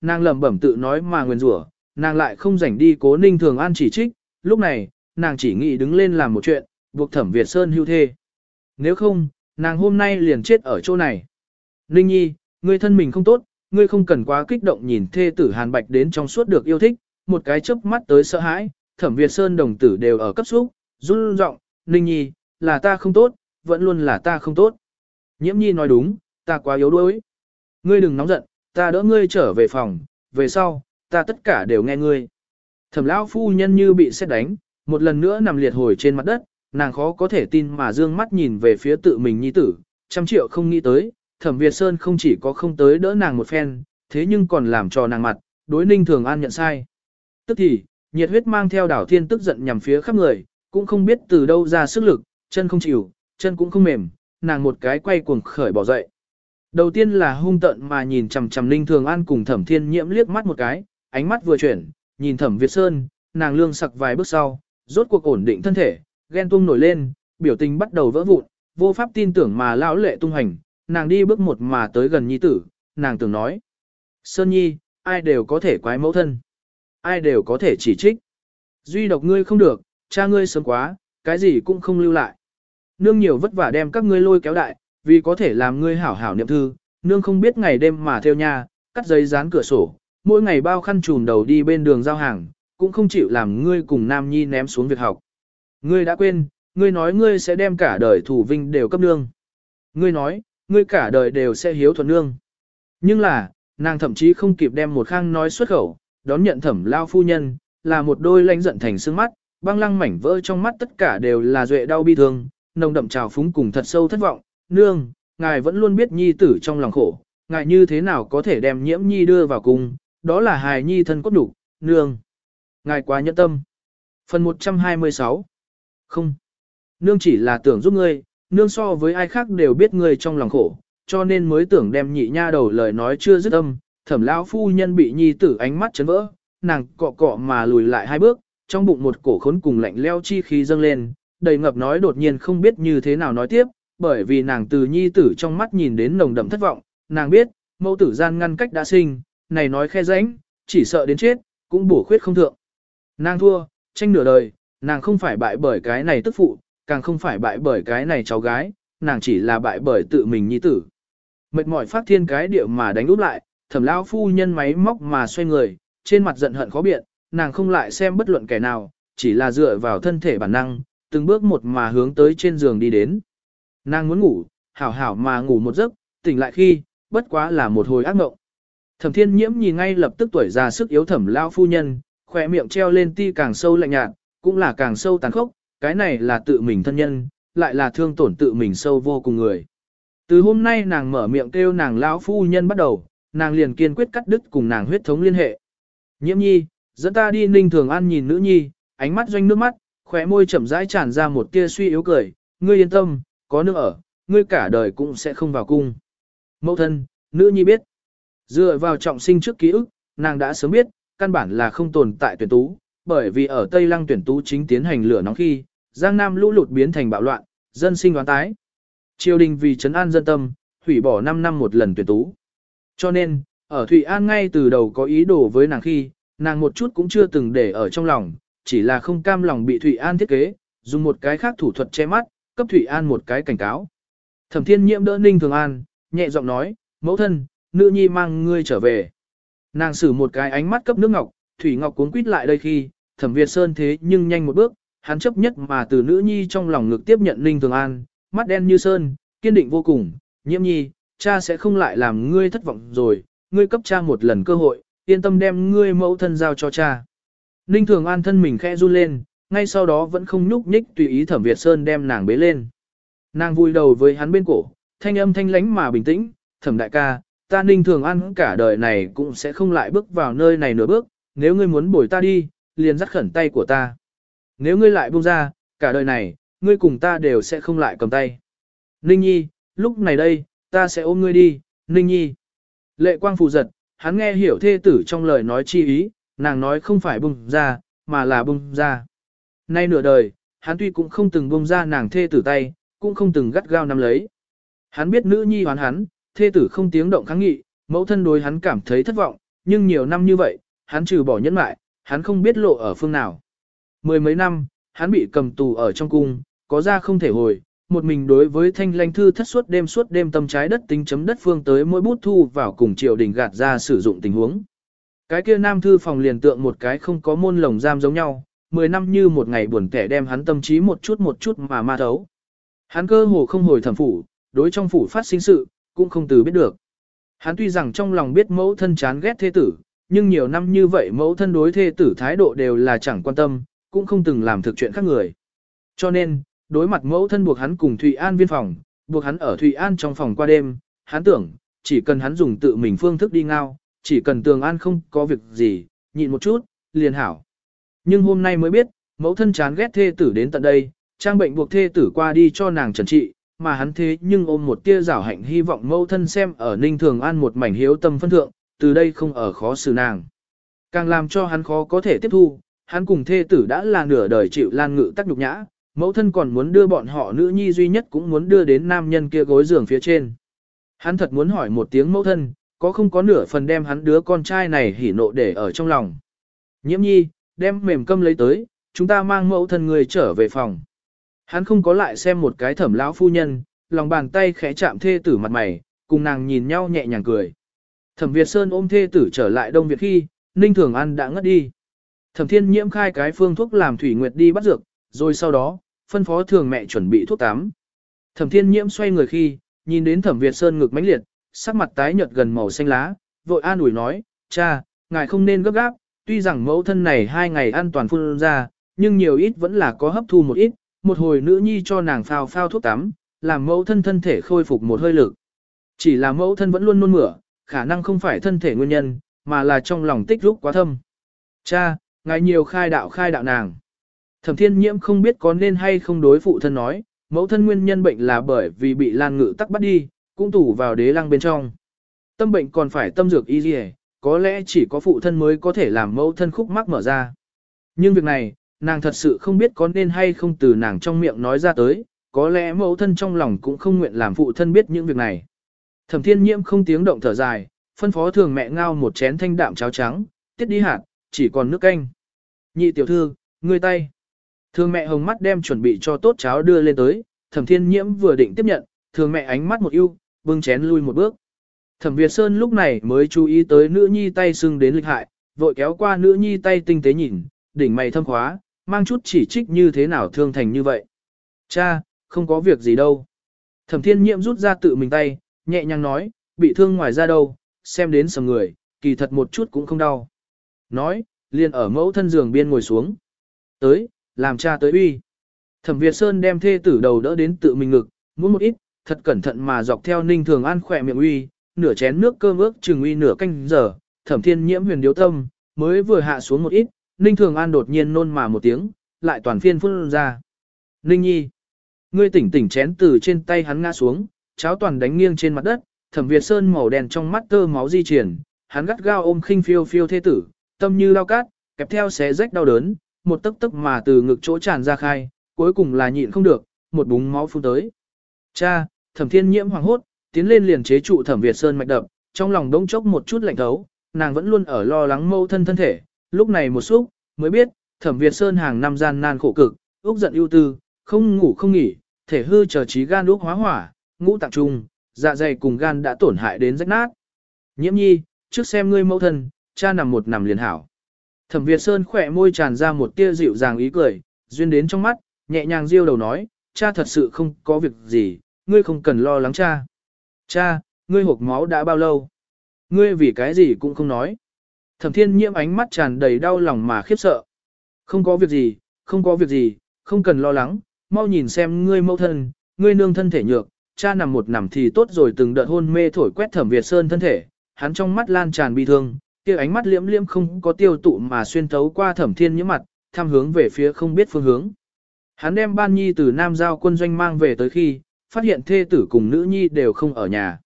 nàng lẩm bẩm tự nói mà nguyền rủa, nàng lại không rảnh đi cố ninh thường an chỉ trích, lúc này, nàng chỉ nghĩ đứng lên làm một chuyện, buộc thẩm Việt Sơn hưu thê. Nếu không, nàng hôm nay liền chết ở chỗ này. Ninh nhi, ngươi thân mình không tốt, ngươi không cần quá kích động nhìn thê tử Hàn Bạch đến trong suốt được yêu thích, một cái chớp mắt tới sợ hãi, thẩm Việt Sơn đồng tử đều ở cấp xúc, run giọng, Ninh nhi, là ta không tốt, vẫn luôn là ta không tốt. Nhiễm nhi nói đúng, ta quá yếu đuối. Ngươi đừng nóng giận, ta đỡ ngươi trở về phòng, về sau, ta tất cả đều nghe ngươi. Thẩm lão phu nhân như bị xét đánh, một lần nữa nằm liệt hồi trên mặt đất, nàng khó có thể tin mà dương mắt nhìn về phía tự mình nhi tử, trăm triệu không nghĩ tới, thẩm Việt Sơn không chỉ có không tới đỡ nàng một phen, thế nhưng còn làm cho nàng mặt, đối ninh thường an nhận sai. Tức thì, nhiệt huyết mang theo đảo thiên tức giận nhằm phía khắp người, cũng không biết từ đâu ra sức lực, chân không chịu, chân cũng không mềm, nàng một cái quay cuồng khởi bỏ dậy. Đầu tiên là hung tận mà nhìn chằm chằm Ninh Thường An cùng Thẩm Thiên Nhiễm liếc mắt một cái, ánh mắt vừa chuyển, nhìn Thẩm Việt Sơn, nàng lương sặc vài bước sau, rốt cuộc ổn định thân thể, ghen tuông nổi lên, biểu tình bắt đầu vỡ vụn, vô pháp tin tưởng mà lão lệ tung hành, nàng đi bước một mà tới gần nhi tử, nàng tưởng nói. Sơn Nhi, ai đều có thể quái mẫu thân, ai đều có thể chỉ trích. Duy độc ngươi không được, cha ngươi sớm quá, cái gì cũng không lưu lại. Nương nhiều vất vả đem các ngươi lôi kéo đại, vì có thể làm ngươi hảo hảo niệm thư, nương không biết ngày đêm mà theo nha, cắt giấy dán cửa sổ, mỗi ngày bao khăn trùm đầu đi bên đường giao hàng, cũng không chịu làm ngươi cùng Nam Nhi ném xuống việc học. Ngươi đã quên, ngươi nói ngươi sẽ đem cả đời thủ vinh đều cấp nương. Ngươi nói, ngươi cả đời đều sẽ hiếu thuận nương. Nhưng là, nàng thậm chí không kịp đem một khang nói xuất khẩu, đón nhận thẩm lao phu nhân, là một đôi lãnh giận thành sương mắt, băng lăng mảnh vỡ trong mắt tất cả đều là duệ đau bi thương, nồng đậm trào phúng cùng thật sâu thất vọng, nương, ngài vẫn luôn biết nhi tử trong lòng khổ, ngài như thế nào có thể đem nhiễm nhi đưa vào cung, đó là hài nhi thân cốt đủ, nương. Ngài quá nhẫn tâm. Phần 126 Không. Nương chỉ là tưởng giúp ngươi, nương so với ai khác đều biết ngươi trong lòng khổ, cho nên mới tưởng đem nhị nha đầu lời nói chưa dứt âm, thẩm lão phu nhân bị nhi tử ánh mắt chấn vỡ, nàng cọ cọ mà lùi lại hai bước, trong bụng một cổ khốn cùng lạnh leo chi khí dâng lên, đầy ngập nói đột nhiên không biết như thế nào nói tiếp, bởi vì nàng từ nhi tử trong mắt nhìn đến nồng đậm thất vọng, nàng biết, mẫu tử gian ngăn cách đã sinh, này nói khe rãnh, chỉ sợ đến chết, cũng bổ khuyết không thượng. Nàng thua, tranh nửa đời, nàng không phải bại bởi cái này tức phụ, càng không phải bại bởi cái này cháu gái, nàng chỉ là bại bởi tự mình nhi tử. Mệt mỏi phát thiên cái điệu mà đánh úp lại, thẩm lão phu nhân máy móc mà xoay người, trên mặt giận hận khó biện, nàng không lại xem bất luận kẻ nào, chỉ là dựa vào thân thể bản năng, từng bước một mà hướng tới trên giường đi đến. Nàng muốn ngủ, hảo hảo mà ngủ một giấc, tỉnh lại khi, bất quá là một hồi ác mộng. Thẩm thiên nhiễm nhìn ngay lập tức tuổi già sức yếu thẩm lao phu nhân, khỏe miệng treo lên ti càng sâu lạnh nhạt, cũng là càng sâu tàn khốc, cái này là tự mình thân nhân, lại là thương tổn tự mình sâu vô cùng người. Từ hôm nay nàng mở miệng kêu nàng lão phu nhân bắt đầu, nàng liền kiên quyết cắt đứt cùng nàng huyết thống liên hệ. Nhiễm nhi, dẫn ta đi ninh thường an nhìn nữ nhi, ánh mắt doanh nước mắt, khóe môi chậm rãi tràn ra một tia suy yếu cười, ngươi yên tâm, có nước ở, ngươi cả đời cũng sẽ không vào cung. Mẫu thân, nữ nhi biết. Dựa vào trọng sinh trước ký ức, nàng đã sớm biết, căn bản là không tồn tại tuyển tú, bởi vì ở Tây Lăng tuyển tú chính tiến hành lửa nóng khi, Giang Nam lũ lụt biến thành bạo loạn, dân sinh đoán tái. Triều đình vì trấn an dân tâm, hủy bỏ 5 năm một lần tuyển tú. Cho nên, ở Thụy An ngay từ đầu có ý đồ với nàng khi, nàng một chút cũng chưa từng để ở trong lòng, chỉ là không cam lòng bị Thụy An thiết kế, dùng một cái khác thủ thuật che mắt, cấp Thủy An một cái cảnh cáo. Thẩm Thiên Nhiễm đỡ Ninh Thường An, nhẹ giọng nói, mẫu thân, nữ nhi mang ngươi trở về. Nàng sử một cái ánh mắt cấp nước ngọc, Thủy Ngọc cuốn quýt lại đây khi, Thẩm Việt Sơn thế nhưng nhanh một bước, hắn chấp nhất mà từ nữ nhi trong lòng ngực tiếp nhận Ninh Thường An, mắt đen như sơn, kiên định vô cùng, nhiễm nhi, cha sẽ không lại làm ngươi thất vọng rồi, ngươi cấp cha một lần cơ hội, yên tâm đem ngươi mẫu thân giao cho cha. Ninh Thường An thân mình khẽ run lên, ngay sau đó vẫn không nhúc nhích tùy ý Thẩm Việt Sơn đem nàng bế lên. Nàng vui đầu với hắn bên cổ, thanh âm thanh lánh mà bình tĩnh, Thẩm đại ca, ta Ninh Thường ăn cả đời này cũng sẽ không lại bước vào nơi này nửa bước, nếu ngươi muốn bồi ta đi, liền dắt khẩn tay của ta. Nếu ngươi lại buông ra, cả đời này, ngươi cùng ta đều sẽ không lại cầm tay. Ninh Nhi, lúc này đây, ta sẽ ôm ngươi đi, Ninh Nhi. Lệ quang phù giật, hắn nghe hiểu thê tử trong lời nói chi ý, nàng nói không phải bung ra, mà là bung ra. Nay nửa đời, hắn tuy cũng không từng bông ra nàng thê tử tay, cũng không từng gắt gao nắm lấy. Hắn biết nữ nhi hoán hắn, thê tử không tiếng động kháng nghị, mẫu thân đối hắn cảm thấy thất vọng, nhưng nhiều năm như vậy, hắn trừ bỏ nhẫn mại, hắn không biết lộ ở phương nào. Mười mấy năm, hắn bị cầm tù ở trong cung, có ra không thể hồi, một mình đối với thanh lanh thư thất suốt đêm suốt đêm tâm trái đất tính chấm đất phương tới mỗi bút thu vào cùng triều đình gạt ra sử dụng tình huống. Cái kia nam thư phòng liền tượng một cái không có môn lồng giam giống nhau, mười năm như một ngày buồn kẻ đem hắn tâm trí một chút một chút mà ma thấu. Hắn cơ hồ không hồi thẩm phủ, đối trong phủ phát sinh sự, cũng không từ biết được. Hắn tuy rằng trong lòng biết mẫu thân chán ghét thế tử, nhưng nhiều năm như vậy mẫu thân đối thê tử thái độ đều là chẳng quan tâm, cũng không từng làm thực chuyện khác người. Cho nên, đối mặt mẫu thân buộc hắn cùng Thụy An viên phòng, buộc hắn ở Thụy An trong phòng qua đêm, hắn tưởng, chỉ cần hắn dùng tự mình phương thức đi ngao, chỉ cần tường an không có việc gì, nhịn một chút, liền hảo. Nhưng hôm nay mới biết, mẫu thân chán ghét thê tử đến tận đây, trang bệnh buộc thê tử qua đi cho nàng trần trị, mà hắn thế nhưng ôm một tia rảo hạnh hy vọng mẫu thân xem ở Ninh Thường An một mảnh hiếu tâm phân thượng, từ đây không ở khó xử nàng. Càng làm cho hắn khó có thể tiếp thu, hắn cùng thê tử đã là nửa đời chịu lan ngự tác nhục nhã, mẫu thân còn muốn đưa bọn họ nữ nhi duy nhất cũng muốn đưa đến nam nhân kia gối giường phía trên. Hắn thật muốn hỏi một tiếng mẫu thân, có không có nửa phần đem hắn đứa con trai này hỉ nộ để ở trong lòng. Nhiễm nhi, đem mềm câm lấy tới, chúng ta mang mẫu thân người trở về phòng. Hắn không có lại xem một cái thẩm lão phu nhân, lòng bàn tay khẽ chạm thê tử mặt mày, cùng nàng nhìn nhau nhẹ nhàng cười. Thẩm Việt Sơn ôm thê tử trở lại Đông Việt khi, Ninh Thường An đã ngất đi. Thẩm Thiên Nhiễm khai cái phương thuốc làm Thủy Nguyệt đi bắt dược, rồi sau đó, phân phó thường mẹ chuẩn bị thuốc tắm. Thẩm Thiên Nhiễm xoay người khi, nhìn đến Thẩm Việt Sơn ngực mãnh liệt, sắc mặt tái nhợt gần màu xanh lá, vội an ủi nói, cha, ngài không nên gấp gáp, tuy rằng mẫu thân này hai ngày an toàn phun ra, nhưng nhiều ít vẫn là có hấp thu một ít, một hồi nữ nhi cho nàng phao phao thuốc tắm, làm mẫu thân thân thể khôi phục một hơi lực. Chỉ là mẫu thân vẫn luôn nôn mửa, khả năng không phải thân thể nguyên nhân, mà là trong lòng tích rút quá thâm. Cha, ngài nhiều khai đạo khai đạo nàng. Thẩm thiên nhiễm không biết có nên hay không đối phụ thân nói, mẫu thân nguyên nhân bệnh là bởi vì bị lan ngự tắc bắt đi, cũng tủ vào đế lăng bên trong. Tâm bệnh còn phải tâm dược y dì có lẽ chỉ có phụ thân mới có thể làm mẫu thân khúc mắc mở ra. Nhưng việc này, nàng thật sự không biết có nên hay không từ nàng trong miệng nói ra tới, có lẽ mẫu thân trong lòng cũng không nguyện làm phụ thân biết những việc này. Thẩm thiên nhiễm không tiếng động thở dài, phân phó thường mẹ ngao một chén thanh đạm cháo trắng, tiết đi hạt, chỉ còn nước canh. Nhị tiểu thư, ngươi tay. Thường mẹ hồng mắt đem chuẩn bị cho tốt cháo đưa lên tới, thẩm thiên nhiễm vừa định tiếp nhận, thường mẹ ánh mắt một ưu, bưng chén lui một bước. Thẩm Việt Sơn lúc này mới chú ý tới nữ nhi tay sưng đến lịch hại, vội kéo qua nữ nhi tay tinh tế nhìn, đỉnh mày thâm khóa, mang chút chỉ trích như thế nào thương thành như vậy. Cha, không có việc gì đâu. Thẩm thiên nhiệm rút ra tự mình tay, nhẹ nhàng nói, bị thương ngoài ra đâu, xem đến sầm người, kỳ thật một chút cũng không đau. Nói, liền ở mẫu thân giường biên ngồi xuống. Tới, làm cha tới uy. Thẩm Việt Sơn đem thê tử đầu đỡ đến tự mình ngực, muốn một ít, thật cẩn thận mà dọc theo ninh thường an khỏe miệng uy, nửa chén nước cơm ước chừng uy nửa canh giờ, thẩm thiên nhiễm huyền điếu tâm, mới vừa hạ xuống một ít, ninh thường an đột nhiên nôn mà một tiếng, lại toàn phiên phun ra. Ninh nhi, ngươi tỉnh tỉnh chén từ trên tay hắn ngã xuống, cháo toàn đánh nghiêng trên mặt đất, thẩm Việt Sơn màu đen trong mắt tơ máu di chuyển, hắn gắt gao ôm khinh phiêu phiêu thê tử, tâm như lao cát, kẹp theo xé rách đau đớn, một tấc tấc mà từ ngực chỗ tràn ra khai, cuối cùng là nhịn không được, một búng máu phun tới. Cha, thẩm thiên nhiễm hoàng hốt, tiến lên liền chế trụ thẩm Việt Sơn mạch đập, trong lòng đống chốc một chút lạnh thấu, nàng vẫn luôn ở lo lắng mâu thân thân thể, lúc này một xúc, mới biết, thẩm Việt Sơn hàng năm gian nan khổ cực, úc giận ưu tư, không ngủ không nghỉ, thể hư chờ trí gan úc hóa hỏa, ngũ tạng trung, dạ dày cùng gan đã tổn hại đến rách nát. Nhiễm nhi, trước xem ngươi mẫu thân, cha nằm một nằm liền hảo. Thẩm Việt Sơn khỏe môi tràn ra một tia dịu dàng ý cười, duyên đến trong mắt, nhẹ nhàng riêu đầu nói, cha thật sự không có việc gì, ngươi không cần lo lắng cha. Cha, ngươi hộp máu đã bao lâu? Ngươi vì cái gì cũng không nói. Thẩm thiên nhiễm ánh mắt tràn đầy đau lòng mà khiếp sợ. Không có việc gì, không có việc gì, không cần lo lắng, mau nhìn xem ngươi mẫu thân, ngươi nương thân thể nhược, cha nằm một nằm thì tốt rồi từng đợt hôn mê thổi quét thẩm Việt Sơn thân thể, hắn trong mắt lan tràn bi thương, kia ánh mắt liễm liễm không có tiêu tụ mà xuyên thấu qua thẩm thiên nhiễm mặt, tham hướng về phía không biết phương hướng. Hắn đem ban nhi từ Nam Giao quân doanh mang về tới khi, phát hiện thê tử cùng nữ nhi đều không ở nhà.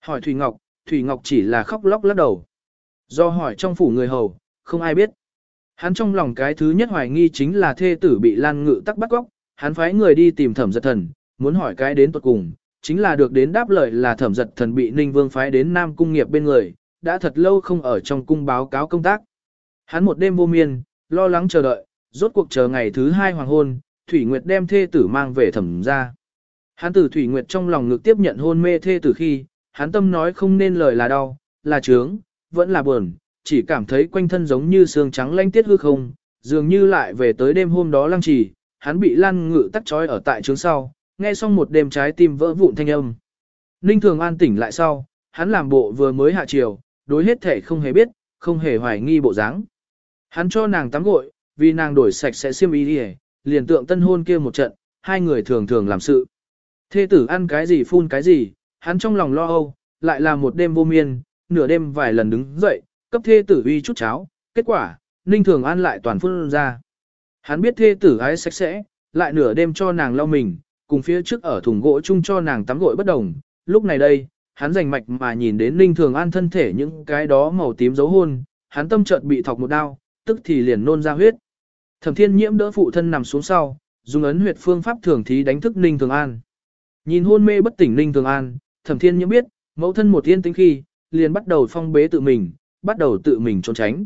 Hỏi Thủy Ngọc, Thủy Ngọc chỉ là khóc lóc lắc đầu. Do hỏi trong phủ người hầu, không ai biết. Hắn trong lòng cái thứ nhất hoài nghi chính là thê tử bị lan ngự tắc bắt góc, hắn phái người đi tìm thẩm giật thần, muốn hỏi cái đến tuật cùng, chính là được đến đáp lời là thẩm giật thần bị ninh vương phái đến Nam Cung nghiệp bên người, đã thật lâu không ở trong cung báo cáo công tác. Hắn một đêm vô miên, lo lắng chờ đợi, rốt cuộc chờ ngày thứ hai hoàng hôn, Thủy Nguyệt đem thê tử mang về thẩm ra. Hắn từ Thủy Nguyệt trong lòng ngực tiếp nhận hôn mê thê tử khi, hắn tâm nói không nên lời là đau, là trướng, vẫn là buồn, chỉ cảm thấy quanh thân giống như xương trắng lanh tiết hư không, dường như lại về tới đêm hôm đó lăng trì, hắn bị lan ngự tắt trói ở tại trướng sau, nghe xong một đêm trái tim vỡ vụn thanh âm. Ninh Thường An tỉnh lại sau, hắn làm bộ vừa mới hạ chiều, đối hết thể không hề biết, không hề hoài nghi bộ dáng. Hắn cho nàng tắm gội, vì nàng đổi sạch sẽ xiêm y đi liền tượng tân hôn kia một trận, hai người thường thường làm sự. Thê tử ăn cái gì phun cái gì, hắn trong lòng lo âu, lại là một đêm vô miên, nửa đêm vài lần đứng dậy, cấp thê tử uy chút cháo, kết quả, Ninh Thường An lại toàn phun ra. Hắn biết thê tử ái sạch sẽ, lại nửa đêm cho nàng lau mình, cùng phía trước ở thùng gỗ chung cho nàng tắm gội bất đồng. Lúc này đây, hắn rành mạch mà nhìn đến Ninh Thường An thân thể những cái đó màu tím dấu hôn, hắn tâm chợt bị thọc một đao, tức thì liền nôn ra huyết. Thẩm Thiên Nhiễm đỡ phụ thân nằm xuống sau, dùng ấn huyệt phương pháp thường thí đánh thức Ninh Thường An. Nhìn hôn mê bất tỉnh Ninh Thường An, Thẩm Thiên Nhiễm biết, mẫu thân một yên tính khi, liền bắt đầu phong bế tự mình, bắt đầu tự mình trốn tránh.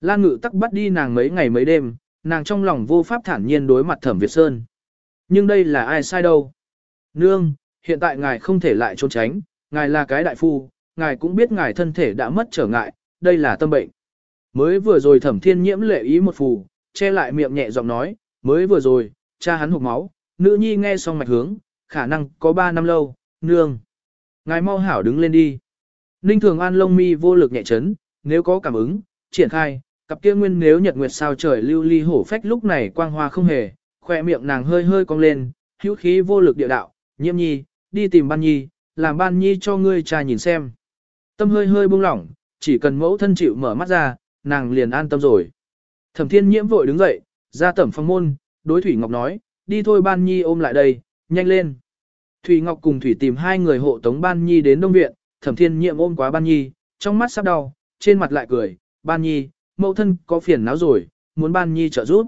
Lan Ngự tắc bắt đi nàng mấy ngày mấy đêm, nàng trong lòng vô pháp thản nhiên đối mặt Thẩm Việt Sơn. Nhưng đây là ai sai đâu? Nương, hiện tại ngài không thể lại trốn tránh, ngài là cái đại phu, ngài cũng biết ngài thân thể đã mất trở ngại, đây là tâm bệnh. Mới vừa rồi Thẩm Thiên Nhiễm lệ ý một phù, che lại miệng nhẹ giọng nói, mới vừa rồi, cha hắn hụt máu, nữ nhi nghe xong mạch hướng, khả năng có 3 năm lâu, nương. Ngài mau hảo đứng lên đi. Ninh Thường An lông mi vô lực nhẹ chấn, nếu có cảm ứng, triển khai, cặp kia nguyên nếu nhật nguyệt sao trời lưu ly hổ phách lúc này quang hoa không hề, khỏe miệng nàng hơi hơi cong lên, hữu khí vô lực địa đạo, nhiễm nhi, đi tìm ban nhi, làm ban nhi cho ngươi cha nhìn xem. Tâm hơi hơi buông lỏng, chỉ cần mẫu thân chịu mở mắt ra, nàng liền an tâm rồi. Thẩm thiên nhiễm vội đứng dậy, ra tẩm phong môn, đối Thủy Ngọc nói, đi thôi ban nhi ôm lại đây, nhanh lên. Thủy Ngọc cùng Thủy tìm hai người hộ tống ban nhi đến Đông Viện, thẩm thiên nhiệm ôm quá ban nhi, trong mắt sắp đau, trên mặt lại cười, ban nhi, mẫu thân có phiền não rồi, muốn ban nhi trợ giúp.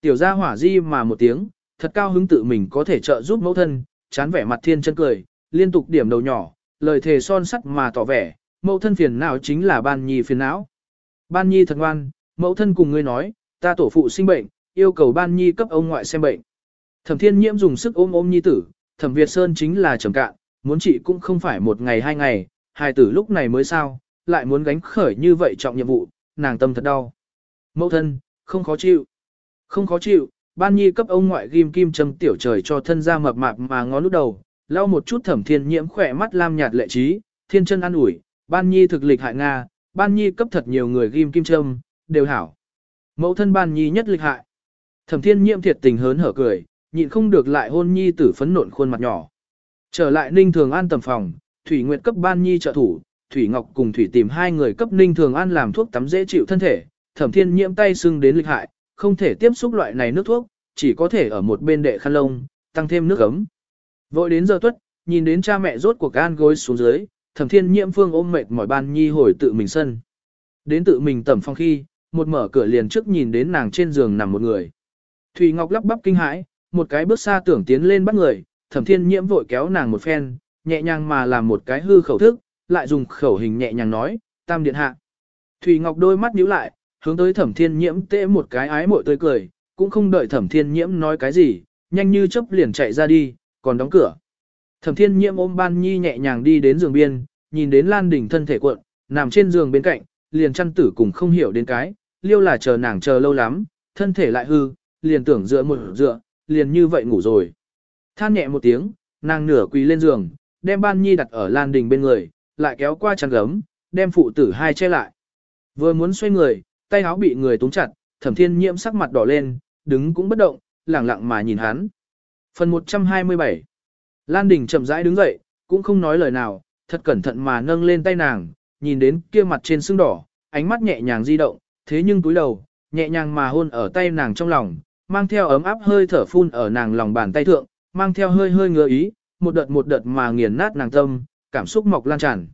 Tiểu gia hỏa di mà một tiếng, thật cao hứng tự mình có thể trợ giúp mẫu thân, chán vẻ mặt thiên chân cười, liên tục điểm đầu nhỏ, lời thề son sắt mà tỏ vẻ, mẫu thân phiền não chính là ban nhi phiền não. Ban nhi thật ngoan, mẫu thân cùng ngươi nói, ta tổ phụ sinh bệnh, yêu cầu ban nhi cấp ông ngoại xem bệnh. Thẩm thiên nhiễm dùng sức ôm ôm nhi tử, thẩm Việt Sơn chính là trầm cạn, muốn trị cũng không phải một ngày hai ngày, hai tử lúc này mới sao, lại muốn gánh khởi như vậy trọng nhiệm vụ, nàng tâm thật đau. Mẫu thân, không khó chịu. Không khó chịu, ban nhi cấp ông ngoại ghim kim châm tiểu trời cho thân ra mập mạp mà ngó lúc đầu, lau một chút thẩm thiên nhiễm khỏe mắt lam nhạt lệ trí, thiên chân ăn ủi, ban nhi thực lịch hại Nga, ban nhi cấp thật nhiều người ghim kim châm, đều hảo. Mẫu thân ban nhi nhất lịch hại. Thẩm thiên nhiễm thiệt tình hớn hở cười, nhịn không được lại hôn nhi tử phấn nộn khuôn mặt nhỏ. Trở lại Ninh Thường An tầm phòng, Thủy Nguyệt cấp ban nhi trợ thủ, Thủy Ngọc cùng Thủy tìm hai người cấp Ninh Thường An làm thuốc tắm dễ chịu thân thể, Thẩm Thiên nhiễm tay sưng đến lịch hại, không thể tiếp xúc loại này nước thuốc, chỉ có thể ở một bên đệ khăn lông, tăng thêm nước ấm. Vội đến giờ tuất, nhìn đến cha mẹ rốt cuộc an gối xuống dưới, Thẩm Thiên nhiễm phương ôm mệt mỏi ban nhi hồi tự mình sân. Đến tự mình tẩm phòng khi, một mở cửa liền trước nhìn đến nàng trên giường nằm một người. Thủy Ngọc lắp bắp kinh hãi, một cái bước xa tưởng tiến lên bắt người, thẩm thiên nhiễm vội kéo nàng một phen, nhẹ nhàng mà làm một cái hư khẩu thức, lại dùng khẩu hình nhẹ nhàng nói, tam điện hạ. Thủy Ngọc đôi mắt nhíu lại, hướng tới thẩm thiên nhiễm tễ một cái ái mội tươi cười, cũng không đợi thẩm thiên nhiễm nói cái gì, nhanh như chớp liền chạy ra đi, còn đóng cửa. Thẩm thiên nhiễm ôm ban nhi nhẹ nhàng đi đến giường biên, nhìn đến Lan Đình thân thể cuộn, nằm trên giường bên cạnh, liền chăn tử cùng không hiểu đến cái, liêu là chờ nàng chờ lâu lắm, thân thể lại hư, liền tưởng dựa một dựa, liền như vậy ngủ rồi. Than nhẹ một tiếng, nàng nửa quỳ lên giường, đem ban nhi đặt ở lan đình bên người, lại kéo qua chăn gấm, đem phụ tử hai che lại. Vừa muốn xoay người, tay áo bị người túm chặt, thẩm thiên nhiễm sắc mặt đỏ lên, đứng cũng bất động, lẳng lặng mà nhìn hắn. Phần 127 Lan Đình chậm rãi đứng dậy, cũng không nói lời nào, thật cẩn thận mà nâng lên tay nàng, nhìn đến kia mặt trên sưng đỏ, ánh mắt nhẹ nhàng di động, thế nhưng túi đầu, nhẹ nhàng mà hôn ở tay nàng trong lòng, mang theo ấm áp hơi thở phun ở nàng lòng bàn tay thượng, mang theo hơi hơi ngứa ý, một đợt một đợt mà nghiền nát nàng tâm, cảm xúc mọc lan tràn.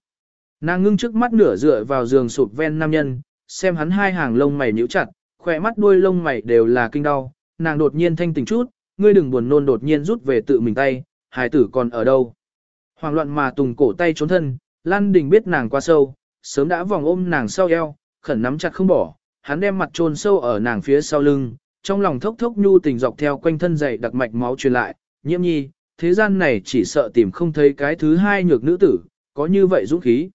Nàng ngưng trước mắt nửa dựa vào giường sụp ven nam nhân, xem hắn hai hàng lông mày nhíu chặt, khỏe mắt đuôi lông mày đều là kinh đau, nàng đột nhiên thanh tỉnh chút, ngươi đừng buồn nôn đột nhiên rút về tự mình tay, hài tử còn ở đâu. Hoàng loạn mà tùng cổ tay trốn thân, Lan Đình biết nàng qua sâu, sớm đã vòng ôm nàng sau eo, khẩn nắm chặt không bỏ, hắn đem mặt chôn sâu ở nàng phía sau lưng, trong lòng thốc thốc nhu tình dọc theo quanh thân dày đặc mạch máu truyền lại, nhiễm nhi, thế gian này chỉ sợ tìm không thấy cái thứ hai nhược nữ tử, có như vậy dũng khí.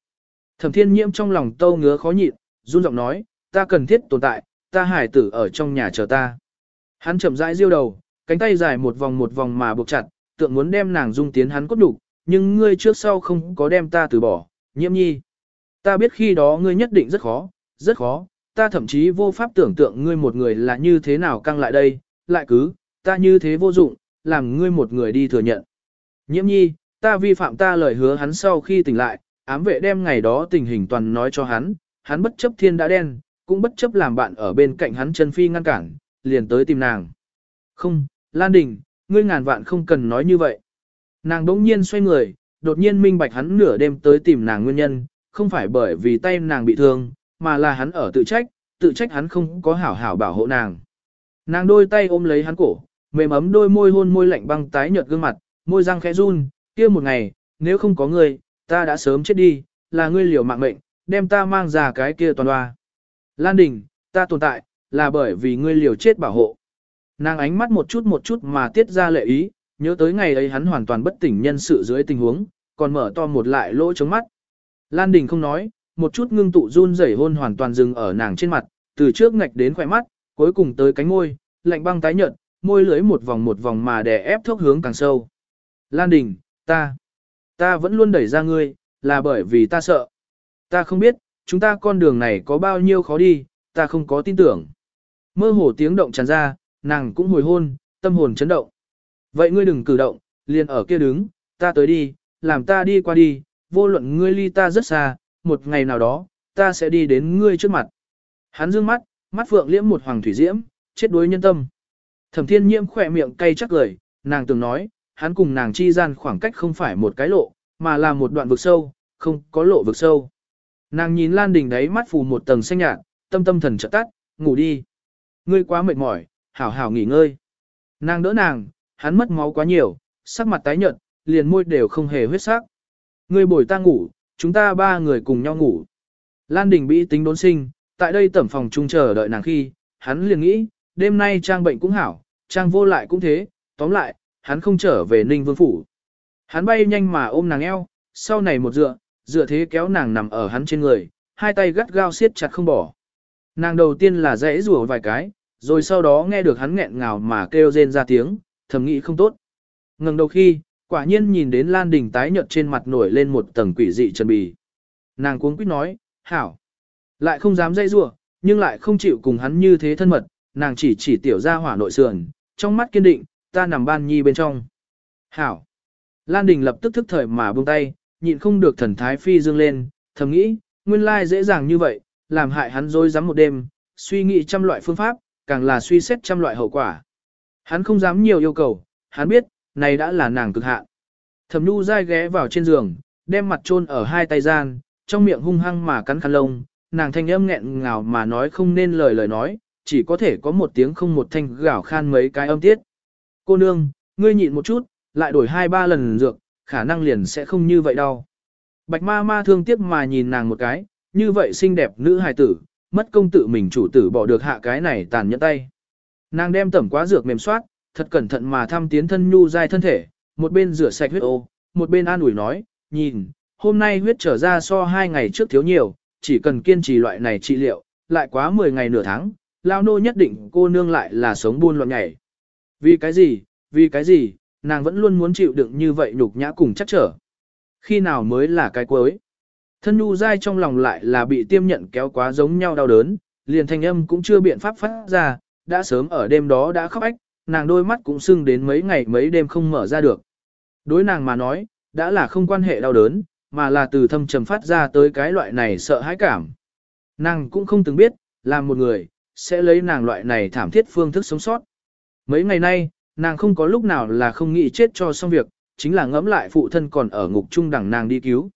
Thẩm thiên nhiễm trong lòng tâu ngứa khó nhịn, run giọng nói, ta cần thiết tồn tại, ta hải tử ở trong nhà chờ ta. Hắn chậm rãi diêu đầu, cánh tay dài một vòng một vòng mà buộc chặt, tượng muốn đem nàng dung tiến hắn cốt đủ, nhưng ngươi trước sau không có đem ta từ bỏ, nhiễm nhi. Ta biết khi đó ngươi nhất định rất khó, rất khó, ta thậm chí vô pháp tưởng tượng ngươi một người là như thế nào căng lại đây, lại cứ, ta như thế vô dụng, làm ngươi một người đi thừa nhận. Nhiễm nhi, ta vi phạm ta lời hứa hắn sau khi tỉnh lại, ám vệ đem ngày đó tình hình toàn nói cho hắn, hắn bất chấp thiên đã đen, cũng bất chấp làm bạn ở bên cạnh hắn chân phi ngăn cản, liền tới tìm nàng. Không, Lan Đình, ngươi ngàn vạn không cần nói như vậy. Nàng đỗng nhiên xoay người, đột nhiên minh bạch hắn nửa đêm tới tìm nàng nguyên nhân, không phải bởi vì tay nàng bị thương, mà là hắn ở tự trách, tự trách hắn không có hảo hảo bảo hộ nàng. Nàng đôi tay ôm lấy hắn cổ, mềm ấm đôi môi hôn môi lạnh băng tái nhợt gương mặt, môi răng khẽ run, kia một ngày, nếu không có ngươi, ta đã sớm chết đi, là ngươi liều mạng mệnh, đem ta mang ra cái kia toàn hoa. Lan Đình, ta tồn tại, là bởi vì ngươi liều chết bảo hộ. Nàng ánh mắt một chút một chút mà tiết ra lệ ý, nhớ tới ngày ấy hắn hoàn toàn bất tỉnh nhân sự dưới tình huống, còn mở to một lại lỗ trống mắt. Lan Đình không nói, một chút ngưng tụ run rẩy hôn hoàn toàn dừng ở nàng trên mặt, từ trước ngạch đến khỏe mắt, cuối cùng tới cánh môi, lạnh băng tái nhợt, môi lưới một vòng một vòng mà đè ép thốc hướng càng sâu. Lan Đình, ta, ta vẫn luôn đẩy ra ngươi, là bởi vì ta sợ. Ta không biết, chúng ta con đường này có bao nhiêu khó đi, ta không có tin tưởng. Mơ hồ tiếng động tràn ra, nàng cũng hồi hôn, tâm hồn chấn động. Vậy ngươi đừng cử động, liền ở kia đứng, ta tới đi, làm ta đi qua đi, vô luận ngươi ly ta rất xa, một ngày nào đó, ta sẽ đi đến ngươi trước mặt. Hắn dương mắt, mắt phượng liễm một hoàng thủy diễm, chết đuối nhân tâm. Thẩm thiên nhiễm khỏe miệng cay chắc lời, nàng từng nói, hắn cùng nàng chi gian khoảng cách không phải một cái lộ, mà là một đoạn vực sâu, không có lộ vực sâu. Nàng nhìn Lan Đình đấy mắt phù một tầng xanh nhạt, tâm tâm thần chợt tắt, ngủ đi. Ngươi quá mệt mỏi, hảo hảo nghỉ ngơi. Nàng đỡ nàng, hắn mất máu quá nhiều, sắc mặt tái nhợt, liền môi đều không hề huyết sắc. Ngươi bồi ta ngủ, chúng ta ba người cùng nhau ngủ. Lan Đình bị tính đốn sinh, tại đây tẩm phòng chung chờ đợi nàng khi, hắn liền nghĩ, đêm nay trang bệnh cũng hảo, trang vô lại cũng thế, tóm lại, hắn không trở về Ninh Vương Phủ. Hắn bay nhanh mà ôm nàng eo, sau này một dựa, dựa thế kéo nàng nằm ở hắn trên người, hai tay gắt gao siết chặt không bỏ. Nàng đầu tiên là dãy rủa vài cái, rồi sau đó nghe được hắn nghẹn ngào mà kêu rên ra tiếng, thầm nghĩ không tốt. Ngừng đầu khi, quả nhiên nhìn đến Lan Đình tái nhợt trên mặt nổi lên một tầng quỷ dị trần bì. Nàng cuống quýt nói, hảo. Lại không dám dây rủa nhưng lại không chịu cùng hắn như thế thân mật, nàng chỉ chỉ tiểu ra hỏa nội sườn, trong mắt kiên định, ta nằm ban nhi bên trong. Hảo. Lan Đình lập tức thức thời mà buông tay, nhịn không được thần thái phi dương lên, thầm nghĩ, nguyên lai dễ dàng như vậy, làm hại hắn dối rắm một đêm, suy nghĩ trăm loại phương pháp, càng là suy xét trăm loại hậu quả. Hắn không dám nhiều yêu cầu, hắn biết, này đã là nàng cực hạn. Thẩm Nhu dai ghé vào trên giường, đem mặt chôn ở hai tay gian, trong miệng hung hăng mà cắn khăn lông, nàng thanh âm nghẹn ngào mà nói không nên lời lời nói, chỉ có thể có một tiếng không một thanh gào khan mấy cái âm tiết. Cô nương, ngươi nhịn một chút, lại đổi hai ba lần dược, khả năng liền sẽ không như vậy đâu. Bạch ma ma thương tiếc mà nhìn nàng một cái, như vậy xinh đẹp nữ hài tử, mất công tự mình chủ tử bỏ được hạ cái này tàn nhẫn tay. Nàng đem tẩm quá dược mềm soát, thật cẩn thận mà thăm tiến thân nhu dai thân thể, một bên rửa sạch huyết ô, một bên an ủi nói, nhìn, hôm nay huyết trở ra so hai ngày trước thiếu nhiều, chỉ cần kiên trì loại này trị liệu, lại quá 10 ngày nửa tháng, lao nô nhất định cô nương lại là sống buôn loạn nhảy. Vì cái gì, vì cái gì, nàng vẫn luôn muốn chịu đựng như vậy nhục nhã cùng chắc trở. Khi nào mới là cái cuối? Thân nhu dai trong lòng lại là bị tiêm nhận kéo quá giống nhau đau đớn, liền thanh âm cũng chưa biện pháp phát ra, đã sớm ở đêm đó đã khóc ách, nàng đôi mắt cũng sưng đến mấy ngày mấy đêm không mở ra được. Đối nàng mà nói, đã là không quan hệ đau đớn, mà là từ thâm trầm phát ra tới cái loại này sợ hãi cảm. Nàng cũng không từng biết, làm một người, sẽ lấy nàng loại này thảm thiết phương thức sống sót. Mấy ngày nay, nàng không có lúc nào là không nghĩ chết cho xong việc, chính là ngẫm lại phụ thân còn ở ngục trung đẳng nàng đi cứu.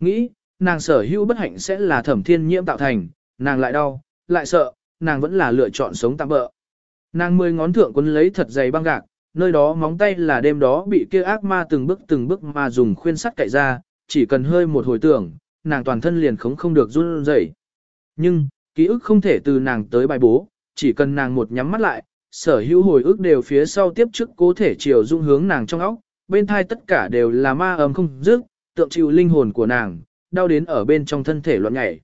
Nghĩ, nàng sở hữu bất hạnh sẽ là thẩm thiên nhiễm tạo thành, nàng lại đau, lại sợ, nàng vẫn là lựa chọn sống tạm bỡ. Nàng mười ngón thượng quấn lấy thật dày băng gạc, nơi đó móng tay là đêm đó bị kia ác ma từng bước từng bước mà dùng khuyên sắt cậy ra, chỉ cần hơi một hồi tưởng, nàng toàn thân liền khống không được run rẩy. Nhưng, ký ức không thể từ nàng tới bài bố, chỉ cần nàng một nhắm mắt lại, sở hữu hồi ức đều phía sau tiếp trước cố thể chiều dung hướng nàng trong óc, bên thai tất cả đều là ma ấm không dứt, tượng chịu linh hồn của nàng, đau đến ở bên trong thân thể loạn nhảy.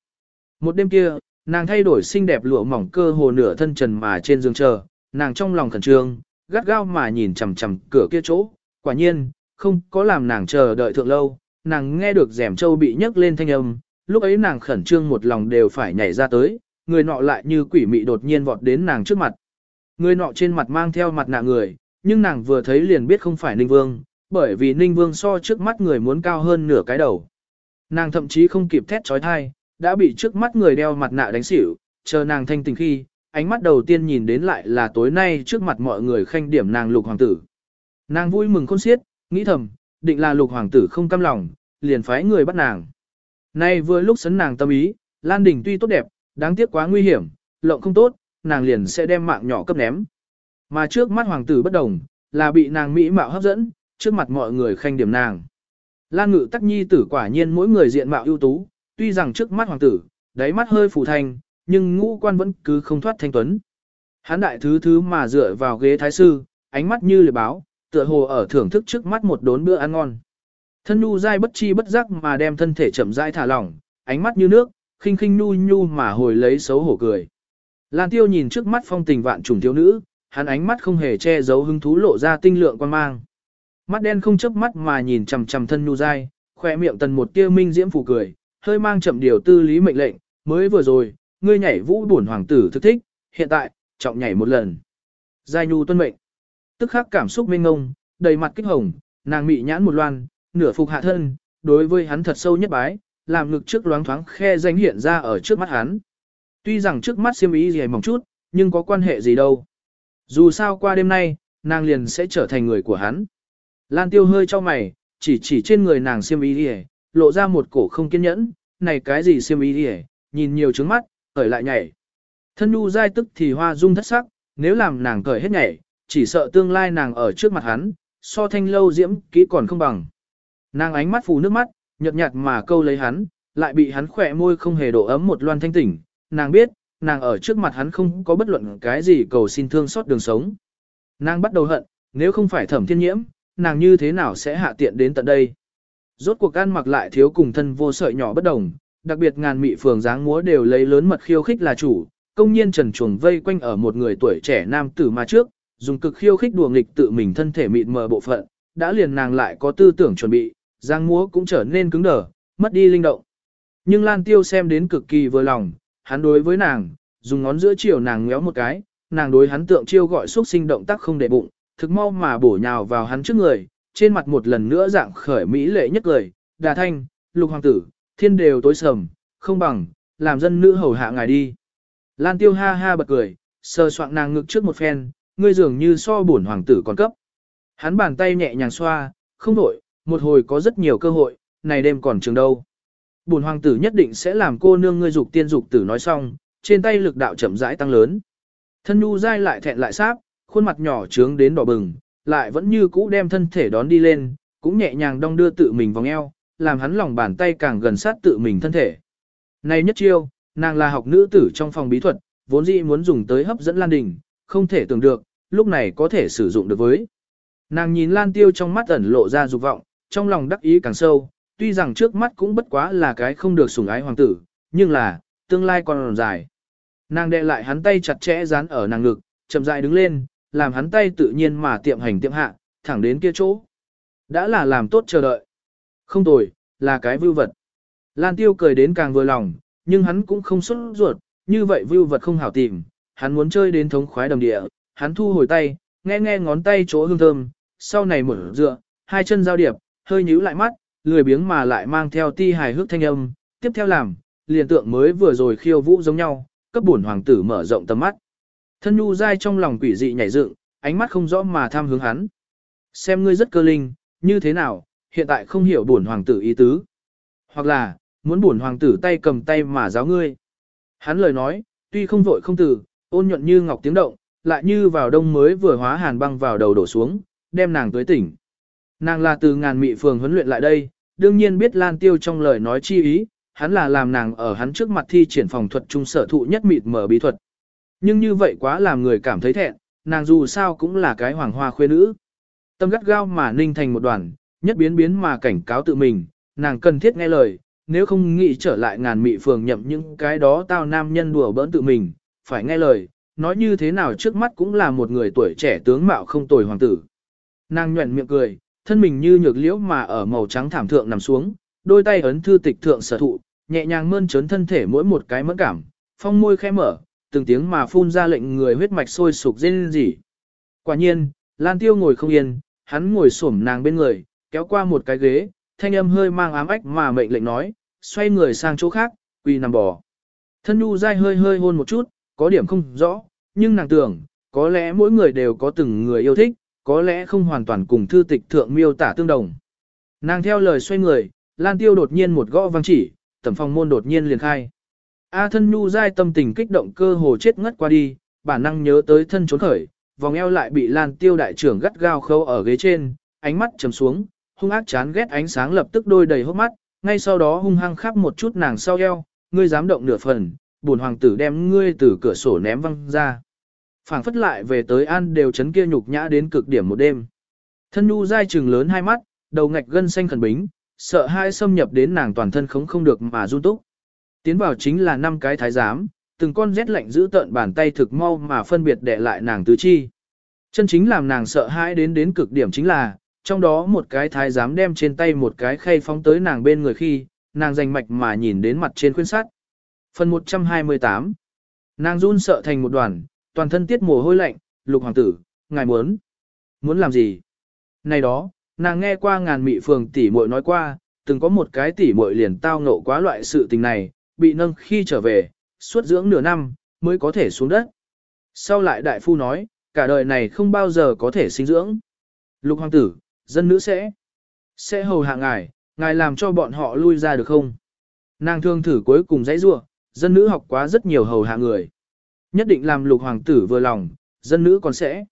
Một đêm kia, nàng thay đổi xinh đẹp lụa mỏng cơ hồ nửa thân trần mà trên giường chờ, nàng trong lòng khẩn trương, gắt gao mà nhìn chằm chằm cửa kia chỗ, quả nhiên, không có làm nàng chờ đợi thượng lâu, nàng nghe được rèm châu bị nhấc lên thanh âm, lúc ấy nàng khẩn trương một lòng đều phải nhảy ra tới, người nọ lại như quỷ mị đột nhiên vọt đến nàng trước mặt. Người nọ trên mặt mang theo mặt nạ người, nhưng nàng vừa thấy liền biết không phải Ninh Vương, bởi vì Ninh Vương so trước mắt người muốn cao hơn nửa cái đầu. Nàng thậm chí không kịp thét trói thai, đã bị trước mắt người đeo mặt nạ đánh xỉu, chờ nàng thanh tình khi, ánh mắt đầu tiên nhìn đến lại là tối nay trước mặt mọi người khanh điểm nàng lục hoàng tử. Nàng vui mừng khôn xiết, nghĩ thầm, định là lục hoàng tử không cam lòng, liền phái người bắt nàng. Nay vừa lúc sấn nàng tâm ý, Lan Đình tuy tốt đẹp, đáng tiếc quá nguy hiểm, lộng không tốt, nàng liền sẽ đem mạng nhỏ cấp ném. Mà trước mắt hoàng tử bất đồng, là bị nàng mỹ mạo hấp dẫn, trước mặt mọi người khanh điểm nàng. Lan ngự tắc nhi tử quả nhiên mỗi người diện mạo ưu tú, tuy rằng trước mắt hoàng tử, đáy mắt hơi phủ thanh, nhưng ngũ quan vẫn cứ không thoát thanh tuấn. Hán đại thứ thứ mà dựa vào ghế thái sư, ánh mắt như liệp báo, tựa hồ ở thưởng thức trước mắt một đốn bữa ăn ngon. Thân nhu dai bất chi bất giác mà đem thân thể chậm rãi thả lỏng, ánh mắt như nước, khinh khinh nhu nhu mà hồi lấy xấu hổ cười. Lan tiêu nhìn trước mắt phong tình vạn trùng thiếu nữ, hắn ánh mắt không hề che giấu hứng thú lộ ra tinh lượng quan mang. Mắt đen không chớp mắt mà nhìn chằm chằm thân nhu dai, khoe miệng tần một tia minh diễm phủ cười, hơi mang chậm điều tư lý mệnh lệnh, mới vừa rồi, ngươi nhảy vũ bổn hoàng tử thực thích, hiện tại, trọng nhảy một lần. Giai nhu tuân mệnh. Tức khắc cảm xúc mênh ngông, đầy mặt kích hồng, nàng mị nhãn một loan, nửa phục hạ thân, đối với hắn thật sâu nhất bái, làm ngực trước loáng thoáng khe danh hiện ra ở trước mắt hắn. Tuy rằng trước mắt siêm ý gì mỏng chút, nhưng có quan hệ gì đâu. Dù sao qua đêm nay, nàng liền sẽ trở thành người của hắn. Lan tiêu hơi cho mày, chỉ chỉ trên người nàng siêm ý gì, lộ ra một cổ không kiên nhẫn, này cái gì siêm ý gì, nhìn nhiều trứng mắt, cởi lại nhảy. Thân nhu dai tức thì hoa dung thất sắc, nếu làm nàng cởi hết nhảy, chỉ sợ tương lai nàng ở trước mặt hắn, so thanh lâu diễm kỹ còn không bằng. Nàng ánh mắt phù nước mắt, nhợt nhạt mà câu lấy hắn, lại bị hắn khỏe môi không hề độ ấm một loan thanh tỉnh. Nàng biết, nàng ở trước mặt hắn không có bất luận cái gì cầu xin thương xót đường sống. Nàng bắt đầu hận, nếu không phải thẩm thiên nhiễm, nàng như thế nào sẽ hạ tiện đến tận đây. Rốt cuộc ăn mặc lại thiếu cùng thân vô sợi nhỏ bất đồng, đặc biệt ngàn mị phường dáng múa đều lấy lớn mật khiêu khích là chủ, công nhiên trần chuồng vây quanh ở một người tuổi trẻ nam tử mà trước, dùng cực khiêu khích đùa nghịch tự mình thân thể mịn mờ bộ phận, đã liền nàng lại có tư tưởng chuẩn bị, giang múa cũng trở nên cứng đờ, mất đi linh động. Nhưng Lan Tiêu xem đến cực kỳ vừa lòng, hắn đối với nàng, dùng ngón giữa chiều nàng ngéo một cái, nàng đối hắn tượng chiêu gọi xúc sinh động tác không để bụng, thực mau mà bổ nhào vào hắn trước người, trên mặt một lần nữa dạng khởi mỹ lệ nhất lời, đà thanh, lục hoàng tử, thiên đều tối sầm, không bằng, làm dân nữ hầu hạ ngài đi. Lan Tiêu ha ha bật cười, sờ soạng nàng ngực trước một phen, ngươi dường như so bổn hoàng tử còn cấp. Hắn bàn tay nhẹ nhàng xoa, không đổi, một hồi có rất nhiều cơ hội, này đêm còn trường đâu. Bổn hoàng tử nhất định sẽ làm cô nương ngươi dục tiên dục tử nói xong, trên tay lực đạo chậm rãi tăng lớn. Thân nhu dai lại thẹn lại sáp, khuôn mặt nhỏ trướng đến đỏ bừng, lại vẫn như cũ đem thân thể đón đi lên, cũng nhẹ nhàng đong đưa tự mình vòng eo, làm hắn lòng bàn tay càng gần sát tự mình thân thể. Này nhất chiêu, nàng là học nữ tử trong phòng bí thuật, vốn dĩ muốn dùng tới hấp dẫn Lan Đình, không thể tưởng được, lúc này có thể sử dụng được với. Nàng nhìn Lan Tiêu trong mắt ẩn lộ ra dục vọng, trong lòng đắc ý càng sâu, tuy rằng trước mắt cũng bất quá là cái không được sủng ái hoàng tử, nhưng là, tương lai còn dài. Nàng đệ lại hắn tay chặt chẽ dán ở nàng ngực, chậm rãi đứng lên, làm hắn tay tự nhiên mà tiệm hành tiệm hạ, thẳng đến kia chỗ. Đã là làm tốt chờ đợi. Không tồi, là cái vưu vật. Lan Tiêu cười đến càng vừa lòng, nhưng hắn cũng không xuất ruột, như vậy vưu vật không hảo tìm, hắn muốn chơi đến thống khoái đồng địa, hắn thu hồi tay, nghe nghe ngón tay chỗ hương thơm, sau này mở dựa, hai chân giao điệp, hơi nhíu lại mắt, lười biếng mà lại mang theo ti hài hước thanh âm, tiếp theo làm, liền tượng mới vừa rồi khiêu vũ giống nhau, cấp bổn hoàng tử mở rộng tầm mắt. Thân nhu dai trong lòng quỷ dị nhảy dựng, ánh mắt không rõ mà tham hướng hắn. Xem ngươi rất cơ linh, như thế nào, hiện tại không hiểu bổn hoàng tử ý tứ. Hoặc là, muốn bổn hoàng tử tay cầm tay mà giáo ngươi. Hắn lời nói, tuy không vội không từ, ôn nhuận như ngọc tiếng động, lại như vào đông mới vừa hóa hàn băng vào đầu đổ xuống, đem nàng tới tỉnh. Nàng là từ ngàn mị phường huấn luyện lại đây, đương nhiên biết Lan Tiêu trong lời nói chi ý, hắn là làm nàng ở hắn trước mặt thi triển phòng thuật trung sở thụ nhất mịt mở bí thuật. Nhưng như vậy quá làm người cảm thấy thẹn, nàng dù sao cũng là cái hoàng hoa khuê nữ. Tâm gắt gao mà ninh thành một đoàn, nhất biến biến mà cảnh cáo tự mình, nàng cần thiết nghe lời, nếu không nghĩ trở lại ngàn mị phường nhậm những cái đó tao nam nhân đùa bỡn tự mình, phải nghe lời, nói như thế nào trước mắt cũng là một người tuổi trẻ tướng mạo không tồi hoàng tử. Nàng nhuẩn miệng cười, thân mình như nhược liễu mà ở màu trắng thảm thượng nằm xuống, đôi tay ấn thư tịch thượng sở thụ, nhẹ nhàng mơn trớn thân thể mỗi một cái mẫn cảm, phong môi khẽ mở, từng tiếng mà phun ra lệnh người huyết mạch sôi sục rên rỉ. Quả nhiên, Lan Tiêu ngồi không yên, hắn ngồi xổm nàng bên người, kéo qua một cái ghế, thanh âm hơi mang ám ách mà mệnh lệnh nói, xoay người sang chỗ khác, quỳ nằm bò. Thân nhu dai hơi hơi hôn một chút, có điểm không rõ, nhưng nàng tưởng, có lẽ mỗi người đều có từng người yêu thích, có lẽ không hoàn toàn cùng thư tịch thượng miêu tả tương đồng. Nàng theo lời xoay người, Lan Tiêu đột nhiên một gõ vang chỉ, tầm phòng môn đột nhiên liền khai. A thân nhu dai tâm tình kích động cơ hồ chết ngất qua đi, bản năng nhớ tới thân trốn khởi, vòng eo lại bị Lan Tiêu đại trưởng gắt gao khâu ở ghế trên, ánh mắt trầm xuống, hung ác chán ghét ánh sáng lập tức đôi đầy hốc mắt, ngay sau đó hung hăng khắp một chút nàng sau eo, ngươi dám động nửa phần, bổn hoàng tử đem ngươi từ cửa sổ ném văng ra. Phảng phất lại về tới an đều chấn kia nhục nhã đến cực điểm một đêm. Thân nhu dai trừng lớn hai mắt, đầu ngạch gân xanh khẩn bính, sợ hai xâm nhập đến nàng toàn thân khống không được mà run túc. Tiến vào chính là năm cái thái giám, từng con rét lạnh giữ tợn bàn tay thực mau mà phân biệt để lại nàng tứ chi. Chân chính làm nàng sợ hãi đến đến cực điểm chính là, trong đó một cái thái giám đem trên tay một cái khay phóng tới nàng bên người khi, nàng rành mạch mà nhìn đến mặt trên khuyên sắt. Phần 128 Nàng run sợ thành một đoàn, toàn thân tiết mồ hôi lạnh, lục hoàng tử, ngài muốn. Muốn làm gì? Này đó, nàng nghe qua ngàn mị phường tỷ muội nói qua, từng có một cái tỷ muội liền tao ngộ quá loại sự tình này, bị nâng khi trở về, suốt dưỡng nửa năm, mới có thể xuống đất. Sau lại đại phu nói, cả đời này không bao giờ có thể sinh dưỡng. Lục hoàng tử, dân nữ sẽ, sẽ hầu hạ ngài, ngài làm cho bọn họ lui ra được không? Nàng thương thử cuối cùng dãy rua, dân nữ học quá rất nhiều hầu hạ người. Nhất định làm lục hoàng tử vừa lòng, dân nữ còn sẽ.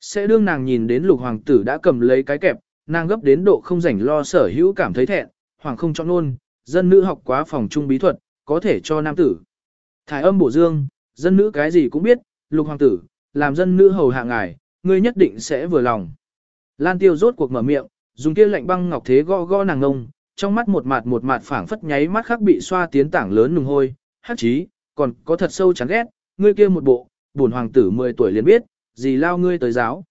Sẽ đương nàng nhìn đến lục hoàng tử đã cầm lấy cái kẹp, nàng gấp đến độ không rảnh lo sở hữu cảm thấy thẹn, hoàng không chọn luôn, dân nữ học quá phòng trung bí thuật, có thể cho nam tử. thái âm bổ dương, dân nữ cái gì cũng biết, lục hoàng tử, làm dân nữ hầu hạ ngài, ngươi nhất định sẽ vừa lòng. Lan tiêu rốt cuộc mở miệng, dùng kia lạnh băng ngọc thế gõ gõ nàng ngông, trong mắt một mạt một mạt phảng phất nháy mắt khác bị xoa tiến tảng lớn nùng hôi, hắc chí, còn có thật sâu chán ghét, ngươi kia một bộ, bổn hoàng tử 10 tuổi liền biết, gì lao ngươi tới giáo.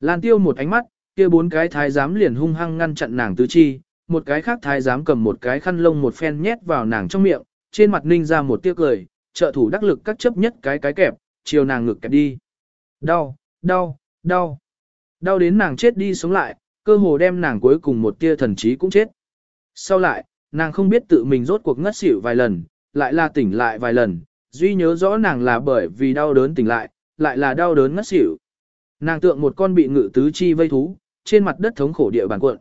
Lan tiêu một ánh mắt, kia bốn cái thái giám liền hung hăng ngăn chặn nàng tứ chi, một cái khác thái giám cầm một cái khăn lông một phen nhét vào nàng trong miệng, trên mặt ninh ra một tiếc cười, trợ thủ đắc lực các chấp nhất cái cái kẹp, chiều nàng ngực kẹp đi. Đau, đau, đau. Đau đến nàng chết đi sống lại, cơ hồ đem nàng cuối cùng một tia thần trí cũng chết. Sau lại, nàng không biết tự mình rốt cuộc ngất xỉu vài lần, lại là tỉnh lại vài lần, duy nhớ rõ nàng là bởi vì đau đớn tỉnh lại, lại là đau đớn ngất xỉu. Nàng tượng một con bị ngự tứ chi vây thú, trên mặt đất thống khổ địa bàn cuộn.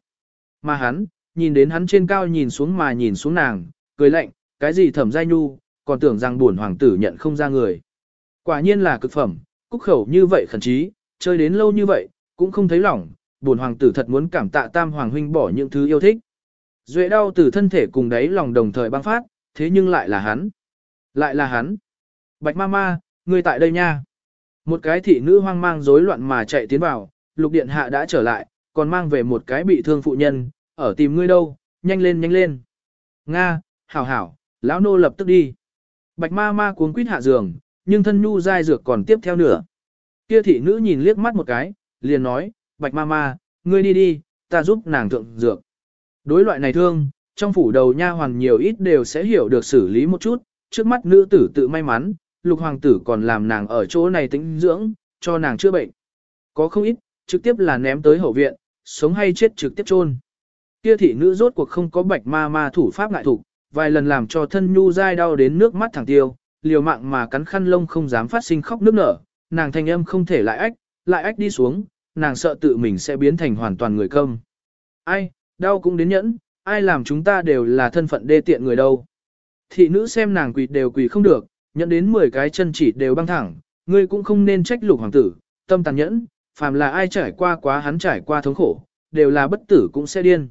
Mà hắn, nhìn đến hắn trên cao nhìn xuống mà nhìn xuống nàng, cười lạnh, cái gì thẩm giai nhu, còn tưởng rằng buồn hoàng tử nhận không ra người. Quả nhiên là cực phẩm, cúc khẩu như vậy khẩn trí, chơi đến lâu như vậy, cũng không thấy lỏng, buồn hoàng tử thật muốn cảm tạ tam hoàng huynh bỏ những thứ yêu thích. Duệ đau từ thân thể cùng đáy lòng đồng thời băng phát, thế nhưng lại là hắn. Lại là hắn. Bạch ma ma, ngươi tại đây nha. Một cái thị nữ hoang mang rối loạn mà chạy tiến vào, lục điện hạ đã trở lại, còn mang về một cái bị thương phụ nhân, ở tìm ngươi đâu, nhanh lên nhanh lên. Nga, hảo hảo, lão nô lập tức đi. Bạch ma ma cuống quýt hạ giường, nhưng thân nhu dai dược còn tiếp theo nữa. Kia thị nữ nhìn liếc mắt một cái, liền nói, bạch ma ma, ngươi đi đi, ta giúp nàng thượng dược. Đối loại này thương, trong phủ đầu nha hoàn nhiều ít đều sẽ hiểu được xử lý một chút, trước mắt nữ tử tự may mắn, lục hoàng tử còn làm nàng ở chỗ này tĩnh dưỡng, cho nàng chữa bệnh. Có không ít, trực tiếp là ném tới hậu viện, sống hay chết trực tiếp chôn. Kia thị nữ rốt cuộc không có bạch ma ma thủ pháp ngại thủ, vài lần làm cho thân nhu dai đau đến nước mắt thẳng tiêu, liều mạng mà cắn khăn lông không dám phát sinh khóc nước nở, nàng thanh âm không thể lại ách, lại ách đi xuống, nàng sợ tự mình sẽ biến thành hoàn toàn người công. Ai, đau cũng đến nhẫn, ai làm chúng ta đều là thân phận đê tiện người đâu. Thị nữ xem nàng quỳ đều quỳ không được, nhận đến 10 cái chân chỉ đều băng thẳng, ngươi cũng không nên trách lục hoàng tử, tâm tàn nhẫn, phàm là ai trải qua quá hắn trải qua thống khổ, đều là bất tử cũng sẽ điên.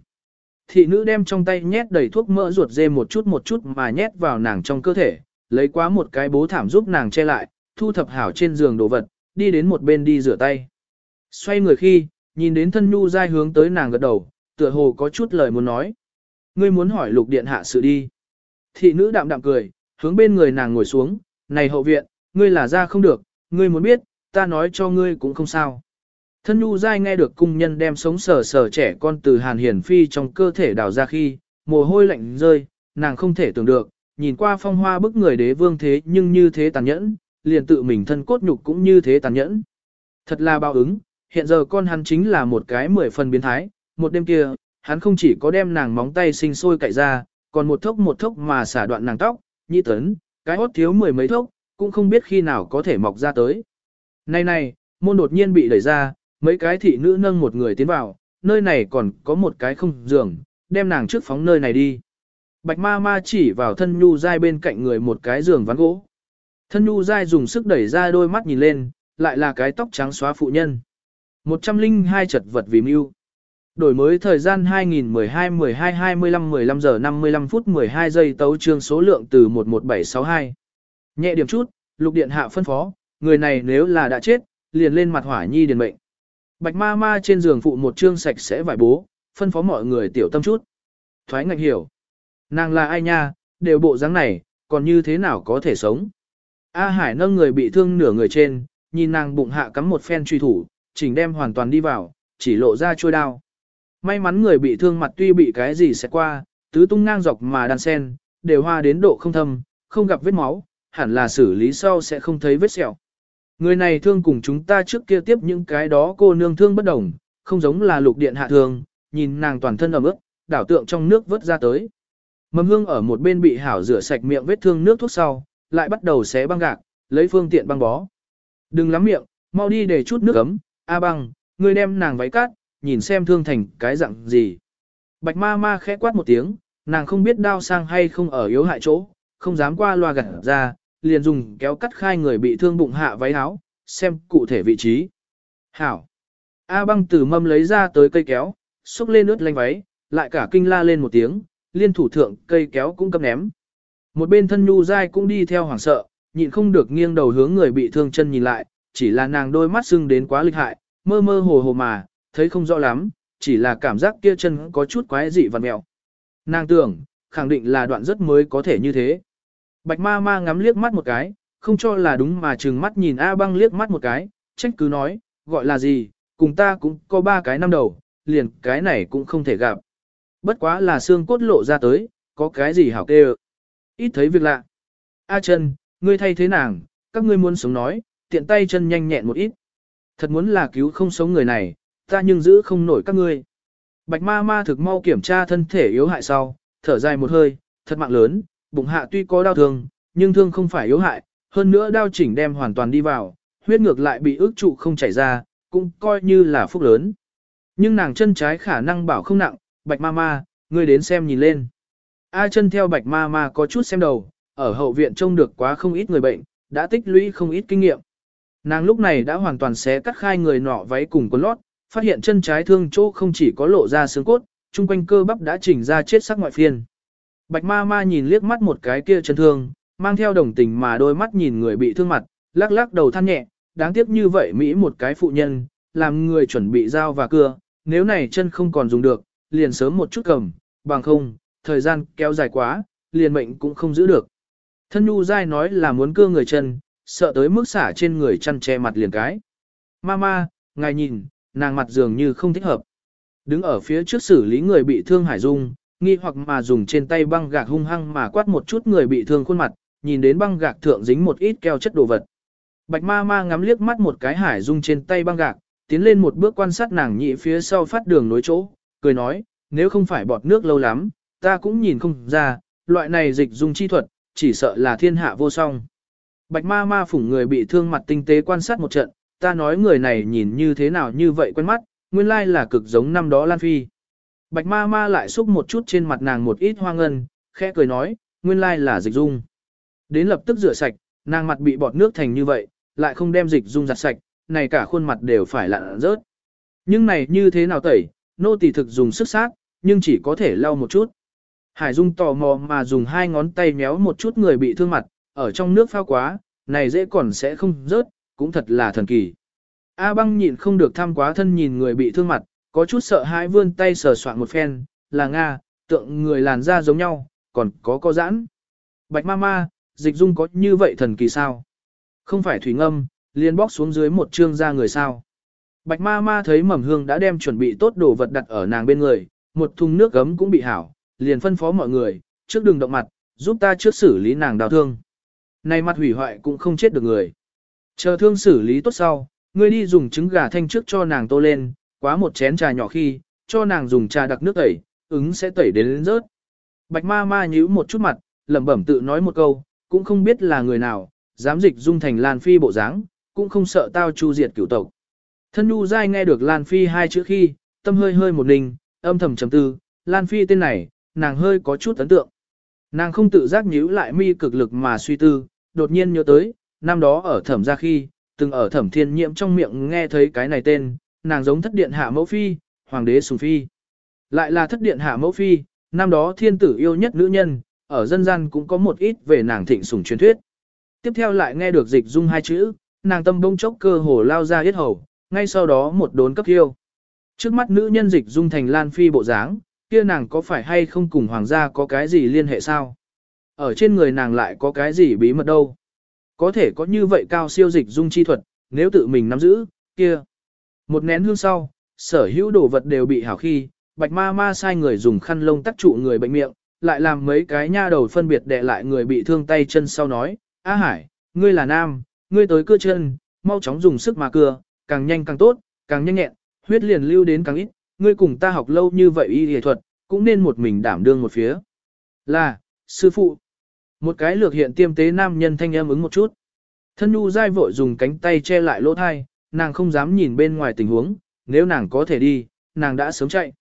thị nữ đem trong tay nhét đầy thuốc mỡ ruột dê một chút một chút mà nhét vào nàng trong cơ thể, lấy quá một cái bố thảm giúp nàng che lại, thu thập hảo trên giường đồ vật, đi đến một bên đi rửa tay. Xoay người khi, nhìn đến thân nhu dai hướng tới nàng gật đầu, tựa hồ có chút lời muốn nói. Ngươi muốn hỏi lục điện hạ sự đi. Thị nữ đạm đạm cười, hướng bên người nàng ngồi xuống, này hậu viện, ngươi là ra không được, ngươi muốn biết, ta nói cho ngươi cũng không sao. Thân nhu dai nghe được cung nhân đem sống sờ sờ trẻ con từ hàn hiển phi trong cơ thể đào ra khi, mồ hôi lạnh rơi, nàng không thể tưởng được, nhìn qua phong hoa bức người đế vương thế nhưng như thế tàn nhẫn, liền tự mình thân cốt nhục cũng như thế tàn nhẫn. Thật là bao ứng, hiện giờ con hắn chính là một cái mười phần biến thái, một đêm kia, hắn không chỉ có đem nàng móng tay sinh sôi cậy ra, còn một thốc một thốc mà xả đoạn nàng tóc, nhị tấn, cái hốt thiếu mười mấy thốc, cũng không biết khi nào có thể mọc ra tới. Này này, môn đột nhiên bị đẩy ra, mấy cái thị nữ nâng một người tiến vào, nơi này còn có một cái không giường, đem nàng trước phóng nơi này đi. Bạch ma ma chỉ vào thân nhu dai bên cạnh người một cái giường ván gỗ. Thân nhu dai dùng sức đẩy ra đôi mắt nhìn lên, lại là cái tóc trắng xóa phụ nhân. 102 chật vật vì mưu. Đổi mới thời gian 2012-12-25-15 giờ 55 phút 12 giây tấu trương số lượng từ 11762. Nhẹ điểm chút, lục điện hạ phân phó, người này nếu là đã chết, liền lên mặt hỏa nhi điền mệnh. Bạch ma ma trên giường phụ một trương sạch sẽ vải bố, phân phó mọi người tiểu tâm chút. Thoái ngạch hiểu. Nàng là ai nha, đều bộ dáng này, còn như thế nào có thể sống. A Hải nâng người bị thương nửa người trên, nhìn nàng bụng hạ cắm một phen truy thủ, chỉnh đem hoàn toàn đi vào, chỉ lộ ra trôi đao. May mắn người bị thương mặt tuy bị cái gì sẽ qua, tứ tung ngang dọc mà đan sen, đều hoa đến độ không thâm, không gặp vết máu, hẳn là xử lý sau sẽ không thấy vết sẹo. Người này thương cùng chúng ta trước kia tiếp những cái đó cô nương thương bất đồng, không giống là lục điện hạ thương, nhìn nàng toàn thân ẩm ướt, đảo tượng trong nước vớt ra tới. Mầm hương ở một bên bị hảo rửa sạch miệng vết thương nước thuốc sau, lại bắt đầu xé băng gạc, lấy phương tiện băng bó. Đừng lắm miệng, mau đi để chút nước ấm, A băng, ngươi đem nàng váy cát, nhìn xem thương thành cái dạng gì. Bạch ma ma khẽ quát một tiếng, nàng không biết đau sang hay không ở yếu hại chỗ, không dám qua loa gặt ra, liền dùng kéo cắt khai người bị thương bụng hạ váy áo, xem cụ thể vị trí. Hảo. A băng từ mâm lấy ra tới cây kéo, xúc lên ướt lanh váy, lại cả kinh la lên một tiếng, liên thủ thượng cây kéo cũng cầm ném. Một bên thân nhu dai cũng đi theo hoảng sợ, nhịn không được nghiêng đầu hướng người bị thương chân nhìn lại, chỉ là nàng đôi mắt sưng đến quá lịch hại, mơ mơ hồ hồ mà, thấy không rõ lắm, chỉ là cảm giác kia chân có chút quái dị vặn mẹo. Nàng tưởng, khẳng định là đoạn rất mới có thể như thế. Bạch ma ma ngắm liếc mắt một cái, không cho là đúng mà trừng mắt nhìn A băng liếc mắt một cái, trách cứ nói, gọi là gì, cùng ta cũng có ba cái năm đầu, liền cái này cũng không thể gặp. Bất quá là xương cốt lộ ra tới, có cái gì hảo kê Ít thấy việc lạ. A chân, ngươi thay thế nàng, các ngươi muốn sống nói, tiện tay chân nhanh nhẹn một ít. Thật muốn là cứu không sống người này, ta nhưng giữ không nổi các ngươi. Bạch ma ma thực mau kiểm tra thân thể yếu hại sau, thở dài một hơi, thật mạng lớn, bụng hạ tuy có đau thương, nhưng thương không phải yếu hại, hơn nữa đau chỉnh đem hoàn toàn đi vào, huyết ngược lại bị ước trụ không chảy ra, cũng coi như là phúc lớn. Nhưng nàng chân trái khả năng bảo không nặng, bạch ma ma, ngươi đến xem nhìn lên. A chân theo bạch ma ma có chút xem đầu, ở hậu viện trông được quá không ít người bệnh, đã tích lũy không ít kinh nghiệm. Nàng lúc này đã hoàn toàn xé cắt khai người nọ váy cùng quần lót, phát hiện chân trái thương chỗ không chỉ có lộ ra xương cốt, chung quanh cơ bắp đã chỉnh ra chết sắc ngoại phiên. Bạch ma ma nhìn liếc mắt một cái kia chân thương, mang theo đồng tình mà đôi mắt nhìn người bị thương mặt, lắc lắc đầu than nhẹ, đáng tiếc như vậy Mỹ một cái phụ nhân, làm người chuẩn bị dao và cưa, nếu này chân không còn dùng được, liền sớm một chút cầm, bằng không, thời gian kéo dài quá, liền mệnh cũng không giữ được. Thân nhu dai nói là muốn cưa người chân, sợ tới mức xả trên người chăn che mặt liền cái. Mama, ngài nhìn, nàng mặt dường như không thích hợp. Đứng ở phía trước xử lý người bị thương Hải Dung, nghi hoặc mà dùng trên tay băng gạc hung hăng mà quát một chút người bị thương khuôn mặt, nhìn đến băng gạc thượng dính một ít keo chất đồ vật. Bạch ma ma ngắm liếc mắt một cái Hải Dung trên tay băng gạc, tiến lên một bước quan sát nàng nhị phía sau phát đường nối chỗ, cười nói, nếu không phải bọt nước lâu lắm, ta cũng nhìn không ra, loại này dịch dung chi thuật, chỉ sợ là thiên hạ vô song. Bạch ma ma phủng người bị thương mặt tinh tế quan sát một trận, ta nói người này nhìn như thế nào như vậy quen mắt, nguyên lai là cực giống năm đó Lan Phi. Bạch ma ma lại xúc một chút trên mặt nàng một ít hoa ngân, khẽ cười nói, nguyên lai là dịch dung. Đến lập tức rửa sạch, nàng mặt bị bọt nước thành như vậy, lại không đem dịch dung giặt sạch, này cả khuôn mặt đều phải lặn rớt. Nhưng này như thế nào tẩy, nô tỳ thực dùng sức sát, nhưng chỉ có thể lau một chút. Hải Dung tò mò mà dùng hai ngón tay méo một chút người bị thương mặt, ở trong nước phao quá, này dễ còn sẽ không rớt, cũng thật là thần kỳ. A băng nhịn không được tham quá thân nhìn người bị thương mặt, có chút sợ hãi vươn tay sờ soạn một phen, là Nga, tượng người làn da giống nhau, còn có có giãn. Bạch ma ma, dịch dung có như vậy thần kỳ sao? Không phải thủy ngâm, liền bóc xuống dưới một chương da người sao? Bạch ma ma thấy mầm hương đã đem chuẩn bị tốt đồ vật đặt ở nàng bên người, một thùng nước gấm cũng bị hảo, liền phân phó mọi người, trước đừng động mặt, giúp ta trước xử lý nàng đào thương. Này mặt hủy hoại cũng không chết được người. Chờ thương xử lý tốt sau, ngươi đi dùng trứng gà thanh trước cho nàng tô lên, quá một chén trà nhỏ khi, cho nàng dùng trà đặc nước tẩy, ứng sẽ tẩy đến lên rớt. Bạch ma ma nhíu một chút mặt, lẩm bẩm tự nói một câu, cũng không biết là người nào, dám dịch dung thành Lan Phi bộ dáng, cũng không sợ tao chu diệt cửu tộc. Thân Nhu Giai nghe được Lan Phi hai chữ khi, tâm hơi hơi một ninh, âm thầm trầm tư, Lan Phi tên này, nàng hơi có chút ấn tượng. Nàng không tự giác nhíu lại mi cực lực mà suy tư, đột nhiên nhớ tới, năm đó ở thẩm gia khi, từng ở thẩm thiên nhiễm trong miệng nghe thấy cái này tên, nàng giống thất điện hạ mẫu phi, hoàng đế sùng phi. Lại là thất điện hạ mẫu phi, năm đó thiên tử yêu nhất nữ nhân, ở dân gian cũng có một ít về nàng thịnh sùng truyền thuyết. Tiếp theo lại nghe được dịch dung hai chữ, nàng tâm bông chốc cơ hồ lao ra yết hầu, ngay sau đó một đốn cấp thiêu. Trước mắt nữ nhân dịch dung thành Lan Phi bộ dáng, kia nàng có phải hay không cùng hoàng gia có cái gì liên hệ sao? Ở trên người nàng lại có cái gì bí mật đâu? Có thể có như vậy cao siêu dịch dung chi thuật, nếu tự mình nắm giữ, kia. Một nén hương sau, sở hữu đồ vật đều bị hảo khi, bạch ma ma sai người dùng khăn lông tắc trụ người bệnh miệng, lại làm mấy cái nha đầu phân biệt đè lại người bị thương tay chân sau nói, A Hải, ngươi là nam, ngươi tới cưa chân, mau chóng dùng sức mà cưa, càng nhanh càng tốt, càng nhanh nhẹn, huyết liền lưu đến càng ít, ngươi cùng ta học lâu như vậy y y thuật, cũng nên một mình đảm đương một phía. Là, sư phụ. Một cái lược hiện tiêm tế nam nhân thanh em ứng một chút. Thân nhu dai vội dùng cánh tay che lại lỗ thai, nàng không dám nhìn bên ngoài tình huống, nếu nàng có thể đi, nàng đã sớm chạy.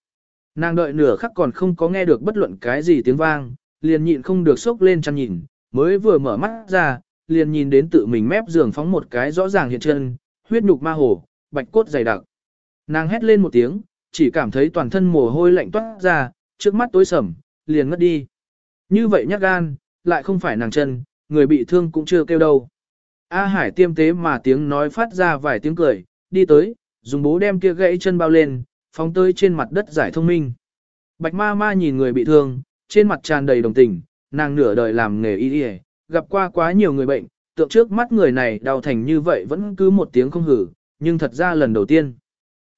Nàng đợi nửa khắc còn không có nghe được bất luận cái gì tiếng vang, liền nhịn không được sốc lên chăn nhìn, mới vừa mở mắt ra, liền nhìn đến tự mình mép giường phóng một cái rõ ràng hiện chân, huyết nhục ma hồ, bạch cốt dày đặc. Nàng hét lên một tiếng, chỉ cảm thấy toàn thân mồ hôi lạnh toát ra, trước mắt tối sầm, liền ngất đi. Như vậy nhắc gan, lại không phải nàng chân, người bị thương cũng chưa kêu đâu. A Hải tiêm tế mà tiếng nói phát ra vài tiếng cười, đi tới, dùng bố đem kia gãy chân bao lên, phóng tới trên mặt đất giải thông minh. Bạch ma ma nhìn người bị thương, trên mặt tràn đầy đồng tình, nàng nửa đời làm nghề y y, gặp qua quá nhiều người bệnh, tượng trước mắt người này đau thành như vậy vẫn cứ một tiếng không hử, nhưng thật ra lần đầu tiên.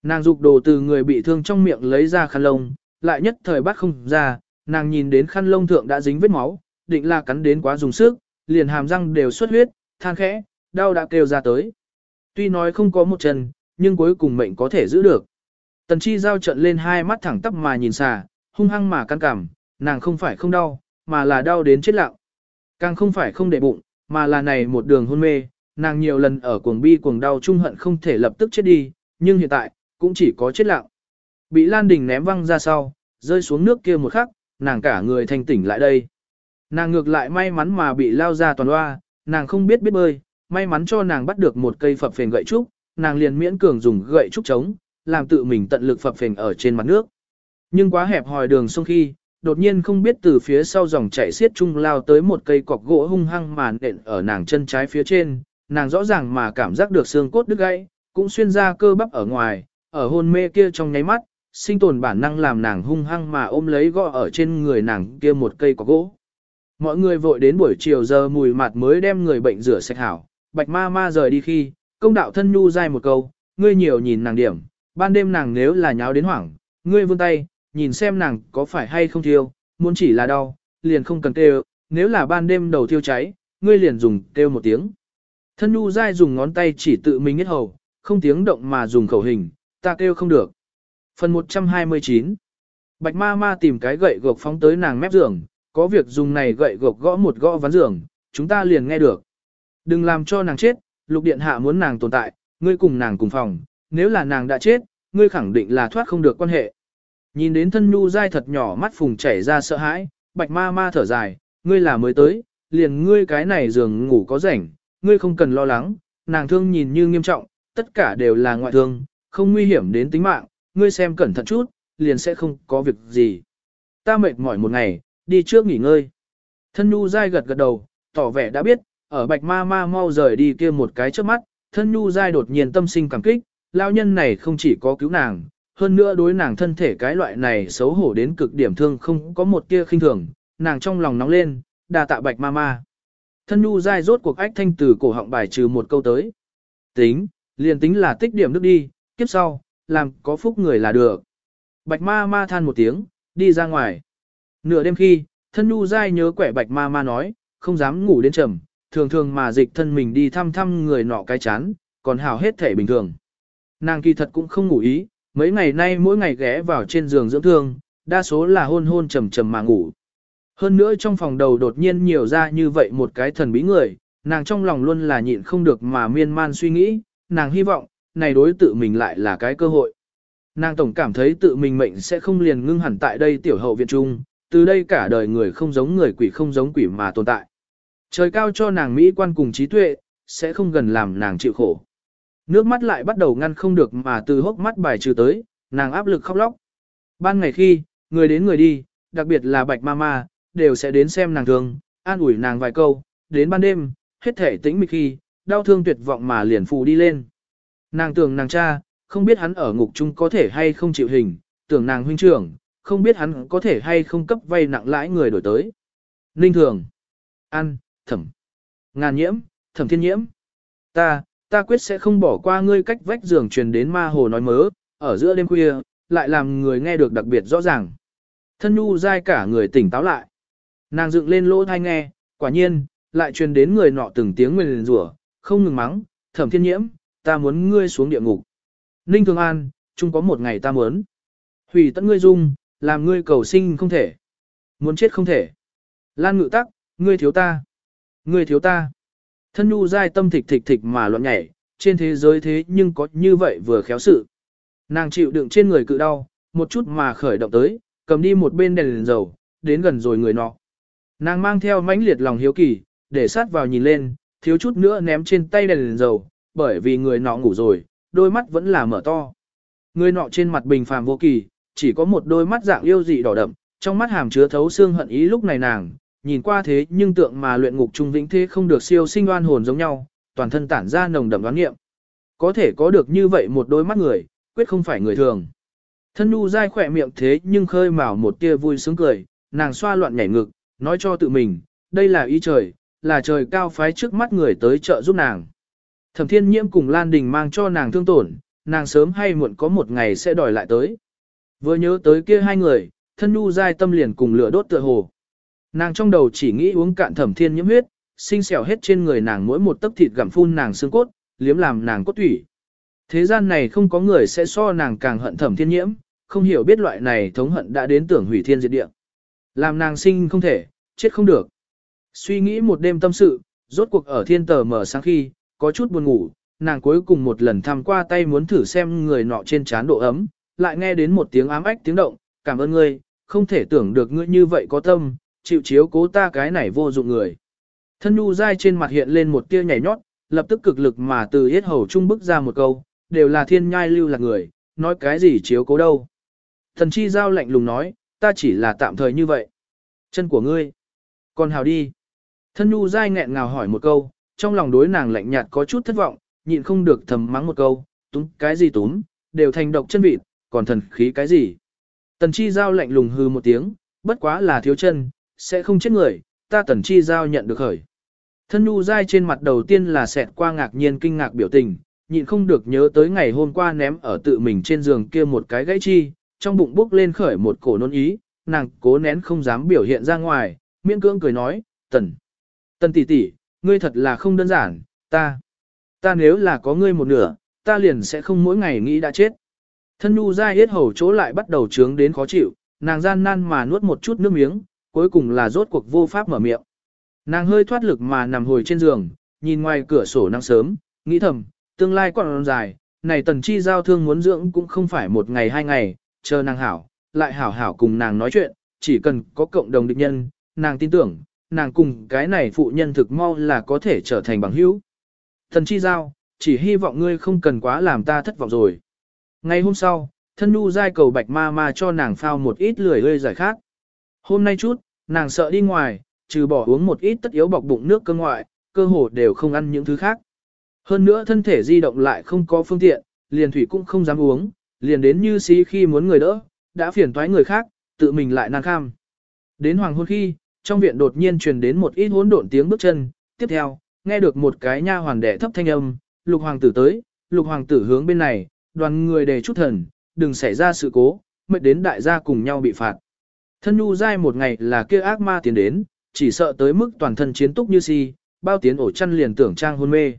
Nàng dục đồ từ người bị thương trong miệng lấy ra khăn lông, lại nhất thời bắt không ra, nàng nhìn đến khăn lông thượng đã dính vết máu, định là cắn đến quá dùng sức, liền hàm răng đều xuất huyết, than khẽ, đau đã kêu ra tới. Tuy nói không có một chân, nhưng cuối cùng mệnh có thể giữ được. Tần chi giao trận lên hai mắt thẳng tắp mà nhìn xà, hung hăng mà căng cảm, nàng không phải không đau, mà là đau đến chết lặng. Càng không phải không để bụng, mà là này một đường hôn mê, nàng nhiều lần ở cuồng bi cuồng đau trung hận không thể lập tức chết đi, nhưng hiện tại, cũng chỉ có chết lặng. Bị Lan Đình ném văng ra sau, rơi xuống nước kia một khắc, nàng cả người thanh tỉnh lại đây. Nàng ngược lại may mắn mà bị lao ra toàn loa, nàng không biết biết bơi, may mắn cho nàng bắt được một cây phập phền gậy trúc, nàng liền miễn cường dùng gậy trúc chống, làm tự mình tận lực phập phền ở trên mặt nước. Nhưng quá hẹp hòi đường sông khi, đột nhiên không biết từ phía sau dòng chảy xiết chung lao tới một cây cọc gỗ hung hăng mà nện ở nàng chân trái phía trên, nàng rõ ràng mà cảm giác được xương cốt đứt gãy, cũng xuyên ra cơ bắp ở ngoài, ở hôn mê kia trong nháy mắt, sinh tồn bản năng làm nàng hung hăng mà ôm lấy gõ ở trên người nàng kia một cây cọc gỗ. Mọi người vội đến buổi chiều giờ mùi mặt mới đem người bệnh rửa sạch hảo, bạch ma ma rời đi khi, công đạo thân nhu dai một câu, ngươi nhiều nhìn nàng điểm, ban đêm nàng nếu là nháo đến hoảng, ngươi vươn tay, nhìn xem nàng có phải hay không thiêu, muốn chỉ là đau, liền không cần kêu, nếu là ban đêm đầu thiêu cháy, ngươi liền dùng kêu một tiếng. Thân nhu dai dùng ngón tay chỉ tự mình nhất hầu, không tiếng động mà dùng khẩu hình, ta kêu không được. Phần 129 Bạch ma ma tìm cái gậy gộc phóng tới nàng mép giường, có việc dùng này gậy gộc gõ một gõ ván giường, chúng ta liền nghe được. Đừng làm cho nàng chết, lục điện hạ muốn nàng tồn tại, ngươi cùng nàng cùng phòng, nếu là nàng đã chết, ngươi khẳng định là thoát không được quan hệ. Nhìn đến thân nhu dai thật nhỏ mắt phùng chảy ra sợ hãi, bạch ma ma thở dài, ngươi là mới tới, liền ngươi cái này giường ngủ có rảnh, ngươi không cần lo lắng, nàng thương nhìn như nghiêm trọng, tất cả đều là ngoại thương, không nguy hiểm đến tính mạng, ngươi xem cẩn thận chút, liền sẽ không có việc gì. Ta mệt mỏi một ngày, đi trước nghỉ ngơi. Thân Nhu dai gật gật đầu, tỏ vẻ đã biết, ở bạch ma ma mau rời đi kia một cái trước mắt, thân Nhu dai đột nhiên tâm sinh cảm kích, lao nhân này không chỉ có cứu nàng, hơn nữa đối nàng thân thể cái loại này xấu hổ đến cực điểm thương không có một tia khinh thường, nàng trong lòng nóng lên, đà tạ bạch ma ma. Thân Nhu dai rốt cuộc ách thanh từ cổ họng bài trừ một câu tới. Tính, liền tính là tích điểm đức đi, kiếp sau, làm có phúc người là được. Bạch ma ma than một tiếng, đi ra ngoài. Nửa đêm khi, thân Nhu dai nhớ quẻ bạch ma ma nói, không dám ngủ đến trầm, thường thường mà dịch thân mình đi thăm thăm người nọ cái chán, còn hào hết thể bình thường. Nàng kỳ thật cũng không ngủ ý, mấy ngày nay mỗi ngày ghé vào trên giường dưỡng thương, đa số là hôn hôn trầm trầm mà ngủ. Hơn nữa trong phòng đầu đột nhiên nhiều ra như vậy một cái thần bí người, nàng trong lòng luôn là nhịn không được mà miên man suy nghĩ, nàng hy vọng, này đối tự mình lại là cái cơ hội. Nàng tổng cảm thấy tự mình mệnh sẽ không liền ngưng hẳn tại đây tiểu hậu viện trung, từ đây cả đời người không giống người quỷ không giống quỷ mà tồn tại. Trời cao cho nàng mỹ quan cùng trí tuệ, sẽ không gần làm nàng chịu khổ. Nước mắt lại bắt đầu ngăn không được mà từ hốc mắt bài trừ tới, nàng áp lực khóc lóc. Ban ngày khi, người đến người đi, đặc biệt là bạch mama, đều sẽ đến xem nàng thương, an ủi nàng vài câu, đến ban đêm, hết thể tĩnh mịch khi, đau thương tuyệt vọng mà liền phù đi lên. Nàng tưởng nàng cha, không biết hắn ở ngục chung có thể hay không chịu hình, tưởng nàng huynh trưởng, không biết hắn có thể hay không cấp vay nặng lãi người đổi tới. Ninh thường, an, thẩm, ngàn nhiễm, thẩm thiên nhiễm. Ta, ta quyết sẽ không bỏ qua ngươi cách vách giường truyền đến ma hồ nói mớ, ở giữa đêm khuya, lại làm người nghe được đặc biệt rõ ràng. Thân nhu dai cả người tỉnh táo lại. Nàng dựng lên lỗ thai nghe, quả nhiên, lại truyền đến người nọ từng tiếng nguyền rủa, không ngừng mắng, thẩm thiên nhiễm, ta muốn ngươi xuống địa ngục. Ninh Thường An, chung có một ngày ta muốn. Hủy tận ngươi dung, làm ngươi cầu sinh không thể. Muốn chết không thể. Lan ngự tắc, ngươi thiếu ta. Ngươi thiếu ta. Thân nhu dai tâm thịch thịch thịch mà loạn nhảy, trên thế giới thế nhưng có như vậy vừa khéo sự. Nàng chịu đựng trên người cự đau, một chút mà khởi động tới, cầm đi một bên đèn, đèn dầu, đến gần rồi người nọ. Nàng mang theo mãnh liệt lòng hiếu kỳ, để sát vào nhìn lên, thiếu chút nữa ném trên tay đèn, đèn dầu, bởi vì người nọ ngủ rồi, đôi mắt vẫn là mở to. Người nọ trên mặt bình phàm vô kỳ, chỉ có một đôi mắt dạng yêu dị đỏ đậm, trong mắt hàm chứa thấu xương hận ý lúc này nàng, nhìn qua thế nhưng tượng mà luyện ngục trung vĩnh thế không được siêu sinh oan hồn giống nhau, toàn thân tản ra nồng đậm đoán nghiệm. Có thể có được như vậy một đôi mắt người, quyết không phải người thường. Thân nu dai khỏe miệng thế nhưng khơi mào một tia vui sướng cười, nàng xoa loạn nhảy ngực, nói cho tự mình, đây là ý trời, là trời cao phái trước mắt người tới trợ giúp nàng. Thẩm thiên nhiễm cùng Lan Đình mang cho nàng thương tổn, nàng sớm hay muộn có một ngày sẽ đòi lại tới. Vừa nhớ tới kia hai người, thân nhu dai tâm liền cùng lửa đốt tựa hồ. Nàng trong đầu chỉ nghĩ uống cạn thẩm thiên nhiễm huyết, sinh sẹo hết trên người nàng mỗi một tấc thịt gặm phun nàng xương cốt, liếm làm nàng cốt thủy. Thế gian này không có người sẽ so nàng càng hận thẩm thiên nhiễm, không hiểu biết loại này thống hận đã đến tưởng hủy thiên diệt địa. Làm nàng sinh không thể, chết không được. Suy nghĩ một đêm tâm sự, rốt cuộc ở thiên tờ mở sáng khi, có chút buồn ngủ, nàng cuối cùng một lần thăm qua tay muốn thử xem người nọ trên chán độ ấm, lại nghe đến một tiếng ám ách tiếng động, cảm ơn ngươi, không thể tưởng được ngươi như vậy có tâm, chịu chiếu cố ta cái này vô dụng người. Thân nhu dai trên mặt hiện lên một tia nhảy nhót, lập tức cực lực mà từ hết hầu trung bức ra một câu, đều là thiên nhai lưu là người, nói cái gì chiếu cố đâu. Thần chi giao lạnh lùng nói, ta chỉ là tạm thời như vậy. Chân của ngươi. Còn hào đi. Thân nhu dai nghẹn ngào hỏi một câu, trong lòng đối nàng lạnh nhạt có chút thất vọng, nhịn không được thầm mắng một câu, túng cái gì túng, đều thành độc chân vịt, còn thần khí cái gì. Tần chi giao lạnh lùng hư một tiếng, bất quá là thiếu chân, sẽ không chết người, ta tần chi giao nhận được khởi. Thân nhu dai trên mặt đầu tiên là xẹt qua ngạc nhiên kinh ngạc biểu tình, nhịn không được nhớ tới ngày hôm qua ném ở tự mình trên giường kia một cái gãy chi, trong bụng bốc lên khởi một cổ nôn ý, nàng cố nén không dám biểu hiện ra ngoài, miễn cưỡng cười nói, tần, tần tỷ tỷ, ngươi thật là không đơn giản, ta, ta nếu là có ngươi một nửa, ta liền sẽ không mỗi ngày nghĩ đã chết. Thân nhu dai yết hầu chỗ lại bắt đầu trướng đến khó chịu, nàng gian nan mà nuốt một chút nước miếng, cuối cùng là rốt cuộc vô pháp mở miệng. Nàng hơi thoát lực mà nằm hồi trên giường, nhìn ngoài cửa sổ nắng sớm, nghĩ thầm, tương lai còn dài, này tần chi giao thương muốn dưỡng cũng không phải một ngày hai ngày, chờ nàng hảo, lại hảo hảo cùng nàng nói chuyện, chỉ cần có cộng đồng địch nhân, nàng tin tưởng, nàng cùng cái này phụ nhân thực mau là có thể trở thành bằng hữu. Tần chi giao, chỉ hy vọng ngươi không cần quá làm ta thất vọng rồi. Ngày hôm sau, thân nu dai cầu bạch ma ma cho nàng phao một ít lười lơi giải khát. Hôm nay chút, nàng sợ đi ngoài, trừ bỏ uống một ít tất yếu bọc bụng nước cơ ngoại, cơ hồ đều không ăn những thứ khác. Hơn nữa thân thể di động lại không có phương tiện, liền thủy cũng không dám uống, liền đến như xí khi muốn người đỡ, đã phiền toái người khác, tự mình lại nan kham. Đến hoàng hôn khi, trong viện đột nhiên truyền đến một ít hỗn độn tiếng bước chân, tiếp theo, nghe được một cái nha hoàn đẻ thấp thanh âm, lục hoàng tử tới, lục hoàng tử hướng bên này, đoàn người đề chút thần, đừng xảy ra sự cố, mệt đến đại gia cùng nhau bị phạt. Thân nhu dai một ngày là kia ác ma tiến đến, chỉ sợ tới mức toàn thân chiến túc như si, bao tiến ổ chăn liền tưởng trang hôn mê.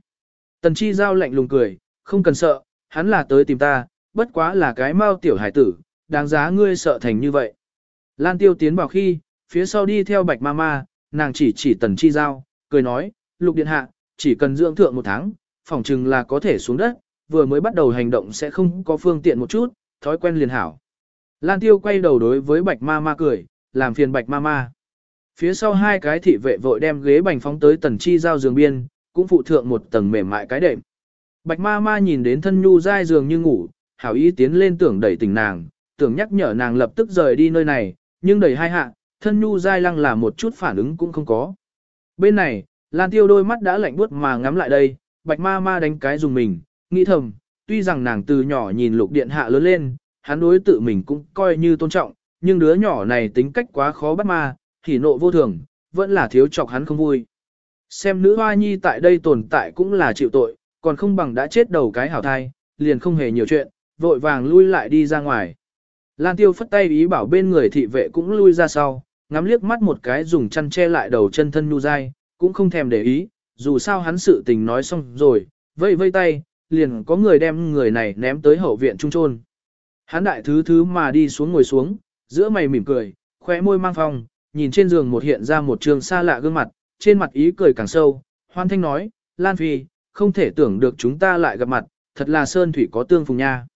Tần chi giao lạnh lùng cười, không cần sợ, hắn là tới tìm ta, bất quá là cái mau tiểu hải tử, đáng giá ngươi sợ thành như vậy. Lan tiêu tiến vào khi, phía sau đi theo bạch ma ma, nàng chỉ chỉ tần chi giao, cười nói, lục điện hạ, chỉ cần dưỡng thượng một tháng, phỏng chừng là có thể xuống đất, vừa mới bắt đầu hành động sẽ không có phương tiện một chút, thói quen liền hảo. Lan tiêu quay đầu đối với bạch ma ma cười, làm phiền bạch ma ma. Phía sau hai cái thị vệ vội đem ghế bành phóng tới tần chi giao giường biên, cũng phụ thượng một tầng mềm mại cái đệm. Bạch ma ma nhìn đến thân nhu dai giường như ngủ, hảo ý tiến lên tưởng đẩy tỉnh nàng, tưởng nhắc nhở nàng lập tức rời đi nơi này, nhưng đẩy hai hạ, thân nhu dai lăng là một chút phản ứng cũng không có. Bên này, Lan Tiêu đôi mắt đã lạnh buốt mà ngắm lại đây, bạch ma ma đánh cái dùng mình, nghĩ thầm, tuy rằng nàng từ nhỏ nhìn lục điện hạ lớn lên, hắn đối tự mình cũng coi như tôn trọng, nhưng đứa nhỏ này tính cách quá khó bắt ma, thì nộ vô thường, vẫn là thiếu chọc hắn không vui. Xem nữ hoa nhi tại đây tồn tại cũng là chịu tội, còn không bằng đã chết đầu cái hảo thai, liền không hề nhiều chuyện, vội vàng lui lại đi ra ngoài. Lan tiêu phất tay ý bảo bên người thị vệ cũng lui ra sau, ngắm liếc mắt một cái dùng chăn che lại đầu chân thân nu dai, cũng không thèm để ý, dù sao hắn sự tình nói xong rồi, vây vây tay, liền có người đem người này ném tới hậu viện trung trôn. Hắn đại thứ thứ mà đi xuống ngồi xuống, giữa mày mỉm cười, khóe môi mang phong, nhìn trên giường một hiện ra một trường xa lạ gương mặt, trên mặt ý cười càng sâu, hoan thanh nói, Lan Phi, không thể tưởng được chúng ta lại gặp mặt, thật là sơn thủy có tương phùng nha.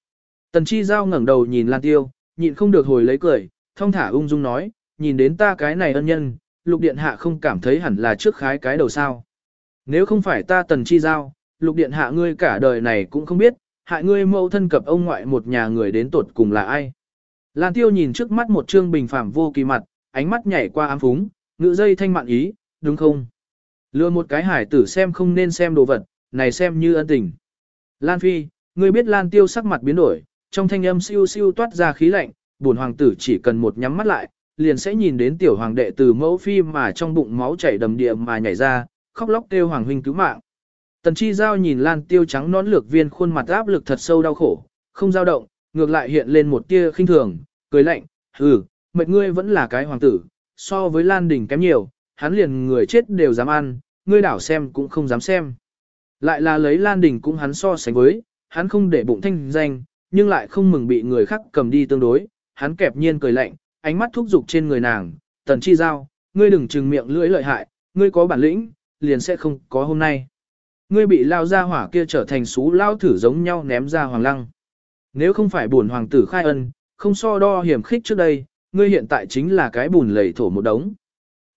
Tần Chi Giao ngẩng đầu nhìn Lan Tiêu, nhịn không được hồi lấy cười, thông thả ung dung nói, nhìn đến ta cái này ân nhân, lục điện hạ không cảm thấy hẳn là trước khái cái đầu sao. Nếu không phải ta Tần Chi Giao, lục điện hạ ngươi cả đời này cũng không biết, hại ngươi mâu thân cập ông ngoại một nhà người đến tột cùng là ai. Lan Tiêu nhìn trước mắt một trương bình phàm vô kỳ mặt, ánh mắt nhảy qua ám phúng, ngữ dây thanh mạn ý, đúng không? Lừa một cái hải tử xem không nên xem đồ vật, này xem như ân tình. Lan Phi, ngươi biết Lan Tiêu sắc mặt biến đổi, trong thanh âm siêu siêu toát ra khí lạnh, buồn hoàng tử chỉ cần một nhắm mắt lại, liền sẽ nhìn đến tiểu hoàng đệ từ mẫu phi mà trong bụng máu chảy đầm địa mà nhảy ra, khóc lóc kêu hoàng huynh cứu mạng. Tần Chi Giao nhìn Lan Tiêu trắng nón lược viên khuôn mặt áp lực thật sâu đau khổ, không dao động, ngược lại hiện lên một tia khinh thường, cười lạnh, "Hừ, mệt ngươi vẫn là cái hoàng tử, so với Lan Đình kém nhiều, hắn liền người chết đều dám ăn, ngươi đảo xem cũng không dám xem." Lại là lấy Lan Đình cũng hắn so sánh với, hắn không để bụng thanh danh, nhưng lại không mừng bị người khác cầm đi tương đối, hắn kẹp nhiên cười lạnh, ánh mắt thúc giục trên người nàng, "Tần Chi Giao, ngươi đừng trừng miệng lưỡi lợi hại, ngươi có bản lĩnh, liền sẽ không có hôm nay." Ngươi bị lao ra hỏa kia trở thành xú lao thử giống nhau ném ra hoàng lăng. Nếu không phải buồn hoàng tử khai ân, không so đo hiểm khích trước đây, ngươi hiện tại chính là cái bùn lầy thổ một đống.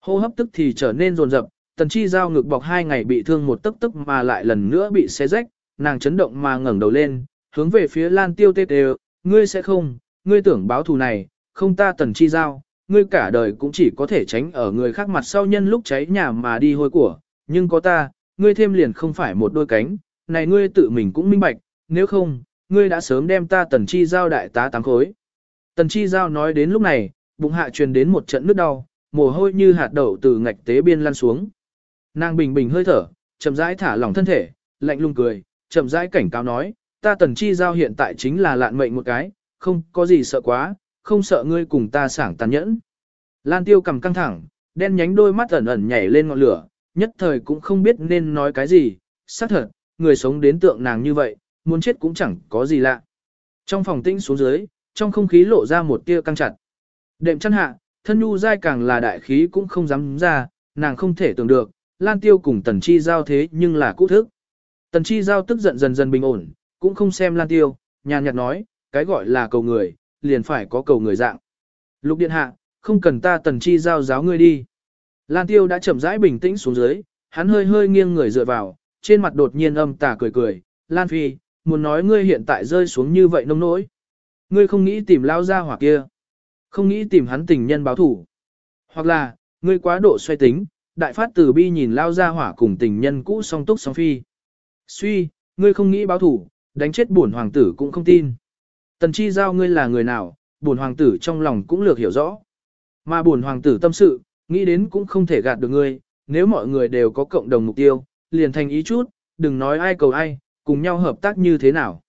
Hô hấp tức thì trở nên rồn rập, tần chi giao ngực bọc hai ngày bị thương một tức tức mà lại lần nữa bị xé rách, nàng chấn động mà ngẩng đầu lên, hướng về phía lan tiêu tê tê, ngươi sẽ không, ngươi tưởng báo thù này, không ta tần chi giao, ngươi cả đời cũng chỉ có thể tránh ở người khác mặt sau nhân lúc cháy nhà mà đi hôi của, nhưng có ta, ngươi thêm liền không phải một đôi cánh, này ngươi tự mình cũng minh bạch, nếu không, ngươi đã sớm đem ta tần chi giao đại tá tám khối. Tần chi giao nói đến lúc này, bụng hạ truyền đến một trận nước đau, mồ hôi như hạt đậu từ ngạch tế biên lăn xuống. Nàng bình bình hơi thở, chậm rãi thả lỏng thân thể, lạnh lùng cười, chậm rãi cảnh cáo nói, ta tần chi giao hiện tại chính là lạn mệnh một cái, không có gì sợ quá, không sợ ngươi cùng ta sảng tàn nhẫn. Lan tiêu cầm căng thẳng, đen nhánh đôi mắt ẩn ẩn nhảy lên ngọn lửa, nhất thời cũng không biết nên nói cái gì, xác thật, người sống đến tượng nàng như vậy, muốn chết cũng chẳng có gì lạ. Trong phòng tinh xuống dưới, trong không khí lộ ra một tia căng chặt. Đệm chăn hạ, thân nhu dai càng là đại khí cũng không dám ra, nàng không thể tưởng được, Lan Tiêu cùng Tần Chi giao thế nhưng là cũ thức. Tần Chi giao tức giận dần dần bình ổn, cũng không xem Lan Tiêu, nhàn nhạt nói, cái gọi là cầu người, liền phải có cầu người dạng. Lục điện hạ, không cần ta Tần Chi giao giáo ngươi đi. Lan Tiêu đã chậm rãi bình tĩnh xuống dưới, hắn hơi hơi nghiêng người dựa vào, trên mặt đột nhiên âm tà cười cười, Lan Phi, muốn nói ngươi hiện tại rơi xuống như vậy nông nỗi. ngươi không nghĩ tìm lao ra hoặc kia. Không nghĩ tìm hắn tình nhân báo thủ. Hoặc là, ngươi quá độ xoay tính, đại phát từ bi nhìn lao ra hỏa cùng tình nhân cũ song túc song phi. Suy, ngươi không nghĩ báo thủ, đánh chết bổn hoàng tử cũng không tin. Tần chi giao ngươi là người nào, bổn hoàng tử trong lòng cũng lược hiểu rõ. Mà bổn hoàng tử tâm sự, nghĩ đến cũng không thể gạt được ngươi, nếu mọi người đều có cộng đồng mục tiêu, liền thành ý chút, đừng nói ai cầu ai, cùng nhau hợp tác như thế nào.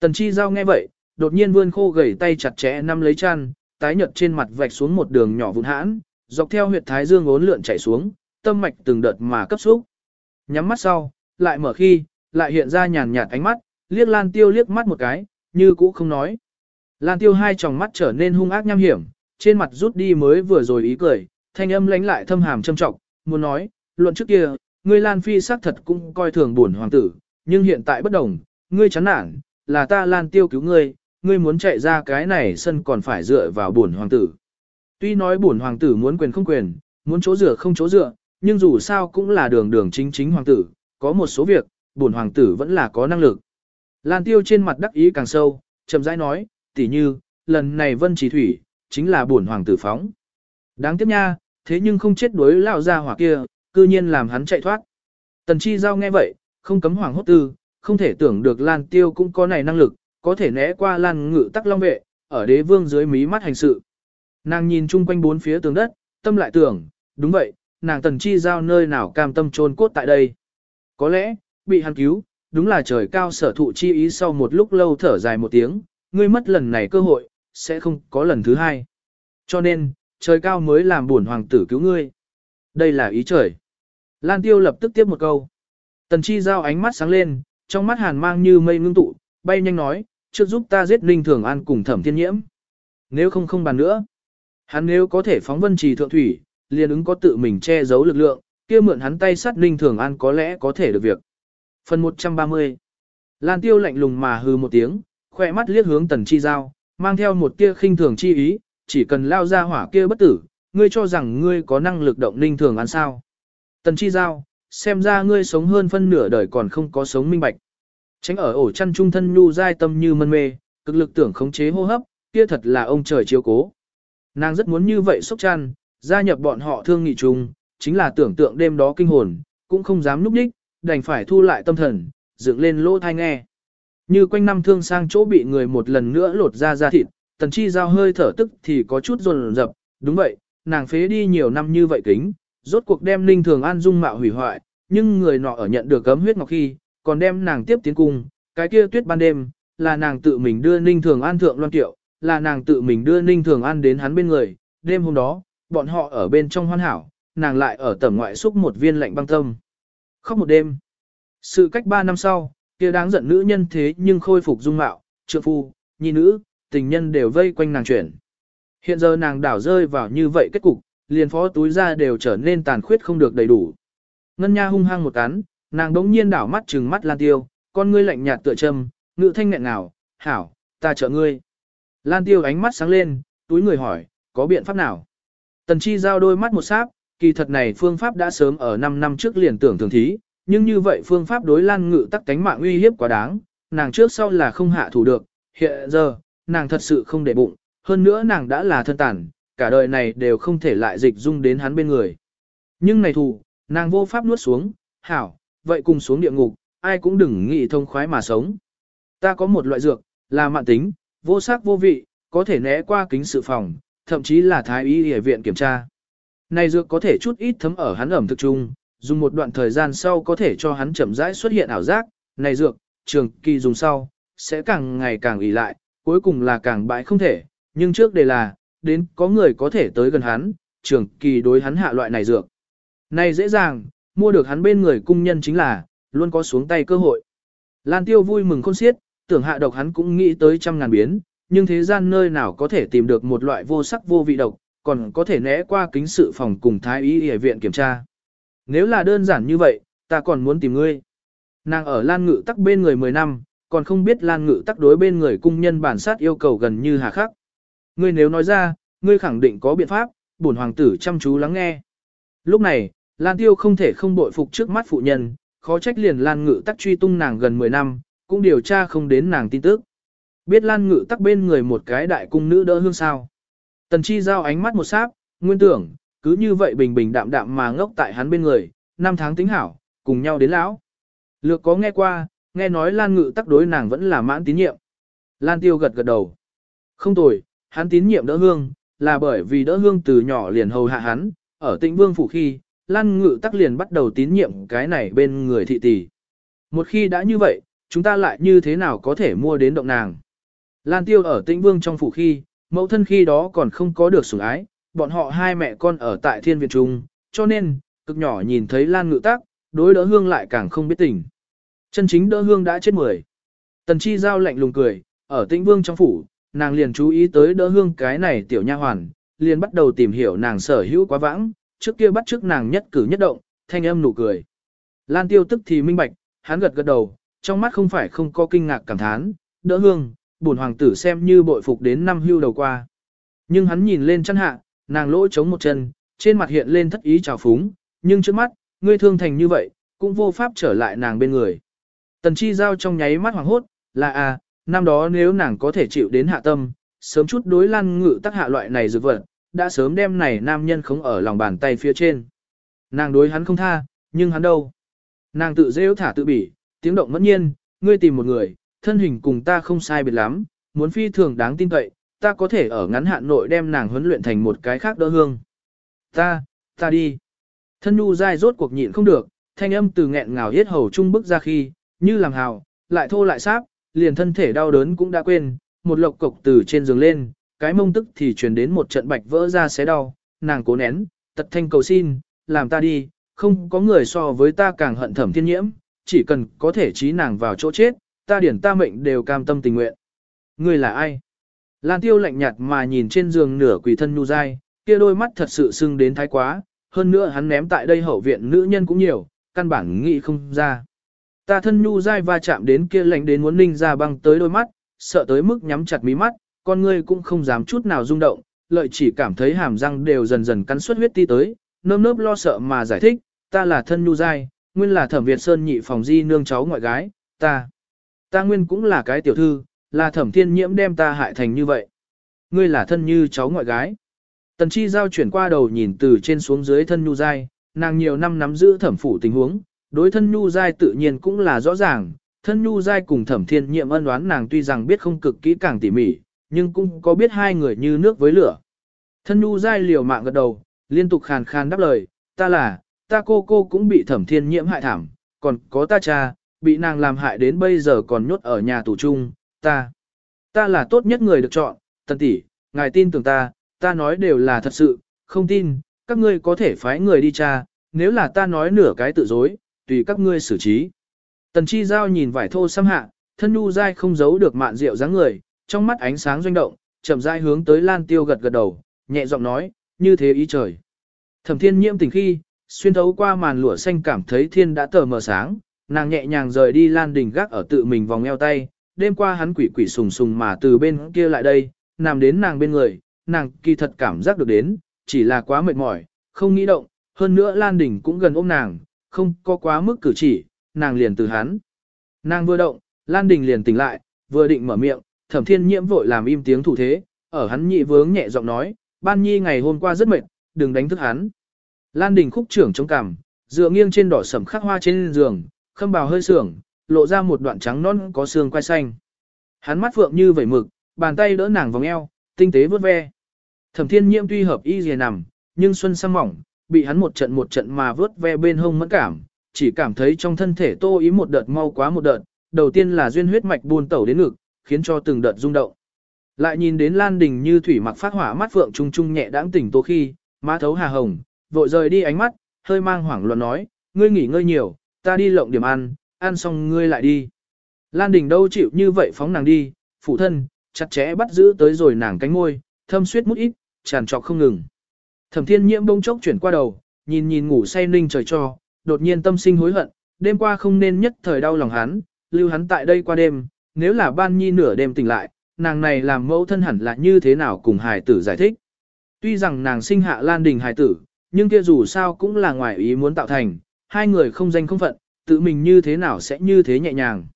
Tần chi giao nghe vậy, đột nhiên vươn khô gầy tay chặt chẽ nắm lấy chăn, tái nhợt trên mặt vạch xuống một đường nhỏ vụn hãn, dọc theo huyệt thái dương ốn lượn chảy xuống, tâm mạch từng đợt mà cấp xúc. Nhắm mắt sau, lại mở khi, lại hiện ra nhàn nhạt ánh mắt, liếc Lan Tiêu liếc mắt một cái, như cũ không nói. Lan Tiêu hai tròng mắt trở nên hung ác nham hiểm, trên mặt rút đi mới vừa rồi ý cười, thanh âm lánh lại thâm hàm châm trọng, muốn nói, luận trước kia, ngươi Lan Phi xác thật cũng coi thường buồn hoàng tử, nhưng hiện tại bất đồng, ngươi chán nản, là ta Lan Tiêu cứu ngươi, ngươi muốn chạy ra cái này sân còn phải dựa vào buồn hoàng tử. Tuy nói buồn hoàng tử muốn quyền không quyền, muốn chỗ dựa không chỗ dựa, nhưng dù sao cũng là đường đường chính chính hoàng tử, có một số việc, buồn hoàng tử vẫn là có năng lực. Lan Tiêu trên mặt đắc ý càng sâu, chậm rãi nói, tỉ như, lần này Vân Chỉ Thủy, chính là buồn hoàng tử phóng. Đáng tiếc nha, thế nhưng không chết đuối lao ra hỏa kia, cư nhiên làm hắn chạy thoát. Tần Chi Giao nghe vậy, không cấm hoàng hốt tư, không thể tưởng được Lan Tiêu cũng có này năng lực, có thể né qua Lan Ngự Tắc Long vệ, ở đế vương dưới mí mắt hành sự. Nàng nhìn chung quanh bốn phía tường đất, tâm lại tưởng, đúng vậy, nàng Tần Chi Giao nơi nào cam tâm trôn cốt tại đây. Có lẽ, bị hắn cứu, đúng là trời cao sở thụ chi ý sau một lúc lâu thở dài một tiếng, ngươi mất lần này cơ hội, sẽ không có lần thứ hai. Cho nên, trời cao mới làm buồn hoàng tử cứu ngươi. Đây là ý trời. Lan Tiêu lập tức tiếp một câu. Tần Chi giao ánh mắt sáng lên, trong mắt hàn mang như mây ngưng tụ, bay nhanh nói, trước giúp ta giết Ninh Thường An cùng thẩm thiên nhiễm. Nếu không không bàn nữa. Hắn nếu có thể phóng vân trì thượng thủy, liền ứng có tự mình che giấu lực lượng, kia mượn hắn tay sát Ninh Thường An có lẽ có thể được việc. Phần 130 Lan Tiêu lạnh lùng mà hư một tiếng, khỏe mắt liếc hướng Tần Chi Giao, mang theo một tia khinh thường chi ý, chỉ cần lao ra hỏa kia bất tử, ngươi cho rằng ngươi có năng lực động Ninh Thường ăn sao. Tần Chi Giao, xem ra ngươi sống hơn phân nửa đời còn không có sống minh bạch. Tránh ở ổ chăn trung thân nhu dai tâm như mân mê, cực lực tưởng khống chế hô hấp, kia thật là ông trời chiếu cố. Nàng rất muốn như vậy sốc chăn, gia nhập bọn họ thương nghị chung, chính là tưởng tượng đêm đó kinh hồn, cũng không dám núp đích, đành phải thu lại tâm thần, dựng lên lỗ thai nghe. Như quanh năm thương sang chỗ bị người một lần nữa lột ra ra thịt, tần chi giao hơi thở tức thì có chút rồn rập, đúng vậy, nàng phế đi nhiều năm như vậy kính, rốt cuộc đem Ninh Thường An dung mạo hủy hoại, nhưng người nọ ở nhận được cấm huyết ngọc khi, còn đem nàng tiếp tiến cung, cái kia tuyết ban đêm, là nàng tự mình đưa Ninh Thường An thượng loan tiệu, là nàng tự mình đưa Ninh Thường An đến hắn bên người, đêm hôm đó, bọn họ ở bên trong hoan hảo, nàng lại ở tầm ngoại xúc một viên lạnh băng tâm. Khóc một đêm. Sự cách ba năm sau, kia đáng giận nữ nhân thế nhưng khôi phục dung mạo, trượng phu, nhi nữ, tình nhân đều vây quanh nàng chuyển. Hiện giờ nàng đảo rơi vào như vậy kết cục, liền phó túi ra đều trở nên tàn khuyết không được đầy đủ. Ngân Nha hung hăng một cắn, nàng đống nhiên đảo mắt trừng mắt Lan Tiêu, con ngươi lạnh nhạt tựa châm, ngự thanh nghẹn nào, hảo, ta trợ ngươi. Lan Tiêu ánh mắt sáng lên, túi người hỏi, có biện pháp nào? Tần Chi giao đôi mắt một sáp, kỳ thật này phương pháp đã sớm ở 5 năm trước liền tưởng thường thí, nhưng như vậy phương pháp đối Lan Ngự tắc cánh mạng uy hiếp quá đáng, nàng trước sau là không hạ thủ được, hiện giờ, nàng thật sự không để bụng, hơn nữa nàng đã là thân tàn, cả đời này đều không thể lại dịch dung đến hắn bên người. Nhưng này thù, nàng vô pháp nuốt xuống, hảo, vậy cùng xuống địa ngục, ai cũng đừng nghĩ thông khoái mà sống. Ta có một loại dược, là mạng tính, vô sắc vô vị, có thể né qua kính sự phòng, thậm chí là thái y y viện kiểm tra. Này dược có thể chút ít thấm ở hắn ẩm thực chung, dùng một đoạn thời gian sau có thể cho hắn chậm rãi xuất hiện ảo giác, này dược, trường kỳ dùng sau, sẽ càng ngày càng ỉ lại, cuối cùng là càng bại không thể, nhưng trước đề là, đến có người có thể tới gần hắn, trường kỳ đối hắn hạ loại này dược. Này dễ dàng, mua được hắn bên người cung nhân chính là, luôn có xuống tay cơ hội. Lan tiêu vui mừng khôn xiết, tưởng hạ độc hắn cũng nghĩ tới trăm ngàn biến, nhưng thế gian nơi nào có thể tìm được một loại vô sắc vô vị độc, còn có thể né qua kính sự phòng cùng thái y y viện kiểm tra. Nếu là đơn giản như vậy, ta còn muốn tìm ngươi. Nàng ở Lan Ngự tắc bên người 10 năm, còn không biết Lan Ngự tắc đối bên người cung nhân bản sát yêu cầu gần như hà khắc. Ngươi nếu nói ra, ngươi khẳng định có biện pháp, bổn hoàng tử chăm chú lắng nghe. Lúc này, Lan Tiêu không thể không bội phục trước mắt phụ nhân, khó trách liền Lan Ngự tắc truy tung nàng gần 10 năm, cũng điều tra không đến nàng tin tức. biết Lan Ngự tắc bên người một cái đại cung nữ đỡ hương sao. Tần Chi giao ánh mắt một sáp, nguyên tưởng, cứ như vậy bình bình đạm đạm mà ngốc tại hắn bên người, năm tháng tính hảo, cùng nhau đến lão. Lược có nghe qua, nghe nói Lan Ngự tắc đối nàng vẫn là mãn tín nhiệm. Lan Tiêu gật gật đầu. Không tồi, hắn tín nhiệm đỡ hương, là bởi vì đỡ hương từ nhỏ liền hầu hạ hắn, ở tĩnh vương phủ khi, Lan Ngự tắc liền bắt đầu tín nhiệm cái này bên người thị tỷ. Một khi đã như vậy, chúng ta lại như thế nào có thể mua đến động nàng. Lan Tiêu ở tĩnh vương trong phủ khi, mẫu thân khi đó còn không có được sủng ái, bọn họ hai mẹ con ở tại thiên viện trung, cho nên, cực nhỏ nhìn thấy Lan Ngự tắc, đối đỡ hương lại càng không biết tình. Chân chính đỡ hương đã chết mười. Tần Chi Giao lạnh lùng cười, ở tĩnh vương trong phủ, nàng liền chú ý tới đỡ hương cái này tiểu nha hoàn, liền bắt đầu tìm hiểu nàng sở hữu quá vãng, trước kia bắt trước nàng nhất cử nhất động, thanh âm nụ cười. Lan tiêu tức thì minh bạch, hắn gật gật đầu, trong mắt không phải không có kinh ngạc cảm thán, đỡ hương, bổn hoàng tử xem như bội phục đến năm hưu đầu qua. Nhưng hắn nhìn lên chân hạ, nàng lỗ chống một chân, trên mặt hiện lên thất ý trào phúng, nhưng trước mắt, ngươi thương thành như vậy, cũng vô pháp trở lại nàng bên người. Tần chi giao trong nháy mắt hoàng hốt, là à, năm đó nếu nàng có thể chịu đến hạ tâm, sớm chút đối lan ngự tác hạ loại này dược vật, đã sớm đem này nam nhân không ở lòng bàn tay phía trên. Nàng đối hắn không tha, nhưng hắn đâu? Nàng tự rêu thả tự bỉ, tiếng động mất nhiên, ngươi tìm một người, thân hình cùng ta không sai biệt lắm, muốn phi thường đáng tin cậy, ta có thể ở ngắn hạn nội đem nàng huấn luyện thành một cái khác đỡ hương. Ta, ta đi. Thân nhu dai rốt cuộc nhịn không được, thanh âm từ nghẹn ngào hết hầu trung bức ra khi, như làm hào, lại thô lại sáp, liền thân thể đau đớn cũng đã quên, một lộc cục từ trên giường lên, cái mông tức thì truyền đến một trận bạch vỡ ra xé đau, nàng cố nén, tật thanh cầu xin, làm ta đi, không có người so với ta càng hận thẩm thiên nhiễm, chỉ cần có thể trí nàng vào chỗ chết, ta điển ta mệnh đều cam tâm tình nguyện. Ngươi là ai? Lan tiêu lạnh nhạt mà nhìn trên giường nửa quỷ thân nu dai, kia đôi mắt thật sự sưng đến thái quá, hơn nữa hắn ném tại đây hậu viện nữ nhân cũng nhiều, căn bản nghĩ không ra. Ta thân nhu dai va chạm đến kia lạnh đến muốn ninh ra băng tới đôi mắt, sợ tới mức nhắm chặt mí mắt, con ngươi cũng không dám chút nào rung động, lợi chỉ cảm thấy hàm răng đều dần dần cắn suất huyết ti tới, nơm nớp lo sợ mà giải thích, ta là thân nhu dai, nguyên là thẩm Việt Sơn nhị phòng di nương cháu ngoại gái, ta, ta nguyên cũng là cái tiểu thư, là thẩm thiên nhiễm đem ta hại thành như vậy. Ngươi là thân như cháu ngoại gái. Tần chi giao chuyển qua đầu nhìn từ trên xuống dưới thân nhu dai, nàng nhiều năm nắm giữ thẩm phủ tình huống, đối thân nhu giai tự nhiên cũng là rõ ràng, thân nhu giai cùng thẩm thiên nhiệm ân đoán nàng tuy rằng biết không cực kỹ càng tỉ mỉ, nhưng cũng có biết hai người như nước với lửa. Thân nhu giai liều mạng gật đầu, liên tục khàn khàn đáp lời, ta là, ta cô cô cũng bị thẩm thiên nhiễm hại thảm, còn có ta cha, bị nàng làm hại đến bây giờ còn nhốt ở nhà tù chung, ta, ta là tốt nhất người được chọn, tần tỷ, ngài tin tưởng ta, ta nói đều là thật sự, không tin, các ngươi có thể phái người đi tra, nếu là ta nói nửa cái tự dối, tùy các ngươi xử trí. Tần chi giao nhìn vải thô xăm hạ, thân nu dai không giấu được mạn rượu dáng người, trong mắt ánh sáng doanh động, chậm rãi hướng tới Lan Tiêu gật gật đầu, nhẹ giọng nói, như thế ý trời. Thẩm Thiên Nhiễm tình khi, xuyên thấu qua màn lụa xanh cảm thấy thiên đã tờ mờ sáng, nàng nhẹ nhàng rời đi Lan Đình gác ở tự mình vòng eo tay, đêm qua hắn quỷ quỷ sùng sùng mà từ bên kia lại đây, nằm đến nàng bên người, nàng kỳ thật cảm giác được đến, chỉ là quá mệt mỏi, không nghĩ động, hơn nữa Lan Đình cũng gần ôm nàng, không có quá mức cử chỉ, nàng liền từ hắn. Nàng vừa động, Lan Đình liền tỉnh lại, vừa định mở miệng, thẩm thiên nhiễm vội làm im tiếng thủ thế, ở hắn nhị vướng nhẹ giọng nói, ban nhi ngày hôm qua rất mệt, đừng đánh thức hắn. Lan Đình khúc trưởng chống cằm, dựa nghiêng trên đỏ sẩm khắc hoa trên giường, khâm bào hơi sưởng, lộ ra một đoạn trắng non có xương quai xanh. Hắn mắt phượng như vẩy mực, bàn tay đỡ nàng vòng eo, tinh tế vớt ve. Thẩm thiên nhiễm tuy hợp y dìa nằm, nhưng xuân sang mỏng, bị hắn một trận một trận mà vớt ve bên hông mẫn cảm, chỉ cảm thấy trong thân thể tô ý một đợt mau quá một đợt, đầu tiên là duyên huyết mạch buôn tẩu đến ngực, khiến cho từng đợt rung động. Lại nhìn đến Lan Đình như thủy mặc phát hỏa mắt phượng trung trung nhẹ đãng tỉnh tô khi, má thấu hà hồng, vội rời đi ánh mắt, hơi mang hoảng loạn nói, ngươi nghỉ ngơi nhiều, ta đi lộng điểm ăn, ăn xong ngươi lại đi. Lan Đình đâu chịu như vậy phóng nàng đi, phụ thân, chặt chẽ bắt giữ tới rồi nàng cánh môi, thâm suyết mút ít, tràn trọc không ngừng. Thẩm thiên nhiễm bông chốc chuyển qua đầu, nhìn nhìn ngủ say ninh trời cho, đột nhiên tâm sinh hối hận, đêm qua không nên nhất thời đau lòng hắn, lưu hắn tại đây qua đêm, nếu là ban nhi nửa đêm tỉnh lại, nàng này làm mẫu thân hẳn là như thế nào cùng hài tử giải thích. Tuy rằng nàng sinh hạ Lan Đình hài tử, nhưng kia dù sao cũng là ngoài ý muốn tạo thành, hai người không danh không phận, tự mình như thế nào sẽ như thế nhẹ nhàng.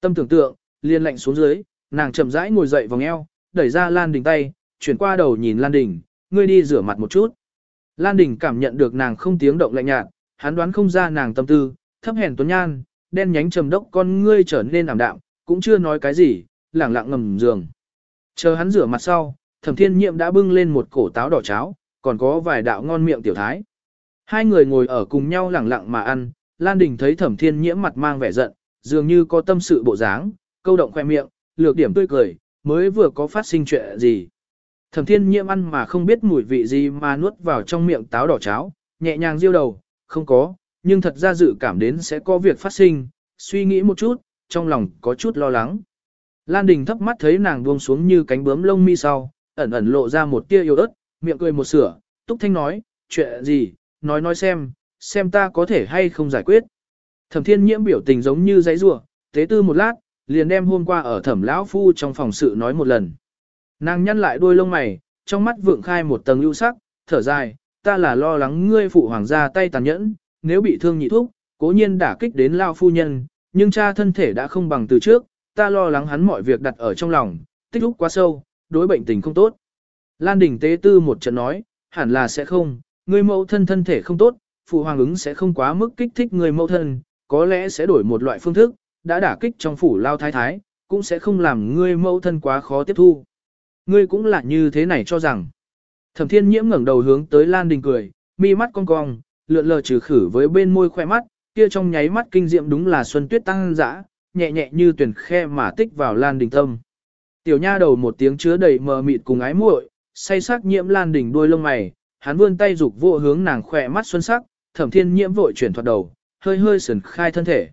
Tâm tưởng tượng, liền lạnh xuống dưới, nàng chậm rãi ngồi dậy vòng eo, đẩy ra Lan Đình tay, chuyển qua đầu nhìn Lan Đình, ngươi đi rửa mặt một chút. Lan Đình cảm nhận được nàng không tiếng động lạnh nhạt, hắn đoán không ra nàng tâm tư, thấp hèn tuấn nhan, đen nhánh trầm đốc con ngươi trở nên ảm đạm, cũng chưa nói cái gì, lẳng lặng ngầm giường. Chờ hắn rửa mặt sau, thẩm thiên nhiệm đã bưng lên một cổ táo đỏ cháo, còn có vài đạo ngon miệng tiểu thái. Hai người ngồi ở cùng nhau lẳng lặng mà ăn, Lan Đình thấy thẩm thiên nhiễm mặt mang vẻ giận, dường như có tâm sự bộ dáng, câu động khoe miệng, lược điểm tươi cười, mới vừa có phát sinh chuyện gì. Thẩm thiên nhiễm ăn mà không biết mùi vị gì mà nuốt vào trong miệng táo đỏ cháo, nhẹ nhàng diêu đầu, không có, nhưng thật ra dự cảm đến sẽ có việc phát sinh, suy nghĩ một chút, trong lòng có chút lo lắng. Lan Đình thấp mắt thấy nàng buông xuống như cánh bướm lông mi sau, ẩn ẩn lộ ra một tia yêu ớt, miệng cười một sửa, Túc Thanh nói, chuyện gì, nói nói xem, xem ta có thể hay không giải quyết. Thẩm thiên nhiễm biểu tình giống như giấy rùa, tế tư một lát, liền đem hôm qua ở thẩm lão phu trong phòng sự nói một lần. Nàng nhăn lại đôi lông mày, trong mắt vượng khai một tầng ưu sắc, thở dài, ta là lo lắng ngươi phụ hoàng gia tay tàn nhẫn, nếu bị thương nhị thúc, cố nhiên đả kích đến lao phu nhân, nhưng cha thân thể đã không bằng từ trước, ta lo lắng hắn mọi việc đặt ở trong lòng, tích lúc quá sâu, đối bệnh tình không tốt. Lan Đình tế tư một trận nói, hẳn là sẽ không, ngươi mẫu thân thân thể không tốt, phụ hoàng ứng sẽ không quá mức kích thích người mẫu thân, có lẽ sẽ đổi một loại phương thức, đã đả kích trong phủ lao thái thái, cũng sẽ không làm ngươi mẫu thân quá khó tiếp thu. Ngươi cũng là như thế này cho rằng. Thẩm thiên nhiễm ngẩng đầu hướng tới Lan Đình cười, mi mắt cong cong, lượn lờ trừ khử với bên môi khoe mắt, kia trong nháy mắt kinh diệm đúng là xuân tuyết tăng dã, nhẹ nhẹ như tuyển khe mà tích vào Lan Đình tâm. Tiểu nha đầu một tiếng chứa đầy mờ mịt cùng ái muội, say sắc nhiễm Lan Đình đuôi lông mày, hắn vươn tay dục vô hướng nàng khỏe mắt xuân sắc, thẩm thiên nhiễm vội chuyển thoạt đầu, hơi hơi sườn khai thân thể.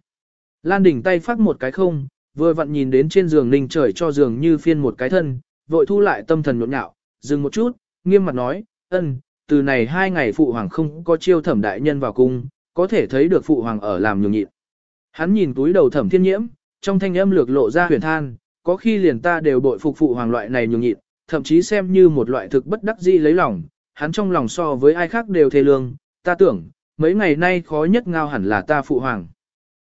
Lan Đình tay phát một cái không, vừa vặn nhìn đến trên giường ninh trời cho giường như phiên một cái thân, vội thu lại tâm thần nhộn nhạo, dừng một chút, nghiêm mặt nói, ân, từ này hai ngày phụ hoàng không có chiêu thẩm đại nhân vào cung, có thể thấy được phụ hoàng ở làm nhường nhịn. Hắn nhìn túi đầu thẩm thiên nhiễm, trong thanh âm lược lộ ra huyền than, có khi liền ta đều bội phục phụ hoàng loại này nhường nhịn, thậm chí xem như một loại thực bất đắc dĩ lấy lòng, hắn trong lòng so với ai khác đều thề lương, ta tưởng, mấy ngày nay khó nhất ngao hẳn là ta phụ hoàng.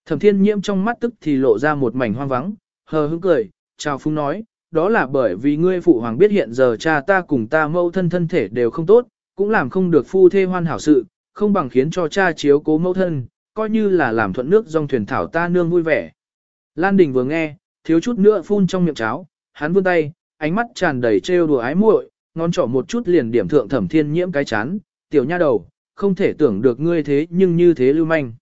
Thẩm thiên nhiễm trong mắt tức thì lộ ra một mảnh hoang vắng, hờ hững cười, chào phúng nói, đó là bởi vì ngươi phụ hoàng biết hiện giờ cha ta cùng ta mẫu thân thân thể đều không tốt, cũng làm không được phu thê hoan hảo sự, không bằng khiến cho cha chiếu cố mẫu thân, coi như là làm thuận nước dòng thuyền thảo ta nương vui vẻ. Lan Đình vừa nghe, thiếu chút nữa phun trong miệng cháo, hắn vươn tay, ánh mắt tràn đầy trêu đùa ái muội, ngón trỏ một chút liền điểm thượng thẩm thiên nhiễm cái chán, tiểu nha đầu, không thể tưởng được ngươi thế nhưng như thế lưu manh.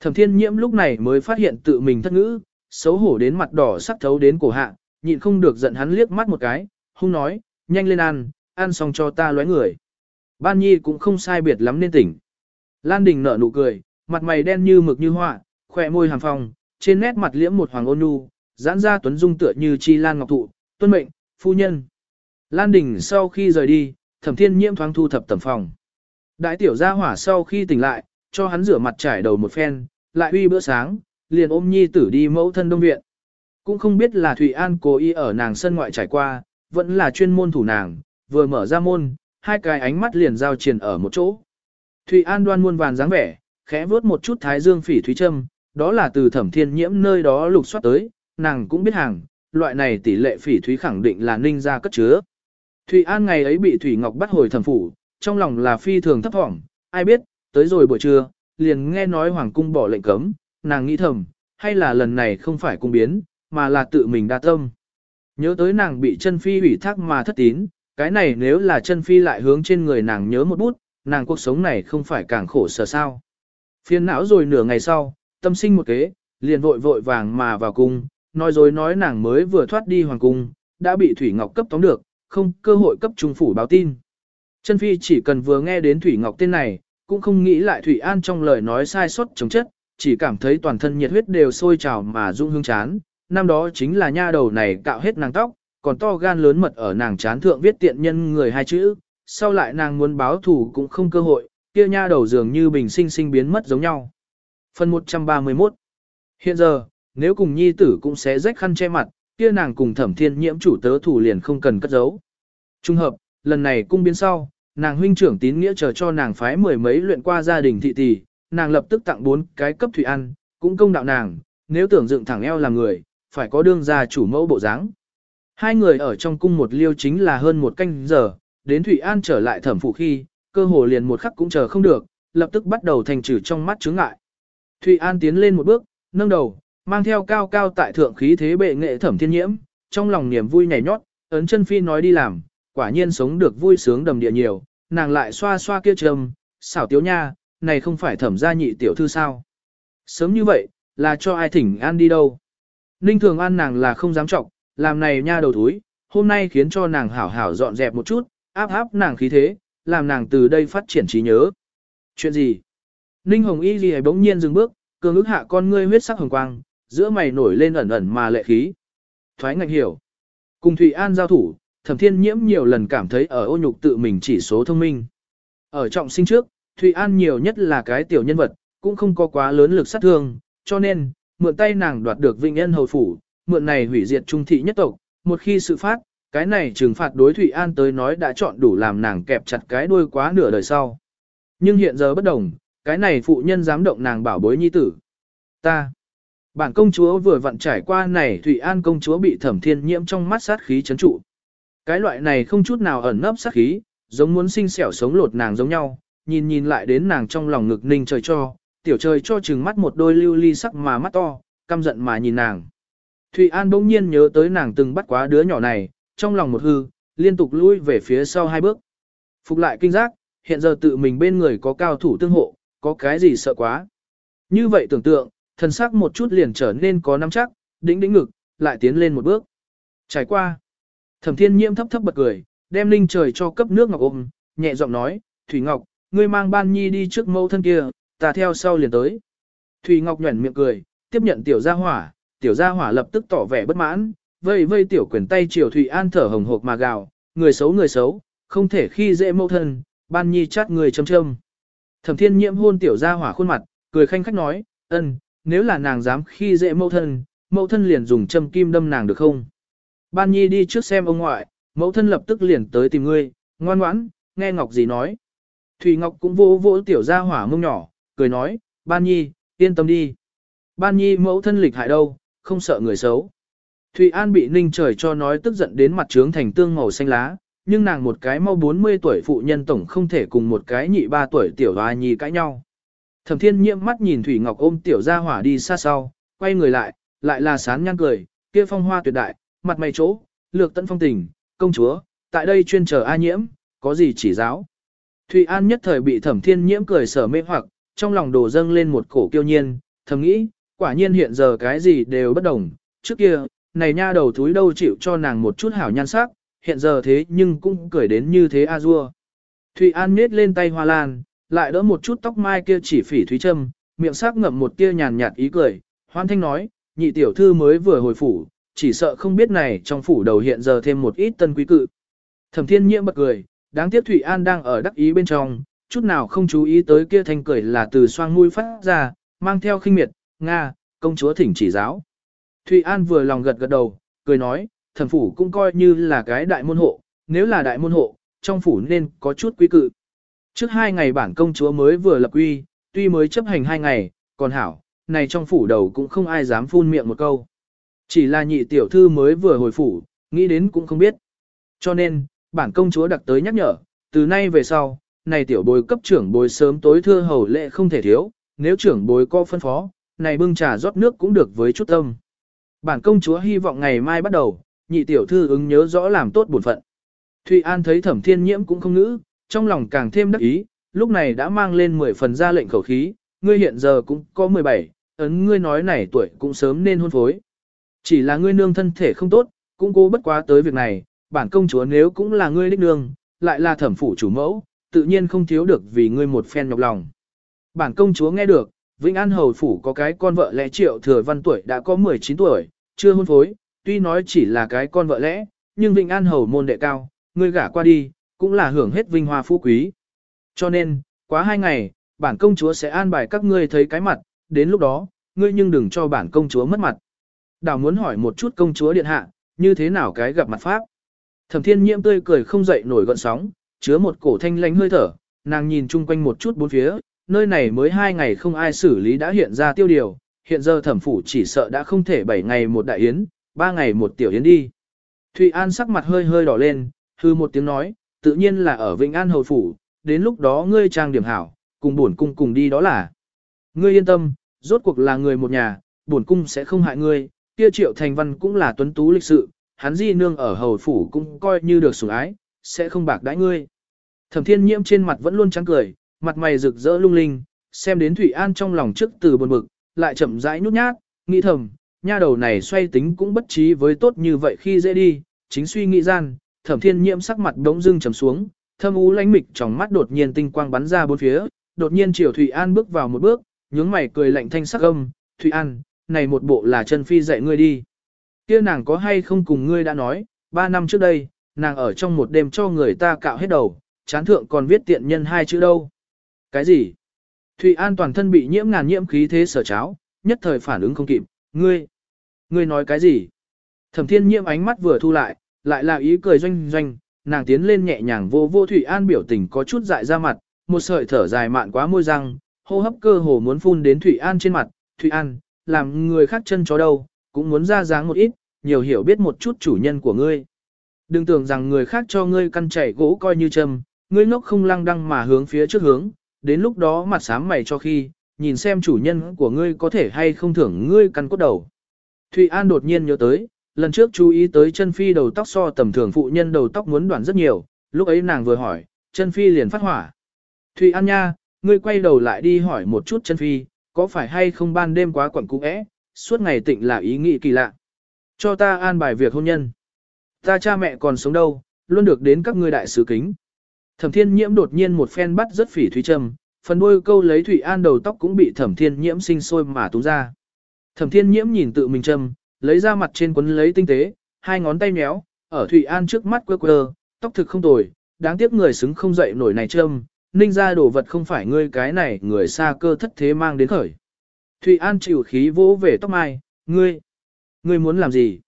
Thẩm thiên nhiễm lúc này mới phát hiện tự mình thất ngữ, xấu hổ đến mặt đỏ sắc thấu đến cổ hạ, nhịn không được giận hắn liếc mắt một cái, hung nói, nhanh lên ăn, ăn xong cho ta lóe người. Ban nhi cũng không sai biệt lắm nên tỉnh. Lan Đình nở nụ cười, mặt mày đen như mực như họa, khỏe môi hàm phong, trên nét mặt liễm một hoàng ôn nhu, giãn ra tuấn dung tựa như chi lan ngọc thụ, tuân mệnh, phu nhân. Lan Đình sau khi rời đi, thẩm thiên nhiễm thoáng thu thập tầm phòng. Đại tiểu gia hỏa sau khi tỉnh lại, cho hắn rửa mặt trải đầu một phen, lại uy bữa sáng, liền ôm nhi tử đi mẫu thân đông viện. Cũng không biết là Thụy An cố ý ở nàng sân ngoại trải qua, vẫn là chuyên môn thủ nàng, vừa mở ra môn, hai cái ánh mắt liền giao triền ở một chỗ. Thụy An đoan muôn vàn dáng vẻ, khẽ vuốt một chút thái dương phỉ thúy châm, đó là từ thẩm thiên nhiễm nơi đó lục soát tới, nàng cũng biết hàng, loại này tỷ lệ phỉ thúy khẳng định là ninh ra cất chứa. Thụy An ngày ấy bị Thủy Ngọc bắt hồi thẩm phủ, trong lòng là phi thường thấp thỏm, ai biết, tới rồi buổi trưa, liền nghe nói Hoàng cung bỏ lệnh cấm, nàng nghĩ thầm, hay là lần này không phải cung biến, mà là tự mình đa tâm. Nhớ tới nàng bị chân phi ủy thác mà thất tín, cái này nếu là chân phi lại hướng trên người nàng nhớ một bút, nàng cuộc sống này không phải càng khổ sở sao. Phiền não rồi nửa ngày sau, tâm sinh một kế, liền vội vội vàng mà vào cung, nói rồi nói nàng mới vừa thoát đi hoàng cung, đã bị Thủy Ngọc cấp tóm được, không cơ hội cấp trung phủ báo tin. Chân Phi chỉ cần vừa nghe đến Thủy Ngọc tên này, cũng không nghĩ lại Thủy An trong lời nói sai sót chống chất, chỉ cảm thấy toàn thân nhiệt huyết đều sôi trào mà rung hương chán. Năm đó chính là nha đầu này cạo hết nàng tóc, còn to gan lớn mật ở nàng chán thượng viết tiện nhân người hai chữ, sau lại nàng muốn báo thù cũng không cơ hội, kia nha đầu dường như bình sinh sinh biến mất giống nhau. Phần 131 Hiện giờ, nếu cùng nhi tử cũng sẽ rách khăn che mặt, kia nàng cùng thẩm thiên nhiễm chủ tớ thủ liền không cần cất giấu. Trung hợp, lần này cung biến sau, nàng huynh trưởng tín nghĩa chờ cho nàng phái mười mấy luyện qua gia đình thị tỷ, nàng lập tức tặng bốn cái cấp thủy ăn, cũng công đạo nàng, nếu tưởng dựng thẳng eo làm người, phải có đương gia chủ mẫu bộ dáng. Hai người ở trong cung một liêu chính là hơn một canh giờ, đến Thủy An trở lại thẩm phụ khi, cơ hồ liền một khắc cũng chờ không được, lập tức bắt đầu thành trừ trong mắt chướng ngại. Thủy An tiến lên một bước, nâng đầu, mang theo cao cao tại thượng khí thế bệ nghệ thẩm thiên nhiễm, trong lòng niềm vui nhảy nhót, ấn chân phi nói đi làm, quả nhiên sống được vui sướng đầm địa nhiều, nàng lại xoa xoa kia trầm, xảo tiếu nha, này không phải thẩm gia nhị tiểu thư sao. Sớm như vậy, là cho ai thỉnh an đi đâu. Ninh thường an nàng là không dám trọng, làm này nha đầu thúi, hôm nay khiến cho nàng hảo hảo dọn dẹp một chút, áp áp nàng khí thế, làm nàng từ đây phát triển trí nhớ. Chuyện gì? Ninh Hồng Y gì bỗng nhiên dừng bước, cường ức hạ con ngươi huyết sắc hồng quang, giữa mày nổi lên ẩn ẩn mà lệ khí. Thoái ngạch hiểu. Cùng Thụy An giao thủ, Thẩm Thiên Nhiễm nhiều lần cảm thấy ở ô nhục tự mình chỉ số thông minh. Ở trọng sinh trước, Thụy An nhiều nhất là cái tiểu nhân vật, cũng không có quá lớn lực sát thương, cho nên, mượn tay nàng đoạt được Vinh yên Hầu Phủ, mượn này hủy diệt trung thị nhất tộc, một khi sự phát, cái này trừng phạt đối Thụy An tới nói đã chọn đủ làm nàng kẹp chặt cái đuôi quá nửa đời sau. Nhưng hiện giờ bất đồng, cái này phụ nhân dám động nàng bảo bối nhi tử. Ta, bản công chúa vừa vặn trải qua này Thụy An công chúa bị thẩm thiên nhiễm trong mắt sát khí chấn trụ. Cái loại này không chút nào ẩn nấp sát khí, giống muốn sinh sẹo sống lột nàng giống nhau, nhìn nhìn lại đến nàng trong lòng ngực ninh trời cho, tiểu trời cho chừng mắt một đôi lưu ly sắc mà mắt to, căm giận mà nhìn nàng. Thụy An bỗng nhiên nhớ tới nàng từng bắt quá đứa nhỏ này, trong lòng một hư, liên tục lui về phía sau hai bước. Phục lại kinh giác, hiện giờ tự mình bên người có cao thủ tương hộ, có cái gì sợ quá. Như vậy tưởng tượng, thần sắc một chút liền trở nên có nắm chắc, đĩnh đĩnh ngực, lại tiến lên một bước. Trải qua. Thẩm thiên nhiễm thấp thấp bật cười, đem linh trời cho cấp nước ngọc ôm, nhẹ giọng nói, Thủy Ngọc, ngươi mang ban nhi đi trước mẫu thân kia, ta theo sau liền tới. Thùy Ngọc nhuẩn miệng cười, tiếp nhận tiểu gia hỏa, tiểu gia hỏa lập tức tỏ vẻ bất mãn, vây vây tiểu quyền tay chiều Thùy An thở hồng hộc mà gào, người xấu người xấu, không thể khi dễ mẫu thân, ban nhi chát người châm châm. Thẩm thiên nhiễm hôn tiểu gia hỏa khuôn mặt, cười khanh khách nói, ân, nếu là nàng dám khi dễ mẫu thân, mẫu thân liền dùng châm kim đâm nàng được không? Ban nhi đi trước xem ông ngoại, mẫu thân lập tức liền tới tìm ngươi, ngoan ngoãn, nghe Ngọc gì nói. Thùy Ngọc cũng vô vỗ tiểu gia hỏa mông nhỏ, cười nói, ban nhi, yên tâm đi. Ban nhi mẫu thân lịch hại đâu, không sợ người xấu. Thụy An bị ninh trời cho nói tức giận đến mặt trướng thành tương màu xanh lá, nhưng nàng một cái mau 40 tuổi phụ nhân tổng không thể cùng một cái nhị ba tuổi tiểu hoa nhi cãi nhau. Thẩm thiên nhiễm mắt nhìn Thủy Ngọc ôm tiểu gia hỏa đi xa sau, quay người lại, lại là sán nhăn cười, kia phong hoa tuyệt đại, mặt mày chỗ, lược tận phong tình, công chúa, tại đây chuyên chờ A nhiễm, có gì chỉ giáo. Thụy An nhất thời bị thẩm thiên nhiễm cười sở mê hoặc, trong lòng đổ dâng lên một cổ kiêu nhiên, thầm nghĩ, quả nhiên hiện giờ cái gì đều bất đồng, trước kia, này nha đầu túi đâu chịu cho nàng một chút hảo nhan sắc, hiện giờ thế nhưng cũng cười đến như thế a dua. Thụy An nết lên tay hoa lan, lại đỡ một chút tóc mai kia chỉ phỉ thúy châm, miệng sắc ngậm một tia nhàn nhạt ý cười, hoan thanh nói, nhị tiểu thư mới vừa hồi phủ, chỉ sợ không biết này trong phủ đầu hiện giờ thêm một ít tân quý cự. Thẩm thiên nhiễm bật cười, đáng tiếc Thụy An đang ở đắc ý bên trong, chút nào không chú ý tới kia thanh cười là từ xoang mũi phát ra, mang theo khinh miệt, Nga, công chúa thỉnh chỉ giáo. Thụy An vừa lòng gật gật đầu, cười nói, thần phủ cũng coi như là cái đại môn hộ, nếu là đại môn hộ, trong phủ nên có chút quý cự. Trước hai ngày bản công chúa mới vừa lập quy, tuy mới chấp hành hai ngày, còn hảo, này trong phủ đầu cũng không ai dám phun miệng một câu. Chỉ là nhị tiểu thư mới vừa hồi phủ, nghĩ đến cũng không biết. Cho nên, bản công chúa đặc tới nhắc nhở, từ nay về sau, này tiểu bồi cấp trưởng bồi sớm tối thưa hầu lệ không thể thiếu, nếu trưởng bồi có phân phó, này bưng trà rót nước cũng được với chút tâm. Bản công chúa hy vọng ngày mai bắt đầu, nhị tiểu thư ứng nhớ rõ làm tốt bổn phận. Thụy An thấy thẩm thiên nhiễm cũng không ngữ, trong lòng càng thêm đắc ý, lúc này đã mang lên 10 phần ra lệnh khẩu khí, ngươi hiện giờ cũng có 17, ấn ngươi nói này tuổi cũng sớm nên hôn phối. Chỉ là ngươi nương thân thể không tốt, cũng cố bất quá tới việc này, bản công chúa nếu cũng là ngươi đích nương, lại là thẩm phủ chủ mẫu, tự nhiên không thiếu được vì ngươi một phen nhọc lòng. Bản công chúa nghe được, Vĩnh An Hầu Phủ có cái con vợ lẽ triệu thừa văn tuổi đã có 19 tuổi, chưa hôn phối, tuy nói chỉ là cái con vợ lẽ, nhưng Vĩnh An Hầu môn đệ cao, ngươi gả qua đi, cũng là hưởng hết vinh hoa phú quý. Cho nên, quá hai ngày, bản công chúa sẽ an bài các ngươi thấy cái mặt, đến lúc đó, ngươi nhưng đừng cho bản công chúa mất mặt. Đào muốn hỏi một chút công chúa điện hạ, như thế nào cái gặp mặt pháp. Thẩm thiên nhiễm tươi cười không dậy nổi gọn sóng, chứa một cổ thanh lãnh hơi thở, nàng nhìn chung quanh một chút bốn phía, nơi này mới hai ngày không ai xử lý đã hiện ra tiêu điều, hiện giờ thẩm phủ chỉ sợ đã không thể bảy ngày một đại yến, ba ngày một tiểu yến đi. Thụy An sắc mặt hơi hơi đỏ lên, hư một tiếng nói, tự nhiên là ở Vĩnh An Hầu Phủ, đến lúc đó ngươi trang điểm hảo, cùng bổn cung cùng đi đó là. Ngươi yên tâm, rốt cuộc là người một nhà, bổn cung sẽ không hại ngươi, kia triệu thành văn cũng là tuấn tú lịch sự, hắn di nương ở Hầu Phủ cũng coi như được sủng ái, sẽ không bạc đãi ngươi. Thẩm thiên nhiễm trên mặt vẫn luôn trắng cười, mặt mày rực rỡ lung linh, xem đến Thủy An trong lòng trước từ buồn bực, lại chậm rãi nhút nhát, nghĩ thầm, nha đầu này xoay tính cũng bất trí với tốt như vậy khi dễ đi, chính suy nghĩ gian, thẩm thiên nhiễm sắc mặt đống dưng trầm xuống, thâm u lánh mịch trong mắt đột nhiên tinh quang bắn ra bốn phía, đột nhiên chiều Thủy An bước vào một bước, nhướng mày cười lạnh thanh sắc âm, Thủy An, này một bộ là chân phi dạy ngươi đi. kia nàng có hay không cùng ngươi đã nói, ba năm trước đây, nàng ở trong một đêm cho người ta cạo hết đầu, chán thượng còn viết tiện nhân hai chữ đâu. Cái gì? Thụy An toàn thân bị nhiễm ngàn nhiễm khí thế sở cháo, nhất thời phản ứng không kịp, ngươi, ngươi nói cái gì? Thẩm thiên nhiễm ánh mắt vừa thu lại, lại là ý cười doanh doanh, nàng tiến lên nhẹ nhàng vô vô Thụy An biểu tình có chút dại ra mặt, một sợi thở dài mạn quá môi răng, hô hấp cơ hồ muốn phun đến Thụy An trên mặt, Thụy An, làm người khác chân chó đâu, cũng muốn ra dáng một ít, nhiều hiểu biết một chút chủ nhân của ngươi. Đừng tưởng rằng người khác cho ngươi căn chảy gỗ coi như châm, ngươi ngốc không lăng đăng mà hướng phía trước hướng, đến lúc đó mặt sám mày cho khi, nhìn xem chủ nhân của ngươi có thể hay không thưởng ngươi căn cốt đầu. Thụy An đột nhiên nhớ tới, lần trước chú ý tới chân phi đầu tóc so tầm thường phụ nhân đầu tóc muốn đoạn rất nhiều, lúc ấy nàng vừa hỏi, chân phi liền phát hỏa. Thụy An nha, ngươi quay đầu lại đi hỏi một chút chân phi, có phải hay không ban đêm quá quẩn cũ ẽ, suốt ngày tịnh là ý nghĩ kỳ lạ. Cho ta an bài việc hôn nhân. Ta cha mẹ còn sống đâu, luôn được đến các ngươi đại sứ kính. Thẩm thiên nhiễm đột nhiên một phen bắt rất phỉ thúy trầm, phần đuôi câu lấy Thủy An đầu tóc cũng bị thẩm thiên nhiễm sinh sôi mà tú ra. Thẩm thiên nhiễm nhìn tự mình trầm, lấy ra mặt trên quấn lấy tinh tế, hai ngón tay méo, ở Thủy An trước mắt quơ quơ, tóc thực không tồi, đáng tiếc người xứng không dậy nổi này trâm, ninh ra đồ vật không phải ngươi cái này người xa cơ thất thế mang đến khởi. Thủy An chịu khí vỗ về tóc mai, ngươi, ngươi muốn làm gì?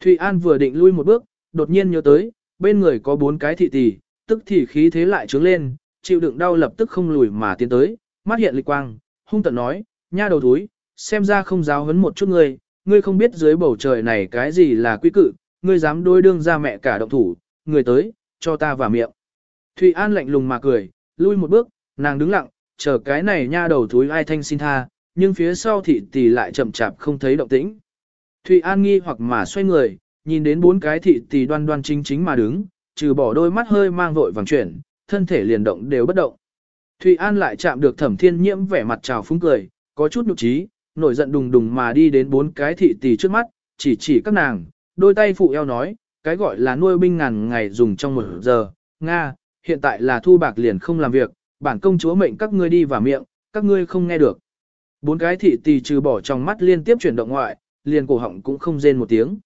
Thủy An vừa định lui một bước, đột nhiên nhớ tới, bên người có bốn cái thị tỷ, tức thì khí thế lại trướng lên, chịu đựng đau lập tức không lùi mà tiến tới, mắt hiện lịch quang, hung tận nói, nha đầu thúi, xem ra không giáo hấn một chút ngươi, ngươi không biết dưới bầu trời này cái gì là quy cự, ngươi dám đối đương ra mẹ cả động thủ, người tới, cho ta vào miệng. Thụy An lạnh lùng mà cười, lui một bước, nàng đứng lặng, chờ cái này nha đầu thúi ai thanh xin tha, nhưng phía sau thị tỷ lại chậm chạp không thấy động tĩnh. Thụy An nghi hoặc mà xoay người, nhìn đến bốn cái thị tỷ đoan đoan chính chính mà đứng, trừ bỏ đôi mắt hơi mang vội vàng chuyển, thân thể liền động đều bất động. Thụy An lại chạm được thẩm thiên nhiễm vẻ mặt trào phúng cười, có chút nhục trí, nổi giận đùng đùng mà đi đến bốn cái thị tỷ trước mắt, chỉ chỉ các nàng, đôi tay phụ eo nói, cái gọi là nuôi binh ngàn ngày dùng trong một giờ, Nga, hiện tại là thu bạc liền không làm việc, bản công chúa mệnh các ngươi đi vào miệng, các ngươi không nghe được. Bốn cái thị tỷ trừ bỏ trong mắt liên tiếp chuyển động ngoại, liền cổ họng cũng không rên một tiếng.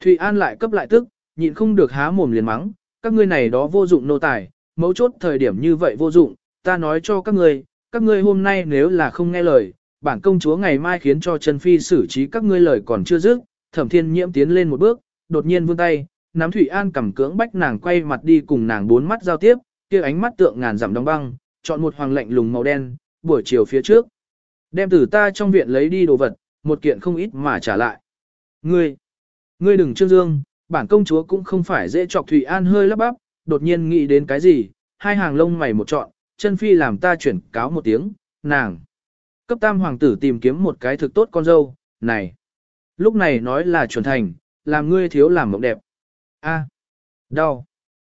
Thụy An lại cấp lại tức, nhịn không được há mồm liền mắng, các ngươi này đó vô dụng nô tài, mấu chốt thời điểm như vậy vô dụng, ta nói cho các ngươi, các ngươi hôm nay nếu là không nghe lời, bản công chúa ngày mai khiến cho Trần Phi xử trí các ngươi lời còn chưa dứt, thẩm thiên nhiễm tiến lên một bước, đột nhiên vươn tay, nắm Thủy An cầm cưỡng bách nàng quay mặt đi cùng nàng bốn mắt giao tiếp, kia ánh mắt tượng ngàn dặm đóng băng, chọn một hoàng lệnh lùng màu đen, buổi chiều phía trước. Đem từ ta trong viện lấy đi đồ vật, một kiện không ít mà trả lại. Ngươi, ngươi đừng trương dương, bản công chúa cũng không phải dễ chọc Thủy An hơi lắp bắp, đột nhiên nghĩ đến cái gì, hai hàng lông mày một trọn, chân phi làm ta chuyển cáo một tiếng, nàng. Cấp tam hoàng tử tìm kiếm một cái thực tốt con dâu, này. Lúc này nói là chuẩn thành, làm ngươi thiếu làm mộng đẹp. A, đau.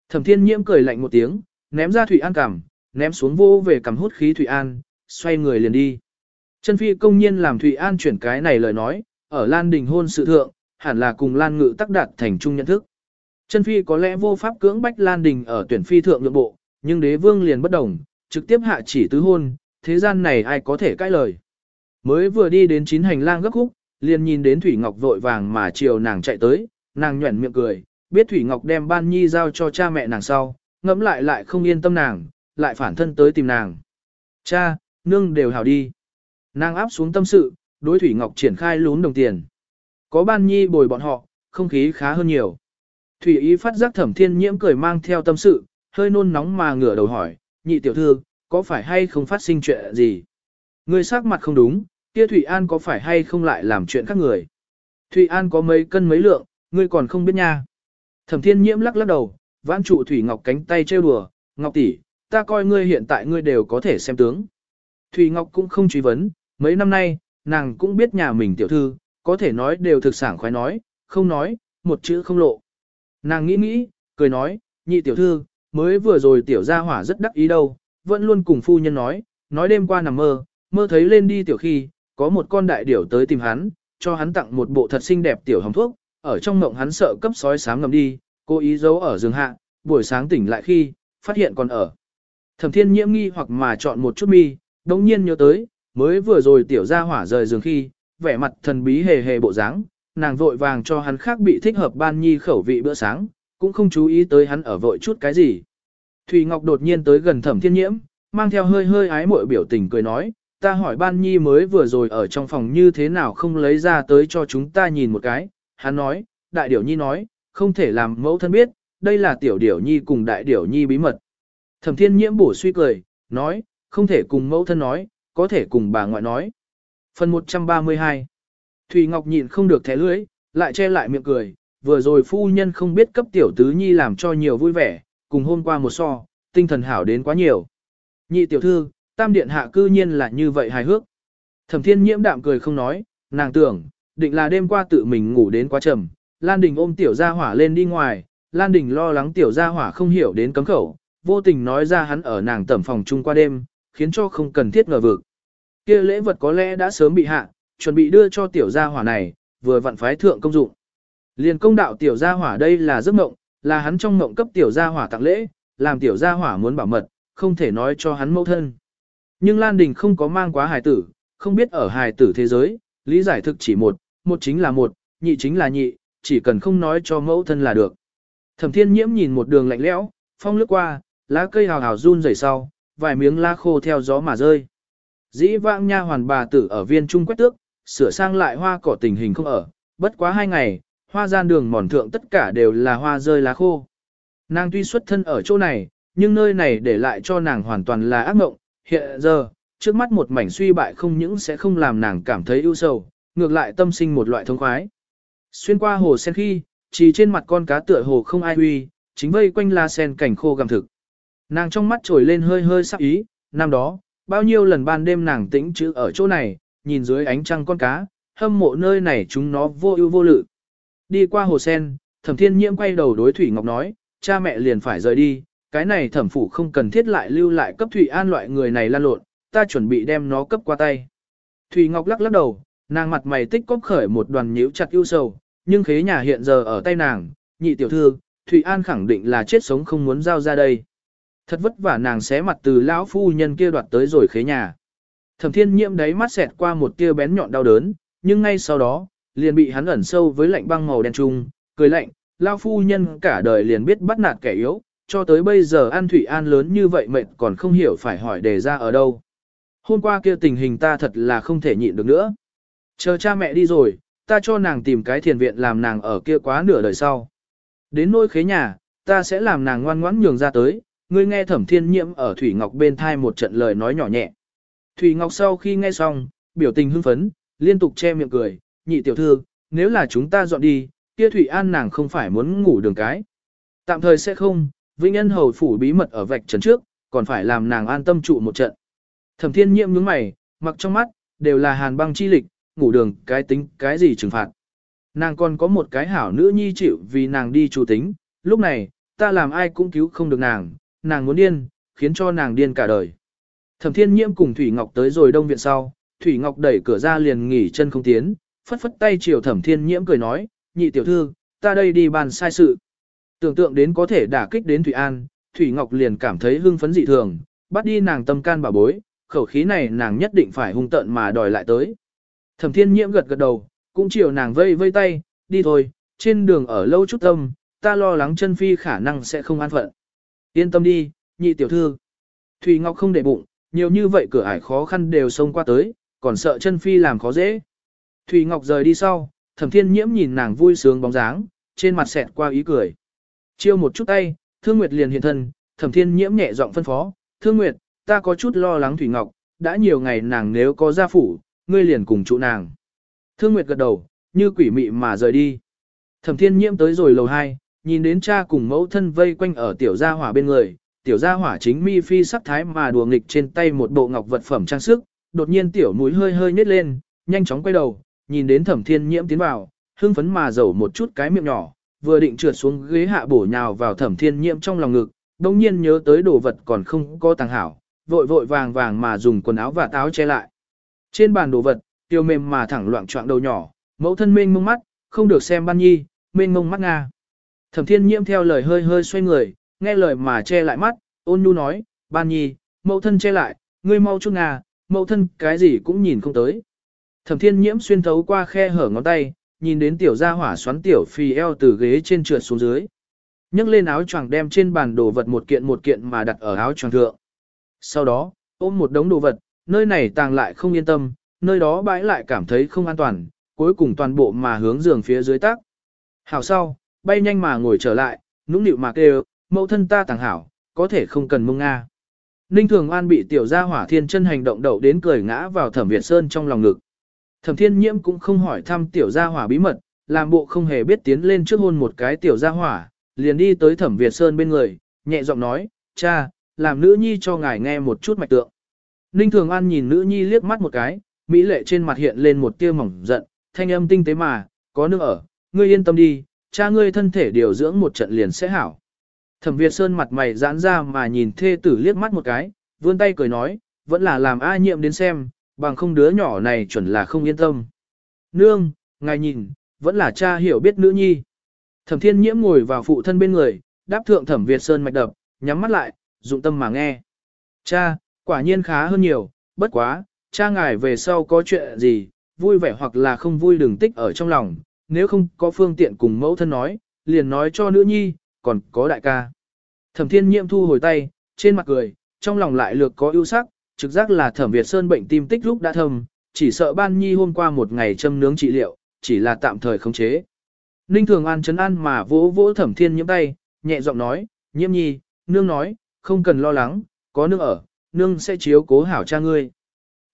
Thẩm thiên nhiễm cười lạnh một tiếng, ném ra Thủy An cằm, ném xuống vô về cằm hút khí Thủy An, xoay người liền đi. Chân phi công nhiên làm Thủy An chuyển cái này lời nói, ở Lan Đình hôn sự thượng, hẳn là cùng Lan Ngự tác đạt thành chung nhận thức. Chân phi có lẽ vô pháp cưỡng bách Lan Đình ở tuyển phi thượng lượng bộ, nhưng đế vương liền bất đồng, trực tiếp hạ chỉ tứ hôn, thế gian này ai có thể cãi lời. Mới vừa đi đến chín hành lang gấp khúc, liền nhìn đến Thủy Ngọc vội vàng mà chiều nàng chạy tới, nàng nhuẩn miệng cười, biết Thủy Ngọc đem ban nhi giao cho cha mẹ nàng sau, ngẫm lại lại không yên tâm nàng, lại phản thân tới tìm nàng. Cha, nương đều hảo đi. Nàng áp xuống tâm sự, đối Thủy Ngọc triển khai lún đồng tiền. Có ban nhi bồi bọn họ, không khí khá hơn nhiều. Thủy ý phát giác thẩm thiên nhiễm cười mang theo tâm sự, hơi nôn nóng mà ngửa đầu hỏi, nhị tiểu thư, có phải hay không phát sinh chuyện gì? Người sắc mặt không đúng, kia Thủy An có phải hay không lại làm chuyện khác người? Thủy An có mấy cân mấy lượng, ngươi còn không biết nha. Thẩm thiên nhiễm lắc lắc đầu, vãn trụ Thủy Ngọc cánh tay trêu đùa, Ngọc tỷ, ta coi ngươi hiện tại ngươi đều có thể xem tướng. Thủy Ngọc cũng không truy vấn, mấy năm nay, nàng cũng biết nhà mình tiểu thư, có thể nói đều thực sản khoái nói, không nói, một chữ không lộ. Nàng nghĩ nghĩ, cười nói, nhị tiểu thư, mới vừa rồi tiểu gia hỏa rất đắc ý đâu, vẫn luôn cùng phu nhân nói, nói đêm qua nằm mơ, mơ thấy lên đi tiểu khi, có một con đại điểu tới tìm hắn, cho hắn tặng một bộ thật xinh đẹp tiểu hồng thuốc, ở trong mộng hắn sợ cấp sói sáng ngầm đi, cố ý giấu ở giường hạ, buổi sáng tỉnh lại khi, phát hiện còn ở. Thẩm thiên nhiễm nghi hoặc mà chọn một chút mi, đồng nhiên nhớ tới, mới vừa rồi tiểu gia hỏa rời giường khi, vẻ mặt thần bí hề hề bộ dáng, nàng vội vàng cho hắn khác bị thích hợp ban nhi khẩu vị bữa sáng, cũng không chú ý tới hắn ở vội chút cái gì. Thủy Ngọc đột nhiên tới gần thẩm thiên nhiễm, mang theo hơi hơi ái muội biểu tình cười nói, ta hỏi ban nhi mới vừa rồi ở trong phòng như thế nào không lấy ra tới cho chúng ta nhìn một cái. Hắn nói, đại điểu nhi nói, không thể làm mẫu thân biết, đây là tiểu điểu nhi cùng đại điểu nhi bí mật. Thẩm thiên nhiễm bổ suy cười, nói, không thể cùng mẫu thân nói, có thể cùng bà ngoại nói. Phần 132 Thủy Ngọc nhịn không được thẻ lưỡi, lại che lại miệng cười, vừa rồi phu nhân không biết cấp tiểu tứ nhi làm cho nhiều vui vẻ, cùng hôm qua một so, tinh thần hảo đến quá nhiều. Nhị tiểu thư, tam điện hạ cư nhiên là như vậy hài hước. Thẩm thiên nhiễm đạm cười không nói, nàng tưởng, định là đêm qua tự mình ngủ đến quá trầm, Lan Đình ôm tiểu gia hỏa lên đi ngoài, Lan Đình lo lắng tiểu gia hỏa không hiểu đến cấm khẩu, vô tình nói ra hắn ở nàng tẩm phòng chung qua đêm, khiến cho không cần thiết ngờ vực. Kia lễ vật có lẽ đã sớm bị hạ, chuẩn bị đưa cho tiểu gia hỏa này, vừa vặn phái thượng công dụng. Liền công đạo tiểu gia hỏa đây là giấc mộng, là hắn trong mộng cấp tiểu gia hỏa tặng lễ, làm tiểu gia hỏa muốn bảo mật, không thể nói cho hắn mẫu thân. Nhưng Lan Đình không có mang quá hài tử, không biết ở hài tử thế giới, lý giải thực chỉ một, một chính là một, nhị chính là nhị, chỉ cần không nói cho mẫu thân là được. Thẩm thiên nhiễm nhìn một đường lạnh lẽo, phong lướt qua, lá cây hào hào run rẩy sau, vài miếng lá khô theo gió mà rơi. Dĩ vãng nha hoàn bà tử ở viên trung quét tước, sửa sang lại hoa cỏ tình hình không ở, bất quá hai ngày, hoa gian đường mòn thượng tất cả đều là hoa rơi lá khô. Nàng tuy xuất thân ở chỗ này, nhưng nơi này để lại cho nàng hoàn toàn là ác mộng, hiện giờ, trước mắt một mảnh suy bại không những sẽ không làm nàng cảm thấy ưu sầu, ngược lại tâm sinh một loại thông khoái. Xuyên qua hồ sen khi, chỉ trên mặt con cá tựa hồ không ai huy, chính vây quanh la sen cảnh khô gặm thực. Nàng trong mắt trồi lên hơi hơi sắc ý, năm đó, bao nhiêu lần ban đêm nàng tĩnh chữ ở chỗ này, nhìn dưới ánh trăng con cá, hâm mộ nơi này chúng nó vô ưu vô lự. Đi qua hồ sen, thẩm thiên nhiễm quay đầu đối Thủy Ngọc nói, cha mẹ liền phải rời đi, cái này thẩm phủ không cần thiết lại lưu lại cấp Thủy An loại người này lan lộn, ta chuẩn bị đem nó cấp qua tay. Thủy Ngọc lắc lắc đầu, nàng mặt mày tích cóp khởi một đoàn nhíu chặt ưu sầu, nhưng khế nhà hiện giờ ở tay nàng, nhị tiểu thư, Thủy An khẳng định là chết sống không muốn giao ra đây. Thật vất vả nàng xé mặt từ lão phu nhân kia đoạt tới rồi khế nhà. Thẩm thiên nhiễm đáy mắt xẹt qua một tia bén nhọn đau đớn, nhưng ngay sau đó, liền bị hắn ẩn sâu với lạnh băng màu đen trung, cười lạnh, lão phu nhân cả đời liền biết bắt nạt kẻ yếu, cho tới bây giờ an thủy an lớn như vậy mệnh còn không hiểu phải hỏi đề ra ở đâu. Hôm qua kia tình hình ta thật là không thể nhịn được nữa. Chờ cha mẹ đi rồi, ta cho nàng tìm cái thiền viện làm nàng ở kia quá nửa đời sau. Đến nỗi khế nhà, ta sẽ làm nàng ngoan ngoãn nhường ra tới, ngươi nghe thẩm thiên nhiễm ở Thủy Ngọc bên thai một trận lời nói nhỏ nhẹ. Thủy Ngọc sau khi nghe xong, biểu tình hưng phấn, liên tục che miệng cười, nhị tiểu thư, nếu là chúng ta dọn đi, kia Thủy An nàng không phải muốn ngủ đường cái. Tạm thời sẽ không, Vĩnh Ân Hầu phủ bí mật ở vạch trần trước, còn phải làm nàng an tâm trụ một trận. Thẩm thiên nhiễm nhướng mày, mặc trong mắt, đều là hàn băng chi lịch, ngủ đường cái tính cái gì trừng phạt. Nàng còn có một cái hảo nữ nhi chịu vì nàng đi chủ tính, lúc này, ta làm ai cũng cứu không được nàng, nàng muốn điên, khiến cho nàng điên cả đời. Thẩm Thiên Nhiễm cùng Thủy Ngọc tới rồi đông viện sau, Thủy Ngọc đẩy cửa ra liền nghỉ chân không tiến, phất phất tay chiều Thẩm Thiên Nhiễm cười nói, nhị tiểu thư, ta đây đi bàn sai sự. Tưởng tượng đến có thể đả kích đến Thủy An, Thủy Ngọc liền cảm thấy hưng phấn dị thường, bắt đi nàng tâm can bà bối, khẩu khí này nàng nhất định phải hung tận mà đòi lại tới. Thẩm Thiên Nhiễm gật gật đầu, cũng chiều nàng vây vây tay, đi thôi, trên đường ở lâu chút tâm, ta lo lắng chân phi khả năng sẽ không an phận. Yên tâm đi, nhị tiểu thư. Thủy Ngọc không để bụng, nhiều như vậy cửa ải khó khăn đều xông qua tới, còn sợ chân phi làm khó dễ. Thủy Ngọc rời đi sau, thẩm thiên nhiễm nhìn nàng vui sướng bóng dáng, trên mặt xẹt qua ý cười. Chiêu một chút tay, Thương Nguyệt liền hiện thân, thẩm thiên nhiễm nhẹ giọng phân phó, Thương Nguyệt, ta có chút lo lắng Thủy Ngọc, đã nhiều ngày nàng nếu có gia phủ, ngươi liền cùng trụ nàng. Thương Nguyệt gật đầu, như quỷ mị mà rời đi. Thẩm thiên nhiễm tới rồi lầu 2, nhìn đến cha cùng mẫu thân vây quanh ở tiểu gia hỏa bên người, tiểu gia hỏa chính mi phi sắc thái mà đùa nghịch trên tay một bộ ngọc vật phẩm trang sức, đột nhiên tiểu mũi hơi hơi nhếch lên, nhanh chóng quay đầu, nhìn đến thẩm thiên nhiễm tiến vào, hưng phấn mà dầu một chút cái miệng nhỏ, vừa định trượt xuống ghế hạ bổ nhào vào thẩm thiên nhiễm trong lòng ngực, đồng nhiên nhớ tới đồ vật còn không có tàng hảo, vội vội vàng vàng mà dùng quần áo và táo che lại. Trên bàn đồ vật, tiêu mềm mà thẳng loạn trọng đầu nhỏ, mẫu thân mênh mông mắt, không được xem ban nhi, mênh mông mắt nga. Thẩm thiên nhiễm theo lời hơi hơi xoay người, nghe lời mà che lại mắt, ôn nhu nói, ban nhi, mẫu thân che lại, ngươi mau chút ngà, mẫu thân cái gì cũng nhìn không tới. Thẩm thiên nhiễm xuyên thấu qua khe hở ngón tay, nhìn đến tiểu gia hỏa xoắn tiểu phì eo từ ghế trên trượt xuống dưới. nhấc lên áo choàng đem trên bàn đồ vật một kiện một kiện mà đặt ở áo choàng thượng. Sau đó, ôm một đống đồ vật, nơi này tàng lại không yên tâm, nơi đó bãi lại cảm thấy không an toàn, cuối cùng toàn bộ mà hướng giường phía dưới tác. Hảo sau, bay nhanh mà ngồi trở lại, nũng nịu mà kêu, mẫu thân ta tàng hảo, có thể không cần mông Nga. Ninh Thường An bị tiểu gia hỏa thiên chân hành động đậu đến cười ngã vào thẩm Việt Sơn trong lòng ngực. Thẩm thiên nhiễm cũng không hỏi thăm tiểu gia hỏa bí mật, làm bộ không hề biết tiến lên trước hôn một cái tiểu gia hỏa, liền đi tới thẩm Việt Sơn bên người, nhẹ giọng nói, cha, làm nữ nhi cho ngài nghe một chút mạch tượng. Ninh Thường An nhìn nữ nhi liếc mắt một cái, mỹ lệ trên mặt hiện lên một tia mỏng giận, thanh âm tinh tế mà, có nước ở, ngươi yên tâm đi, cha ngươi thân thể điều dưỡng một trận liền sẽ hảo. Thẩm Việt Sơn mặt mày giãn ra mà nhìn thê tử liếc mắt một cái, vươn tay cười nói, vẫn là làm A nhiệm đến xem, bằng không đứa nhỏ này chuẩn là không yên tâm. Nương, ngài nhìn, vẫn là cha hiểu biết nữ nhi. Thẩm Thiên Nhiễm ngồi vào phụ thân bên người, đáp thượng Thẩm Việt Sơn mạch đập, nhắm mắt lại, dụng tâm mà nghe. Cha, quả nhiên khá hơn nhiều, bất quá, cha ngài về sau có chuyện gì, vui vẻ hoặc là không vui đừng tích ở trong lòng, nếu không có phương tiện cùng mẫu thân nói, liền nói cho nữ nhi, còn có đại ca. Thẩm thiên nhiệm thu hồi tay, trên mặt cười, trong lòng lại lược có ưu sắc, trực giác là thẩm Việt Sơn bệnh tim tích lúc đã thầm chỉ sợ ban nhi hôm qua một ngày châm nướng trị liệu, chỉ là tạm thời khống chế. Ninh Thường An chấn an mà vỗ vỗ thẩm thiên nhiễm tay, nhẹ giọng nói, nhiễm nhi, nương nói, không cần lo lắng, có nương ở, nương sẽ chiếu cố hảo cha ngươi.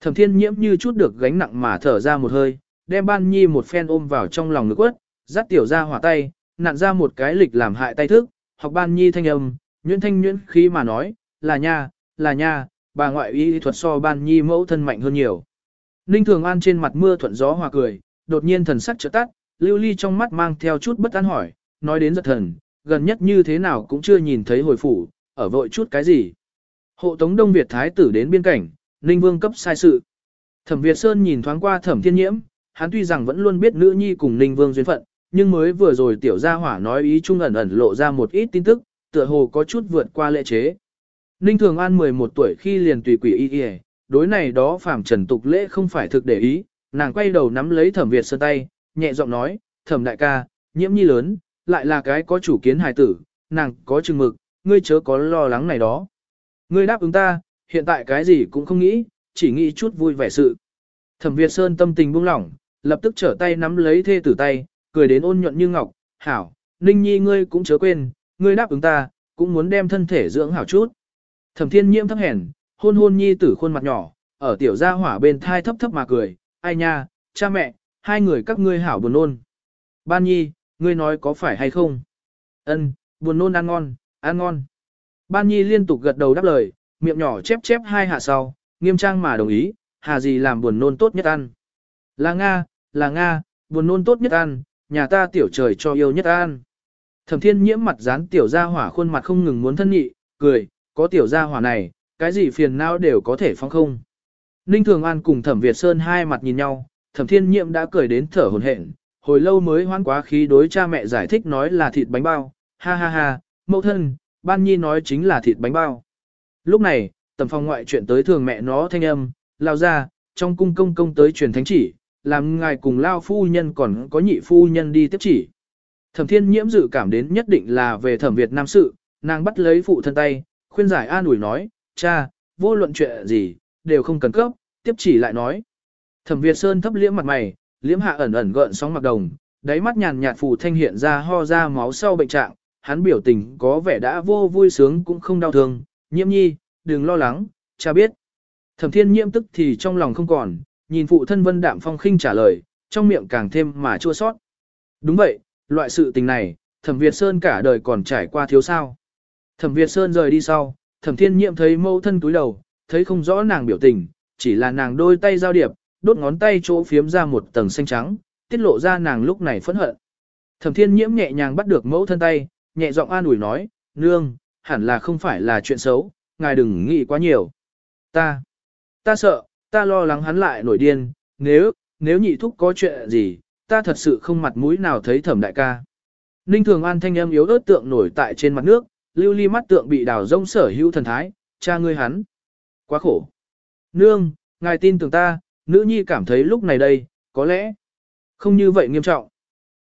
Thẩm thiên nhiễm như chút được gánh nặng mà thở ra một hơi, đem ban nhi một phen ôm vào trong lòng ngực quất, dắt tiểu ra hỏa tay, nặn ra một cái lịch làm hại tay thức, học ban nhi thanh âm, nhuyễn thanh nhuyễn khí mà nói, là nha, là nha, bà ngoại y thuật so ban nhi mẫu thân mạnh hơn nhiều. Ninh Thường An trên mặt mưa thuận gió hòa cười, đột nhiên thần sắc chợt tắt, lưu ly trong mắt mang theo chút bất an hỏi, nói đến giật thần, gần nhất như thế nào cũng chưa nhìn thấy hồi phủ, ở vội chút cái gì. Hộ tống Đông Việt Thái tử đến biên cảnh, Ninh Vương cấp sai sự. Thẩm Việt Sơn nhìn thoáng qua Thẩm Thiên Nhiễm, hắn tuy rằng vẫn luôn biết nữ nhi cùng Ninh Vương duyên phận, nhưng mới vừa rồi tiểu gia hỏa nói ý trung ẩn ẩn lộ ra một ít tin tức, tựa hồ có chút vượt qua lệ chế. Ninh Thường An 11 tuổi khi liền tùy quỷ y y, đối này đó phàm trần tục lễ không phải thực để ý, nàng quay đầu nắm lấy Thẩm Việt Sơn tay, nhẹ giọng nói, Thẩm đại ca, nhiễm nhi lớn, lại là cái có chủ kiến hài tử, nàng có chừng mực, ngươi chớ có lo lắng này đó. Ngươi đáp ứng ta, hiện tại cái gì cũng không nghĩ, chỉ nghĩ chút vui vẻ sự. Thẩm Việt Sơn tâm tình buông lỏng, lập tức trở tay nắm lấy thê tử tay, cười đến ôn nhuận như ngọc, hảo, Ninh Nhi ngươi cũng chớ quên, ngươi đáp ứng ta, cũng muốn đem thân thể dưỡng hảo chút. Thẩm Thiên Nhiễm thấp hèn, hôn hôn Nhi tử khuôn mặt nhỏ, ở tiểu gia hỏa bên thai thấp thấp mà cười, ai nha, cha mẹ, hai người các ngươi hảo buồn nôn. Ban Nhi, ngươi nói có phải hay không? Ân, buồn nôn ăn ngon, ăn ngon. Ban Nhi liên tục gật đầu đáp lời, miệng nhỏ chép chép hai hạ sau, nghiêm trang mà đồng ý, hà gì làm buồn nôn tốt nhất ăn. Là Nga, là Nga, buồn nôn tốt nhất ăn, nhà ta tiểu trời cho yêu nhất ăn. Thẩm thiên nhiễm mặt dán tiểu gia hỏa khuôn mặt không ngừng muốn thân nhị, cười, có tiểu gia hỏa này, cái gì phiền não đều có thể phong không. Ninh Thường An cùng Thẩm Việt Sơn hai mặt nhìn nhau, Thẩm Thiên Nhiệm đã cười đến thở hổn hển, hồi lâu mới hoan quá khí đối cha mẹ giải thích nói là thịt bánh bao, ha ha ha, mẫu thân, ban nhi nói chính là thịt bánh bao. Lúc này, tầm phòng ngoại chuyện tới thường mẹ nó thanh âm, lao ra, trong cung công công tới truyền thánh chỉ, làm ngài cùng lao phu nhân còn có nhị phu nhân đi tiếp chỉ. Thẩm thiên nhiễm dự cảm đến nhất định là về thẩm Việt Nam sự, nàng bắt lấy phụ thân tay, khuyên giải an ủi nói, cha, vô luận chuyện gì, đều không cần cấp, tiếp chỉ lại nói. Thẩm Việt Sơn thấp liễm mặt mày, liễm hạ ẩn ẩn gợn sóng mặc đồng, đáy mắt nhàn nhạt phù thanh hiện ra ho ra máu sau bệnh trạng, hắn biểu tình có vẻ đã vô vui sướng cũng không đau thương, nhiễm nhi, đừng lo lắng, cha biết. Thẩm thiên nhiễm tức thì trong lòng không còn, nhìn phụ thân vân đạm phong khinh trả lời, trong miệng càng thêm mà chua sót. Đúng vậy, loại sự tình này, Thẩm Việt Sơn cả đời còn trải qua thiếu sao. Thẩm Việt Sơn rời đi sau, Thẩm Thiên Nhiệm thấy mẫu thân túi đầu, thấy không rõ nàng biểu tình, chỉ là nàng đôi tay giao điệp, đốt ngón tay chỗ phiếm ra một tầng xanh trắng, tiết lộ ra nàng lúc này phẫn hận. Thẩm Thiên Nhiễm nhẹ nhàng bắt được mẫu thân tay, nhẹ giọng an ủi nói, nương, hẳn là không phải là chuyện xấu, ngài đừng nghĩ quá nhiều. Ta, ta sợ, ta lo lắng hắn lại nổi điên, nếu, nếu nhị thúc có chuyện gì, ta thật sự không mặt mũi nào thấy thẩm đại ca. Ninh Thường An thanh âm yếu ớt tượng nổi tại trên mặt nước, lưu ly mắt tượng bị đào rông sở hữu thần thái, cha ngươi hắn. Quá khổ. Nương, ngài tin tưởng ta, nữ nhi cảm thấy lúc này đây, có lẽ, không như vậy nghiêm trọng.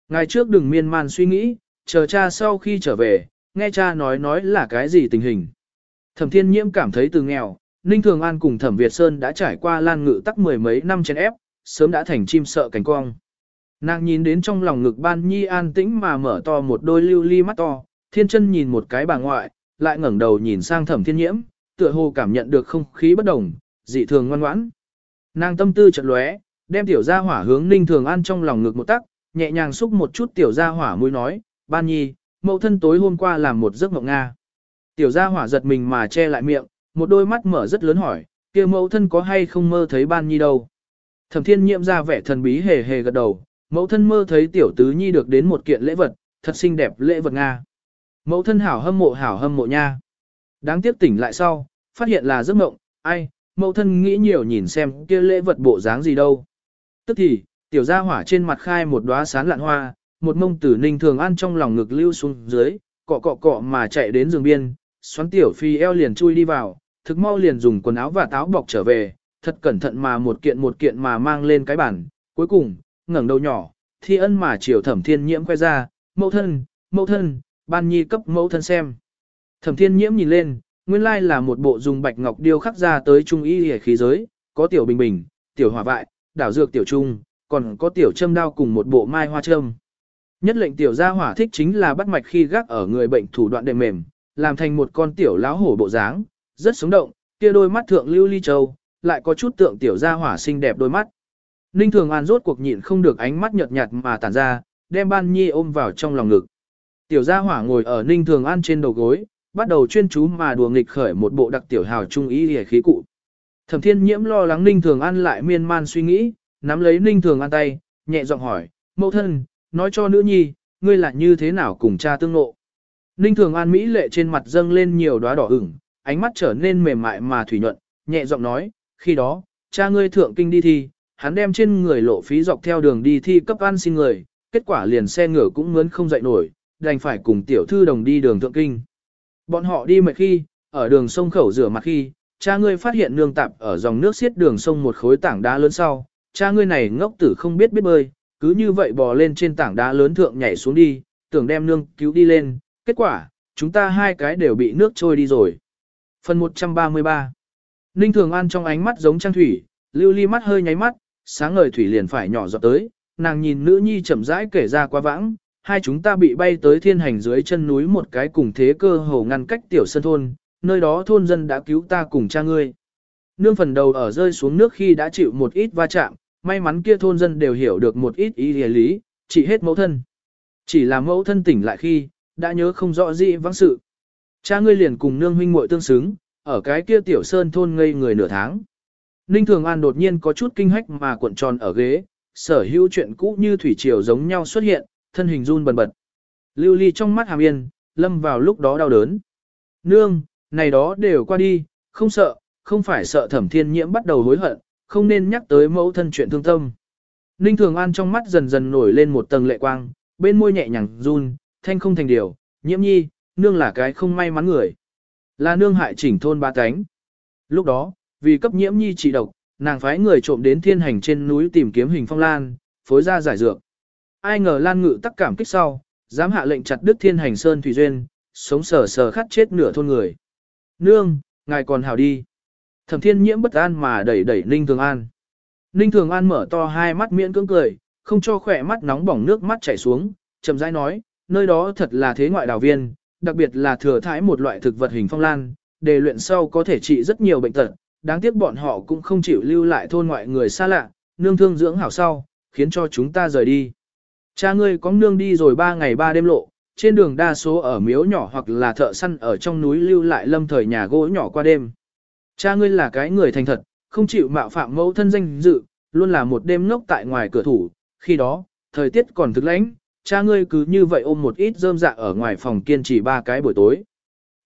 Ngài trước đừng miên man suy nghĩ, chờ cha sau khi trở về, nghe cha nói nói là cái gì tình hình. Thẩm thiên nhiễm cảm thấy từ nghèo, Ninh Thường An cùng Thẩm Việt Sơn đã trải qua lan ngự tắc mười mấy năm trên ép, sớm đã thành chim sợ cánh cong. Nàng nhìn đến trong lòng ngực ban nhi an tĩnh mà mở to một đôi lưu ly mắt to, thiên chân nhìn một cái bà ngoại, lại ngẩng đầu nhìn sang thẩm thiên nhiễm, tựa hồ cảm nhận được không khí bất đồng, dị thường ngoan ngoãn. Nàng tâm tư chợt lóe, đem tiểu gia hỏa hướng ninh thường an trong lòng ngực một tắc, nhẹ nhàng xúc một chút tiểu gia hỏa mũi nói, ban nhi, mẫu thân tối hôm qua làm một giấc mộng Nga. Tiểu gia hỏa giật mình mà che lại miệng, một đôi mắt mở rất lớn hỏi, kia mẫu thân có hay không mơ thấy ban nhi đâu. Thẩm thiên nhiễm ra vẻ thần bí hề hề gật đầu, mẫu thân mơ thấy tiểu tứ nhi được đến một kiện lễ vật, thật xinh đẹp lễ vật Nga. Mẫu thân hảo hâm mộ hảo hâm mộ nha. Đáng tiếc tỉnh lại sau, phát hiện là giấc mộng, ai, mẫu thân nghĩ nhiều nhìn xem kia lễ vật bộ dáng gì đâu. Tức thì, tiểu gia hỏa trên mặt khai một đóa sán lạn hoa, một mông tử ninh thường ăn trong lòng ngực lưu xuống dưới, cọ cọ cọ mà chạy đến giường biên, xoắn tiểu phi eo liền chui đi vào, thực mau liền dùng quần áo và táo bọc trở về, thật cẩn thận mà một kiện một kiện mà mang lên cái bàn, cuối cùng, ngẩng đầu nhỏ, thi ân mà chiều thẩm thiên nhiễm khoe ra, mẫu thân, mẫu thân, ban nhi cấp mẫu thân xem. Thẩm thiên nhiễm nhìn lên, nguyên lai là một bộ dùng bạch ngọc điêu khắc ra tới trung y hề khí giới, có tiểu bình bình, tiểu hỏa vại, đảo dược tiểu trung, còn có tiểu châm đao cùng một bộ mai hoa châm. Nhất lệnh tiểu gia hỏa thích chính là bắt mạch khi gác ở người bệnh thủ đoạn đệm mềm, làm thành một con tiểu láo hổ bộ dáng, rất sống động, kia đôi mắt thượng lưu ly châu, lại có chút tượng tiểu gia hỏa xinh đẹp đôi mắt. Ninh Thường An rốt cuộc nhịn không được ánh mắt nhợt nhạt mà tản ra, đem Ban Nhi ôm vào trong lòng ngực. Tiểu gia hỏa ngồi ở Ninh Thường An trên đầu gối, bắt đầu chuyên chú mà đùa nghịch khởi một bộ đặc tiểu hào trung ý hề khí cụ. Thẩm Thiên Nhiễm lo lắng Ninh Thường An lại miên man suy nghĩ, nắm lấy Ninh Thường An tay, nhẹ giọng hỏi, mẫu thân, nói cho nữ nhi, ngươi là như thế nào cùng cha tương ngộ. Ninh Thường An Mỹ lệ trên mặt dâng lên nhiều đóa đỏ ửng, ánh mắt trở nên mềm mại mà thủy nhuận, nhẹ giọng nói, khi đó, cha ngươi thượng kinh đi thi, hắn đem trên người lộ phí dọc theo đường đi thi cấp an xin người, kết quả liền xe ngựa cũng mướn không dậy nổi, đành phải cùng tiểu thư đồng đi đường thượng kinh. Bọn họ đi mệt khi, ở đường sông khẩu rửa mặt khi, cha ngươi phát hiện nương tạp ở dòng nước xiết đường sông một khối tảng đá lớn sau, cha ngươi này ngốc tử không biết biết bơi, cứ như vậy bò lên trên tảng đá lớn thượng nhảy xuống đi, tưởng đem nương cứu đi lên, kết quả, chúng ta hai cái đều bị nước trôi đi rồi. Phần 133 Ninh Thường An trong ánh mắt giống trang thủy, lưu ly mắt hơi nháy mắt, sáng ngời thủy liền phải nhỏ giọt tới, nàng nhìn nữ nhi chậm rãi kể ra qua vãng, hai chúng ta bị bay tới thiên hành dưới chân núi một cái cùng thế cơ hồ ngăn cách tiểu sân thôn, nơi đó thôn dân đã cứu ta cùng cha ngươi. Nương phần đầu ở rơi xuống nước khi đã chịu một ít va chạm, may mắn kia thôn dân đều hiểu được một ít ý lý, chỉ hết mẫu thân. Chỉ là mẫu thân tỉnh lại khi, đã nhớ không rõ gì vắng sự. Cha ngươi liền cùng nương huynh muội tương xứng, ở cái kia tiểu sơn thôn ngây người nửa tháng. Ninh Thường An đột nhiên có chút kinh hách mà cuộn tròn ở ghế, sở hữu chuyện cũ như thủy triều giống nhau xuất hiện, thân hình run bần bật. Lưu ly trong mắt hàm yên, lâm vào lúc đó đau đớn. Nương, này đó đều qua đi, không sợ, không phải sợ thẩm thiên nhiễm bắt đầu hối hận, không nên nhắc tới mẫu thân chuyện thương tâm. Ninh Thường An trong mắt dần dần nổi lên một tầng lệ quang, bên môi nhẹ nhàng run, thanh không thành điều, nhiễm nhi, nương là cái không may mắn người. Là nương hại chỉnh thôn ba cánh. Lúc đó, vì cấp nhiễm nhi trị độc, nàng phái người trộm đến thiên hành trên núi tìm kiếm hình phong lan, phối ra giải dược. Ai ngờ lan ngự tắc cảm kích sau, dám hạ lệnh chặt đứt thiên hành sơn thủy duyên, sống sờ sờ khát chết nửa thôn người. Nương, ngài còn hào đi. Thẩm thiên nhiễm bất an mà đẩy đẩy Ninh Thường An. Ninh Thường An mở to hai mắt miễn cưỡng cười, không cho khỏe mắt nóng bỏng nước mắt chảy xuống, chậm rãi nói, nơi đó thật là thế ngoại đào viên, đặc biệt là thừa thái một loại thực vật hình phong lan, để luyện sau có thể trị rất nhiều bệnh tật, đáng tiếc bọn họ cũng không chịu lưu lại thôn ngoại người xa lạ, nương thương dưỡng hảo sau, khiến cho chúng ta rời đi. Cha ngươi có nương đi rồi ba ngày ba đêm lộ, trên đường đa số ở miếu nhỏ hoặc là thợ săn ở trong núi lưu lại lâm thời nhà gỗ nhỏ qua đêm. Cha ngươi là cái người thành thật, không chịu mạo phạm mẫu thân danh dự, luôn là một đêm ngốc tại ngoài cửa thủ, khi đó, thời tiết còn thực lãnh, cha ngươi cứ như vậy ôm một ít rơm dạ ở ngoài phòng kiên trì ba cái buổi tối.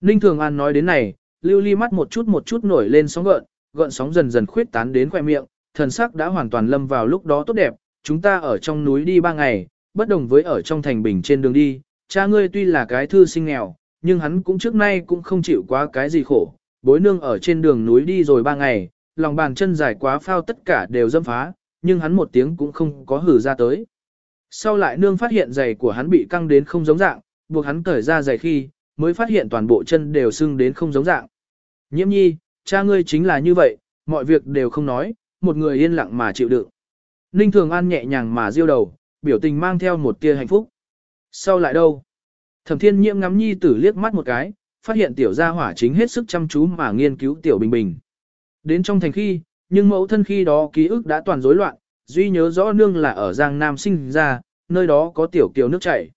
Ninh Thường An nói đến này, lưu ly mắt một chút một chút nổi lên sóng gợn, gợn sóng dần dần khuyết tán đến khoe miệng, thần sắc đã hoàn toàn lâm vào lúc đó tốt đẹp, chúng ta ở trong núi đi ba ngày, bất đồng với ở trong thành bình trên đường đi, cha ngươi tuy là cái thư sinh nghèo, nhưng hắn cũng trước nay cũng không chịu quá cái gì khổ, bối nương ở trên đường núi đi rồi ba ngày, lòng bàn chân dài quá phao tất cả đều dâm phá, nhưng hắn một tiếng cũng không có hử ra tới. Sau lại nương phát hiện giày của hắn bị căng đến không giống dạng, buộc hắn cởi ra giày khi, mới phát hiện toàn bộ chân đều sưng đến không giống dạng. Nhiễm nhi, cha ngươi chính là như vậy, mọi việc đều không nói, một người yên lặng mà chịu đựng. Ninh Thường An nhẹ nhàng mà diêu đầu, biểu tình mang theo một tia hạnh phúc. Sau lại đâu? Thẩm Thiên Nhiễm ngắm nhi tử liếc mắt một cái, phát hiện tiểu gia hỏa chính hết sức chăm chú mà nghiên cứu tiểu bình bình. Đến trong thành khi, nhưng mẫu thân khi đó ký ức đã toàn rối loạn, duy nhớ rõ nương là ở Giang Nam sinh ra, nơi đó có tiểu kiều nước chảy.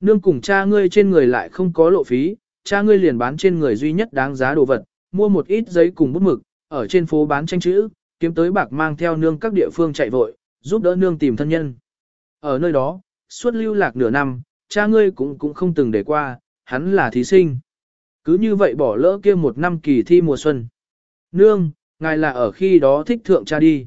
Nương cùng cha ngươi trên người lại không có lộ phí, cha ngươi liền bán trên người duy nhất đáng giá đồ vật, mua một ít giấy cùng bút mực, ở trên phố bán tranh chữ, kiếm tới bạc mang theo nương các địa phương chạy vội, giúp đỡ nương tìm thân nhân. Ở nơi đó, suốt lưu lạc nửa năm, cha ngươi cũng cũng không từng để qua, hắn là thí sinh. Cứ như vậy bỏ lỡ kia một năm kỳ thi mùa xuân. Nương, ngài là ở khi đó thích thượng cha đi.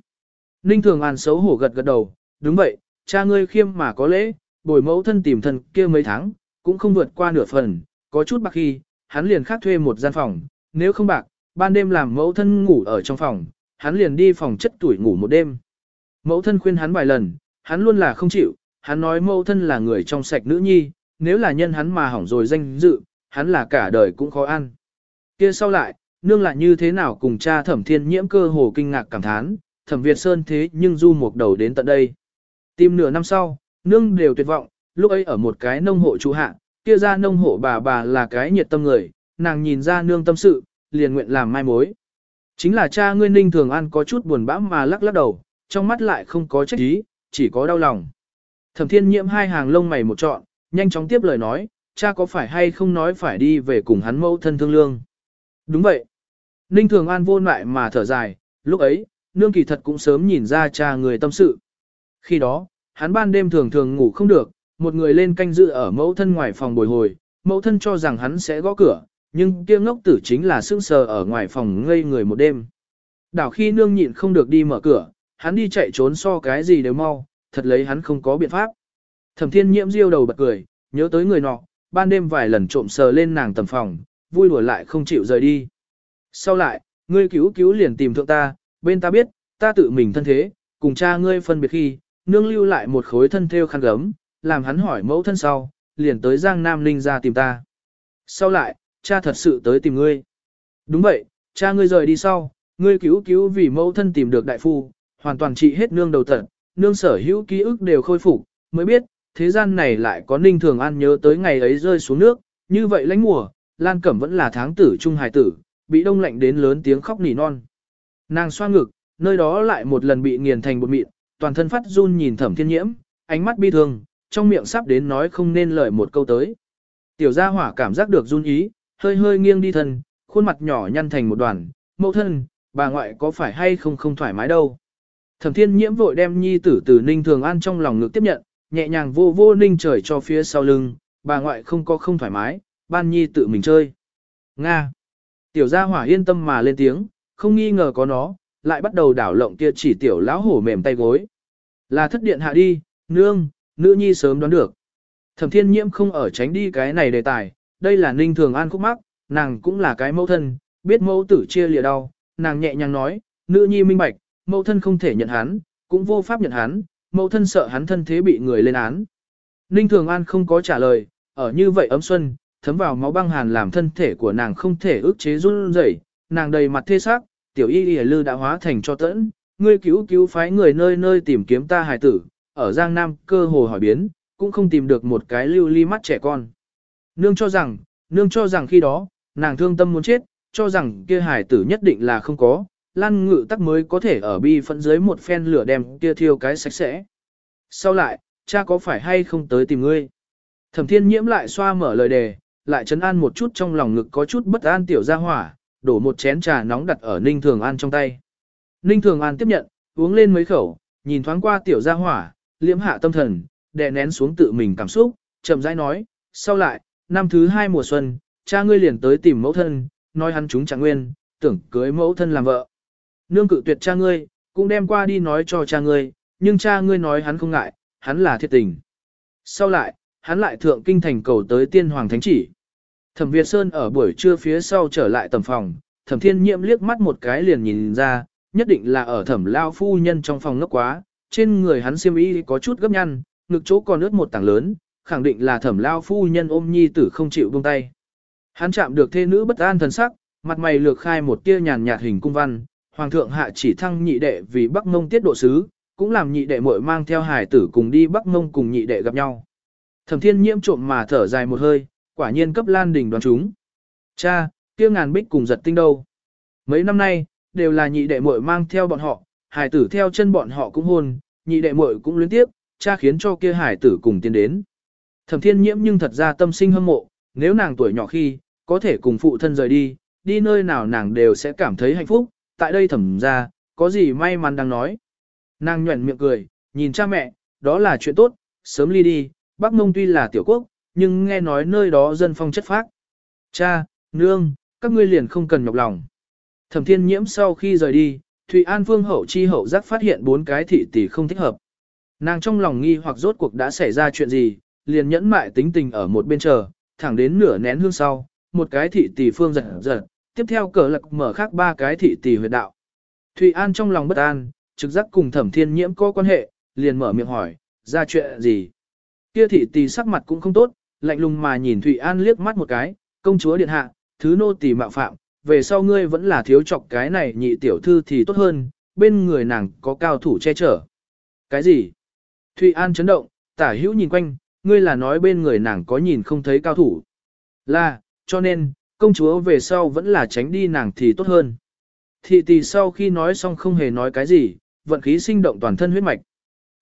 Ninh Thường An xấu hổ gật gật đầu, đúng vậy, cha ngươi khiêm mà có lễ, bồi mẫu thân tìm thần kia mấy tháng, cũng không vượt qua nửa phần, có chút bạc khi, hắn liền khác thuê một gian phòng, nếu không bạc, ban đêm làm mẫu thân ngủ ở trong phòng, hắn liền đi phòng chất tuổi ngủ một đêm. Mẫu thân khuyên hắn vài lần, hắn luôn là không chịu, hắn nói mẫu thân là người trong sạch nữ nhi, nếu là nhân hắn mà hỏng rồi danh dự, hắn là cả đời cũng khó ăn. Kia sau lại, nương lại như thế nào cùng cha thẩm thiên nhiễm cơ hồ kinh ngạc cảm thán, thẩm Việt Sơn thế nhưng du một đầu đến tận đây. Tìm nửa năm sau, nương đều tuyệt vọng, lúc ấy ở một cái nông hộ chú hạ, kia ra nông hộ bà bà là cái nhiệt tâm người, nàng nhìn ra nương tâm sự, liền nguyện làm mai mối. Chính là cha ngươi ninh thường ăn có chút buồn bã mà lắc lắc đầu, trong mắt lại không có trách ý, chỉ có đau lòng. Thẩm thiên nhiễm hai hàng lông mày một trọn, nhanh chóng tiếp lời nói, cha có phải hay không nói phải đi về cùng hắn mẫu thân thương lương. Đúng vậy. Ninh thường an vô lại mà thở dài, lúc ấy, nương kỳ thật cũng sớm nhìn ra cha người tâm sự. Khi đó, hắn ban đêm thường thường ngủ không được, một người lên canh dự ở mẫu thân ngoài phòng bồi hồi, mẫu thân cho rằng hắn sẽ gõ cửa, nhưng kia ngốc tử chính là sững sờ ở ngoài phòng ngây người một đêm. Đảo khi nương nhịn không được đi mở cửa, hắn đi chạy trốn so cái gì đều mau, thật lấy hắn không có biện pháp. Thẩm thiên nhiễm riêu đầu bật cười, nhớ tới người nọ, ban đêm vài lần trộm sờ lên nàng tầm phòng, vui đùa lại không chịu rời đi. Sau lại, ngươi cứu cứu liền tìm thượng ta, bên ta biết, ta tự mình thân thế, cùng cha ngươi phân biệt khi, nương lưu lại một khối thân theo khăn gấm, làm hắn hỏi mẫu thân sau, liền tới Giang Nam Ninh ra tìm ta. Sau lại, cha thật sự tới tìm ngươi. Đúng vậy, cha ngươi rời đi sau, ngươi cứu cứu vì mẫu thân tìm được đại phu, hoàn toàn trị hết nương đầu tận, nương sở hữu ký ức đều khôi phục, mới biết, thế gian này lại có ninh thường an nhớ tới ngày ấy rơi xuống nước, như vậy lãnh mùa, Lan Cẩm vẫn là tháng tử trung hài tử, bị đông lạnh đến lớn tiếng khóc nỉ non. Nàng xoa ngực, nơi đó lại một lần bị nghiền thành bột mịn, toàn thân phát run nhìn thẩm thiên nhiễm, ánh mắt bi thương, trong miệng sắp đến nói không nên lời một câu tới. Tiểu gia hỏa cảm giác được run ý, hơi hơi nghiêng đi thân, khuôn mặt nhỏ nhăn thành một đoàn, mẫu thân, bà ngoại có phải hay không không thoải mái đâu. Thẩm thiên nhiễm vội đem nhi tử tử ninh thường an trong lòng ngực tiếp nhận, nhẹ nhàng vô vô ninh trời cho phía sau lưng, bà ngoại không có không thoải mái, ban nhi tự mình chơi. Nga. Tiểu gia hỏa yên tâm mà lên tiếng, không nghi ngờ có nó, lại bắt đầu đảo lộng kia chỉ tiểu lão hổ mềm tay gối. Là thất điện hạ đi, nương, nữ nhi sớm đoán được. Thẩm thiên nhiễm không ở tránh đi cái này đề tài, đây là ninh thường an khúc mắc, nàng cũng là cái mẫu thân, biết mẫu tử chia lìa đau, nàng nhẹ nhàng nói, nữ nhi minh bạch, mẫu thân không thể nhận hắn, cũng vô pháp nhận hắn, mẫu thân sợ hắn thân thế bị người lên án. Ninh thường an không có trả lời, ở như vậy ấm xuân, thấm vào máu băng hàn làm thân thể của nàng không thể ức chế run rẩy, nàng đầy mặt thê sắc, tiểu y y lư đã hóa thành cho tẫn, ngươi cứu cứu phái người nơi nơi tìm kiếm ta hài tử, ở Giang Nam cơ hồ hỏi biến, cũng không tìm được một cái lưu ly mắt trẻ con. Nương cho rằng, nương cho rằng khi đó, nàng thương tâm muốn chết, cho rằng kia hài tử nhất định là không có, lan ngự tắc mới có thể ở bi phận dưới một phen lửa đem kia thiêu cái sạch sẽ. Sau lại, cha có phải hay không tới tìm ngươi? Thẩm thiên nhiễm lại xoa mở lời đề, lại chấn an một chút trong lòng ngực có chút bất an tiểu ra hỏa, đổ một chén trà nóng đặt ở Ninh Thường An trong tay. Ninh Thường An tiếp nhận, uống lên mấy khẩu, nhìn thoáng qua tiểu Gia hỏa, liễm hạ tâm thần, đè nén xuống tự mình cảm xúc, chậm rãi nói, sau lại, năm thứ hai mùa xuân, cha ngươi liền tới tìm mẫu thân, nói hắn chúng chẳng nguyên, tưởng cưới mẫu thân làm vợ. Nương cự tuyệt cha ngươi, cũng đem qua đi nói cho cha ngươi, nhưng cha ngươi nói hắn không ngại, hắn là thiệt tình. Sau lại, hắn lại thượng kinh thành cầu tới tiên hoàng thánh chỉ. Thẩm Việt Sơn ở buổi trưa phía sau trở lại tầm phòng, Thẩm Thiên Nhiệm liếc mắt một cái liền nhìn ra, nhất định là ở Thẩm Lao phu nhân trong phòng ngốc quá, trên người hắn xiêm y có chút gấp nhăn, ngực chỗ còn ướt một tảng lớn, khẳng định là Thẩm Lao phu nhân ôm nhi tử không chịu buông tay. Hắn chạm được thê nữ bất an thần sắc, mặt mày lược khai một tia nhàn nhạt hình cung văn, hoàng thượng hạ chỉ thăng nhị đệ vì Bắc Ngông tiết độ sứ, cũng làm nhị đệ muội mang theo hải tử cùng đi Bắc Ngông cùng nhị đệ gặp nhau. Thẩm Thiên Nhiễm trộm mà thở dài một hơi, quả nhiên cấp Lan Đình đoán chúng. Cha, kia ngàn bích cùng giật tinh đâu? Mấy năm nay, đều là nhị đệ muội mang theo bọn họ, hải tử theo chân bọn họ cũng hôn, nhị đệ muội cũng luyến tiếp, cha khiến cho kia hải tử cùng tiến đến. Thẩm Thiên Nhiễm nhưng thật ra tâm sinh hâm mộ, nếu nàng tuổi nhỏ khi, có thể cùng phụ thân rời đi, đi nơi nào nàng đều sẽ cảm thấy hạnh phúc, tại đây thẩm ra, có gì may mắn đang nói. Nàng nhuẩn miệng cười, nhìn cha mẹ, đó là chuyện tốt, sớm ly đi, Bắc Mông tuy là tiểu quốc, nhưng nghe nói nơi đó dân phong chất phác. Cha, nương, các ngươi liền không cần nhọc lòng. Thẩm thiên nhiễm sau khi rời đi, Thụy An Phương hậu chi hậu giác phát hiện bốn cái thị tỷ không thích hợp. Nàng trong lòng nghi hoặc rốt cuộc đã xảy ra chuyện gì, liền nhẫn mại tính tình ở một bên chờ, thẳng đến nửa nén hương sau, một cái thị tỷ phương giật giật, tiếp theo cờ lạc mở khác ba cái thị tỷ huyệt đạo. Thụy An trong lòng bất an, trực giác cùng thẩm thiên nhiễm có quan hệ, liền mở miệng hỏi, ra chuyện gì? Kia thị tỷ sắc mặt cũng không tốt, lạnh lùng mà nhìn Thụy An liếc mắt một cái, công chúa điện hạ, thứ nô tỳ mạo phạm, về sau ngươi vẫn là thiếu chọc cái này nhị tiểu thư thì tốt hơn, bên người nàng có cao thủ che chở. Cái gì? Thụy An chấn động, tả hữu nhìn quanh, ngươi là nói bên người nàng có nhìn không thấy cao thủ. Là, cho nên, công chúa về sau vẫn là tránh đi nàng thì tốt hơn. Thị tỷ sau khi nói xong không hề nói cái gì, vận khí sinh động toàn thân huyết mạch.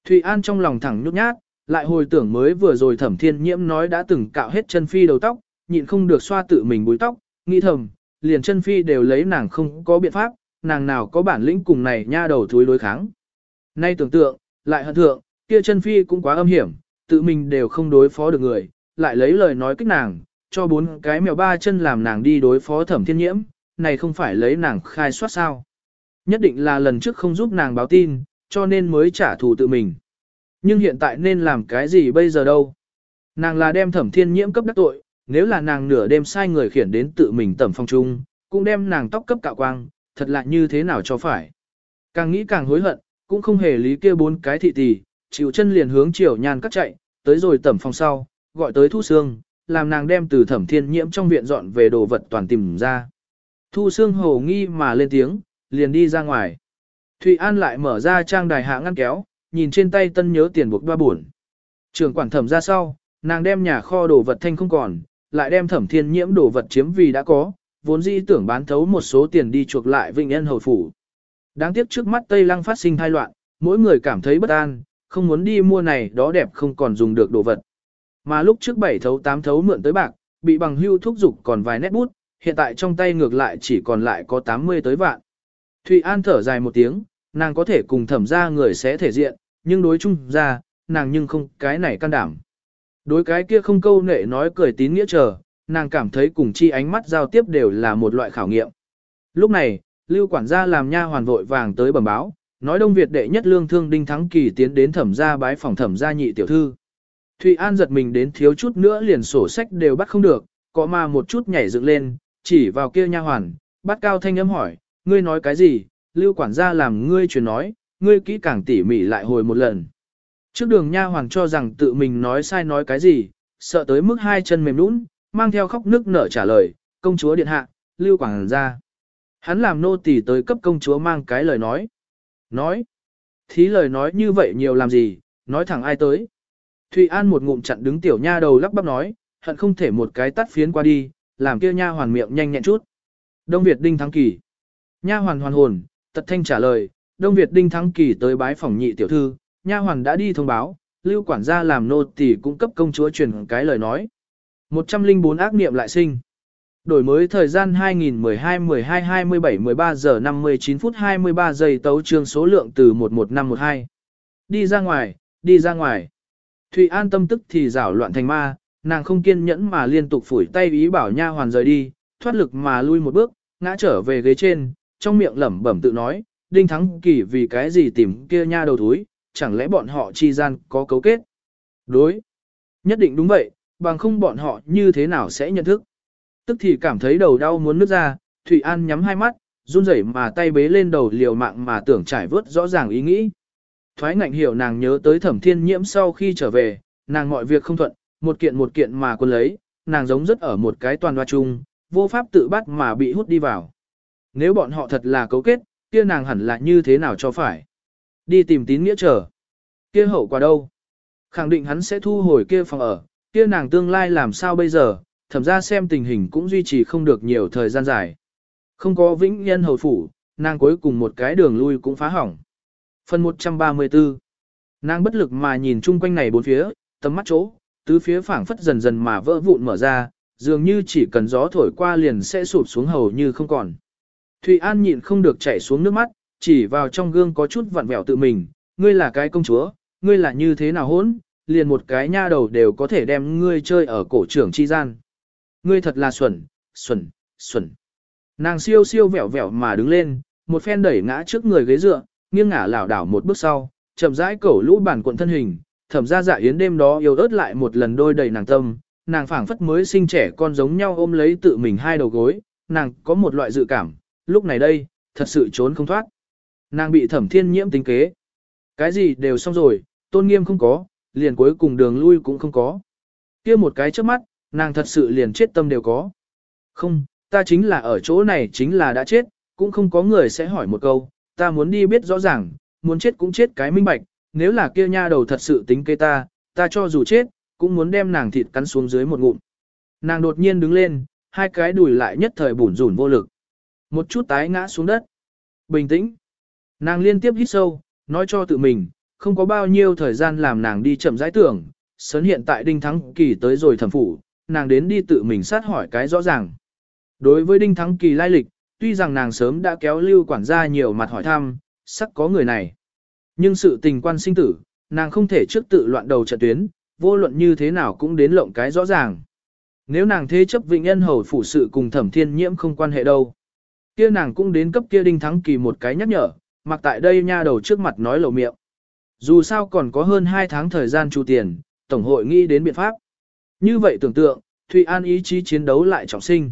Thụy An trong lòng thẳng nhút nhát, lại hồi tưởng mới vừa rồi thẩm thiên nhiễm nói đã từng cạo hết chân phi đầu tóc, nhịn không được xoa tự mình búi tóc, nghĩ thầm, liền chân phi đều lấy nàng không có biện pháp, nàng nào có bản lĩnh cùng này nha đầu thúi đối kháng. Nay tưởng tượng, lại hận thượng, kia chân phi cũng quá âm hiểm, tự mình đều không đối phó được người, lại lấy lời nói kích nàng, cho bốn cái mèo ba chân làm nàng đi đối phó thẩm thiên nhiễm, này không phải lấy nàng khai soát sao. Nhất định là lần trước không giúp nàng báo tin, cho nên mới trả thù tự mình. Nhưng hiện tại nên làm cái gì bây giờ đâu? Nàng là đem thẩm thiên nhiễm cấp đắc tội, nếu là nàng nửa đêm sai người khiển đến tự mình tẩm phong trung, cũng đem nàng tóc cấp cạo quang, thật là như thế nào cho phải. Càng nghĩ càng hối hận, cũng không hề lý kia bốn cái thị tỷ, chịu chân liền hướng chiều nhàn cắt chạy, tới rồi tẩm phong sau, gọi tới thu xương, làm nàng đem từ thẩm thiên nhiễm trong viện dọn về đồ vật toàn tìm ra. Thu xương hồ nghi mà lên tiếng, liền đi ra ngoài. Thụy An lại mở ra trang đài hạ ngăn kéo, nhìn trên tay tân nhớ tiền buộc ba buồn. Trường quản thẩm ra sau, nàng đem nhà kho đồ vật thanh không còn, lại đem thẩm thiên nhiễm đồ vật chiếm vì đã có, vốn dĩ tưởng bán thấu một số tiền đi chuộc lại Vịnh Ân Hầu Phủ. Đáng tiếc trước mắt Tây Lăng phát sinh thai loạn, mỗi người cảm thấy bất an, không muốn đi mua này đó đẹp không còn dùng được đồ vật. Mà lúc trước bảy thấu tám thấu mượn tới bạc, bị bằng hưu thúc dục còn vài nét bút, hiện tại trong tay ngược lại chỉ còn lại có 80 tới vạn. Thụy An thở dài một tiếng, nàng có thể cùng thẩm ra người sẽ thể diện, nhưng đối chung ra, nàng nhưng không cái này can đảm. Đối cái kia không câu nệ nói cười tín nghĩa chờ, nàng cảm thấy cùng chi ánh mắt giao tiếp đều là một loại khảo nghiệm. Lúc này, lưu quản gia làm nha hoàn vội vàng tới bẩm báo, nói Đông Việt đệ nhất lương thương đinh thắng kỳ tiến đến thẩm gia bái phòng thẩm gia nhị tiểu thư. Thụy An giật mình đến thiếu chút nữa liền sổ sách đều bắt không được, có mà một chút nhảy dựng lên, chỉ vào kia nha hoàn, bắt cao thanh âm hỏi, ngươi nói cái gì, lưu quản gia làm ngươi truyền nói, ngươi kỹ càng tỉ mỉ lại hồi một lần. Trước đường nha hoàng cho rằng tự mình nói sai nói cái gì, sợ tới mức hai chân mềm nũng, mang theo khóc nước nở trả lời, công chúa điện hạ, lưu quảng ra. Hắn làm nô tỳ tới cấp công chúa mang cái lời nói. Nói. Thí lời nói như vậy nhiều làm gì, nói thẳng ai tới. Thụy An một ngụm chặn đứng tiểu nha đầu lắp bắp nói, hận không thể một cái tắt phiến qua đi, làm kia nha hoàn miệng nhanh nhẹn chút. Đông Việt Đinh Thắng Kỳ. Nha hoàn hoàn hồn, tật thanh trả lời, Đông Việt Đinh Thắng Kỳ tới bái phòng nhị tiểu thư, nha hoàn đã đi thông báo, lưu quản gia làm nô tỳ cung cấp công chúa truyền cái lời nói. 104 ác niệm lại sinh. Đổi mới thời gian 2012-12-27-13 giờ 59 phút 23 giây tấu trương số lượng từ 11512. Đi ra ngoài, đi ra ngoài. Thụy An tâm tức thì rảo loạn thành ma, nàng không kiên nhẫn mà liên tục phủi tay ý bảo nha hoàn rời đi, thoát lực mà lui một bước, ngã trở về ghế trên, trong miệng lẩm bẩm tự nói, Đinh Thắng Kỳ vì cái gì tìm kia nha đầu thúi, chẳng lẽ bọn họ chi gian có cấu kết? Đối. Nhất định đúng vậy, bằng không bọn họ như thế nào sẽ nhận thức. Tức thì cảm thấy đầu đau muốn nứt ra, Thủy An nhắm hai mắt, run rẩy mà tay bế lên đầu liều mạng mà tưởng trải vớt rõ ràng ý nghĩ. Thoái ngạnh hiểu nàng nhớ tới thẩm thiên nhiễm sau khi trở về, nàng mọi việc không thuận, một kiện một kiện mà quân lấy, nàng giống rất ở một cái toàn hoa chung, vô pháp tự bắt mà bị hút đi vào. Nếu bọn họ thật là cấu kết, kia nàng hẳn là như thế nào cho phải. Đi tìm tín nghĩa chờ. Kia hậu quả đâu? Khẳng định hắn sẽ thu hồi kia phòng ở, kia nàng tương lai làm sao bây giờ, thẩm ra xem tình hình cũng duy trì không được nhiều thời gian dài. Không có vĩnh nhân hầu phủ, nàng cuối cùng một cái đường lui cũng phá hỏng. Phần 134 Nàng bất lực mà nhìn chung quanh này bốn phía, tầm mắt chỗ, tứ phía phảng phất dần dần mà vỡ vụn mở ra, dường như chỉ cần gió thổi qua liền sẽ sụp xuống hầu như không còn. Thụy An nhịn không được chảy xuống nước mắt, chỉ vào trong gương có chút vặn vẹo tự mình, ngươi là cái công chúa, ngươi là như thế nào hỗn, liền một cái nha đầu đều có thể đem ngươi chơi ở cổ trưởng chi gian. Ngươi thật là xuẩn, xuẩn, xuẩn. Nàng siêu siêu vẹo vẹo mà đứng lên, một phen đẩy ngã trước người ghế dựa, nghiêng ngả lảo đảo một bước sau, chậm rãi cẩu lũ bản cuộn thân hình, thẩm ra dạ yến đêm đó yêu ớt lại một lần đôi đầy nàng tâm, nàng phảng phất mới sinh trẻ con giống nhau ôm lấy tự mình hai đầu gối, nàng có một loại dự cảm, lúc này đây, thật sự trốn không thoát. Nàng bị thẩm thiên nhiễm tính kế. Cái gì đều xong rồi, tôn nghiêm không có, liền cuối cùng đường lui cũng không có. kia một cái trước mắt, nàng thật sự liền chết tâm đều có. Không, ta chính là ở chỗ này chính là đã chết, cũng không có người sẽ hỏi một câu, ta muốn đi biết rõ ràng, muốn chết cũng chết cái minh bạch, nếu là kia nha đầu thật sự tính kế ta, ta cho dù chết, cũng muốn đem nàng thịt cắn xuống dưới một ngụm. Nàng đột nhiên đứng lên, hai cái đùi lại nhất thời bủn rủn vô lực. Một chút tái ngã xuống đất. Bình tĩnh. Nàng liên tiếp hít sâu, nói cho tự mình, không có bao nhiêu thời gian làm nàng đi chậm rãi tưởng, sớn hiện tại Đinh Thắng Kỳ tới rồi thẩm phủ, nàng đến đi tự mình sát hỏi cái rõ ràng. Đối với Đinh Thắng Kỳ lai lịch, tuy rằng nàng sớm đã kéo lưu quản gia nhiều mặt hỏi thăm, sắc có người này. Nhưng sự tình quan sinh tử, nàng không thể trước tự loạn đầu trận tuyến, vô luận như thế nào cũng đến lộng cái rõ ràng. Nếu nàng thế chấp Vịnh Nhân hầu phủ sự cùng Thẩm Thiên Nhiễm không quan hệ đâu. Kia nàng cũng đến cấp kia Đinh Thắng Kỳ một cái nhắc nhở, mặc tại đây nha đầu trước mặt nói lầu miệng. Dù sao còn có hơn 2 tháng thời gian chu tiền, Tổng hội nghĩ đến biện pháp. Như vậy tưởng tượng, Thụy An ý chí chiến đấu lại trọng sinh.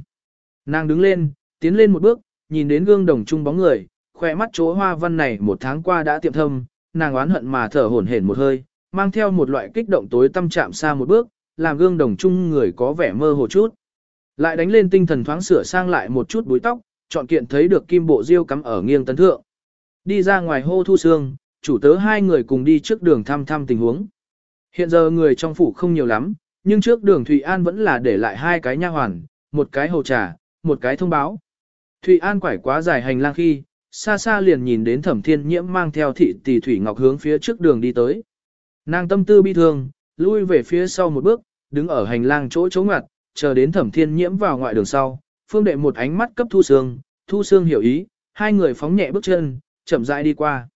Nàng đứng lên, tiến lên một bước, nhìn đến gương đồng trung bóng người, khoe mắt chỗ hoa văn này một tháng qua đã tiệm thâm, nàng oán hận mà thở hổn hển một hơi, mang theo một loại kích động tối tâm chạm xa một bước, làm gương đồng trung người có vẻ mơ hồ chút. Lại đánh lên tinh thần thoáng sửa sang lại một chút búi tóc, chọn kiện thấy được kim bộ diêu cắm ở nghiêng tấn thượng. Đi ra ngoài hô thu sương, chủ tớ hai người cùng đi trước đường thăm thăm tình huống. Hiện giờ người trong phủ không nhiều lắm, nhưng trước đường Thụy An vẫn là để lại hai cái nha hoàn, một cái hầu trà, một cái thông báo. Thụy An quải quá dài hành lang khi, xa xa liền nhìn đến thẩm thiên nhiễm mang theo thị tỷ Thủy Ngọc hướng phía trước đường đi tới. Nàng tâm tư bi thương, lui về phía sau một bước, đứng ở hành lang chỗ chống ngặt, chờ đến thẩm thiên nhiễm vào ngoại đường sau, phương đệ một ánh mắt cấp thu sương, thu sương hiểu ý, hai người phóng nhẹ bước chân, chậm rãi đi qua.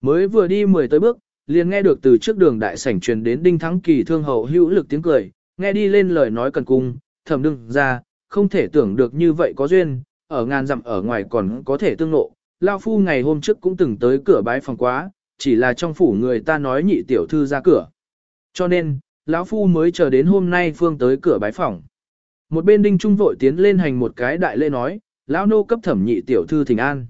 Mới vừa đi mười tới bước, liền nghe được từ trước đường đại sảnh truyền đến đinh thắng kỳ thương hậu hữu lực tiếng cười, nghe đi lên lời nói cần cung, thẩm đừng ra, không thể tưởng được như vậy có duyên, ở ngàn dặm ở ngoài còn có thể tương nộ. Lao phu ngày hôm trước cũng từng tới cửa bái phòng quá, chỉ là trong phủ người ta nói nhị tiểu thư ra cửa. Cho nên, lão phu mới chờ đến hôm nay phương tới cửa bái phòng. Một bên đinh trung vội tiến lên hành một cái đại lễ nói, lão nô cấp thẩm nhị tiểu thư thỉnh an.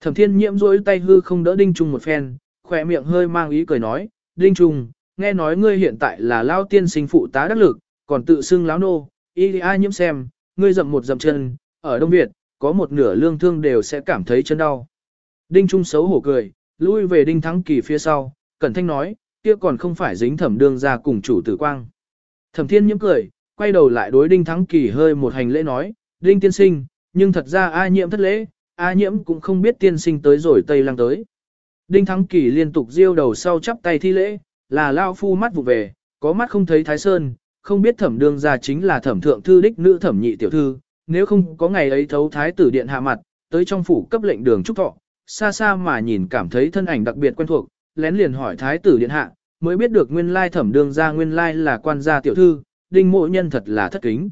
Thẩm thiên nhiễm rỗi tay hư không đỡ đinh trung một phen, khỏe miệng hơi mang ý cười nói, đinh trung, nghe nói ngươi hiện tại là lao tiên sinh phụ tá đắc lực, còn tự xưng lão nô, y ai nhiễm xem, ngươi dậm một dậm chân, ở Đông Việt, có một nửa lương thương đều sẽ cảm thấy chân đau. Đinh trung xấu hổ cười, lui về đinh thắng kỳ phía sau, cẩn thanh nói, kia còn không phải dính thẩm đương ra cùng chủ tử quang. Thẩm thiên nhiễm cười, quay đầu lại đối đinh thắng kỳ hơi một hành lễ nói, đinh tiên sinh, nhưng thật ra A nhiễm thất lễ, A nhiễm cũng không biết tiên sinh tới rồi Tây Lăng tới. Đinh Thắng Kỳ liên tục diêu đầu sau chắp tay thi lễ, là lao phu mắt vụ về, có mắt không thấy thái sơn, không biết thẩm đương gia chính là thẩm thượng thư đích nữ thẩm nhị tiểu thư, nếu không có ngày ấy thấu thái tử điện hạ mặt, tới trong phủ cấp lệnh đường trúc thọ, xa xa mà nhìn cảm thấy thân ảnh đặc biệt quen thuộc, lén liền hỏi thái tử điện hạ, mới biết được nguyên lai thẩm đương gia nguyên lai là quan gia tiểu thư, đinh mộ nhân thật là thất kính.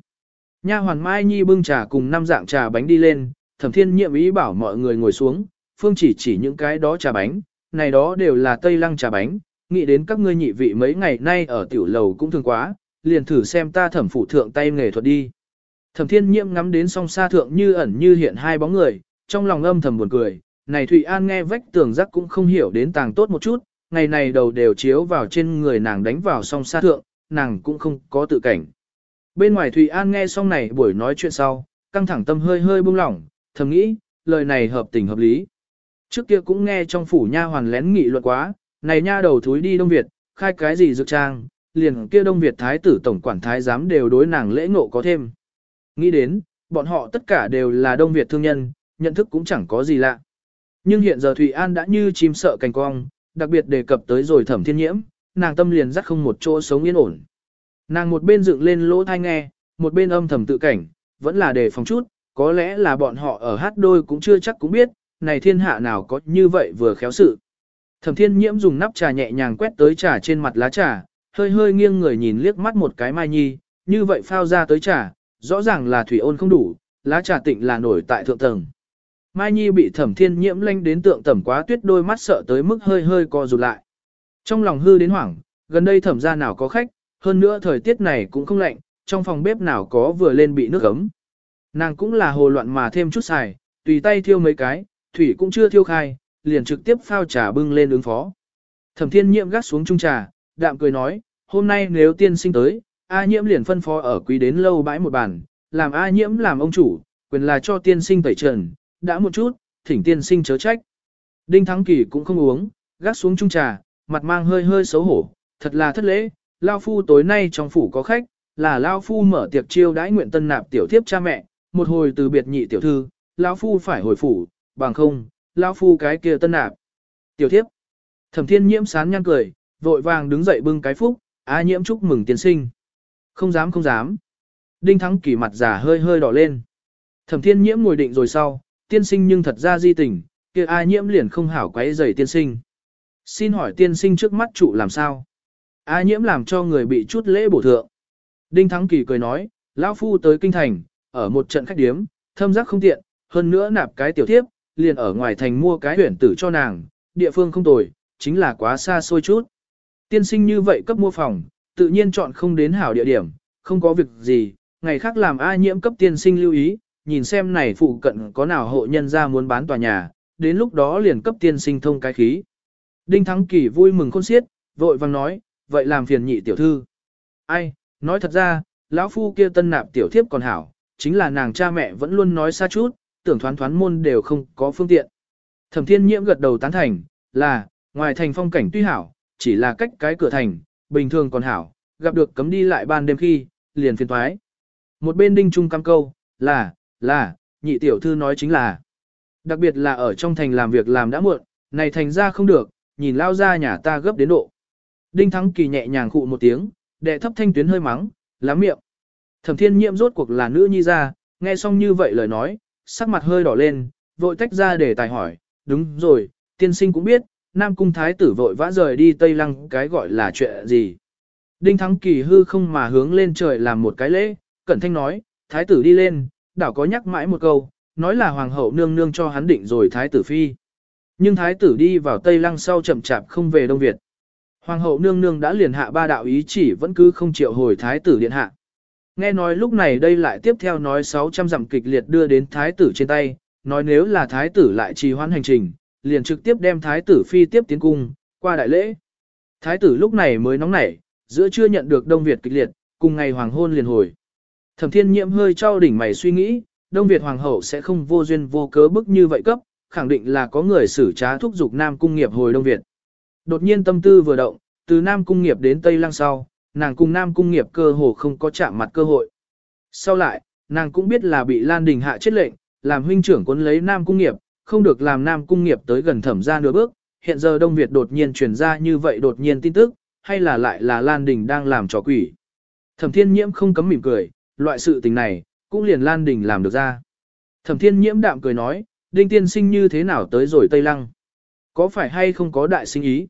Nha hoàn Mai Nhi bưng trà cùng năm dạng trà bánh đi lên, thẩm thiên nhiệm ý bảo mọi người ngồi xuống, phương chỉ chỉ những cái đó trà bánh, này đó đều là tây lăng trà bánh, nghĩ đến các ngươi nhị vị mấy ngày nay ở tiểu lầu cũng thường quá, liền thử xem ta thẩm phụ thượng tay nghề thuật đi. Thẩm thiên nhiệm ngắm đến song xa thượng như ẩn như hiện hai bóng người, trong lòng âm thầm buồn cười, này Thụy An nghe vách tường rắc cũng không hiểu đến tàng tốt một chút, ngày này đầu đều chiếu vào trên người nàng đánh vào song xa thượng, nàng cũng không có tự cảnh. Bên ngoài Thụy An nghe xong này buổi nói chuyện sau, căng thẳng tâm hơi hơi buông lỏng, thầm nghĩ, lời này hợp tình hợp lý. Trước kia cũng nghe trong phủ nha hoàn lén nghị luận quá, này nha đầu thúi đi Đông Việt, khai cái gì dược trang, liền kia Đông Việt thái tử tổng quản thái giám đều đối nàng lễ ngộ có thêm. Nghĩ đến, bọn họ tất cả đều là Đông Việt thương nhân, nhận thức cũng chẳng có gì lạ. Nhưng hiện giờ Thụy An đã như chim sợ cành cong, đặc biệt đề cập tới rồi thẩm thiên nhiễm, nàng tâm liền dắt không một chỗ sống yên ổn. Nàng một bên dựng lên lỗ thai nghe, một bên âm thầm tự cảnh, vẫn là đề phòng chút, có lẽ là bọn họ ở hát đôi cũng chưa chắc cũng biết, này thiên hạ nào có như vậy vừa khéo sự. Thẩm thiên nhiễm dùng nắp trà nhẹ nhàng quét tới trà trên mặt lá trà, hơi hơi nghiêng người nhìn liếc mắt một cái mai nhi, như vậy phao ra tới trà, rõ ràng là thủy ôn không đủ, lá trà tịnh là nổi tại thượng tầng. Mai Nhi bị thẩm thiên nhiễm lanh đến tượng tẩm quá tuyết đôi mắt sợ tới mức hơi hơi co rụt lại. Trong lòng hư đến hoảng, gần đây thẩm ra nào có khách, hơn nữa thời tiết này cũng không lạnh, trong phòng bếp nào có vừa lên bị nước ấm. Nàng cũng là hồ loạn mà thêm chút xài, tùy tay thiêu mấy cái, thủy cũng chưa thiêu khai, liền trực tiếp phao trà bưng lên ứng phó. Thẩm thiên nhiễm gắt xuống chung trà, đạm cười nói, hôm nay nếu tiên sinh tới, A nhiễm liền phân phó ở quý đến lâu bãi một bàn, làm A nhiễm làm ông chủ, quyền là cho tiên sinh tẩy trần, đã một chút, thỉnh tiên sinh chớ trách. Đinh Thắng Kỳ cũng không uống, gác xuống chung trà, mặt mang hơi hơi xấu hổ, thật là thất lễ, Lao Phu tối nay trong phủ có khách, là Lao Phu mở tiệc chiêu đãi nguyện tân nạp tiểu thiếp cha mẹ, một hồi từ biệt nhị tiểu thư, Lao Phu phải hồi phủ, bằng không, Lao Phu cái kia tân nạp. Tiểu thiếp, thẩm thiên nhiễm sán nhăn cười, vội vàng đứng dậy bưng cái phúc, á nhiễm chúc mừng tiên sinh. Không dám không dám. Đinh Thắng Kỳ mặt già hơi hơi đỏ lên. Thẩm thiên nhiễm ngồi định rồi sau, tiên sinh nhưng thật ra di tình, kia ai nhiễm liền không hảo quấy rầy tiên sinh. Xin hỏi tiên sinh trước mắt trụ làm sao? A nhiễm làm cho người bị chút lễ bổ thượng. Đinh Thắng Kỳ cười nói, lão phu tới kinh thành, ở một trận khách điếm, thâm giác không tiện, hơn nữa nạp cái tiểu thiếp, liền ở ngoài thành mua cái huyển tử cho nàng, địa phương không tồi, chính là quá xa xôi chút. Tiên sinh như vậy cấp mua phòng, tự nhiên chọn không đến hảo địa điểm, không có việc gì, ngày khác làm A nhiễm cấp tiên sinh lưu ý, nhìn xem này phụ cận có nào hộ nhân ra muốn bán tòa nhà, đến lúc đó liền cấp tiên sinh thông cái khí. Đinh Thắng Kỳ vui mừng khôn xiết, vội vang nói, vậy làm phiền nhị tiểu thư. Ai, nói thật ra, lão phu kia tân nạp tiểu thiếp còn hảo, chính là nàng cha mẹ vẫn luôn nói xa chút, tưởng thoán thoán môn đều không có phương tiện. Thẩm thiên nhiễm gật đầu tán thành, là, ngoài thành phong cảnh tuy hảo, chỉ là cách cái cửa thành, bình thường còn hảo, gặp được cấm đi lại ban đêm khi, liền phiền thoái. Một bên đinh trung cam câu, là, là, nhị tiểu thư nói chính là. Đặc biệt là ở trong thành làm việc làm đã muộn, này thành ra không được, nhìn lao ra nhà ta gấp đến độ. Đinh Thắng Kỳ nhẹ nhàng khụ một tiếng, đệ thấp thanh tuyến hơi mắng, lắm miệng. Thẩm thiên nhiệm rốt cuộc là nữ nhi ra, nghe xong như vậy lời nói, sắc mặt hơi đỏ lên, vội tách ra để tài hỏi, đúng rồi, tiên sinh cũng biết, Nam Cung Thái tử vội vã rời đi Tây Lăng cái gọi là chuyện gì. Đinh Thắng Kỳ hư không mà hướng lên trời làm một cái lễ, cẩn thanh nói, Thái tử đi lên, đảo có nhắc mãi một câu, nói là hoàng hậu nương nương cho hắn định rồi thái tử phi. Nhưng thái tử đi vào Tây Lăng sau chậm chạp không về Đông Việt. Hoàng hậu nương nương đã liền hạ ba đạo ý chỉ vẫn cứ không chịu hồi thái tử điện hạ. Nghe nói lúc này đây lại tiếp theo nói 600 dặm kịch liệt đưa đến thái tử trên tay, nói nếu là thái tử lại trì hoãn hành trình, liền trực tiếp đem thái tử phi tiếp tiến cung, qua đại lễ. Thái tử lúc này mới nóng nảy, giữa chưa nhận được Đông Việt kịch liệt, cùng ngày hoàng hôn liền hồi. Thẩm thiên nhiễm hơi trao đỉnh mày suy nghĩ, Đông Việt Hoàng hậu sẽ không vô duyên vô cớ bức như vậy cấp, khẳng định là có người xử trá thúc giục Nam Cung nghiệp hồi Đông Việt. Đột nhiên tâm tư vừa động, từ Nam Cung nghiệp đến Tây Lăng sau, nàng cùng Nam Cung nghiệp cơ hồ không có chạm mặt cơ hội. Sau lại, nàng cũng biết là bị Lan Đình hạ chết lệnh, làm huynh trưởng cuốn lấy Nam Cung nghiệp, không được làm Nam Cung nghiệp tới gần thẩm ra nửa bước. Hiện giờ Đông Việt đột nhiên truyền ra như vậy đột nhiên tin tức, hay là lại là Lan Đình đang làm trò quỷ. Thẩm thiên nhiễm không cấm mỉm cười, loại sự tình này, cũng liền Lan Đình làm được ra. Thẩm thiên nhiễm đạm cười nói, đinh tiên sinh như thế nào tới rồi Tây Lăng? Có phải hay không có đại sinh ý?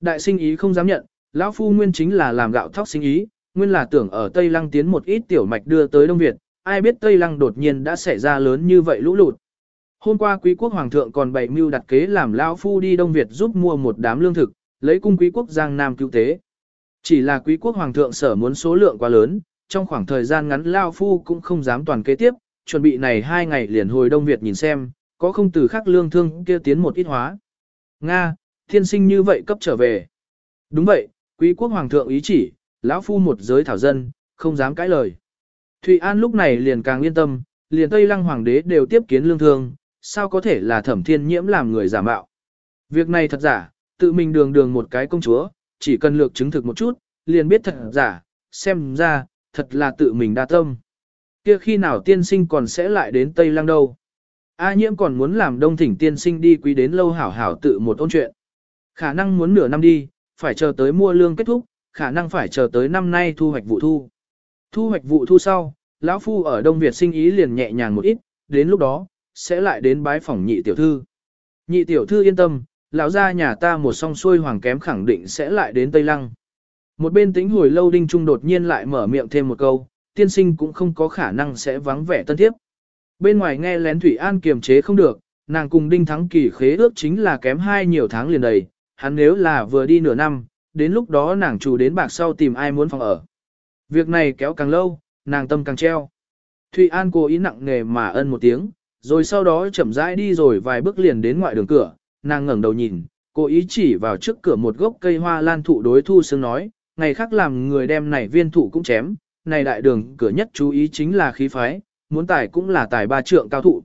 Đại sinh ý không dám nhận, lão phu nguyên chính là làm gạo thóc sinh ý, nguyên là tưởng ở Tây Lăng tiến một ít tiểu mạch đưa tới Đông Việt, ai biết Tây Lăng đột nhiên đã xảy ra lớn như vậy lũ lụt. Hôm qua quý quốc hoàng thượng còn bày mưu đặt kế làm lão phu đi Đông Việt giúp mua một đám lương thực, lấy cung quý quốc Giang Nam cứu tế. Chỉ là quý quốc hoàng thượng sở muốn số lượng quá lớn, trong khoảng thời gian ngắn lão phu cũng không dám toàn kế tiếp, chuẩn bị này hai ngày liền hồi Đông Việt nhìn xem, có không từ khác lương thương kia tiến một ít hóa. Nga, thiên sinh như vậy cấp trở về. Đúng vậy, quý quốc hoàng thượng ý chỉ, lão phu một giới thảo dân, không dám cãi lời. Thụy An lúc này liền càng yên tâm, liền Tây Lăng hoàng đế đều tiếp kiến lương thương, sao có thể là thẩm thiên nhiễm làm người giả mạo. Việc này thật giả, tự mình đường đường một cái công chúa, chỉ cần lược chứng thực một chút, liền biết thật giả, xem ra, thật là tự mình đa tâm. Kia khi nào tiên sinh còn sẽ lại đến Tây Lăng đâu? A nhiễm còn muốn làm đông thỉnh tiên sinh đi quý đến lâu hảo hảo tự một ôn chuyện. Khả năng muốn nửa năm đi, phải chờ tới mua lương kết thúc, khả năng phải chờ tới năm nay thu hoạch vụ thu. Thu hoạch vụ thu sau, lão phu ở Đông Việt sinh ý liền nhẹ nhàng một ít, đến lúc đó, sẽ lại đến bái phỏng nhị tiểu thư. Nhị tiểu thư yên tâm, lão gia nhà ta một song xuôi hoàng kém khẳng định sẽ lại đến Tây Lăng. Một bên tính hồi lâu đinh trung đột nhiên lại mở miệng thêm một câu, tiên sinh cũng không có khả năng sẽ vắng vẻ tân thiếp. Bên ngoài nghe lén Thủy An kiềm chế không được, nàng cùng đinh thắng kỳ khế ước chính là kém hai nhiều tháng liền đầy, hắn nếu là vừa đi nửa năm, đến lúc đó nàng chủ đến bạc sau tìm ai muốn phòng ở. Việc này kéo càng lâu, nàng tâm càng treo. Thụy An cố ý nặng nề mà ân một tiếng, rồi sau đó chậm rãi đi rồi vài bước liền đến ngoại đường cửa, nàng ngẩng đầu nhìn, cố ý chỉ vào trước cửa một gốc cây hoa lan thụ đối thu sương nói, ngày khác làm người đem này viên thụ cũng chém, này đại đường cửa nhất chú ý chính là khí phái, muốn tài cũng là tài ba trượng cao thụ.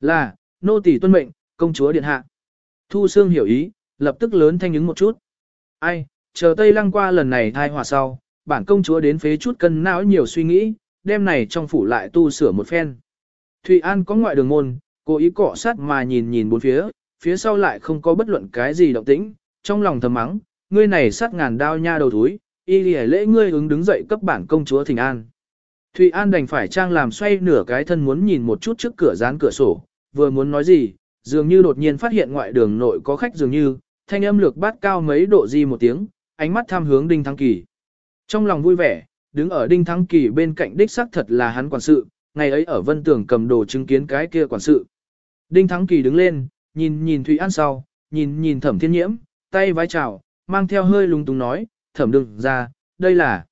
Là, nô tỳ tuân mệnh, công chúa điện hạ. Thu sương hiểu ý, lập tức lớn thanh ứng một chút. Ai, chờ Tây Lăng qua lần này thai hòa sau, bản công chúa đến phế chút cân não nhiều suy nghĩ, đêm này trong phủ lại tu sửa một phen. Thụy An có ngoại đường môn, cố ý cọ sát mà nhìn nhìn bốn phía, phía sau lại không có bất luận cái gì động tĩnh, trong lòng thầm mắng, ngươi này sát ngàn đao nha đầu thúi, y lì lễ ngươi ứng đứng dậy cấp bản công chúa thỉnh an. Thụy An đành phải trang làm xoay nửa cái thân muốn nhìn một chút trước cửa dán cửa sổ, vừa muốn nói gì, dường như đột nhiên phát hiện ngoại đường nội có khách dường như, thanh âm lược bát cao mấy độ di một tiếng, ánh mắt tham hướng Đinh Thắng Kỳ. Trong lòng vui vẻ, đứng ở Đinh Thắng Kỳ bên cạnh đích xác thật là hắn quản sự, ngày ấy ở Vân Tường cầm đồ chứng kiến cái kia quản sự. Đinh Thắng Kỳ đứng lên, nhìn nhìn Thụy An sau, nhìn nhìn Thẩm Thiên Nhiễm, tay vái chào, mang theo hơi lúng túng nói, Thẩm đừng ra, đây là.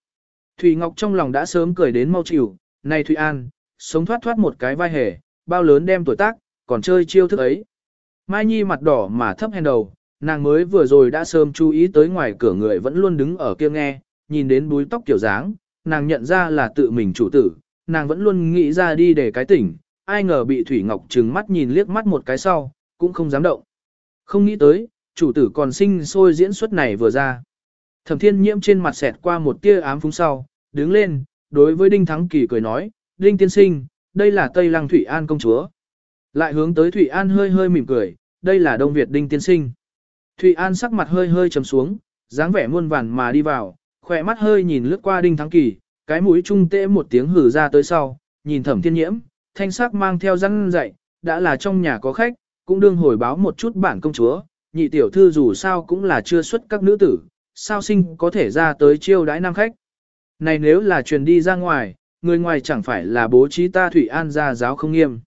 Thủy Ngọc trong lòng đã sớm cười đến mau chịu, này Thủy An, sống thoát thoát một cái vai hề, bao lớn đem tuổi tác, còn chơi chiêu thức ấy. Mai Nhi mặt đỏ mà thấp hèn đầu, nàng mới vừa rồi đã sớm chú ý tới ngoài cửa người vẫn luôn đứng ở kia nghe, nhìn đến búi tóc kiểu dáng, nàng nhận ra là tự mình chủ tử, nàng vẫn luôn nghĩ ra đi để cái tỉnh, ai ngờ bị Thủy Ngọc trừng mắt nhìn liếc mắt một cái sau, cũng không dám động. Không nghĩ tới, chủ tử còn sinh sôi diễn xuất này vừa ra. Thẩm thiên nhiễm trên mặt xẹt qua một tia ám phúng sau, đứng lên, đối với Đinh Thắng Kỳ cười nói, Đinh tiên sinh, đây là Tây Lăng Thủy An công chúa. Lại hướng tới Thủy An hơi hơi mỉm cười, đây là Đông Việt Đinh tiên sinh. thủy An sắc mặt hơi hơi trầm xuống, dáng vẻ muôn vàn mà đi vào, khỏe mắt hơi nhìn lướt qua Đinh Thắng Kỳ, cái mũi trung tễ một tiếng hử ra tới sau, nhìn Thẩm Thiên Nhiễm, thanh sắc mang theo răng dậy, đã là trong nhà có khách, cũng đương hồi báo một chút bản công chúa, nhị tiểu thư dù sao cũng là chưa xuất các nữ tử, sao sinh có thể ra tới chiêu đãi nam khách. Này nếu là truyền đi ra ngoài, người ngoài chẳng phải là bố trí ta Thủy An ra giáo không nghiêm.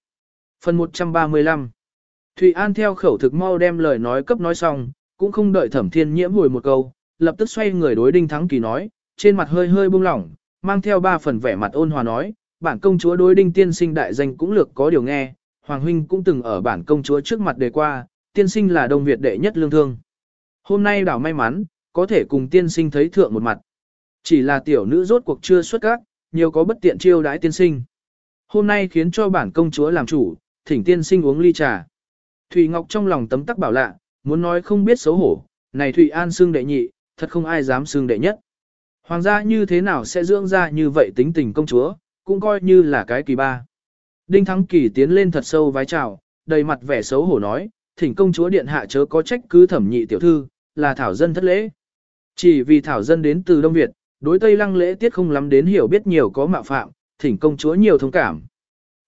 Phần 135 Thủy An theo khẩu thực mau đem lời nói cấp nói xong, cũng không đợi thẩm thiên nhiễm hồi một câu, lập tức xoay người đối đinh thắng kỳ nói, trên mặt hơi hơi buông lỏng, mang theo ba phần vẻ mặt ôn hòa nói, bản công chúa đối đinh tiên sinh đại danh cũng lược có điều nghe, Hoàng Huynh cũng từng ở bản công chúa trước mặt đề qua, tiên sinh là Đông Việt đệ nhất lương thương. Hôm nay đảo may mắn, có thể cùng tiên sinh thấy thượng một mặt. Chỉ là tiểu nữ rốt cuộc chưa xuất các, nhiều có bất tiện chiêu đãi tiên sinh. Hôm nay khiến cho bản công chúa làm chủ, thỉnh tiên sinh uống ly trà. Thủy Ngọc trong lòng tấm tắc bảo lạ, muốn nói không biết xấu hổ, này Thủy An xương đệ nhị, thật không ai dám xương đệ nhất. Hoàng gia như thế nào sẽ dưỡng ra như vậy tính tình công chúa, cũng coi như là cái kỳ ba. Đinh Thắng Kỳ tiến lên thật sâu vái chào, đầy mặt vẻ xấu hổ nói, thỉnh công chúa điện hạ chớ có trách cứ thẩm nhị tiểu thư, là thảo dân thất lễ. Chỉ vì thảo dân đến từ Đông Việt, đối Tây Lăng lễ tiết không lắm đến hiểu biết nhiều có mạo phạm, thỉnh công chúa nhiều thông cảm.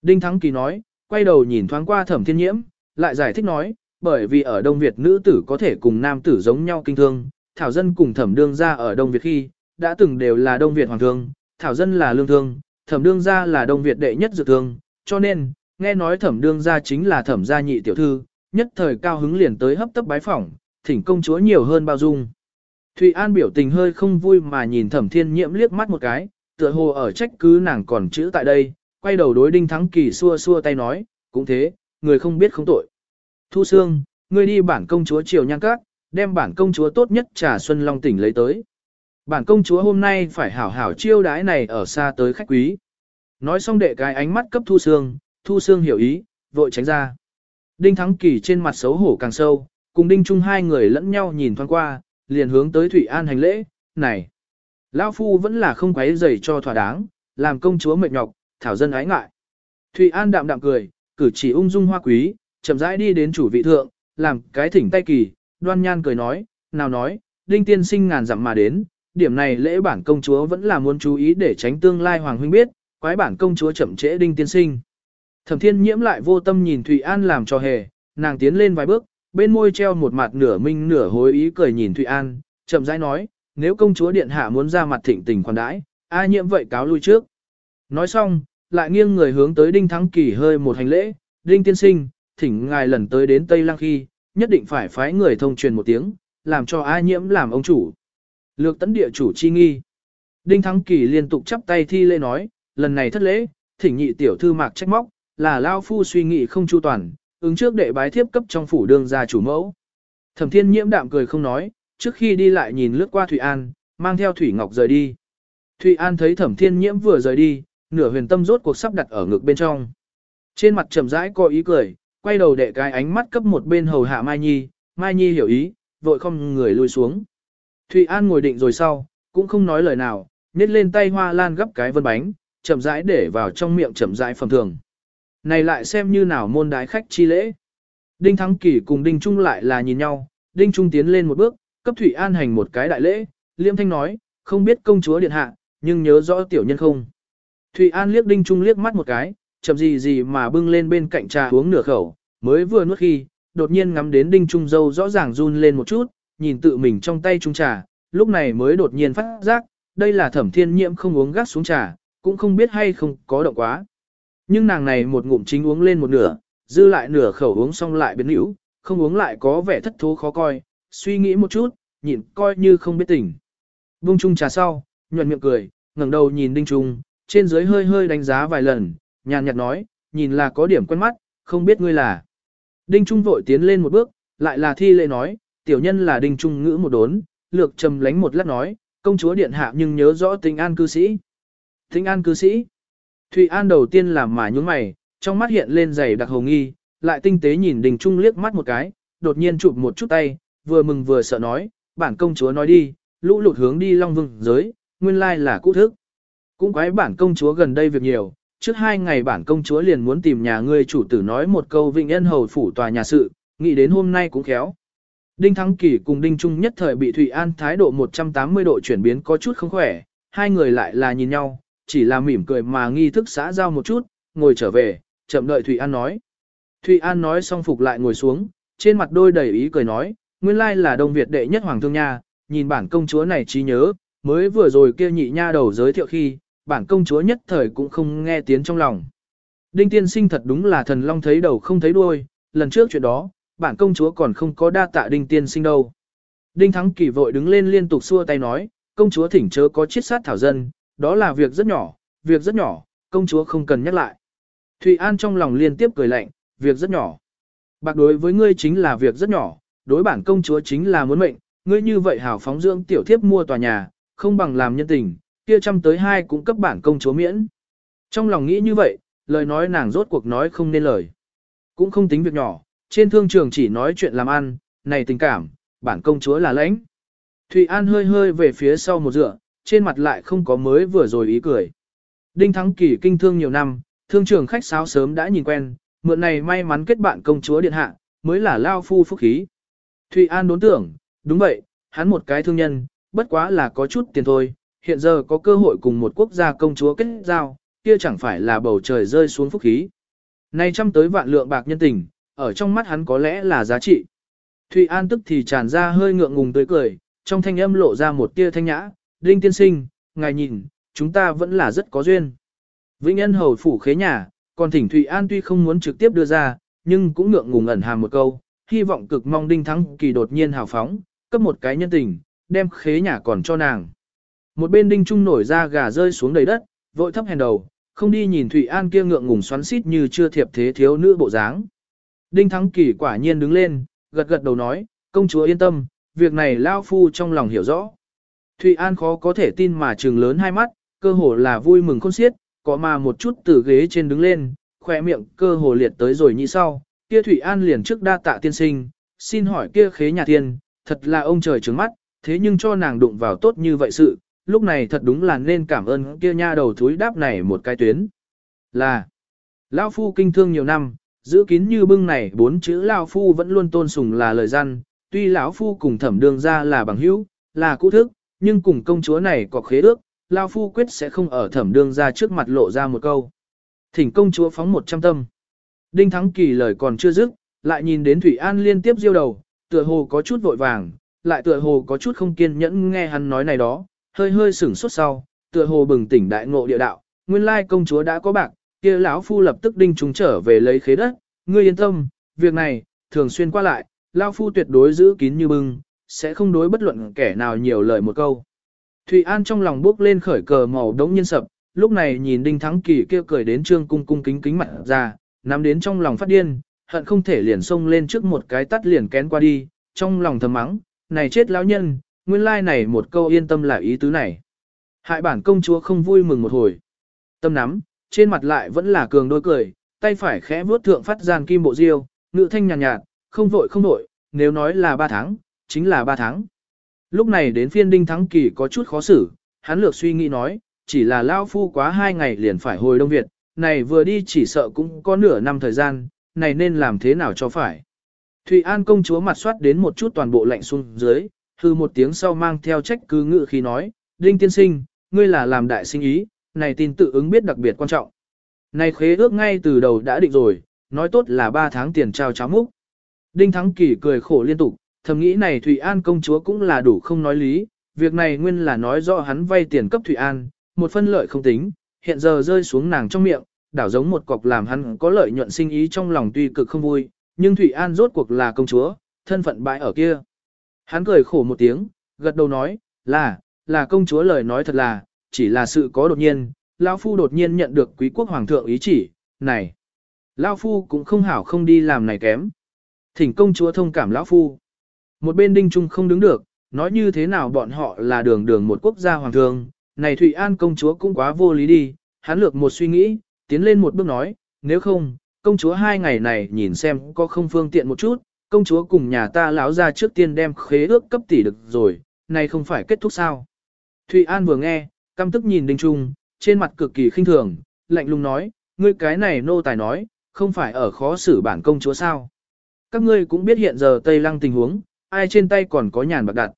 Đinh Thắng Kỳ nói, quay đầu nhìn thoáng qua thẩm thiên nhiễm, lại giải thích nói, bởi vì ở Đông Việt nữ tử có thể cùng nam tử giống nhau kinh thương, thảo dân cùng thẩm đương gia ở Đông Việt khi, đã từng đều là Đông Việt hoàng thương, thảo dân là lương thương, thẩm đương gia là Đông Việt đệ nhất dự thương, cho nên, nghe nói thẩm đương gia chính là thẩm gia nhị tiểu thư, nhất thời cao hứng liền tới hấp tấp bái phỏng, thỉnh công chúa nhiều hơn bao dung. Thụy An biểu tình hơi không vui mà nhìn thẩm thiên nhiễm liếc mắt một cái, tựa hồ ở trách cứ nàng còn chữ tại đây, quay đầu đối đinh thắng kỳ xua xua tay nói, cũng thế, người không biết không tội. Thu Sương, ngươi đi bản công chúa triều nhan các, đem bản công chúa tốt nhất trà xuân long tỉnh lấy tới. Bản công chúa hôm nay phải hảo hảo chiêu đái này ở xa tới khách quý. Nói xong đệ cái ánh mắt cấp Thu Sương, Thu Sương hiểu ý, vội tránh ra. Đinh Thắng Kỳ trên mặt xấu hổ càng sâu, cùng Đinh Trung hai người lẫn nhau nhìn thoáng qua, liền hướng tới Thủy An hành lễ, này. Lão Phu vẫn là không quấy rầy cho thỏa đáng, làm công chúa mệt nhọc, thảo dân ái ngại. Thủy An đạm đạm cười, cử chỉ ung dung hoa quý, chậm rãi đi đến chủ vị thượng, làm cái thỉnh tay kỳ, đoan nhan cười nói, nào nói, Đinh Tiên sinh ngàn dặm mà đến, điểm này lễ bản công chúa vẫn là muốn chú ý để tránh tương lai hoàng huynh biết, quái bản công chúa chậm trễ Đinh Tiên sinh. Thẩm Thiên Nhiễm lại vô tâm nhìn Thủy An làm cho hề, nàng tiến lên vài bước, bên môi treo một mặt nửa minh nửa hối ý cười nhìn Thụy An, chậm rãi nói, nếu công chúa điện hạ muốn ra mặt thịnh tình khoản đãi, a nhiễm vậy cáo lui trước. Nói xong, lại nghiêng người hướng tới Đinh Thắng Kỳ hơi một hành lễ, Đinh tiên sinh, thỉnh ngài lần tới đến Tây Lăng khi, nhất định phải phái người thông truyền một tiếng, làm cho a nhiễm làm ông chủ. Lược tấn địa chủ chi nghi. Đinh Thắng Kỳ liên tục chắp tay thi lễ nói, lần này thất lễ, thỉnh nhị tiểu thư mạc trách móc, là Lao Phu suy nghĩ không chu toàn, ứng trước đệ bái thiếp cấp trong phủ đương gia chủ mẫu. Thẩm thiên nhiễm đạm cười không nói, trước khi đi lại nhìn lướt qua Thủy An, mang theo Thủy Ngọc rời đi. Thủy An thấy thẩm thiên nhiễm vừa rời đi, nửa huyền tâm rốt cuộc sắp đặt ở ngực bên trong. Trên mặt trầm rãi có ý cười, quay đầu đệ cái ánh mắt cấp một bên hầu hạ Mai Nhi, Mai Nhi hiểu ý, vội không người lui xuống. Thủy An ngồi định rồi sau, cũng không nói lời nào, nhét lên tay hoa lan gấp cái vân bánh, chậm rãi để vào trong miệng chậm rãi phẩm thường. Này lại xem như nào môn đái khách chi lễ. Đinh Thắng Kỳ cùng Đinh Trung lại là nhìn nhau, Đinh Trung tiến lên một bước, cấp Thủy An hành một cái đại lễ, Liêm Thanh nói, không biết công chúa điện hạ, nhưng nhớ rõ tiểu nhân không. Thủy An liếc Đinh Trung liếc mắt một cái, chậm gì gì mà bưng lên bên cạnh trà uống nửa khẩu, mới vừa nuốt khi, đột nhiên ngắm đến Đinh Trung dâu rõ ràng run lên một chút, nhìn tự mình trong tay trung trà, lúc này mới đột nhiên phát giác, đây là thẩm thiên nhiễm không uống gắt xuống trà, cũng không biết hay không có động quá. Nhưng nàng này một ngụm chính uống lên một nửa, dư lại nửa khẩu uống xong lại biến hữu, không uống lại có vẻ thất thố khó coi, suy nghĩ một chút, nhịn coi như không biết tỉnh. Vung chung trà sau, nhuận miệng cười, ngẩng đầu nhìn Đinh Trung, trên dưới hơi hơi đánh giá vài lần, nhàn nhạt nói, nhìn là có điểm quen mắt, không biết ngươi là. Đinh Trung vội tiến lên một bước, lại là thi lễ nói, tiểu nhân là Đinh Trung ngữ một đốn, lược trầm lánh một lát nói, công chúa điện hạ nhưng nhớ rõ tình an cư sĩ. Tình an cư sĩ. Thụy An đầu tiên làm mà nhúng mày, trong mắt hiện lên giày đặc hồng nghi, lại tinh tế nhìn Đình Trung liếc mắt một cái, đột nhiên chụp một chút tay, vừa mừng vừa sợ nói, bản công chúa nói đi, lũ lụt hướng đi Long Vương giới, nguyên lai là cũ thức. Cũng quái bản công chúa gần đây việc nhiều, trước hai ngày bản công chúa liền muốn tìm nhà ngươi chủ tử nói một câu vịnh yên hầu phủ tòa nhà sự, nghĩ đến hôm nay cũng khéo. Đinh Thắng Kỳ cùng Đinh Trung nhất thời bị Thụy An thái độ 180 độ chuyển biến có chút không khỏe, hai người lại là nhìn nhau, chỉ là mỉm cười mà nghi thức xã giao một chút, ngồi trở về, chậm đợi Thụy An nói. Thụy An nói xong phục lại ngồi xuống, trên mặt đôi đầy ý cười nói, nguyên lai là Đông Việt đệ nhất hoàng thương nha, nhìn bản công chúa này trí nhớ, mới vừa rồi kia nhị nha đầu giới thiệu khi, bản công chúa nhất thời cũng không nghe tiếng trong lòng. Đinh tiên sinh thật đúng là thần long thấy đầu không thấy đuôi, lần trước chuyện đó, bản công chúa còn không có đa tạ đinh tiên sinh đâu. Đinh thắng kỳ vội đứng lên liên tục xua tay nói, công chúa thỉnh chớ có chiết sát thảo dân, đó là việc rất nhỏ, việc rất nhỏ, công chúa không cần nhắc lại. Thụy An trong lòng liên tiếp cười lạnh, việc rất nhỏ. Bạc đối với ngươi chính là việc rất nhỏ, đối bản công chúa chính là muốn mệnh, ngươi như vậy hảo phóng dưỡng tiểu thiếp mua tòa nhà, không bằng làm nhân tình, kia trăm tới hai cũng cấp bản công chúa miễn. Trong lòng nghĩ như vậy, lời nói nàng rốt cuộc nói không nên lời. Cũng không tính việc nhỏ, trên thương trường chỉ nói chuyện làm ăn, này tình cảm, bản công chúa là lãnh. Thụy An hơi hơi về phía sau một dựa, trên mặt lại không có mới vừa rồi ý cười. Đinh Thắng Kỳ kinh thương nhiều năm, thương trường khách sáo sớm đã nhìn quen, mượn này may mắn kết bạn công chúa điện hạ, mới là lao phu phúc khí. Thụy An đốn tưởng, đúng vậy, hắn một cái thương nhân, bất quá là có chút tiền thôi, hiện giờ có cơ hội cùng một quốc gia công chúa kết giao, kia chẳng phải là bầu trời rơi xuống phúc khí. Nay trăm tới vạn lượng bạc nhân tình, ở trong mắt hắn có lẽ là giá trị. Thụy An tức thì tràn ra hơi ngượng ngùng tươi cười, trong thanh âm lộ ra một tia thanh nhã, Đinh tiên sinh, ngài nhìn, chúng ta vẫn là rất có duyên. Vĩnh Ân hầu phủ khế nhà, còn thỉnh Thụy An tuy không muốn trực tiếp đưa ra, nhưng cũng ngượng ngùng ẩn hàm một câu, hy vọng cực mong Đinh Thắng Kỳ đột nhiên hào phóng, cấp một cái nhân tình, đem khế nhà còn cho nàng. Một bên Đinh Trung nổi ra gà rơi xuống đầy đất, vội thấp hèn đầu, không đi nhìn Thụy An kia ngượng ngùng xoắn xít như chưa thiệp thế thiếu nữ bộ dáng. Đinh Thắng Kỳ quả nhiên đứng lên, gật gật đầu nói, công chúa yên tâm, việc này Lao Phu trong lòng hiểu rõ. Thụy An khó có thể tin mà trừng lớn hai mắt, cơ hồ là vui mừng khôn xiết, có mà một chút từ ghế trên đứng lên, khỏe miệng cơ hồ liệt tới rồi như sau, kia Thụy An liền trước đa tạ tiên sinh, xin hỏi kia khế nhà tiên, thật là ông trời trứng mắt, thế nhưng cho nàng đụng vào tốt như vậy sự, lúc này thật đúng là nên cảm ơn kia nha đầu thúi đáp này một cái tuyến. Là, Lao Phu kinh thương nhiều năm, giữ kín như bưng này bốn chữ Lao Phu vẫn luôn tôn sùng là lời gian, tuy lão Phu cùng thẩm đường ra là bằng hữu, là cũ thức, nhưng cùng công chúa này có khế ước, Lao Phu quyết sẽ không ở thẩm đường ra trước mặt lộ ra một câu. Thỉnh công chúa phóng một trăm tâm. Đinh Thắng Kỳ lời còn chưa dứt, lại nhìn đến Thủy An liên tiếp diêu đầu, tựa hồ có chút vội vàng, lại tựa hồ có chút không kiên nhẫn nghe hắn nói này đó, hơi hơi sửng sốt sau, tựa hồ bừng tỉnh đại ngộ địa đạo, nguyên lai công chúa đã có bạc, kia lão phu lập tức đinh chúng trở về lấy khế đất, ngươi yên tâm, việc này, thường xuyên qua lại, lão phu tuyệt đối giữ kín như bưng, sẽ không đối bất luận kẻ nào nhiều lời một câu. Thụy An trong lòng bước lên khởi cờ màu đống nhiên sập, lúc này nhìn Đinh Thắng Kỳ kia cười đến trương cung cung kính kính mặt ra, nắm đến trong lòng phát điên, hận không thể liền xông lên trước một cái tắt liền kén qua đi, trong lòng thầm mắng, này chết lão nhân, nguyên lai like này một câu yên tâm là ý tứ này. Hại bản công chúa không vui mừng một hồi. Tâm nắm, trên mặt lại vẫn là cường đôi cười, tay phải khẽ vuốt thượng phát gian kim bộ diêu, ngự thanh nhàn nhạt, nhạt, không vội không vội, nếu nói là ba tháng, chính là ba tháng. Lúc này đến phiên đinh thắng kỳ có chút khó xử, hắn lược suy nghĩ nói, chỉ là lao phu quá hai ngày liền phải hồi Đông Việt, này vừa đi chỉ sợ cũng có nửa năm thời gian, này nên làm thế nào cho phải. Thụy An công chúa mặt soát đến một chút toàn bộ lạnh xuống dưới, hư một tiếng sau mang theo trách cứ ngự khi nói, Đinh tiên sinh, ngươi là làm đại sinh ý, này tin tự ứng biết đặc biệt quan trọng. Này khế ước ngay từ đầu đã định rồi, nói tốt là 3 tháng tiền trao cháo múc. Đinh Thắng Kỳ cười khổ liên tục, thầm nghĩ này Thụy An công chúa cũng là đủ không nói lý, việc này nguyên là nói rõ hắn vay tiền cấp Thụy An, một phân lợi không tính, hiện giờ rơi xuống nàng trong miệng, đảo giống một cọc làm hắn có lợi nhuận sinh ý trong lòng tuy cực không vui, nhưng Thụy An rốt cuộc là công chúa, thân phận bại ở kia. Hắn cười khổ một tiếng, gật đầu nói, là, là công chúa lời nói thật là, chỉ là sự có đột nhiên, lão Phu đột nhiên nhận được quý quốc hoàng thượng ý chỉ, này. lão Phu cũng không hảo không đi làm này kém. Thỉnh công chúa thông cảm Lão Phu. Một bên đinh trung không đứng được, nói như thế nào bọn họ là đường đường một quốc gia hoàng thường, này Thụy An công chúa cũng quá vô lý đi, hắn lược một suy nghĩ, tiến lên một bước nói, nếu không, công chúa hai ngày này nhìn xem có không phương tiện một chút, công chúa cùng nhà ta lão ra trước tiên đem khế ước cấp tỷ được rồi, này không phải kết thúc sao. Thụy An vừa nghe, căm tức nhìn Đinh Trung, trên mặt cực kỳ khinh thường, lạnh lùng nói, ngươi cái này nô tài nói, không phải ở khó xử bản công chúa sao. Các ngươi cũng biết hiện giờ Tây Lăng tình huống, ai trên tay còn có nhàn bạc đặt.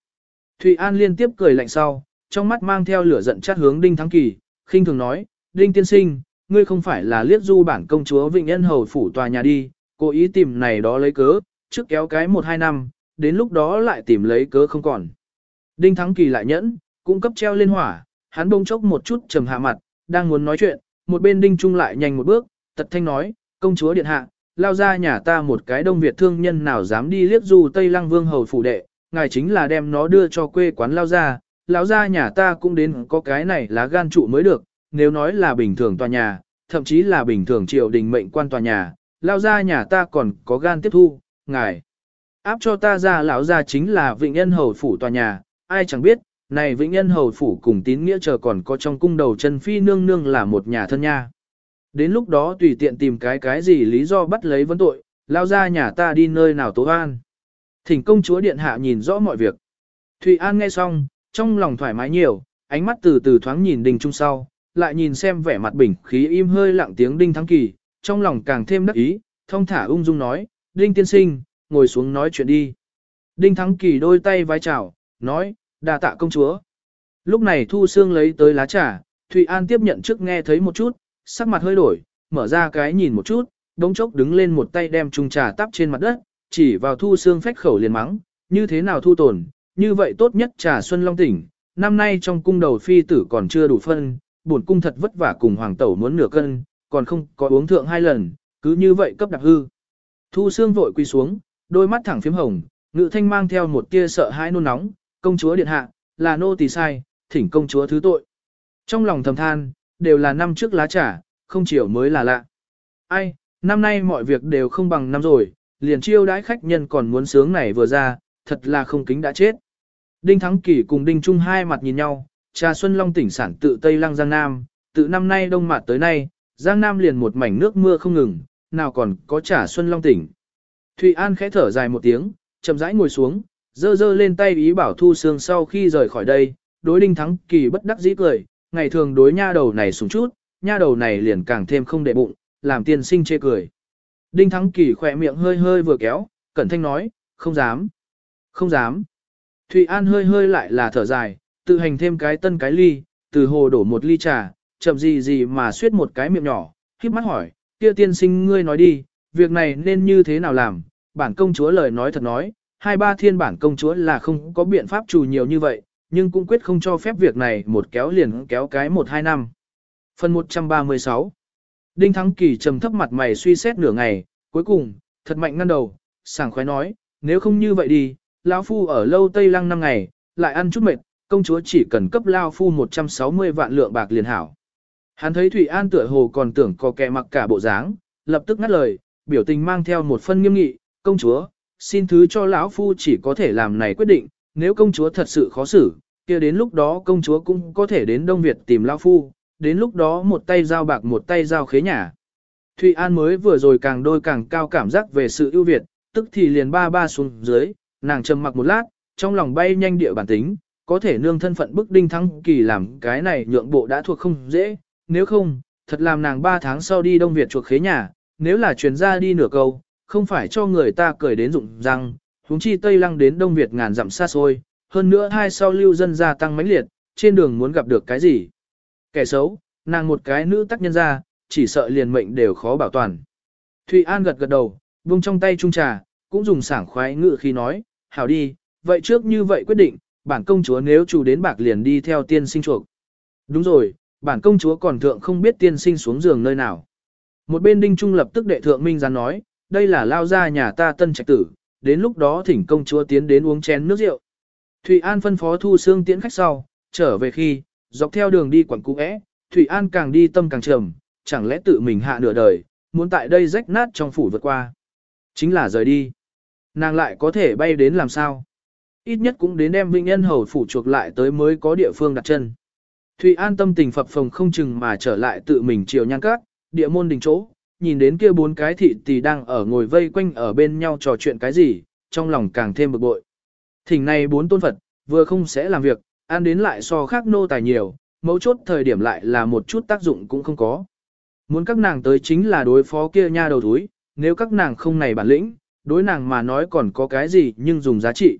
Thụy An liên tiếp cười lạnh sau, trong mắt mang theo lửa giận chát hướng Đinh Thắng Kỳ, khinh thường nói, Đinh tiên sinh, ngươi không phải là liếc du bản công chúa Vịnh Nhân Hầu phủ tòa nhà đi, cố ý tìm này đó lấy cớ, trước kéo cái một hai năm, đến lúc đó lại tìm lấy cớ không còn. Đinh Thắng Kỳ lại nhẫn, cung cấp treo lên hỏa, hắn bông chốc một chút trầm hạ mặt, đang muốn nói chuyện, một bên Đinh Trung lại nhanh một bước, tật thanh nói, công chúa điện hạ, lao ra nhà ta một cái đông Việt thương nhân nào dám đi liếc du Tây Lăng Vương hầu phủ đệ, ngài chính là đem nó đưa cho quê quán lao ra, lão ra nhà ta cũng đến có cái này lá gan trụ mới được, nếu nói là bình thường tòa nhà, thậm chí là bình thường triều đình mệnh quan tòa nhà, lao ra nhà ta còn có gan tiếp thu, ngài. Áp cho ta ra lão ra chính là Vịnh Nhân Hầu Phủ tòa nhà, ai chẳng biết, này Vịnh Nhân Hầu Phủ cùng tín nghĩa chờ còn có trong cung đầu chân phi nương nương là một nhà thân nha. Đến lúc đó tùy tiện tìm cái cái gì lý do bắt lấy vấn tội, lao ra nhà ta đi nơi nào tố an. Thỉnh công chúa điện hạ nhìn rõ mọi việc. Thụy An nghe xong, trong lòng thoải mái nhiều, ánh mắt từ từ thoáng nhìn đình trung sau, lại nhìn xem vẻ mặt bình khí im hơi lặng tiếng đinh thắng kỳ, trong lòng càng thêm đắc ý, thông thả ung dung nói, đinh tiên sinh, ngồi xuống nói chuyện đi. Đinh thắng kỳ đôi tay vai chào, nói, đa tạ công chúa. Lúc này Thu Sương lấy tới lá trà, Thụy An tiếp nhận trước nghe thấy một chút, sắc mặt hơi đổi, mở ra cái nhìn một chút, đống chốc đứng lên một tay đem chung trà tắp trên mặt đất, chỉ vào Thu xương phách khẩu liền mắng, như thế nào thu tổn, như vậy tốt nhất trà Xuân Long tỉnh, năm nay trong cung đầu phi tử còn chưa đủ phân, bổn cung thật vất vả cùng hoàng tẩu muốn nửa cân, còn không có uống thượng hai lần, cứ như vậy cấp đặc hư. Thu xương vội quỳ xuống, đôi mắt thẳng phím hồng, ngự thanh mang theo một tia sợ hãi nôn nóng, công chúa điện hạ, là nô tỳ sai, thỉnh công chúa thứ tội. Trong lòng thầm than, đều là năm trước lá trà, không chiều mới là lạ. Ai, năm nay mọi việc đều không bằng năm rồi, liền chiêu đãi khách nhân còn muốn sướng này vừa ra, thật là không kính đã chết. Đinh Thắng Kỳ cùng Đinh Trung hai mặt nhìn nhau, trà Xuân Long tỉnh sản tự Tây Lăng Giang Nam, từ năm nay đông mặt tới nay, Giang Nam liền một mảnh nước mưa không ngừng, nào còn có trà Xuân Long tỉnh. Thụy An khẽ thở dài một tiếng, chậm rãi ngồi xuống, dơ dơ lên tay ý bảo Thu Sương sau khi rời khỏi đây, đối Đinh Thắng Kỳ bất đắc dĩ cười, ngày thường đối nha đầu này sủng chút, nha đầu này liền càng thêm không để bụng, làm tiên sinh chê cười. Đinh Thắng Kỳ khỏe miệng hơi hơi vừa kéo, cẩn thanh nói, không dám, không dám. Thụy An hơi hơi lại là thở dài, tự hành thêm cái tân cái ly, từ hồ đổ một ly trà, chậm gì gì mà suyết một cái miệng nhỏ, khiếp mắt hỏi, kia tiên sinh ngươi nói đi, việc này nên như thế nào làm, bản công chúa lời nói thật nói, hai ba thiên bản công chúa là không có biện pháp trù nhiều như vậy, nhưng cũng quyết không cho phép việc này một kéo liền kéo cái một hai năm. Phần 136 Đinh Thắng Kỳ trầm thấp mặt mày suy xét nửa ngày, cuối cùng, thật mạnh ngăn đầu, sảng khoái nói, nếu không như vậy đi, lão Phu ở lâu Tây Lăng năm ngày, lại ăn chút mệt, công chúa chỉ cần cấp Lao Phu 160 vạn lượng bạc liền hảo. Hắn thấy Thủy An tựa hồ còn tưởng có kẻ mặc cả bộ dáng, lập tức ngắt lời, biểu tình mang theo một phân nghiêm nghị, công chúa, xin thứ cho lão Phu chỉ có thể làm này quyết định, nếu công chúa thật sự khó xử, kia đến lúc đó công chúa cũng có thể đến Đông Việt tìm Lao Phu, đến lúc đó một tay giao bạc một tay giao khế nhà. Thụy An mới vừa rồi càng đôi càng cao cảm giác về sự ưu việt, tức thì liền ba ba xuống dưới, nàng trầm mặc một lát, trong lòng bay nhanh địa bản tính, có thể nương thân phận bức đinh thắng kỳ làm cái này nhượng bộ đã thuộc không dễ, nếu không, thật làm nàng ba tháng sau đi Đông Việt chuộc khế nhà, nếu là chuyển ra đi nửa câu, không phải cho người ta cười đến rụng răng, huống chi Tây Lăng đến Đông Việt ngàn dặm xa xôi, hơn nữa hai sau lưu dân gia tăng mãnh liệt, trên đường muốn gặp được cái gì. Kẻ xấu, nàng một cái nữ tác nhân ra, chỉ sợ liền mệnh đều khó bảo toàn. Thụy An gật gật đầu, buông trong tay trung trà, cũng dùng sảng khoái ngự khi nói, hảo đi, vậy trước như vậy quyết định, bản công chúa nếu chủ đến bạc liền đi theo tiên sinh chuộc. Đúng rồi, bản công chúa còn thượng không biết tiên sinh xuống giường nơi nào. Một bên đinh trung lập tức đệ thượng minh gián nói, đây là lao ra nhà ta tân trạch tử, đến lúc đó thỉnh công chúa tiến đến uống chén nước rượu. Thụy An phân phó thu xương tiễn khách sau, trở về khi, dọc theo đường đi quẩn cũ é, Thụy An càng đi tâm càng trầm, chẳng lẽ tự mình hạ nửa đời, muốn tại đây rách nát trong phủ vượt qua. Chính là rời đi. Nàng lại có thể bay đến làm sao? Ít nhất cũng đến đem Vĩnh Nhân Hầu phủ chuộc lại tới mới có địa phương đặt chân. Thụy An tâm tình phập phồng không chừng mà trở lại tự mình chiều nhan các địa môn đình chỗ, nhìn đến kia bốn cái thị tỷ đang ở ngồi vây quanh ở bên nhau trò chuyện cái gì, trong lòng càng thêm bực bội. Thỉnh này bốn tôn Phật, vừa không sẽ làm việc, ăn đến lại so khác nô tài nhiều, mấu chốt thời điểm lại là một chút tác dụng cũng không có. Muốn các nàng tới chính là đối phó kia nha đầu thúi, nếu các nàng không này bản lĩnh, đối nàng mà nói còn có cái gì nhưng dùng giá trị.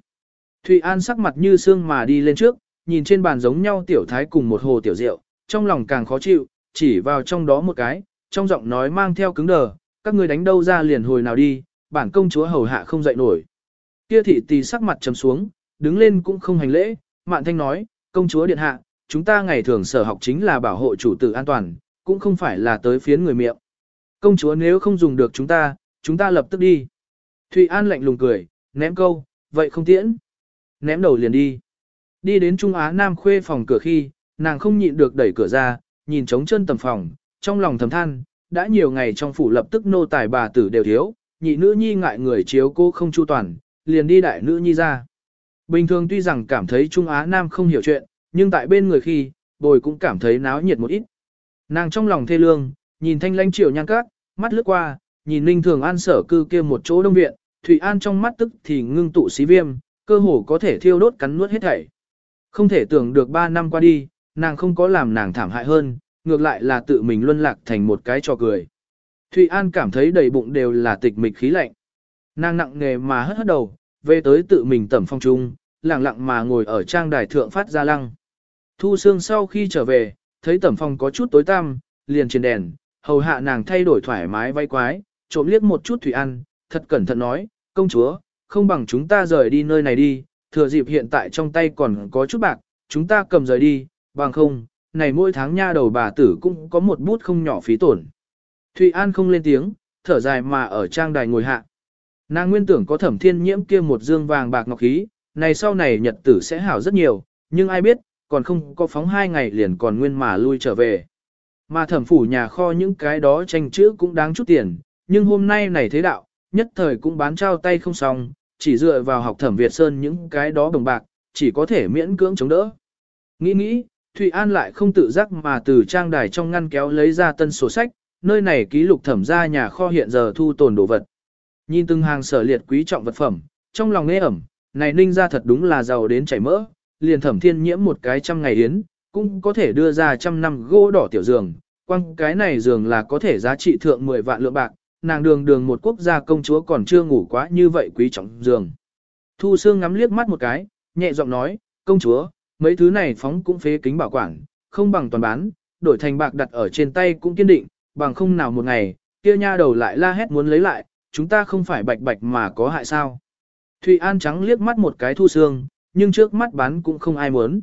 Thụy An sắc mặt như xương mà đi lên trước, nhìn trên bàn giống nhau tiểu thái cùng một hồ tiểu rượu, trong lòng càng khó chịu, chỉ vào trong đó một cái, trong giọng nói mang theo cứng đờ, các ngươi đánh đâu ra liền hồi nào đi, bản công chúa hầu hạ không dậy nổi. Kia thị tỳ sắc mặt trầm xuống, đứng lên cũng không hành lễ, mạn thanh nói, công chúa điện hạ, chúng ta ngày thường sở học chính là bảo hộ chủ tử an toàn, cũng không phải là tới phiến người miệng. Công chúa nếu không dùng được chúng ta, chúng ta lập tức đi. Thụy An lạnh lùng cười, ném câu, vậy không tiễn. Ném đầu liền đi. Đi đến Trung Á Nam khuê phòng cửa khi, nàng không nhịn được đẩy cửa ra, nhìn trống chân tầm phòng, trong lòng thầm than, đã nhiều ngày trong phủ lập tức nô tài bà tử đều thiếu, nhị nữ nhi ngại người chiếu cô không chu toàn, liền đi đại nữ nhi ra. Bình thường tuy rằng cảm thấy Trung Á Nam không hiểu chuyện, nhưng tại bên người khi, bồi cũng cảm thấy náo nhiệt một ít. Nàng trong lòng thê lương, nhìn thanh lãnh triệu nhan cát, mắt lướt qua, nhìn Ninh Thường An sở cư kia một chỗ đông viện, Thụy An trong mắt tức thì ngưng tụ xí viêm, cơ hồ có thể thiêu đốt cắn nuốt hết thảy. Không thể tưởng được 3 năm qua đi, nàng không có làm nàng thảm hại hơn, ngược lại là tự mình luân lạc thành một cái trò cười. Thụy An cảm thấy đầy bụng đều là tịch mịch khí lạnh. Nàng nặng nghề mà hất hất đầu, về tới tự mình tẩm phong trung, lặng lặng mà ngồi ở trang đài thượng phát ra lăng. Thu Sương sau khi trở về, thấy tẩm phong có chút tối tăm, liền trên đèn, hầu hạ nàng thay đổi thoải mái vay quái, trộm liếc một chút Thủy An, thật cẩn thận nói, công chúa, không bằng chúng ta rời đi nơi này đi, thừa dịp hiện tại trong tay còn có chút bạc, chúng ta cầm rời đi, bằng không, này mỗi tháng nha đầu bà tử cũng có một bút không nhỏ phí tổn. Thụy An không lên tiếng, thở dài mà ở trang đài ngồi hạ. Nàng nguyên tưởng có thẩm thiên nhiễm kia một dương vàng bạc ngọc khí, này sau này nhật tử sẽ hảo rất nhiều, nhưng ai biết, còn không có phóng hai ngày liền còn nguyên mà lui trở về. Mà thẩm phủ nhà kho những cái đó tranh chữ cũng đáng chút tiền, nhưng hôm nay này thế đạo, nhất thời cũng bán trao tay không xong, chỉ dựa vào học thẩm Việt Sơn những cái đó đồng bạc, chỉ có thể miễn cưỡng chống đỡ. Nghĩ nghĩ, Thụy An lại không tự giác mà từ trang đài trong ngăn kéo lấy ra tân sổ sách, nơi này ký lục thẩm ra nhà kho hiện giờ thu tồn đồ vật. Nhìn từng hàng sở liệt quý trọng vật phẩm, trong lòng nghe ẩm, này ninh ra thật đúng là giàu đến chảy mỡ, liền thẩm thiên nhiễm một cái trăm ngày yến, cũng có thể đưa ra trăm năm gỗ đỏ tiểu giường, quăng cái này giường là có thể giá trị thượng 10 vạn lượng bạc, nàng đường đường một quốc gia công chúa còn chưa ngủ quá như vậy quý trọng giường. Thu Sương ngắm liếc mắt một cái, nhẹ giọng nói, công chúa, mấy thứ này phóng cũng phế kính bảo quản, không bằng toàn bán, đổi thành bạc đặt ở trên tay cũng kiên định, bằng không nào một ngày, kia nha đầu lại la hét muốn lấy lại, chúng ta không phải bạch bạch mà có hại sao. Thụy An trắng liếc mắt một cái Thu Sương, nhưng trước mắt bán cũng không ai muốn.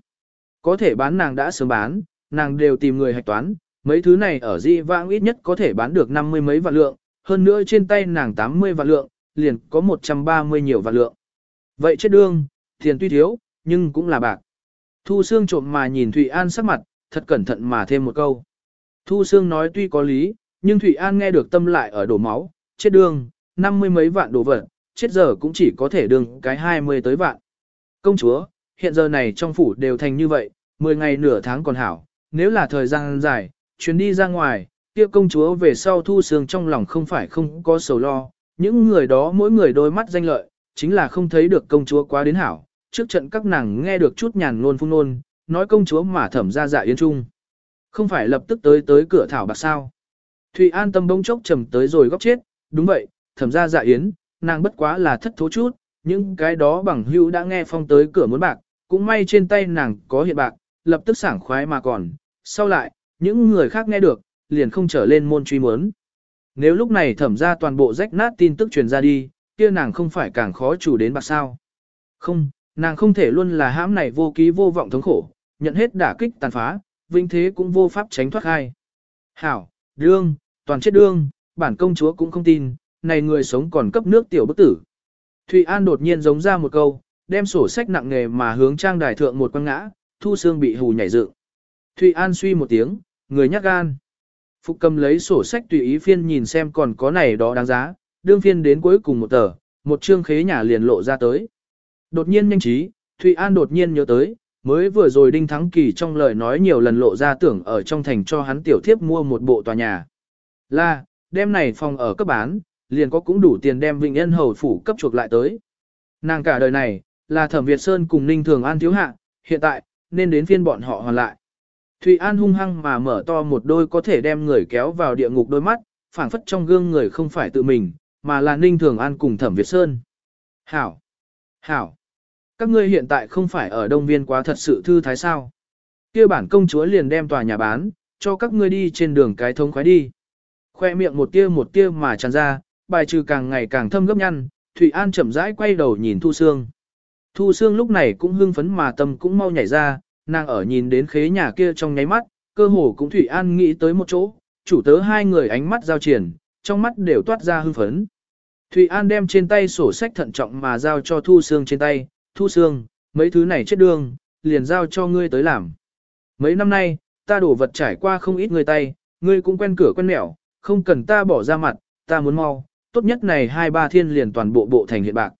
Có thể bán nàng đã sớm bán, nàng đều tìm người hạch toán, mấy thứ này ở di vãng ít nhất có thể bán được năm mươi mấy vạn lượng, hơn nữa trên tay nàng 80 vạn lượng, liền có 130 nhiều vạn lượng. Vậy chết đương, tiền tuy thiếu, nhưng cũng là bạc. Thu Sương trộm mà nhìn Thụy An sắc mặt, thật cẩn thận mà thêm một câu. Thu Sương nói tuy có lý, nhưng Thụy An nghe được tâm lại ở đổ máu, chết đường, năm mươi mấy vạn đồ vật, chết giờ cũng chỉ có thể đường cái hai mươi tới vạn. Công chúa, hiện giờ này trong phủ đều thành như vậy, 10 ngày nửa tháng còn hảo, nếu là thời gian dài, chuyến đi ra ngoài, kia công chúa về sau thu sương trong lòng không phải không có sầu lo, những người đó mỗi người đôi mắt danh lợi, chính là không thấy được công chúa quá đến hảo, trước trận các nàng nghe được chút nhàn ngôn phung nôn, nói công chúa mà thẩm ra dạ yến trung. Không phải lập tức tới tới cửa thảo bạc sao. Thụy an tâm bông chốc trầm tới rồi góc chết, đúng vậy, thẩm ra dạ yến, nàng bất quá là thất thố chút, những cái đó bằng hữu đã nghe phong tới cửa muốn bạc, cũng may trên tay nàng có hiện bạc, lập tức sảng khoái mà còn, sau lại, những người khác nghe được, liền không trở lên môn truy muốn. Nếu lúc này thẩm ra toàn bộ rách nát tin tức truyền ra đi, kia nàng không phải càng khó chủ đến bạc sao. Không, nàng không thể luôn là hãm này vô ký vô vọng thống khổ, nhận hết đả kích tàn phá, vinh thế cũng vô pháp tránh thoát hai. Hảo, đương, toàn chết đương, bản công chúa cũng không tin, này người sống còn cấp nước tiểu bức tử. Thụy An đột nhiên giống ra một câu, đem sổ sách nặng nghề mà hướng trang đài thượng một quăng ngã, thu xương bị hù nhảy dựng. Thụy An suy một tiếng, người nhắc gan. Phục cầm lấy sổ sách tùy ý phiên nhìn xem còn có này đó đáng giá, đương phiên đến cuối cùng một tờ, một chương khế nhà liền lộ ra tới. Đột nhiên nhanh trí, Thụy An đột nhiên nhớ tới, mới vừa rồi Đinh Thắng Kỳ trong lời nói nhiều lần lộ ra tưởng ở trong thành cho hắn tiểu thiếp mua một bộ tòa nhà. Là, đem này phòng ở cấp bán, liền có cũng đủ tiền đem Vịnh Yên Hầu phủ cấp chuộc lại tới. Nàng cả đời này, là Thẩm Việt Sơn cùng Ninh Thường An thiếu hạ, hiện tại, nên đến phiên bọn họ hoàn lại. Thụy An hung hăng mà mở to một đôi có thể đem người kéo vào địa ngục đôi mắt, phảng phất trong gương người không phải tự mình, mà là Ninh Thường An cùng Thẩm Việt Sơn. Hảo! Hảo! Các ngươi hiện tại không phải ở Đông Viên quá thật sự thư thái sao. kia bản công chúa liền đem tòa nhà bán, cho các ngươi đi trên đường cái thông khoái đi. Khoe miệng một tia một tia mà tràn ra, bài trừ càng ngày càng thâm gấp nhăn, Thủy An chậm rãi quay đầu nhìn Thu Sương. Thu Sương lúc này cũng hưng phấn mà tâm cũng mau nhảy ra, nàng ở nhìn đến khế nhà kia trong nháy mắt, cơ hồ cũng Thủy An nghĩ tới một chỗ, chủ tớ hai người ánh mắt giao triển, trong mắt đều toát ra hưng phấn. Thủy An đem trên tay sổ sách thận trọng mà giao cho Thu Sương trên tay, Thu Sương, mấy thứ này chết đương, liền giao cho ngươi tới làm. Mấy năm nay, ta đổ vật trải qua không ít người tay, ngươi cũng quen cửa quen mẹo, không cần ta bỏ ra mặt, ta muốn mau, tốt nhất này hai ba thiên liền toàn bộ bộ thành hiện bạc.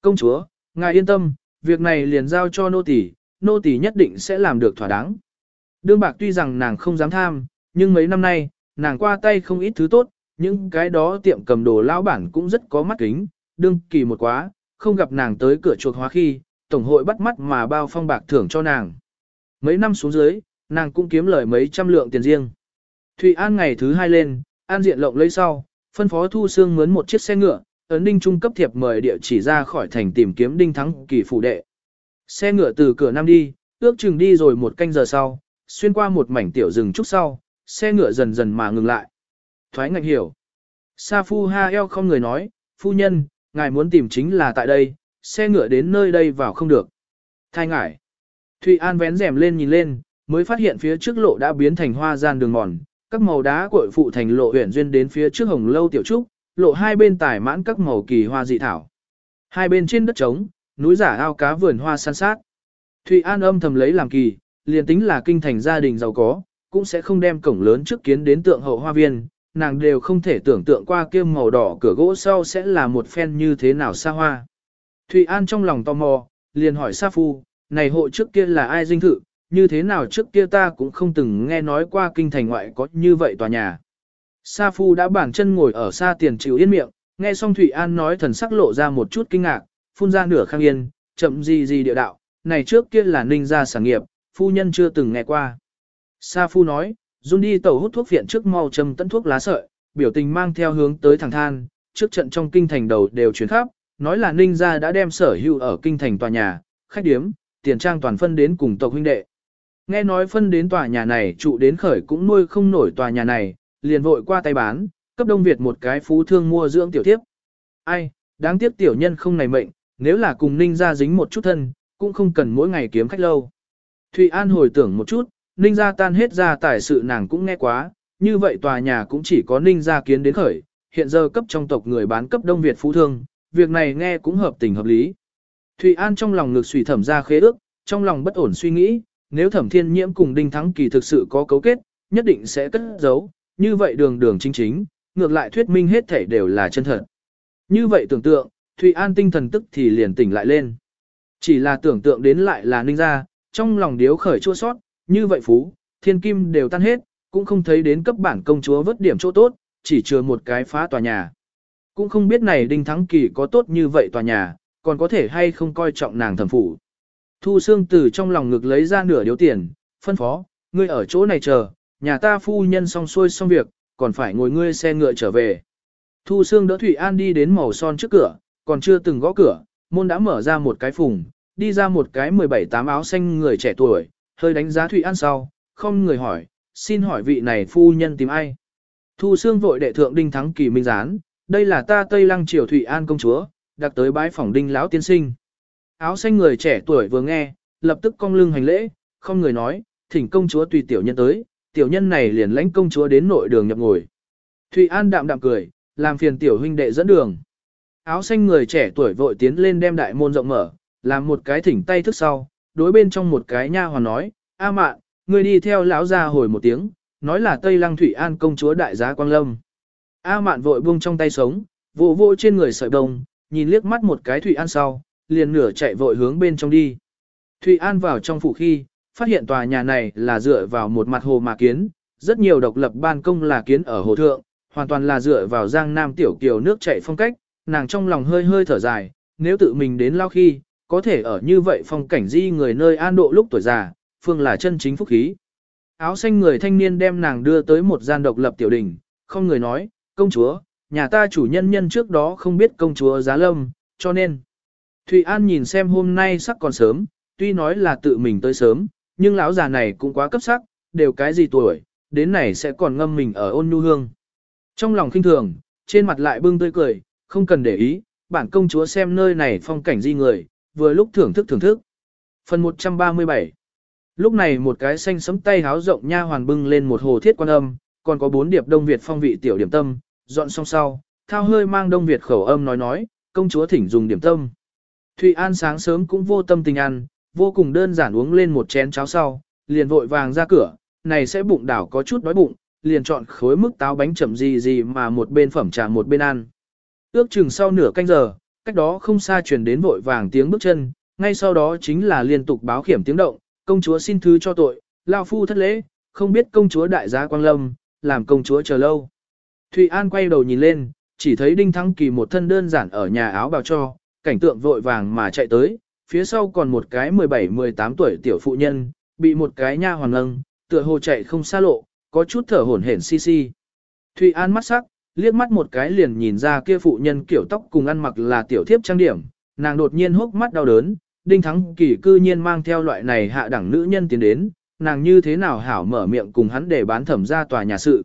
Công chúa, ngài yên tâm, việc này liền giao cho nô tỳ, nô tỳ nhất định sẽ làm được thỏa đáng. Đương bạc tuy rằng nàng không dám tham, nhưng mấy năm nay, nàng qua tay không ít thứ tốt, những cái đó tiệm cầm đồ lão bản cũng rất có mắt kính, đương kỳ một quá, không gặp nàng tới cửa chuộc hóa khi, tổng hội bắt mắt mà bao phong bạc thưởng cho nàng. Mấy năm xuống dưới, nàng cũng kiếm lời mấy trăm lượng tiền riêng. Thụy An ngày thứ hai lên, An diện lộng lấy sau, phân phó Thu Sương mướn một chiếc xe ngựa, ấn đinh trung cấp thiệp mời địa chỉ ra khỏi thành tìm kiếm đinh thắng kỳ phủ đệ. Xe ngựa từ cửa nam đi, ước chừng đi rồi một canh giờ sau, xuyên qua một mảnh tiểu rừng trúc sau, xe ngựa dần dần mà ngừng lại. Thoái ngạch hiểu. Sa Phu Ha eo không người nói, phu nhân, ngài muốn tìm chính là tại đây, xe ngựa đến nơi đây vào không được. Thay ngải. Thụy An vén rèm lên nhìn lên, mới phát hiện phía trước lộ đã biến thành hoa gian đường mòn, các màu đá cội phụ thành lộ huyền duyên đến phía trước hồng lâu tiểu trúc, lộ hai bên tải mãn các màu kỳ hoa dị thảo. Hai bên trên đất trống, núi giả ao cá vườn hoa san sát. Thụy An âm thầm lấy làm kỳ, liền tính là kinh thành gia đình giàu có, cũng sẽ không đem cổng lớn trước kiến đến tượng hậu hoa viên, nàng đều không thể tưởng tượng qua kia màu đỏ cửa gỗ sau sẽ là một phen như thế nào xa hoa. Thụy An trong lòng tò mò, liền hỏi Sa Phu, này hộ trước kia là ai dinh thự, như thế nào trước kia ta cũng không từng nghe nói qua kinh thành ngoại có như vậy tòa nhà. Sa Phu đã bản chân ngồi ở xa tiền chịu yên miệng, nghe xong Thụy An nói thần sắc lộ ra một chút kinh ngạc, phun ra nửa khang yên, chậm gì gì địa đạo, này trước kia là ninh gia sản nghiệp, phu nhân chưa từng nghe qua. Sa Phu nói, run đi tàu hút thuốc viện trước mau châm tận thuốc lá sợi, biểu tình mang theo hướng tới thẳng than, trước trận trong kinh thành đầu đều chuyển khắp, nói là ninh gia đã đem sở hữu ở kinh thành tòa nhà, khách điếm, tiền trang toàn phân đến cùng tộc huynh đệ. Nghe nói phân đến tòa nhà này trụ đến khởi cũng nuôi không nổi tòa nhà này, liền vội qua tay bán, cấp Đông Việt một cái phú thương mua dưỡng tiểu tiếp. Ai, đáng tiếc tiểu nhân không này mệnh, nếu là cùng Ninh gia dính một chút thân, cũng không cần mỗi ngày kiếm khách lâu. Thụy An hồi tưởng một chút, Ninh gia tan hết ra tài sự nàng cũng nghe quá, như vậy tòa nhà cũng chỉ có Ninh gia kiến đến khởi, hiện giờ cấp trong tộc người bán cấp Đông Việt phú thương, việc này nghe cũng hợp tình hợp lý. Thụy An trong lòng ngực suy thẩm ra khế ước, trong lòng bất ổn suy nghĩ, nếu thẩm thiên nhiễm cùng Đinh Thắng Kỳ thực sự có cấu kết, nhất định sẽ cất giấu, như vậy đường đường chính chính, ngược lại thuyết minh hết thể đều là chân thật. Như vậy tưởng tượng, Thụy An tinh thần tức thì liền tỉnh lại lên. Chỉ là tưởng tượng đến lại là ninh ra, trong lòng điếu khởi chua sót, như vậy phú, thiên kim đều tan hết, cũng không thấy đến cấp bản công chúa vớt điểm chỗ tốt, chỉ chừa một cái phá tòa nhà. Cũng không biết này Đinh Thắng Kỳ có tốt như vậy tòa nhà, còn có thể hay không coi trọng nàng thẩm phủ. Thu Sương từ trong lòng ngực lấy ra nửa điếu tiền, phân phó, ngươi ở chỗ này chờ, nhà ta phu nhân xong xuôi xong việc, còn phải ngồi ngươi xe ngựa trở về. Thu Sương đỡ Thủy An đi đến màu son trước cửa, còn chưa từng gõ cửa, môn đã mở ra một cái phùng, đi ra một cái 17-8 áo xanh người trẻ tuổi, hơi đánh giá thụy An sau, không người hỏi, xin hỏi vị này phu nhân tìm ai. Thu Sương vội đệ thượng đinh thắng kỳ minh gián, đây là ta Tây Lăng Triều thụy An công chúa, đặc tới bái phỏng đinh lão tiên sinh. Áo xanh người trẻ tuổi vừa nghe, lập tức cong lưng hành lễ, không người nói, thỉnh công chúa tùy tiểu nhân tới, tiểu nhân này liền lãnh công chúa đến nội đường nhập ngồi. Thụy An đạm đạm cười, làm phiền tiểu huynh đệ dẫn đường. Áo xanh người trẻ tuổi vội tiến lên đem đại môn rộng mở, làm một cái thỉnh tay thức sau, đối bên trong một cái nha hoàn nói, A mạn, người đi theo lão ra hồi một tiếng, nói là Tây Lăng Thủy An công chúa đại giá Quang Lâm. A mạn vội buông trong tay sống, vỗ vỗ trên người sợi đồng, nhìn liếc mắt một cái Thủy An sau, liền nửa chạy vội hướng bên trong đi. Thủy An vào trong phủ khi, phát hiện tòa nhà này là dựa vào một mặt hồ mà kiến, rất nhiều độc lập ban công là kiến ở hồ thượng, hoàn toàn là dựa vào giang nam tiểu kiều nước chảy phong cách, nàng trong lòng hơi hơi thở dài, nếu tự mình đến lao khi, có thể ở như vậy phong cảnh di người nơi an độ lúc tuổi già, phương là chân chính phúc khí. Áo xanh người thanh niên đem nàng đưa tới một gian độc lập tiểu đình, không người nói, công chúa, nhà ta chủ nhân nhân trước đó không biết công chúa giá lâm, cho nên. Thụy An nhìn xem hôm nay sắc còn sớm, tuy nói là tự mình tới sớm, nhưng lão già này cũng quá cấp sắc, đều cái gì tuổi, đến này sẽ còn ngâm mình ở ôn nhu hương. Trong lòng khinh thường, trên mặt lại bưng tươi cười, không cần để ý, bản công chúa xem nơi này phong cảnh di người, vừa lúc thưởng thức thưởng thức. Phần 137 Lúc này một cái xanh sấm tay háo rộng nha hoàn bưng lên một hồ thiết quan âm, còn có bốn điệp Đông Việt phong vị tiểu điểm tâm, dọn xong sau, thao hơi mang Đông Việt khẩu âm nói nói, công chúa thỉnh dùng điểm tâm. Thụy An sáng sớm cũng vô tâm tình ăn, vô cùng đơn giản uống lên một chén cháo sau, liền vội vàng ra cửa, này sẽ bụng đảo có chút đói bụng, liền chọn khối mức táo bánh chậm gì gì mà một bên phẩm trà một bên ăn. Ước chừng sau nửa canh giờ, cách đó không xa truyền đến vội vàng tiếng bước chân, ngay sau đó chính là liên tục báo khiểm tiếng động, công chúa xin thứ cho tội, lao phu thất lễ, không biết công chúa đại gia quang lâm, làm công chúa chờ lâu. Thụy An quay đầu nhìn lên, chỉ thấy Đinh Thăng Kỳ một thân đơn giản ở nhà áo bào cho, cảnh tượng vội vàng mà chạy tới, phía sau còn một cái 17-18 tuổi tiểu phụ nhân, bị một cái nha hoàn nâng, tựa hồ chạy không xa lộ, có chút thở hổn hển si si. Thụy An mắt sắc, liếc mắt một cái liền nhìn ra kia phụ nhân kiểu tóc cùng ăn mặc là tiểu thiếp trang điểm, nàng đột nhiên hốc mắt đau đớn, Đinh Thắng Kỳ cư nhiên mang theo loại này hạ đẳng nữ nhân tiến đến, nàng như thế nào hảo mở miệng cùng hắn để bán thẩm ra tòa nhà sự.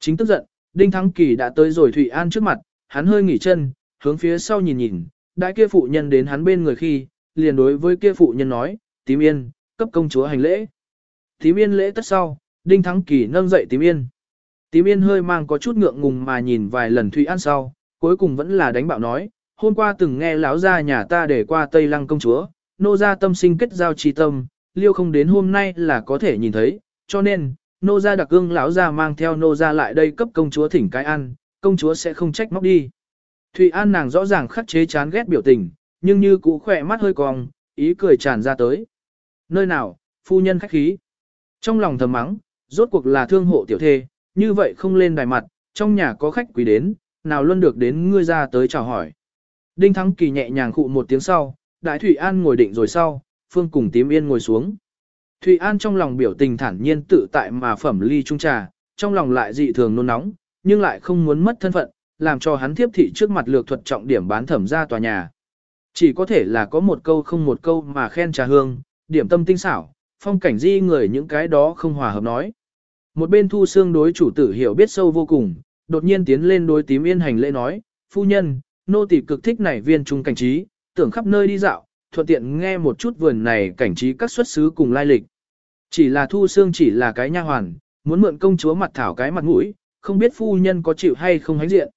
Chính tức giận, Đinh Thắng Kỳ đã tới rồi Thụy An trước mặt, hắn hơi nghỉ chân, hướng phía sau nhìn nhìn, đại kia phụ nhân đến hắn bên người khi, liền đối với kia phụ nhân nói, tím yên, cấp công chúa hành lễ. Tím yên lễ tất sau, Đinh Thắng Kỳ nâng dậy tím yên. Tím yên hơi mang có chút ngượng ngùng mà nhìn vài lần Thụy An sau, cuối cùng vẫn là đánh bạo nói, hôm qua từng nghe lão gia nhà ta để qua Tây Lăng công chúa, nô gia tâm sinh kết giao chi tâm, liêu không đến hôm nay là có thể nhìn thấy, cho nên, nô gia đặc ương lão gia mang theo nô gia lại đây cấp công chúa thỉnh cái ăn, công chúa sẽ không trách móc đi. Thụy An nàng rõ ràng khắc chế chán ghét biểu tình, nhưng như cũ khỏe mắt hơi cong, ý cười tràn ra tới. Nơi nào, phu nhân khách khí. Trong lòng thầm mắng, rốt cuộc là thương hộ tiểu thê, như vậy không lên đài mặt, trong nhà có khách quý đến, nào luôn được đến ngươi ra tới chào hỏi. Đinh Thắng Kỳ nhẹ nhàng khụ một tiếng sau, Đại Thủy An ngồi định rồi sau, Phương cùng tím yên ngồi xuống. Thủy An trong lòng biểu tình thản nhiên tự tại mà phẩm ly trung trà, trong lòng lại dị thường nôn nóng, nhưng lại không muốn mất thân phận, làm cho hắn tiếp thị trước mặt lược thuật trọng điểm bán thẩm ra tòa nhà. Chỉ có thể là có một câu không một câu mà khen trà hương, điểm tâm tinh xảo, phong cảnh di người những cái đó không hòa hợp nói. Một bên thu xương đối chủ tử hiểu biết sâu vô cùng, đột nhiên tiến lên đối tím yên hành lễ nói, phu nhân, nô tỳ cực thích này viên trung cảnh trí, tưởng khắp nơi đi dạo, thuận tiện nghe một chút vườn này cảnh trí các xuất xứ cùng lai lịch. Chỉ là thu xương chỉ là cái nha hoàn, muốn mượn công chúa mặt thảo cái mặt mũi, không biết phu nhân có chịu hay không hánh diện.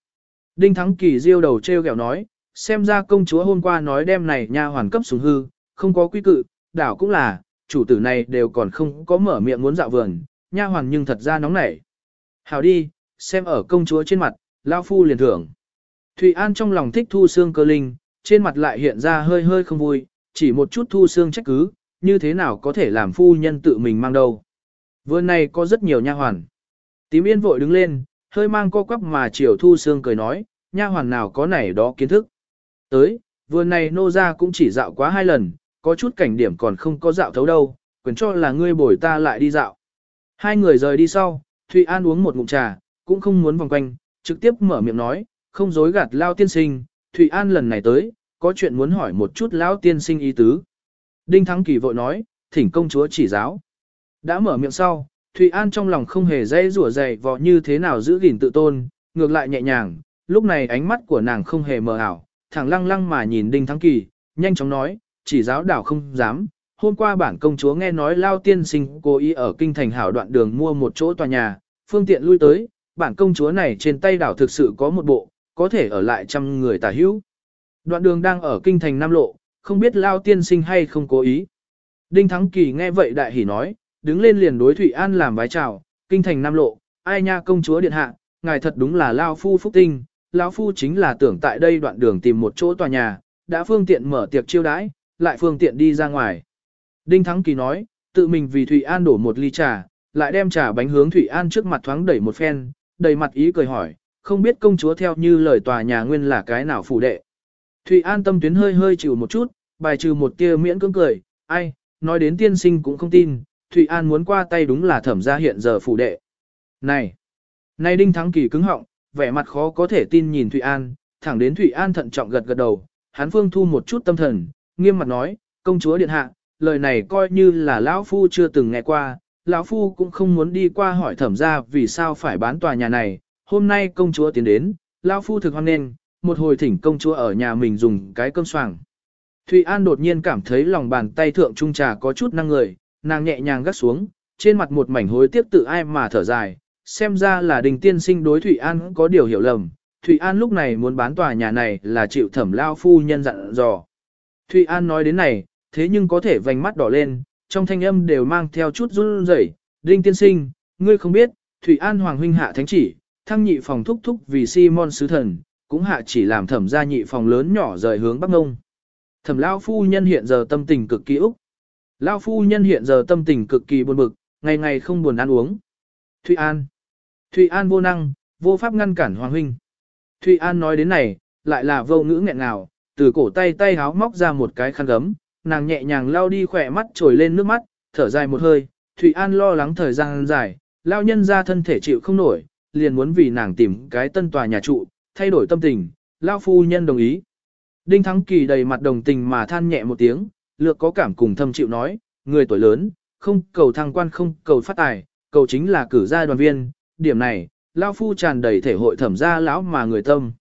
Đinh Thắng Kỳ diêu đầu treo gẹo nói, xem ra công chúa hôm qua nói đem này nha hoàn cấp xuống hư, không có quy cự, đảo cũng là, chủ tử này đều còn không có mở miệng muốn dạo vườn, nha hoàn nhưng thật ra nóng nảy. Hảo đi, xem ở công chúa trên mặt, lão phu liền thưởng. Thụy An trong lòng thích thu xương cơ linh, trên mặt lại hiện ra hơi hơi không vui, chỉ một chút thu xương trách cứ, như thế nào có thể làm phu nhân tự mình mang đâu. Vườn này có rất nhiều nha hoàn. Tím yên vội đứng lên, hơi mang co quắp mà chiều thu xương cười nói, nha hoàn nào có này đó kiến thức. Tới, vườn này nô ra cũng chỉ dạo quá hai lần, có chút cảnh điểm còn không có dạo thấu đâu, quyền cho là ngươi bồi ta lại đi dạo. Hai người rời đi sau, Thụy An uống một ngụm trà, cũng không muốn vòng quanh, trực tiếp mở miệng nói, không dối gạt lao tiên sinh, Thụy An lần này tới, có chuyện muốn hỏi một chút lão tiên sinh ý tứ. Đinh Thắng Kỳ vội nói, thỉnh công chúa chỉ giáo. Đã mở miệng sau, Thụy An trong lòng không hề dây rủa dày vò như thế nào giữ gìn tự tôn, ngược lại nhẹ nhàng, lúc này ánh mắt của nàng không hề mờ ảo, thẳng lăng lăng mà nhìn Đinh Thắng Kỳ, nhanh chóng nói, chỉ giáo đảo không dám. Hôm qua bản công chúa nghe nói Lao tiên sinh cố ý ở kinh thành hảo đoạn đường mua một chỗ tòa nhà, phương tiện lui tới, bản công chúa này trên tay đảo thực sự có một bộ, có thể ở lại trăm người tả hữu. Đoạn đường đang ở kinh thành Nam Lộ, không biết Lao tiên sinh hay không cố ý. Đinh Thắng Kỳ nghe vậy đại hỉ nói, đứng lên liền đối Thụy An làm vái chào, kinh thành Nam Lộ, ai nha công chúa điện hạ, ngài thật đúng là Lao Phu Phúc Tinh, Lao Phu chính là tưởng tại đây đoạn đường tìm một chỗ tòa nhà, đã phương tiện mở tiệc chiêu đãi, lại phương tiện đi ra ngoài. Đinh Thắng Kỳ nói, tự mình vì Thụy An đổ một ly trà, lại đem trà bánh hướng Thụy An trước mặt thoáng đẩy một phen, đầy mặt ý cười hỏi, không biết công chúa theo như lời tòa nhà nguyên là cái nào phủ đệ. Thụy An tâm tuyến hơi hơi chịu một chút, bài trừ một tia miễn cưỡng cười, ai, nói đến tiên sinh cũng không tin, Thụy An muốn qua tay đúng là thẩm gia hiện giờ phủ đệ. Này, này Đinh Thắng Kỳ cứng họng, vẻ mặt khó có thể tin nhìn Thụy An, thẳng đến Thụy An thận trọng gật gật đầu, hắn phương thu một chút tâm thần, nghiêm mặt nói, công chúa điện hạ, lời này coi như là lão phu chưa từng nghe qua, lão phu cũng không muốn đi qua hỏi thẩm gia vì sao phải bán tòa nhà này, hôm nay công chúa tiến đến, lão phu thực hoan nghênh, một hồi thỉnh công chúa ở nhà mình dùng cái cơm xoàng. Thụy An đột nhiên cảm thấy lòng bàn tay thượng trung trà có chút năng người, nàng nhẹ nhàng gắt xuống, trên mặt một mảnh hối tiếc tự ai mà thở dài, xem ra là đình tiên sinh đối Thụy An có điều hiểu lầm. Thụy An lúc này muốn bán tòa nhà này là chịu thẩm lao phu nhân dặn dò. Thụy An nói đến này, thế nhưng có thể vành mắt đỏ lên, trong thanh âm đều mang theo chút run rẩy. Đinh tiên sinh, ngươi không biết, Thụy An Hoàng huynh hạ thánh chỉ, thăng nhị phòng thúc thúc vì Simon sứ thần, cũng hạ chỉ làm thẩm gia nhị phòng lớn nhỏ rời hướng Bắc Ngông. Thẩm Lao Phu Nhân hiện giờ tâm tình cực kỳ úc. Lao Phu Nhân hiện giờ tâm tình cực kỳ buồn bực, ngày ngày không buồn ăn uống. Thụy An. Thụy An vô năng, vô pháp ngăn cản Hoàng Huynh. Thụy An nói đến này, lại là vô ngữ nghẹn ngào, từ cổ tay tay háo móc ra một cái khăn gấm, nàng nhẹ nhàng lao đi khỏe mắt trồi lên nước mắt, thở dài một hơi, Thụy An lo lắng thời gian dài, lao nhân ra thân thể chịu không nổi, liền muốn vì nàng tìm cái tân tòa nhà trụ, thay đổi tâm tình, lao phu nhân đồng ý. Đinh Thắng Kỳ đầy mặt đồng tình mà than nhẹ một tiếng, lược có cảm cùng thâm chịu nói, người tuổi lớn, không cầu thăng quan không cầu phát tài, cầu chính là cử gia đoàn viên, điểm này, lão phu tràn đầy thể hội thẩm gia lão mà người tâm.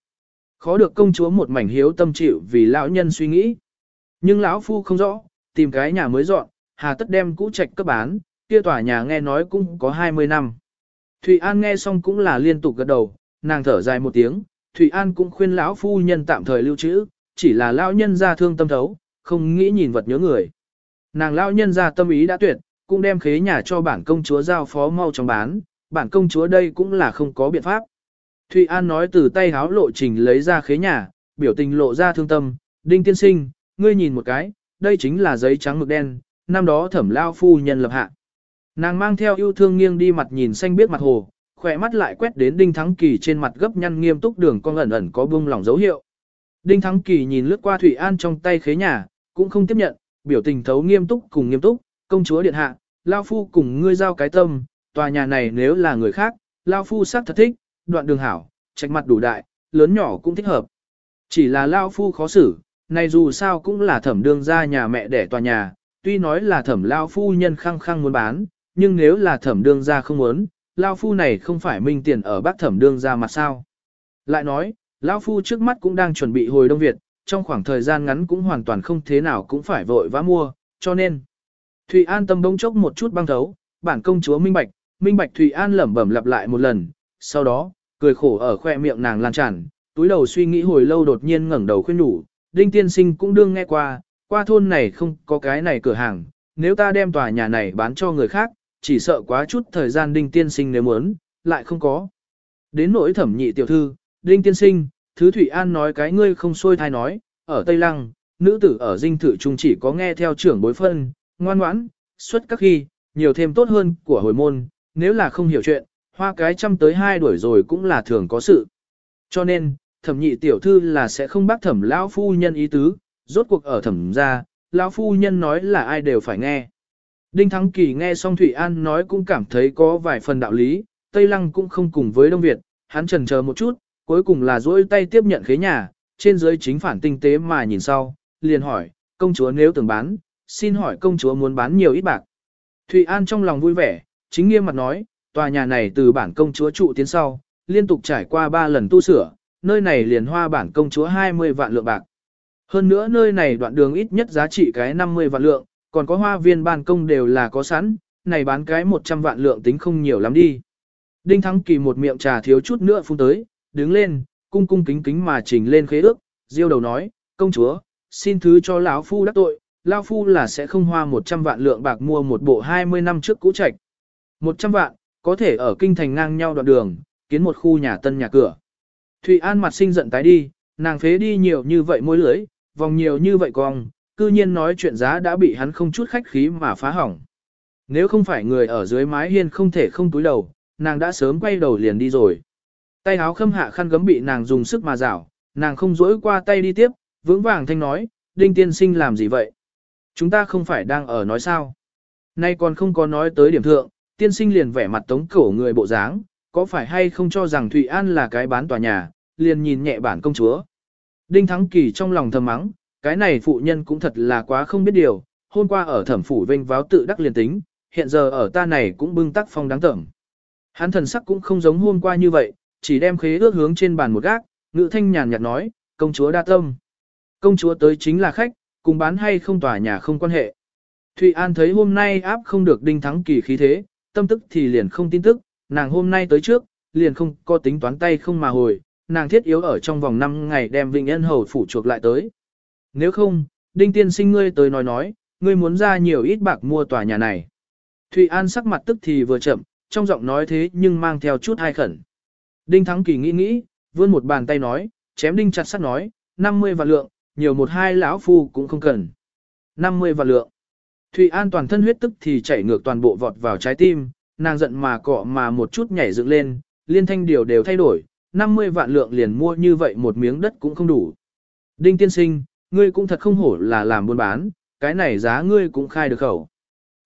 Khó được công chúa một mảnh hiếu tâm chịu vì lão nhân suy nghĩ. Nhưng lão phu không rõ, tìm cái nhà mới dọn, hà tất đem cũ trạch cấp bán, kia tòa nhà nghe nói cũng có 20 năm. Thụy An nghe xong cũng là liên tục gật đầu, nàng thở dài một tiếng, Thụy An cũng khuyên lão phu nhân tạm thời lưu trữ, chỉ là lão nhân ra thương tâm thấu, không nghĩ nhìn vật nhớ người. Nàng lão nhân ra tâm ý đã tuyệt, cũng đem khế nhà cho bản công chúa giao phó mau chóng bán, bản công chúa đây cũng là không có biện pháp. Thụy An nói từ tay háo lộ trình lấy ra khế nhà, biểu tình lộ ra thương tâm, đinh tiên sinh, ngươi nhìn một cái, đây chính là giấy trắng mực đen, năm đó thẩm lao phu nhân lập hạ. Nàng mang theo yêu thương nghiêng đi mặt nhìn xanh biết mặt hồ, khỏe mắt lại quét đến Đinh Thắng Kỳ trên mặt gấp nhăn nghiêm túc đường con ẩn ẩn có bung lỏng dấu hiệu. Đinh Thắng Kỳ nhìn lướt qua Thủy An trong tay khế nhà, cũng không tiếp nhận, biểu tình thấu nghiêm túc cùng nghiêm túc, công chúa điện hạ, Lao Phu cùng ngươi giao cái tâm, tòa nhà này nếu là người khác, Lao Phu sắc thật thích, đoạn đường hảo, trạch mặt đủ đại, lớn nhỏ cũng thích hợp. Chỉ là Lao Phu khó xử, này dù sao cũng là thẩm đương ra nhà mẹ để tòa nhà, tuy nói là thẩm Lao Phu nhân khăng khăng muốn bán, nhưng nếu là thẩm đương ra không muốn, Lao Phu này không phải minh tiền ở bác thẩm đương ra mà sao. Lại nói, Lao Phu trước mắt cũng đang chuẩn bị hồi Đông Việt, trong khoảng thời gian ngắn cũng hoàn toàn không thế nào cũng phải vội vã mua, cho nên. Thụy An tâm bỗng chốc một chút băng thấu, bản công chúa minh bạch, minh bạch Thụy An lẩm bẩm lặp lại một lần, sau đó, cười khổ ở khoe miệng nàng lan tràn, túi đầu suy nghĩ hồi lâu đột nhiên ngẩng đầu khuyên nhủ, Đinh Tiên Sinh cũng đương nghe qua, qua thôn này không có cái này cửa hàng, nếu ta đem tòa nhà này bán cho người khác, chỉ sợ quá chút thời gian Đinh Tiên Sinh nếu muốn, lại không có. Đến nỗi thẩm nhị tiểu thư, Đinh Tiên Sinh, Thứ Thủy An nói cái ngươi không xuôi thai nói, ở Tây Lăng, nữ tử ở dinh thự trung chỉ có nghe theo trưởng bối phân, ngoan ngoãn, xuất các khi, nhiều thêm tốt hơn của hồi môn, nếu là không hiểu chuyện, hoa cái trăm tới hai đuổi rồi cũng là thường có sự. Cho nên, thẩm nhị tiểu thư là sẽ không bác thẩm lão phu nhân ý tứ, rốt cuộc ở thẩm gia, lão phu nhân nói là ai đều phải nghe. Đinh Thắng Kỳ nghe xong Thụy An nói cũng cảm thấy có vài phần đạo lý, Tây Lăng cũng không cùng với Đông Việt, hắn trần chờ một chút, cuối cùng là duỗi tay tiếp nhận khế nhà, trên dưới chính phản tinh tế mà nhìn sau, liền hỏi, công chúa nếu tưởng bán, xin hỏi công chúa muốn bán nhiều ít bạc. Thụy An trong lòng vui vẻ, chính nghiêm mặt nói, tòa nhà này từ bản công chúa trụ tiến sau, liên tục trải qua 3 lần tu sửa, nơi này liền hoa bản công chúa 20 vạn lượng bạc. Hơn nữa nơi này đoạn đường ít nhất giá trị cái 50 vạn lượng, còn có hoa viên ban công đều là có sẵn, này bán cái 100 vạn lượng tính không nhiều lắm đi. Đinh Thắng Kỳ một miệng trà thiếu chút nữa phun tới, đứng lên, cung cung kính kính mà trình lên khế ước, diêu đầu nói, công chúa, xin thứ cho lão phu đắc tội, lão phu là sẽ không hoa 100 vạn lượng bạc mua một bộ 20 năm trước cũ trạch. 100 vạn, có thể ở kinh thành ngang nhau đoạn đường, kiến một khu nhà tân nhà cửa. Thụy An mặt sinh giận tái đi, nàng phế đi nhiều như vậy môi lưới, vòng nhiều như vậy cong, cư nhiên nói chuyện giá đã bị hắn không chút khách khí mà phá hỏng. Nếu không phải người ở dưới mái hiên không thể không túi đầu, nàng đã sớm quay đầu liền đi rồi. Tay áo khâm hạ khăn gấm bị nàng dùng sức mà rảo, nàng không dỗi qua tay đi tiếp, vững vàng thanh nói, đinh tiên sinh làm gì vậy? Chúng ta không phải đang ở nói sao? Nay còn không có nói tới điểm thượng, tiên sinh liền vẻ mặt tống cổ người bộ dáng, có phải hay không cho rằng Thụy An là cái bán tòa nhà, liền nhìn nhẹ bản công chúa. Đinh Thắng Kỳ trong lòng thầm mắng, cái này phụ nhân cũng thật là quá không biết điều, hôm qua ở thẩm phủ vinh váo tự đắc liền tính, hiện giờ ở ta này cũng bưng tắc phong đáng tởm. Hắn thần sắc cũng không giống hôm qua như vậy, chỉ đem khế ước hướng trên bàn một gác, ngự thanh nhàn nhạt nói, công chúa đa tâm. Công chúa tới chính là khách, cùng bán hay không tòa nhà không quan hệ. Thụy An thấy hôm nay áp không được đinh thắng kỳ khí thế, tâm tức thì liền không tin tức, nàng hôm nay tới trước, liền không có tính toán tay không mà hồi, nàng thiết yếu ở trong vòng 5 ngày đem Vinh Ân Hầu phủ chuộc lại tới. Nếu không, đinh tiên sinh ngươi tới nói nói, ngươi muốn ra nhiều ít bạc mua tòa nhà này. Thụy An sắc mặt tức thì vừa chậm, trong giọng nói thế nhưng mang theo chút hai khẩn. Đinh Thắng Kỳ nghĩ nghĩ, vươn một bàn tay nói, chém đinh chặt sắt nói, 50 vạn lượng, nhiều một hai lão phu cũng không cần. 50 vạn lượng. Thụy An toàn thân huyết tức thì chảy ngược toàn bộ vọt vào trái tim, nàng giận mà cọ mà một chút nhảy dựng lên, liên thanh điều đều thay đổi, 50 vạn lượng liền mua như vậy một miếng đất cũng không đủ. Đinh tiên sinh, ngươi cũng thật không hổ là làm buôn bán, cái này giá ngươi cũng khai được khẩu.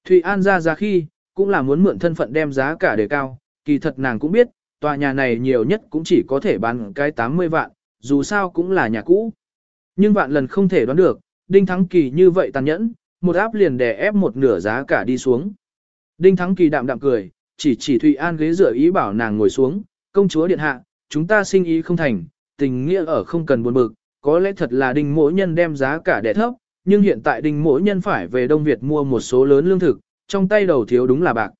Thụy An ra ra khi, cũng là muốn mượn thân phận đem giá cả đề cao, kỳ thật nàng cũng biết, tòa nhà này nhiều nhất cũng chỉ có thể bán cái 80 vạn, dù sao cũng là nhà cũ. Nhưng vạn lần không thể đoán được, Đinh Thắng Kỳ như vậy tàn nhẫn, một áp liền đè ép một nửa giá cả đi xuống. Đinh Thắng Kỳ đạm đạm cười, chỉ chỉ Thụy An ghế rửa ý bảo nàng ngồi xuống, công chúa điện hạ, chúng ta sinh ý không thành, tình nghĩa ở không cần buồn bực, có lẽ thật là đinh mỗi nhân đem giá cả đẻ thấp, nhưng hiện tại đinh mỗi nhân phải về Đông Việt mua một số lớn lương thực, trong tay đầu thiếu đúng là bạc.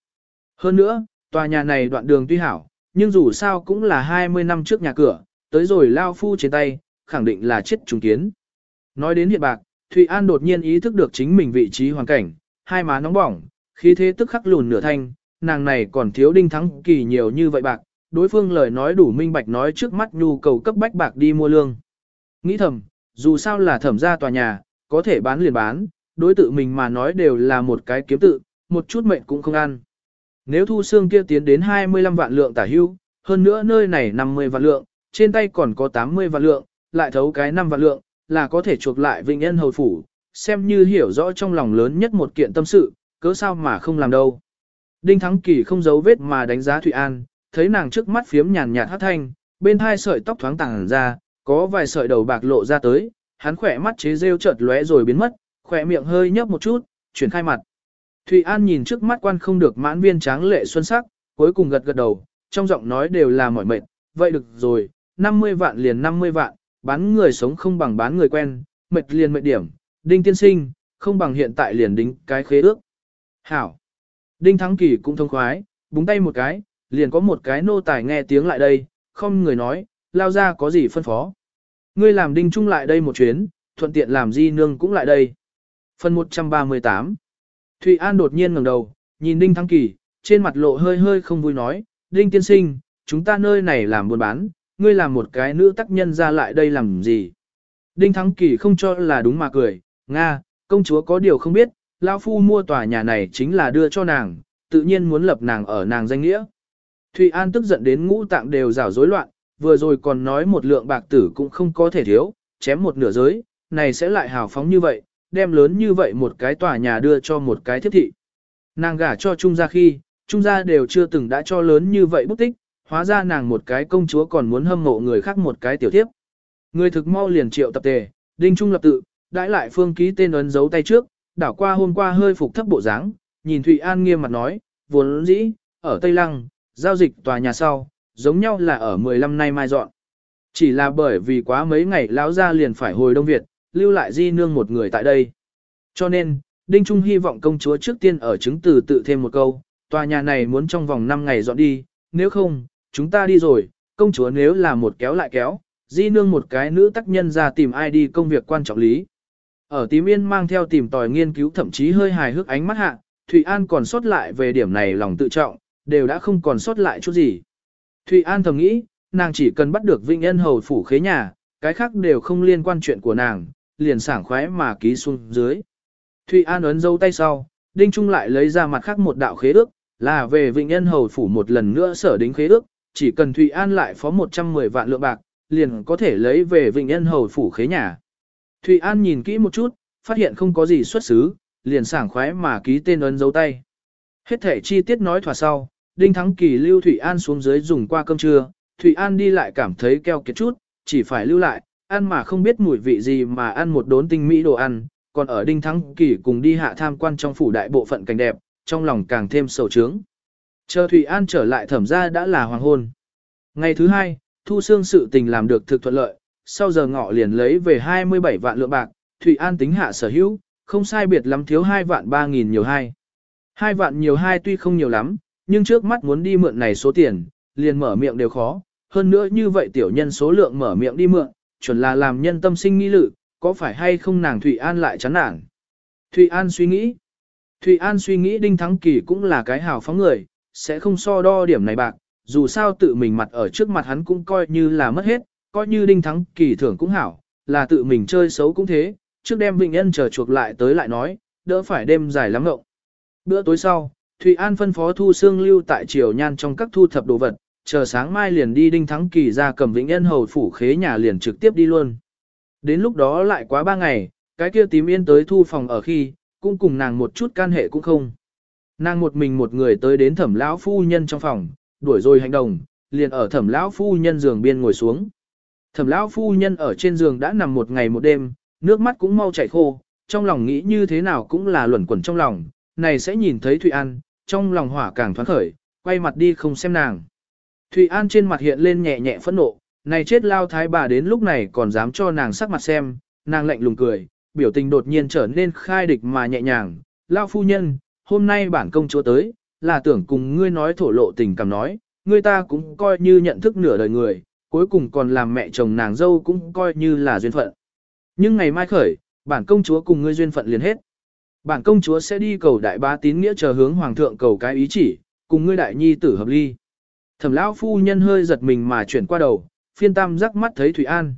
Hơn nữa, tòa nhà này đoạn đường tuy hảo, nhưng dù sao cũng là 20 năm trước nhà cửa, tới rồi lao phu trên tay, khẳng định là chết trùng kiến. Nói đến hiện bạc, Thụy An đột nhiên ý thức được chính mình vị trí hoàn cảnh, hai má nóng bỏng, khí thế tức khắc lùn nửa thanh, nàng này còn thiếu đinh thắng kỳ nhiều như vậy bạc, đối phương lời nói đủ minh bạch nói trước mắt nhu cầu cấp bách bạc đi mua lương. Nghĩ thầm, dù sao là thẩm ra tòa nhà, có thể bán liền bán, đối tự mình mà nói đều là một cái kiếm tự, một chút mệnh cũng không ăn. Nếu thu xương kia tiến đến 25 vạn lượng tả hưu, hơn nữa nơi này 50 vạn lượng, trên tay còn có 80 vạn lượng, lại thấu cái 5 vạn lượng, là có thể chuộc lại Vĩnh Yên Hầu Phủ, xem như hiểu rõ trong lòng lớn nhất một kiện tâm sự, cớ sao mà không làm đâu. Đinh Thắng Kỳ không giấu vết mà đánh giá Thụy An, thấy nàng trước mắt phiếm nhàn nhạt hát thanh, bên hai sợi tóc thoáng tàng ra, có vài sợi đầu bạc lộ ra tới, hắn khỏe mắt chế rêu chợt lóe rồi biến mất, khỏe miệng hơi nhấp một chút, chuyển khai mặt. Thụy An nhìn trước mắt quan không được mãn viên tráng lệ xuân sắc, cuối cùng gật gật đầu, trong giọng nói đều là mỏi mệt, vậy được rồi, 50 vạn liền 50 vạn, bán người sống không bằng bán người quen, mệt liền mệt điểm, đinh tiên sinh, không bằng hiện tại liền đính cái khế ước. Hảo. Đinh Thắng Kỳ cũng thông khoái, búng tay một cái, liền có một cái nô tài nghe tiếng lại đây, không người nói, lao ra có gì phân phó. Ngươi làm đinh trung lại đây một chuyến, thuận tiện làm di nương cũng lại đây. Phần 138 Thụy An đột nhiên ngẩng đầu, nhìn Đinh Thắng Kỳ, trên mặt lộ hơi hơi không vui nói, Đinh tiên sinh, chúng ta nơi này làm buôn bán, ngươi làm một cái nữ tác nhân ra lại đây làm gì. Đinh Thắng Kỳ không cho là đúng mà cười, Nga, công chúa có điều không biết, Lao Phu mua tòa nhà này chính là đưa cho nàng, tự nhiên muốn lập nàng ở nàng danh nghĩa. Thụy An tức giận đến ngũ tạng đều rảo rối loạn, vừa rồi còn nói một lượng bạc tử cũng không có thể thiếu, chém một nửa giới, này sẽ lại hào phóng như vậy, đem lớn như vậy một cái tòa nhà đưa cho một cái thiết thị. Nàng gả cho Trung gia khi, Trung gia đều chưa từng đã cho lớn như vậy bút tích, hóa ra nàng một cái công chúa còn muốn hâm mộ người khác một cái tiểu thiếp. Người thực mau liền triệu tập tề, đinh trung lập tự, đãi lại phương ký tên ấn dấu tay trước, đảo qua hôm qua hơi phục thấp bộ dáng, nhìn Thụy An nghiêm mặt nói, vốn dĩ, ở Tây Lăng, giao dịch tòa nhà sau, giống nhau là ở 15 nay mai dọn. Chỉ là bởi vì quá mấy ngày lão ra liền phải hồi Đông Việt, lưu lại di nương một người tại đây. Cho nên, Đinh Trung hy vọng công chúa trước tiên ở chứng từ tự thêm một câu, tòa nhà này muốn trong vòng 5 ngày dọn đi, nếu không, chúng ta đi rồi, công chúa nếu là một kéo lại kéo, di nương một cái nữ tác nhân ra tìm ai đi công việc quan trọng lý. Ở tím yên mang theo tìm tòi nghiên cứu thậm chí hơi hài hước ánh mắt hạ, Thụy An còn sót lại về điểm này lòng tự trọng, đều đã không còn sót lại chút gì. Thụy An thầm nghĩ, nàng chỉ cần bắt được Vinh Ân Hầu phủ khế nhà, cái khác đều không liên quan chuyện của nàng, liền sảng khoái mà ký xuống dưới. Thụy An ấn dấu tay sau, Đinh Trung lại lấy ra mặt khác một đạo khế ước, là về Vịnh Ân Hầu Phủ một lần nữa sở đính khế ước, chỉ cần Thụy An lại phó 110 vạn lượng bạc, liền có thể lấy về Vịnh Ân Hầu Phủ khế nhà. Thụy An nhìn kỹ một chút, phát hiện không có gì xuất xứ, liền sảng khoái mà ký tên ấn dấu tay. Hết thể chi tiết nói thỏa sau, Đinh Thắng Kỳ lưu Thủy An xuống dưới dùng qua cơm trưa, Thủy An đi lại cảm thấy keo kiệt chút, chỉ phải lưu lại, ăn mà không biết mùi vị gì mà ăn một đốn tinh mỹ đồ ăn, còn ở Đinh Thắng Kỳ cùng đi hạ tham quan trong phủ đại bộ phận cảnh đẹp, trong lòng càng thêm sầu trướng. Chờ Thủy An trở lại thẩm ra đã là hoàng hôn. Ngày thứ hai, thu xương sự tình làm được thực thuận lợi, sau giờ ngọ liền lấy về 27 vạn lượng bạc, Thủy An tính hạ sở hữu, không sai biệt lắm thiếu 2 vạn 3 nghìn nhiều hai. 2 vạn nhiều hai tuy không nhiều lắm, nhưng trước mắt muốn đi mượn này số tiền, liền mở miệng đều khó, hơn nữa như vậy tiểu nhân số lượng mở miệng đi mượn, chuẩn là làm nhân tâm sinh nghi lự, có phải hay không nàng Thụy An lại chán nản. Thụy An suy nghĩ. Thụy An suy nghĩ Đinh Thắng Kỳ cũng là cái hào phóng người, sẽ không so đo điểm này bạc, dù sao tự mình mặt ở trước mặt hắn cũng coi như là mất hết, coi như Đinh Thắng Kỳ thưởng cũng hảo, là tự mình chơi xấu cũng thế, trước đêm Vịnh Ân chờ chuộc lại tới lại nói, đỡ phải đêm dài lắm ngộng. Bữa tối sau, Thụy An phân phó Thu Sương lưu tại triều nhan trong các thu thập đồ vật, chờ sáng mai liền đi Đinh Thắng Kỳ ra cầm Vĩnh yên hầu phủ khế nhà liền trực tiếp đi luôn. Đến lúc đó lại quá ba ngày, cái kia tím yên tới thu phòng ở khi, cũng cùng nàng một chút can hệ cũng không. Nàng một mình một người tới đến thẩm lão phu nhân trong phòng, đuổi rồi hành động, liền ở thẩm lão phu nhân giường biên ngồi xuống. Thẩm lão phu nhân ở trên giường đã nằm một ngày một đêm, nước mắt cũng mau chảy khô, trong lòng nghĩ như thế nào cũng là luẩn quẩn trong lòng, này sẽ nhìn thấy Thụy An, trong lòng hỏa càng thoáng khởi, quay mặt đi không xem nàng. Thụy An trên mặt hiện lên nhẹ nhẹ phẫn nộ, này chết lao thái bà đến lúc này còn dám cho nàng sắc mặt xem, nàng lạnh lùng cười, biểu tình đột nhiên trở nên khai địch mà nhẹ nhàng, lao phu nhân, hôm nay bản công chúa tới, là tưởng cùng ngươi nói thổ lộ tình cảm nói, ngươi ta cũng coi như nhận thức nửa đời người, cuối cùng còn làm mẹ chồng nàng dâu cũng coi như là duyên phận. Nhưng ngày mai khởi, bản công chúa cùng ngươi duyên phận liền hết. Bản công chúa sẽ đi cầu đại bá tín nghĩa chờ hướng hoàng thượng cầu cái ý chỉ, cùng ngươi đại nhi tử hợp ly. Thẩm lão phu nhân hơi giật mình mà chuyển qua đầu, phiên tam rắc mắt thấy Thủy An.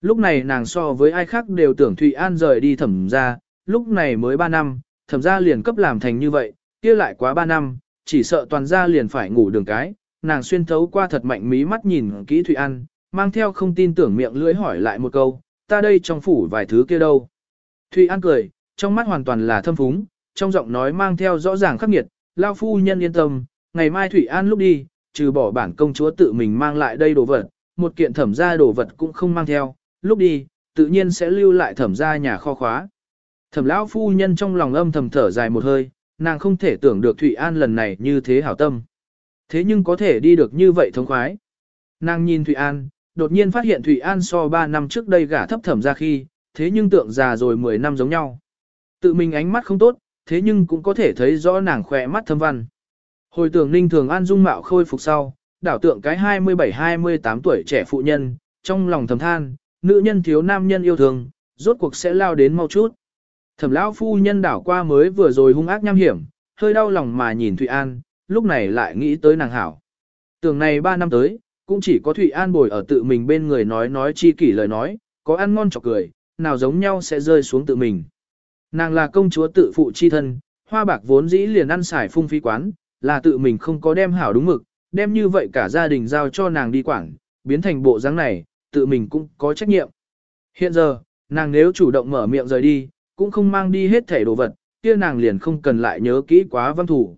Lúc này nàng so với ai khác đều tưởng Thủy An rời đi thẩm ra, lúc này mới 3 năm, thẩm ra liền cấp làm thành như vậy, kia lại quá 3 năm, chỉ sợ toàn ra liền phải ngủ đường cái. Nàng xuyên thấu qua thật mạnh mí mắt nhìn kỹ Thủy An, mang theo không tin tưởng miệng lưỡi hỏi lại một câu, ta đây trong phủ vài thứ kia đâu. Thủy An cười, trong mắt hoàn toàn là thâm phúng, trong giọng nói mang theo rõ ràng khắc nghiệt, lao phu nhân yên tâm, ngày mai Thủy An lúc đi, trừ bỏ bản công chúa tự mình mang lại đây đồ vật, một kiện thẩm gia đồ vật cũng không mang theo, lúc đi, tự nhiên sẽ lưu lại thẩm gia nhà kho khóa. Thẩm lão phu nhân trong lòng âm thầm thở dài một hơi, nàng không thể tưởng được thủy An lần này như thế hảo tâm. Thế nhưng có thể đi được như vậy thống khoái. Nàng nhìn thủy An, đột nhiên phát hiện thủy An so 3 năm trước đây gả thấp thẩm ra khi, thế nhưng tượng già rồi 10 năm giống nhau. Tự mình ánh mắt không tốt, thế nhưng cũng có thể thấy rõ nàng khỏe mắt thâm văn. Hồi tưởng Ninh Thường An dung mạo khôi phục sau, đảo tượng cái 27-28 tuổi trẻ phụ nhân, trong lòng thầm than, nữ nhân thiếu nam nhân yêu thương, rốt cuộc sẽ lao đến mau chút. Thẩm lão phu nhân đảo qua mới vừa rồi hung ác nham hiểm, hơi đau lòng mà nhìn Thụy An, lúc này lại nghĩ tới nàng hảo. Tưởng này 3 năm tới, cũng chỉ có Thụy An bồi ở tự mình bên người nói nói chi kỷ lời nói, có ăn ngon chọc cười, nào giống nhau sẽ rơi xuống tự mình. Nàng là công chúa tự phụ chi thân, hoa bạc vốn dĩ liền ăn xài phung phí quán, là tự mình không có đem hảo đúng mực, đem như vậy cả gia đình giao cho nàng đi quản, biến thành bộ dáng này, tự mình cũng có trách nhiệm. Hiện giờ, nàng nếu chủ động mở miệng rời đi, cũng không mang đi hết thể đồ vật, kia nàng liền không cần lại nhớ kỹ quá văn thủ.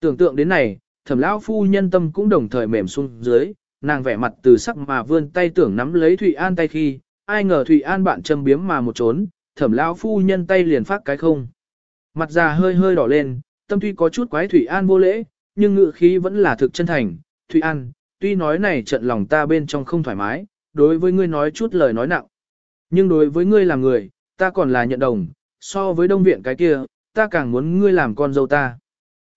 Tưởng tượng đến này, thẩm lão phu nhân tâm cũng đồng thời mềm xuống dưới, nàng vẻ mặt từ sắc mà vươn tay tưởng nắm lấy Thụy An tay khi, ai ngờ Thụy An bạn châm biếm mà một trốn, thẩm lão phu nhân tay liền phát cái không. Mặt già hơi hơi đỏ lên, tâm tuy có chút quái thủy An vô lễ, nhưng ngự khí vẫn là thực chân thành. Thủy An, tuy nói này trận lòng ta bên trong không thoải mái, đối với ngươi nói chút lời nói nặng. Nhưng đối với ngươi là người, ta còn là nhận đồng, so với đông viện cái kia, ta càng muốn ngươi làm con dâu ta.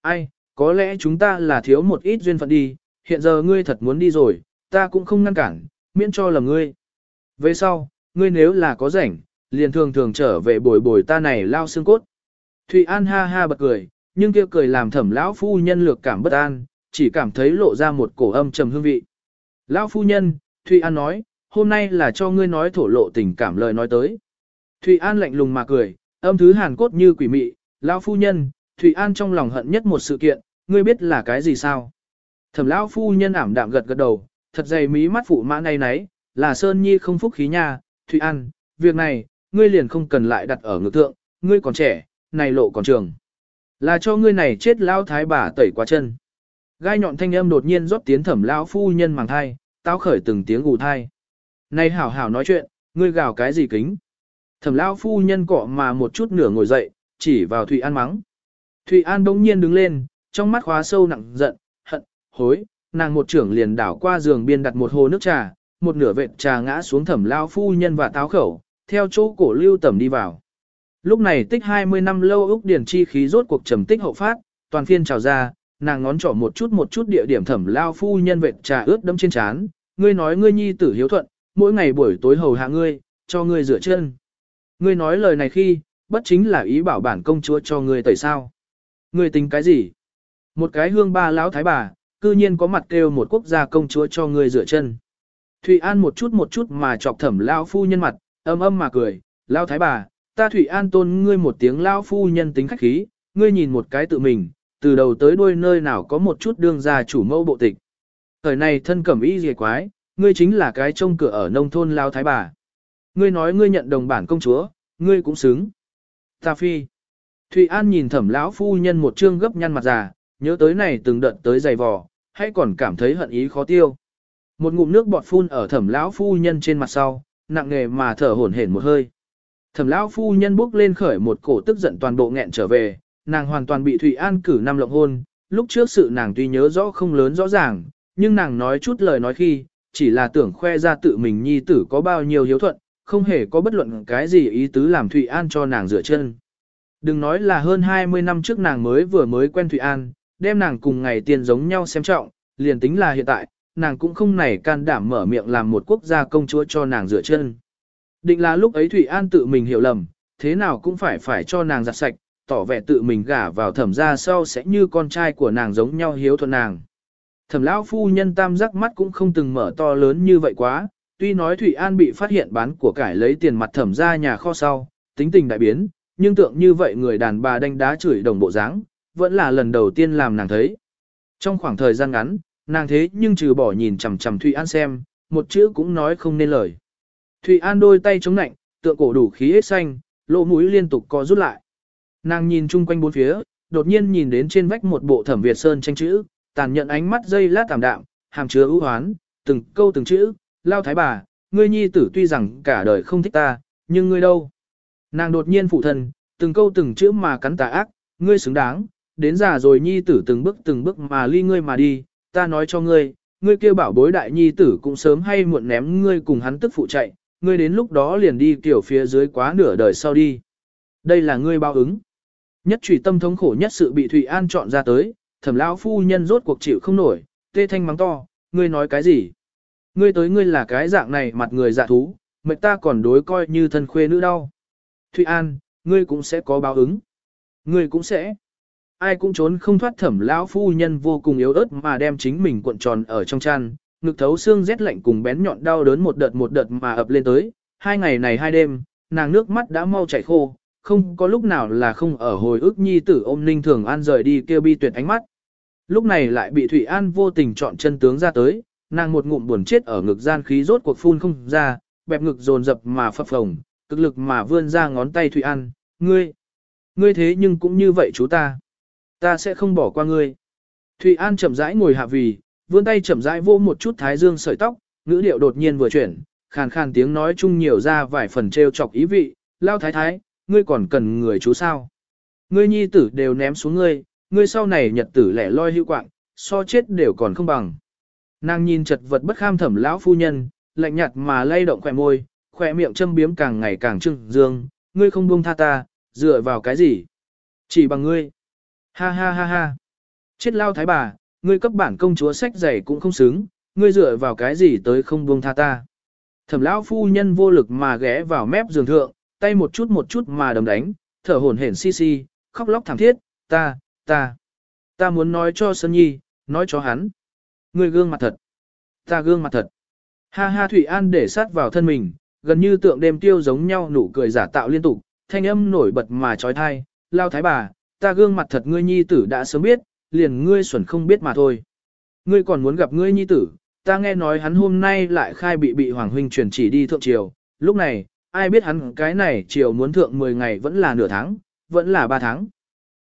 Ai, có lẽ chúng ta là thiếu một ít duyên phận đi, hiện giờ ngươi thật muốn đi rồi, ta cũng không ngăn cản, miễn cho là ngươi. Về sau, ngươi nếu là có rảnh, liền thường thường trở về bồi bồi ta này lao xương cốt. Thụy An ha ha bật cười, nhưng kia cười làm thẩm lão phu nhân lược cảm bất an, chỉ cảm thấy lộ ra một cổ âm trầm hương vị. Lão phu nhân, Thụy An nói, hôm nay là cho ngươi nói thổ lộ tình cảm lời nói tới. Thụy An lạnh lùng mà cười, âm thứ hàn cốt như quỷ mị, lão phu nhân, Thụy An trong lòng hận nhất một sự kiện, ngươi biết là cái gì sao? Thẩm lão phu nhân ảm đạm gật gật đầu, thật dày mí mắt phụ mã này nấy, là Sơn Nhi không phúc khí nha, Thụy An, việc này, ngươi liền không cần lại đặt ở ngực thượng, ngươi còn trẻ, này lộ còn trường. Là cho ngươi này chết lao thái bà tẩy qua chân. Gai nhọn thanh âm đột nhiên rót tiến thẩm lão phu nhân màng thai, tao khởi từng tiếng gù thai. Này hảo hảo nói chuyện, ngươi gào cái gì kính. Thẩm lão phu nhân cọ mà một chút nửa ngồi dậy, chỉ vào Thụy An mắng. Thụy An bỗng nhiên đứng lên, trong mắt khóa sâu nặng giận, hận, hối, nàng một trưởng liền đảo qua giường biên đặt một hồ nước trà, một nửa vệt trà ngã xuống thẩm lão phu nhân và táo khẩu, theo chỗ cổ lưu tẩm đi vào. Lúc này tích 20 năm lâu Úc Điển chi khí rốt cuộc trầm tích hậu phát, toàn phiên trào ra, nàng ngón trỏ một chút một chút địa điểm thẩm lao phu nhân vệt trà ướt đẫm trên chán. ngươi nói ngươi nhi tử hiếu thuận, mỗi ngày buổi tối hầu hạ ngươi, cho ngươi rửa chân. Ngươi nói lời này khi, bất chính là ý bảo bản công chúa cho ngươi tẩy sao. Ngươi tính cái gì? Một cái hương ba lão thái bà, cư nhiên có mặt kêu một quốc gia công chúa cho ngươi rửa chân. Thụy An một chút một chút mà chọc thẩm lao phu nhân mặt, âm âm mà cười, lao thái bà, ta Thủy An tôn ngươi một tiếng lao phu nhân tính khách khí, ngươi nhìn một cái tự mình, từ đầu tới đuôi nơi nào có một chút đương gia chủ mẫu bộ tịch. Thời này thân cẩm y dề quái, ngươi chính là cái trông cửa ở nông thôn lao thái bà. Ngươi nói ngươi nhận đồng bản công chúa, ngươi cũng xứng. Ta phi. Thụy An nhìn thẩm lão phu nhân một trương gấp nhăn mặt già, nhớ tới này từng đợt tới dày vò, hay còn cảm thấy hận ý khó tiêu. Một ngụm nước bọt phun ở thẩm lão phu nhân trên mặt sau, nặng nghề mà thở hổn hển một hơi. Thẩm lão phu nhân bước lên khởi một cổ tức giận toàn bộ nghẹn trở về, nàng hoàn toàn bị Thụy An cử năm lộng hôn, lúc trước sự nàng tuy nhớ rõ không lớn rõ ràng, nhưng nàng nói chút lời nói khi, chỉ là tưởng khoe ra tự mình nhi tử có bao nhiêu hiếu thuận, không hề có bất luận cái gì ý tứ làm Thụy An cho nàng rửa chân. Đừng nói là hơn 20 năm trước nàng mới vừa mới quen Thụy An, đem nàng cùng ngày tiền giống nhau xem trọng, liền tính là hiện tại, nàng cũng không nảy can đảm mở miệng làm một quốc gia công chúa cho nàng rửa chân. Định là lúc ấy Thủy An tự mình hiểu lầm, thế nào cũng phải phải cho nàng giặt sạch, tỏ vẻ tự mình gả vào thẩm gia sau sẽ như con trai của nàng giống nhau hiếu thuận nàng. Thẩm lão phu nhân tam giác mắt cũng không từng mở to lớn như vậy quá, tuy nói Thủy An bị phát hiện bán của cải lấy tiền mặt thẩm ra nhà kho sau, tính tình đại biến, nhưng tượng như vậy người đàn bà đánh đá chửi đồng bộ dáng, vẫn là lần đầu tiên làm nàng thấy. Trong khoảng thời gian ngắn, nàng thế nhưng trừ bỏ nhìn chằm chằm Thụy An xem, một chữ cũng nói không nên lời. Thụy An đôi tay chống nạnh, tượng cổ đủ khí hết xanh, lỗ mũi liên tục co rút lại. Nàng nhìn chung quanh bốn phía, đột nhiên nhìn đến trên vách một bộ thẩm Việt Sơn tranh chữ, tàn nhận ánh mắt dây lát tạm đạm, hàm chứa ưu hoán, từng câu từng chữ, lao thái bà, ngươi nhi tử tuy rằng cả đời không thích ta, nhưng ngươi đâu? Nàng đột nhiên phụ thân, từng câu từng chữ mà cắn tà ác, ngươi xứng đáng, đến già rồi nhi tử từng bước từng bước mà ly ngươi mà đi, ta nói cho ngươi, ngươi kêu bảo bối đại nhi tử cũng sớm hay muộn ném ngươi cùng hắn tức phụ chạy, ngươi đến lúc đó liền đi kiểu phía dưới quá nửa đời sau đi. Đây là ngươi bao ứng. Nhất trùy tâm thống khổ nhất sự bị Thụy An chọn ra tới, thẩm lão phu nhân rốt cuộc chịu không nổi, tê thanh mắng to, ngươi nói cái gì? Ngươi tới ngươi là cái dạng này mặt người dạ thú, mệnh ta còn đối coi như thân khuê nữ đau. Thụy An, ngươi cũng sẽ có báo ứng. Ngươi cũng sẽ. Ai cũng trốn không thoát thẩm lão phu nhân vô cùng yếu ớt mà đem chính mình cuộn tròn ở trong chăn, ngực thấu xương rét lạnh cùng bén nhọn đau đớn một đợt một đợt mà ập lên tới. Hai ngày này hai đêm, nàng nước mắt đã mau chảy khô, không có lúc nào là không ở hồi ức nhi tử ôm ninh thường an rời đi kêu bi tuyệt ánh mắt. Lúc này lại bị Thụy An vô tình chọn chân tướng ra tới, nàng một ngụm buồn chết ở ngực gian khí rốt cuộc phun không ra, bẹp ngực dồn dập mà phập phồng, cực lực mà vươn ra ngón tay Thụy An, ngươi, ngươi thế nhưng cũng như vậy chú ta, ta sẽ không bỏ qua ngươi. Thụy An chậm rãi ngồi hạ vì, vươn tay chậm rãi vô một chút thái dương sợi tóc, ngữ điệu đột nhiên vừa chuyển, khàn khàn tiếng nói chung nhiều ra vài phần trêu chọc ý vị, lao thái thái, ngươi còn cần người chú sao. Ngươi nhi tử đều ném xuống ngươi, ngươi sau này nhật tử lẻ loi hữu quạng, so chết đều còn không bằng. Nàng nhìn chật vật bất kham thẩm lão phu nhân, lạnh nhạt mà lay động khỏe môi, khỏe miệng châm biếm càng ngày càng trưng dương, ngươi không buông tha ta, dựa vào cái gì? Chỉ bằng ngươi. Ha ha ha ha. Chết lao thái bà, ngươi cấp bản công chúa sách giày cũng không xứng, ngươi dựa vào cái gì tới không buông tha ta. Thẩm lão phu nhân vô lực mà ghé vào mép giường thượng, tay một chút một chút mà đầm đánh, thở hổn hển si si, khóc lóc thảm thiết, ta, ta, ta muốn nói cho Sơn Nhi, nói cho hắn. ngươi gương mặt thật, ta gương mặt thật. Ha ha Thủy An để sát vào thân mình, gần như tượng đêm tiêu giống nhau nụ cười giả tạo liên tục, thanh âm nổi bật mà trói thai, lao thái bà, ta gương mặt thật ngươi nhi tử đã sớm biết, liền ngươi xuẩn không biết mà thôi. Ngươi còn muốn gặp ngươi nhi tử, ta nghe nói hắn hôm nay lại khai bị bị Hoàng Huynh chuyển chỉ đi thượng triều, lúc này, ai biết hắn cái này triều muốn thượng 10 ngày vẫn là nửa tháng, vẫn là 3 tháng.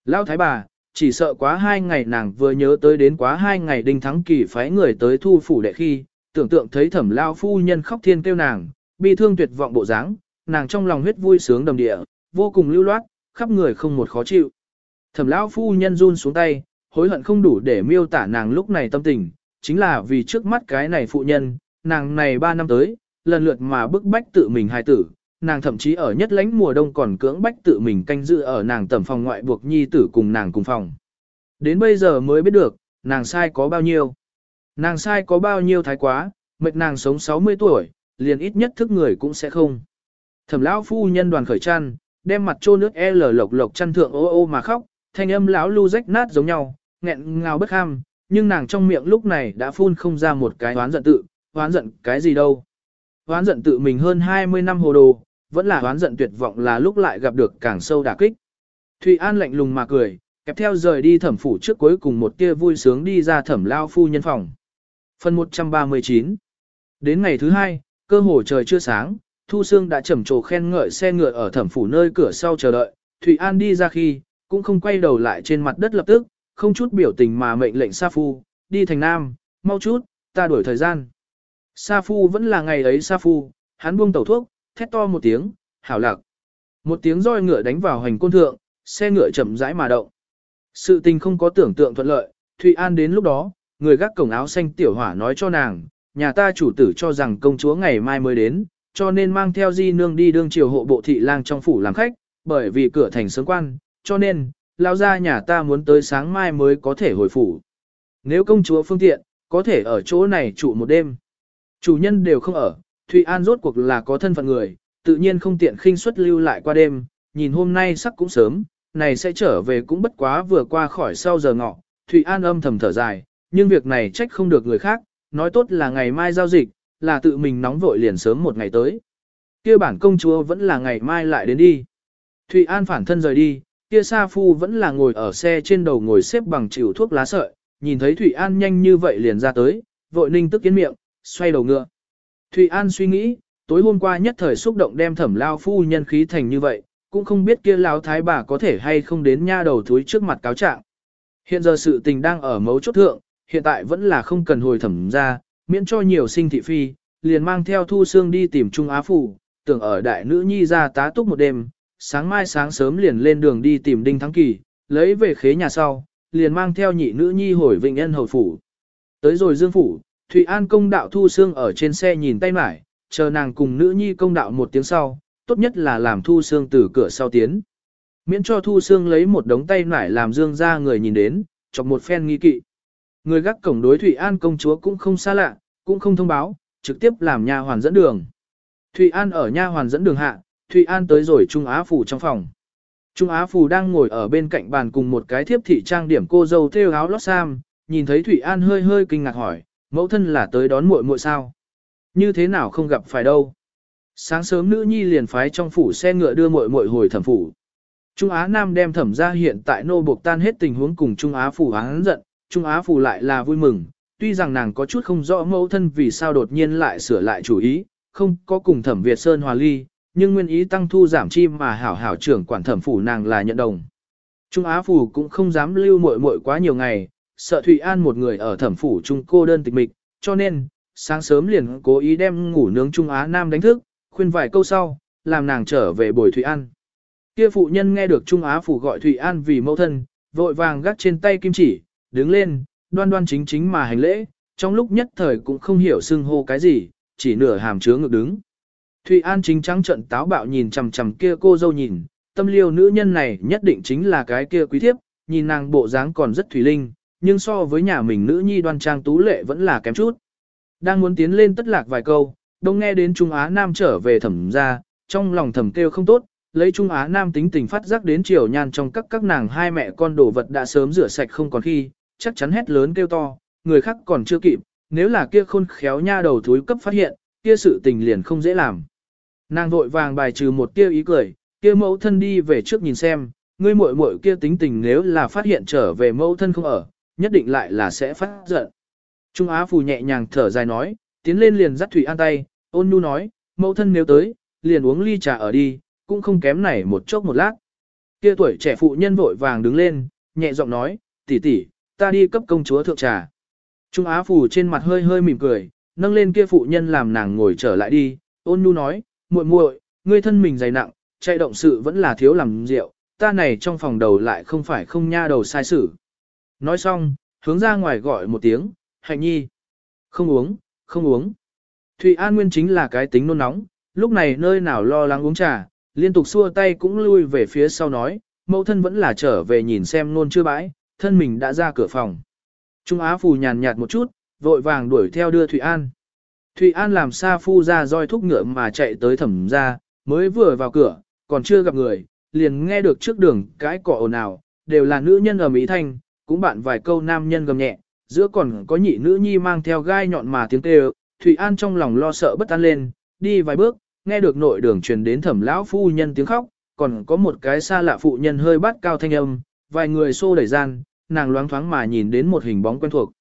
Lão thái bà, chỉ sợ quá hai ngày nàng vừa nhớ tới đến quá hai ngày đinh thắng kỳ phái người tới thu phủ đệ khi, tưởng tượng thấy thẩm lao phu nhân khóc thiên kêu nàng, bi thương tuyệt vọng bộ dáng, nàng trong lòng huyết vui sướng đầm địa, vô cùng lưu loát, khắp người không một khó chịu. Thẩm Lão phu nhân run xuống tay, hối hận không đủ để miêu tả nàng lúc này tâm tình, chính là vì trước mắt cái này phụ nhân, nàng này ba năm tới, lần lượt mà bức bách tự mình hài tử, nàng thậm chí ở nhất lãnh mùa đông còn cưỡng bách tự mình canh giữ ở nàng tầm phòng ngoại buộc nhi tử cùng nàng cùng phòng. Đến bây giờ mới biết được, nàng sai có bao nhiêu. Nàng sai có bao nhiêu thái quá, mệt nàng sống 60 tuổi, liền ít nhất thức người cũng sẽ không. Thẩm lão phu nhân đoàn khởi chăn, đem mặt trô nước L lộc lộc chăn thượng ô ô mà khóc, thanh âm lão lu rách nát giống nhau, nghẹn ngào bất ham, nhưng nàng trong miệng lúc này đã phun không ra một cái oán giận tự, oán giận cái gì đâu. Oán giận tự mình hơn 20 năm hồ đồ, vẫn là oán giận tuyệt vọng là lúc lại gặp được càng sâu đả kích. Thụy An lạnh lùng mà cười, kẹp theo rời đi thẩm phủ trước cuối cùng một tia vui sướng đi ra thẩm lao phu nhân phòng. Phần 139 Đến ngày thứ hai, cơ hồ trời chưa sáng, Thu Sương đã trầm trồ khen ngợi xe ngựa ở thẩm phủ nơi cửa sau chờ đợi, Thụy An đi ra khi, cũng không quay đầu lại trên mặt đất lập tức, không chút biểu tình mà mệnh lệnh Sa Phu, đi thành Nam, mau chút, ta đuổi thời gian. Sa Phu vẫn là ngày ấy Sa Phu, hắn buông tẩu thuốc, thét to một tiếng, hảo lạc. Một tiếng roi ngựa đánh vào hành côn thượng, xe ngựa chậm rãi mà động. Sự tình không có tưởng tượng thuận lợi, Thụy An đến lúc đó, người gác cổng áo xanh tiểu hỏa nói cho nàng, nhà ta chủ tử cho rằng công chúa ngày mai mới đến, cho nên mang theo di nương đi đương triều hộ bộ thị lang trong phủ làm khách, bởi vì cửa thành sớm quan, cho nên, lao ra nhà ta muốn tới sáng mai mới có thể hồi phủ. Nếu công chúa phương tiện, có thể ở chỗ này trụ một đêm. Chủ nhân đều không ở, Thụy An rốt cuộc là có thân phận người, tự nhiên không tiện khinh suất lưu lại qua đêm, nhìn hôm nay sắc cũng sớm, này sẽ trở về cũng bất quá vừa qua khỏi sau giờ ngọ. Thụy An âm thầm thở dài, nhưng việc này trách không được người khác, nói tốt là ngày mai giao dịch, là tự mình nóng vội liền sớm một ngày tới. Kia bản công chúa vẫn là ngày mai lại đến đi. Thụy An phản thân rời đi, kia Sa Phu vẫn là ngồi ở xe trên đầu ngồi xếp bằng chịu thuốc lá sợi, nhìn thấy thủy An nhanh như vậy liền ra tới, vội ninh tức kiến miệng, xoay đầu ngựa. thủy An suy nghĩ, tối hôm qua nhất thời xúc động đem thẩm lao phu nhân khí thành như vậy, cũng không biết kia lao thái bà có thể hay không đến nha đầu thúi trước mặt cáo trạng. Hiện giờ sự tình đang ở mấu chốt thượng, hiện tại vẫn là không cần hồi thẩm ra, miễn cho nhiều sinh thị phi, liền mang theo thu xương đi tìm Trung Á Phủ, tưởng ở đại nữ nhi ra tá túc một đêm, sáng mai sáng sớm liền lên đường đi tìm Đinh Thắng Kỳ, lấy về khế nhà sau, liền mang theo nhị nữ nhi hồi Vịnh Ân Hầu Phủ. Tới rồi Dương Phủ, Thụy An công đạo thu xương ở trên xe nhìn tay mải, chờ nàng cùng nữ nhi công đạo một tiếng sau, tốt nhất là làm thu xương từ cửa sau tiến. Miễn cho thu xương lấy một đống tay mải làm dương ra người nhìn đến, chọc một phen nghi kỵ. Người gác cổng đối Thụy An công chúa cũng không xa lạ, cũng không thông báo, trực tiếp làm nha hoàn dẫn đường. Thụy An ở nha hoàn dẫn đường hạ, Thụy An tới rồi Trung Á Phủ trong phòng. Trung Á Phủ đang ngồi ở bên cạnh bàn cùng một cái thiếp thị trang điểm cô dâu thêu áo lót sam, nhìn thấy Thụy An hơi hơi kinh ngạc hỏi, mẫu thân là tới đón muội muội sao? Như thế nào không gặp phải đâu? Sáng sớm nữ nhi liền phái trong phủ xe ngựa đưa muội muội hồi thẩm phủ. Trung Á Nam đem thẩm ra hiện tại nô buộc tan hết tình huống cùng Trung Á phủ hắn giận, Trung Á phủ lại là vui mừng, tuy rằng nàng có chút không rõ mẫu thân vì sao đột nhiên lại sửa lại chủ ý, không có cùng thẩm Việt Sơn hòa ly, nhưng nguyên ý tăng thu giảm chi mà hảo hảo trưởng quản thẩm phủ nàng là nhận đồng. Trung Á phủ cũng không dám lưu muội muội quá nhiều ngày, sợ Thụy An một người ở thẩm phủ trung cô đơn tịch mịch, cho nên, sáng sớm liền cố ý đem ngủ nướng Trung Á Nam đánh thức, khuyên vài câu sau, làm nàng trở về bồi Thụy An. Kia phụ nhân nghe được Trung Á phủ gọi Thụy An vì mẫu thân, vội vàng gắt trên tay kim chỉ, đứng lên, đoan đoan chính chính mà hành lễ, trong lúc nhất thời cũng không hiểu xưng hô cái gì, chỉ nửa hàm chứa ngực đứng. Thụy An chính trắng trận táo bạo nhìn chằm chằm kia cô dâu nhìn, tâm liêu nữ nhân này nhất định chính là cái kia quý thiếp, nhìn nàng bộ dáng còn rất thủy linh, nhưng so với nhà mình nữ nhi đoan trang tú lệ vẫn là kém chút. Đang muốn tiến lên tất lạc vài câu, đông nghe đến Trung Á Nam trở về thẩm ra, trong lòng thẩm kêu không tốt, lấy Trung Á Nam tính tình phát giác đến chiều nhan trong các các nàng hai mẹ con đồ vật đã sớm rửa sạch không còn khi, chắc chắn hét lớn kêu to, người khác còn chưa kịp, nếu là kia khôn khéo nha đầu thúi cấp phát hiện, kia sự tình liền không dễ làm. Nàng vội vàng bài trừ một tia ý cười, kia mẫu thân đi về trước nhìn xem, ngươi muội muội kia tính tình nếu là phát hiện trở về mẫu thân không ở, nhất định lại là sẽ phát giận. Trung Á Phù nhẹ nhàng thở dài nói, tiến lên liền dắt Thủy An tay, ôn nhu nói, mẫu thân nếu tới, liền uống ly trà ở đi, cũng không kém này một chốc một lát. Kia tuổi trẻ phụ nhân vội vàng đứng lên, nhẹ giọng nói, tỷ tỷ, ta đi cấp công chúa thượng trà. Trung Á Phù trên mặt hơi hơi mỉm cười, nâng lên kia phụ nhân làm nàng ngồi trở lại đi, ôn nhu nói, muội muội, ngươi thân mình dày nặng, chạy động sự vẫn là thiếu làm rượu, ta này trong phòng đầu lại không phải không nha đầu sai sử. Nói xong, hướng ra ngoài gọi một tiếng, hạnh nhi. Không uống, không uống. Thụy An Nguyên chính là cái tính nôn nóng, lúc này nơi nào lo lắng uống trà, liên tục xua tay cũng lui về phía sau nói, mẫu thân vẫn là trở về nhìn xem nôn chưa bãi, thân mình đã ra cửa phòng. Trung Á Phù nhàn nhạt một chút, vội vàng đuổi theo đưa Thụy An. Thụy An làm xa phu ra roi thúc ngựa mà chạy tới thẩm ra, mới vừa vào cửa, còn chưa gặp người, liền nghe được trước đường cái cỏ ồn ào, đều là nữ nhân ở Mỹ Thanh, cũng bạn vài câu nam nhân gầm nhẹ, giữa còn có nhị nữ nhi mang theo gai nhọn mà tiếng kêu, Thụy An trong lòng lo sợ bất an lên, đi vài bước, nghe được nội đường truyền đến thẩm lão phu nhân tiếng khóc, còn có một cái xa lạ phụ nhân hơi bắt cao thanh âm, vài người xô đẩy gian, nàng loáng thoáng mà nhìn đến một hình bóng quen thuộc.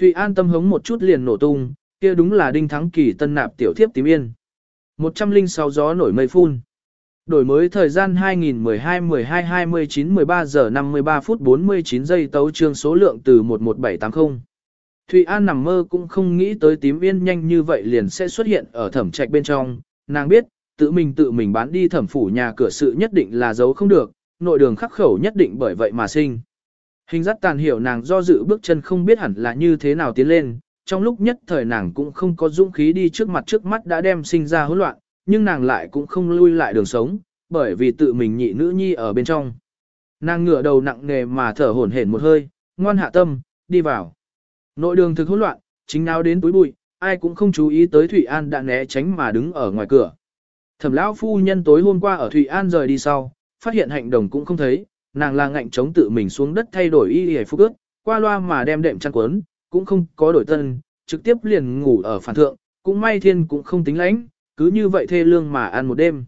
Thụy An tâm hống một chút liền nổ tung, kia đúng là đinh thắng kỳ tân nạp tiểu thiếp tím yên. 106 gió nổi mây phun. Đổi mới thời gian 2012-12-29-13 giờ 53 phút 49 giây tấu trương số lượng từ 11780. Thụy An nằm mơ cũng không nghĩ tới tím yên nhanh như vậy liền sẽ xuất hiện ở thẩm trạch bên trong. Nàng biết, tự mình tự mình bán đi thẩm phủ nhà cửa sự nhất định là giấu không được, nội đường khắc khẩu nhất định bởi vậy mà sinh. Hình dắt tàn hiểu nàng do dự bước chân không biết hẳn là như thế nào tiến lên, trong lúc nhất thời nàng cũng không có dũng khí đi trước mặt trước mắt đã đem sinh ra hỗn loạn, nhưng nàng lại cũng không lui lại đường sống, bởi vì tự mình nhị nữ nhi ở bên trong. Nàng ngửa đầu nặng nề mà thở hổn hển một hơi, ngoan hạ tâm, đi vào. Nội đường thực hỗn loạn, chính nào đến túi bụi, ai cũng không chú ý tới Thụy An đã né tránh mà đứng ở ngoài cửa. Thẩm lão phu nhân tối hôm qua ở Thụy An rời đi sau, phát hiện hạnh đồng cũng không thấy, nàng là ngạnh chống tự mình xuống đất thay đổi y y phục ước, qua loa mà đem đệm chăn quấn, cũng không có đổi tân, trực tiếp liền ngủ ở phản thượng, cũng may thiên cũng không tính lãnh, cứ như vậy thê lương mà ăn một đêm.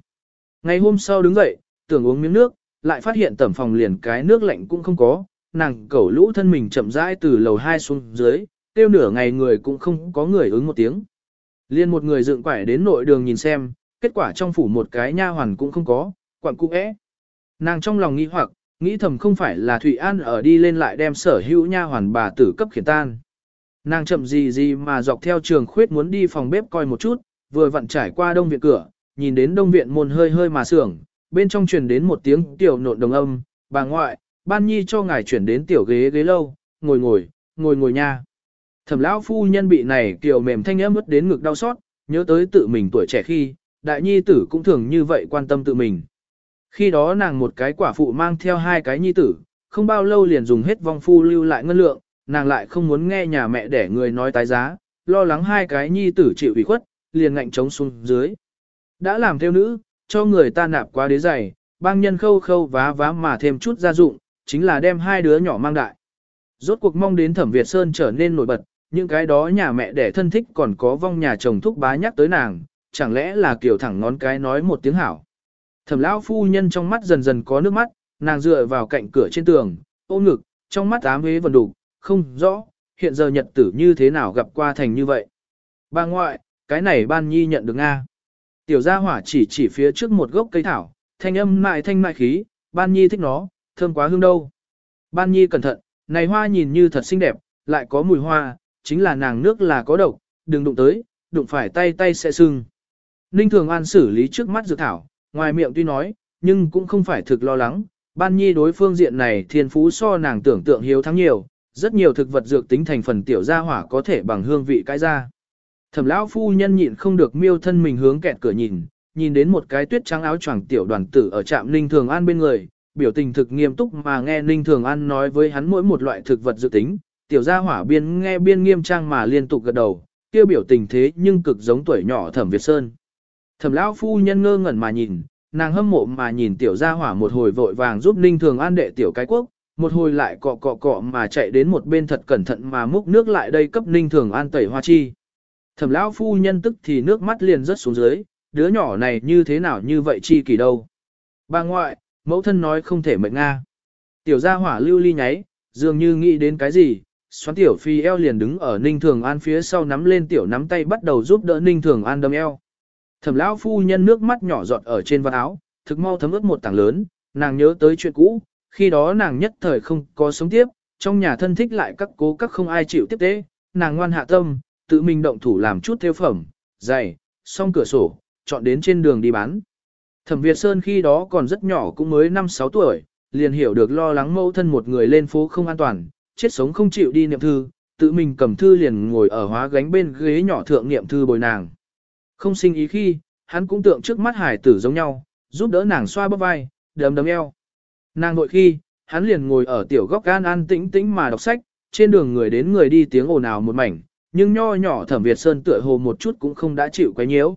Ngày hôm sau đứng dậy, tưởng uống miếng nước, lại phát hiện tẩm phòng liền cái nước lạnh cũng không có, nàng cẩu lũ thân mình chậm rãi từ lầu 2 xuống dưới, tiêu nửa ngày người cũng không có người ứng một tiếng. Liên một người dựng quải đến nội đường nhìn xem, kết quả trong phủ một cái nha hoàn cũng không có, quặng cũng é. Nàng trong lòng nghĩ hoặc, nghĩ thầm không phải là Thụy An ở đi lên lại đem sở hữu nha hoàn bà tử cấp khiển tan. Nàng chậm gì gì mà dọc theo trường khuyết muốn đi phòng bếp coi một chút, vừa vặn trải qua đông viện cửa, nhìn đến đông viện môn hơi hơi mà sưởng, bên trong truyền đến một tiếng tiểu nộn đồng âm, bà ngoại, ban nhi cho ngài chuyển đến tiểu ghế ghế lâu, ngồi ngồi, ngồi ngồi nha. Thẩm lão phu nhân bị này kiểu mềm thanh ấm ướt đến ngực đau xót, nhớ tới tự mình tuổi trẻ khi, đại nhi tử cũng thường như vậy quan tâm tự mình. Khi đó nàng một cái quả phụ mang theo hai cái nhi tử, không bao lâu liền dùng hết vong phu lưu lại ngân lượng, nàng lại không muốn nghe nhà mẹ để người nói tái giá, lo lắng hai cái nhi tử chịu ủy khuất, liền ngạnh chống xuống dưới. Đã làm theo nữ, cho người ta nạp quá đế giày, bang nhân khâu khâu vá vá mà thêm chút gia dụng, chính là đem hai đứa nhỏ mang đại. Rốt cuộc mong đến thẩm Việt Sơn trở nên nổi bật, những cái đó nhà mẹ đẻ thân thích còn có vong nhà chồng thúc bá nhắc tới nàng, chẳng lẽ là kiểu thẳng ngón cái nói một tiếng hảo. Thẩm lão phu nhân trong mắt dần dần có nước mắt, nàng dựa vào cạnh cửa trên tường, ôm ngực, trong mắt ám hế vần đủ, không rõ, hiện giờ nhật tử như thế nào gặp qua thành như vậy. Bà ngoại, cái này ban nhi nhận được Nga. Tiểu gia hỏa chỉ chỉ phía trước một gốc cây thảo, thanh âm mại thanh mại khí, ban nhi thích nó, thơm quá hương đâu. Ban nhi cẩn thận, này hoa nhìn như thật xinh đẹp, lại có mùi hoa, chính là nàng nước là có độc, đừng đụng tới, đụng phải tay tay sẽ sưng. Ninh Thường An xử lý trước mắt dược thảo, ngoài miệng tuy nói, nhưng cũng không phải thực lo lắng, ban nhi đối phương diện này thiên phú so nàng tưởng tượng hiếu thắng nhiều, rất nhiều thực vật dược tính thành phần tiểu gia hỏa có thể bằng hương vị cái ra. Thẩm lão phu nhân nhịn không được miêu thân mình hướng kẹt cửa nhìn, nhìn đến một cái tuyết trắng áo choàng tiểu đoàn tử ở trạm Ninh Thường An bên người, biểu tình thực nghiêm túc mà nghe Ninh Thường An nói với hắn mỗi một loại thực vật dự tính, tiểu gia hỏa biên nghe biên nghiêm trang mà liên tục gật đầu, kia biểu tình thế nhưng cực giống tuổi nhỏ Thẩm Việt Sơn. Thẩm lão phu nhân ngơ ngẩn mà nhìn, nàng hâm mộ mà nhìn tiểu gia hỏa một hồi vội vàng giúp Ninh Thường An đệ tiểu cái quốc, một hồi lại cọ cọ cọ mà chạy đến một bên thật cẩn thận mà múc nước lại đây cấp Ninh Thường An tẩy hoa chi. Thẩm lão phu nhân tức thì nước mắt liền rớt xuống dưới, đứa nhỏ này như thế nào như vậy chi kỳ đâu. Bà ngoại, mẫu thân nói không thể mệnh Nga. Tiểu gia hỏa lưu ly nháy, dường như nghĩ đến cái gì, xoắn tiểu phi eo liền đứng ở ninh thường an phía sau nắm lên tiểu nắm tay bắt đầu giúp đỡ ninh thường an đâm eo. Thẩm lão phu nhân nước mắt nhỏ giọt ở trên vạt áo, thực mau thấm ướt một tảng lớn, nàng nhớ tới chuyện cũ, khi đó nàng nhất thời không có sống tiếp, trong nhà thân thích lại các cố các không ai chịu tiếp tế, nàng ngoan hạ tâm, tự mình động thủ làm chút theo phẩm, giày, xong cửa sổ, chọn đến trên đường đi bán. Thẩm Việt Sơn khi đó còn rất nhỏ cũng mới 5-6 tuổi, liền hiểu được lo lắng mẫu thân một người lên phố không an toàn, chết sống không chịu đi niệm thư, tự mình cầm thư liền ngồi ở hóa gánh bên ghế nhỏ thượng niệm thư bồi nàng. Không sinh ý khi, hắn cũng tượng trước mắt hải tử giống nhau, giúp đỡ nàng xoa bắp vai, đấm đấm eo. Nàng nội khi, hắn liền ngồi ở tiểu góc gan an tĩnh tĩnh mà đọc sách, trên đường người đến người đi tiếng ồn ào một mảnh, nhưng nho nhỏ thẩm Việt Sơn tựa hồ một chút cũng không đã chịu quấy nhiễu.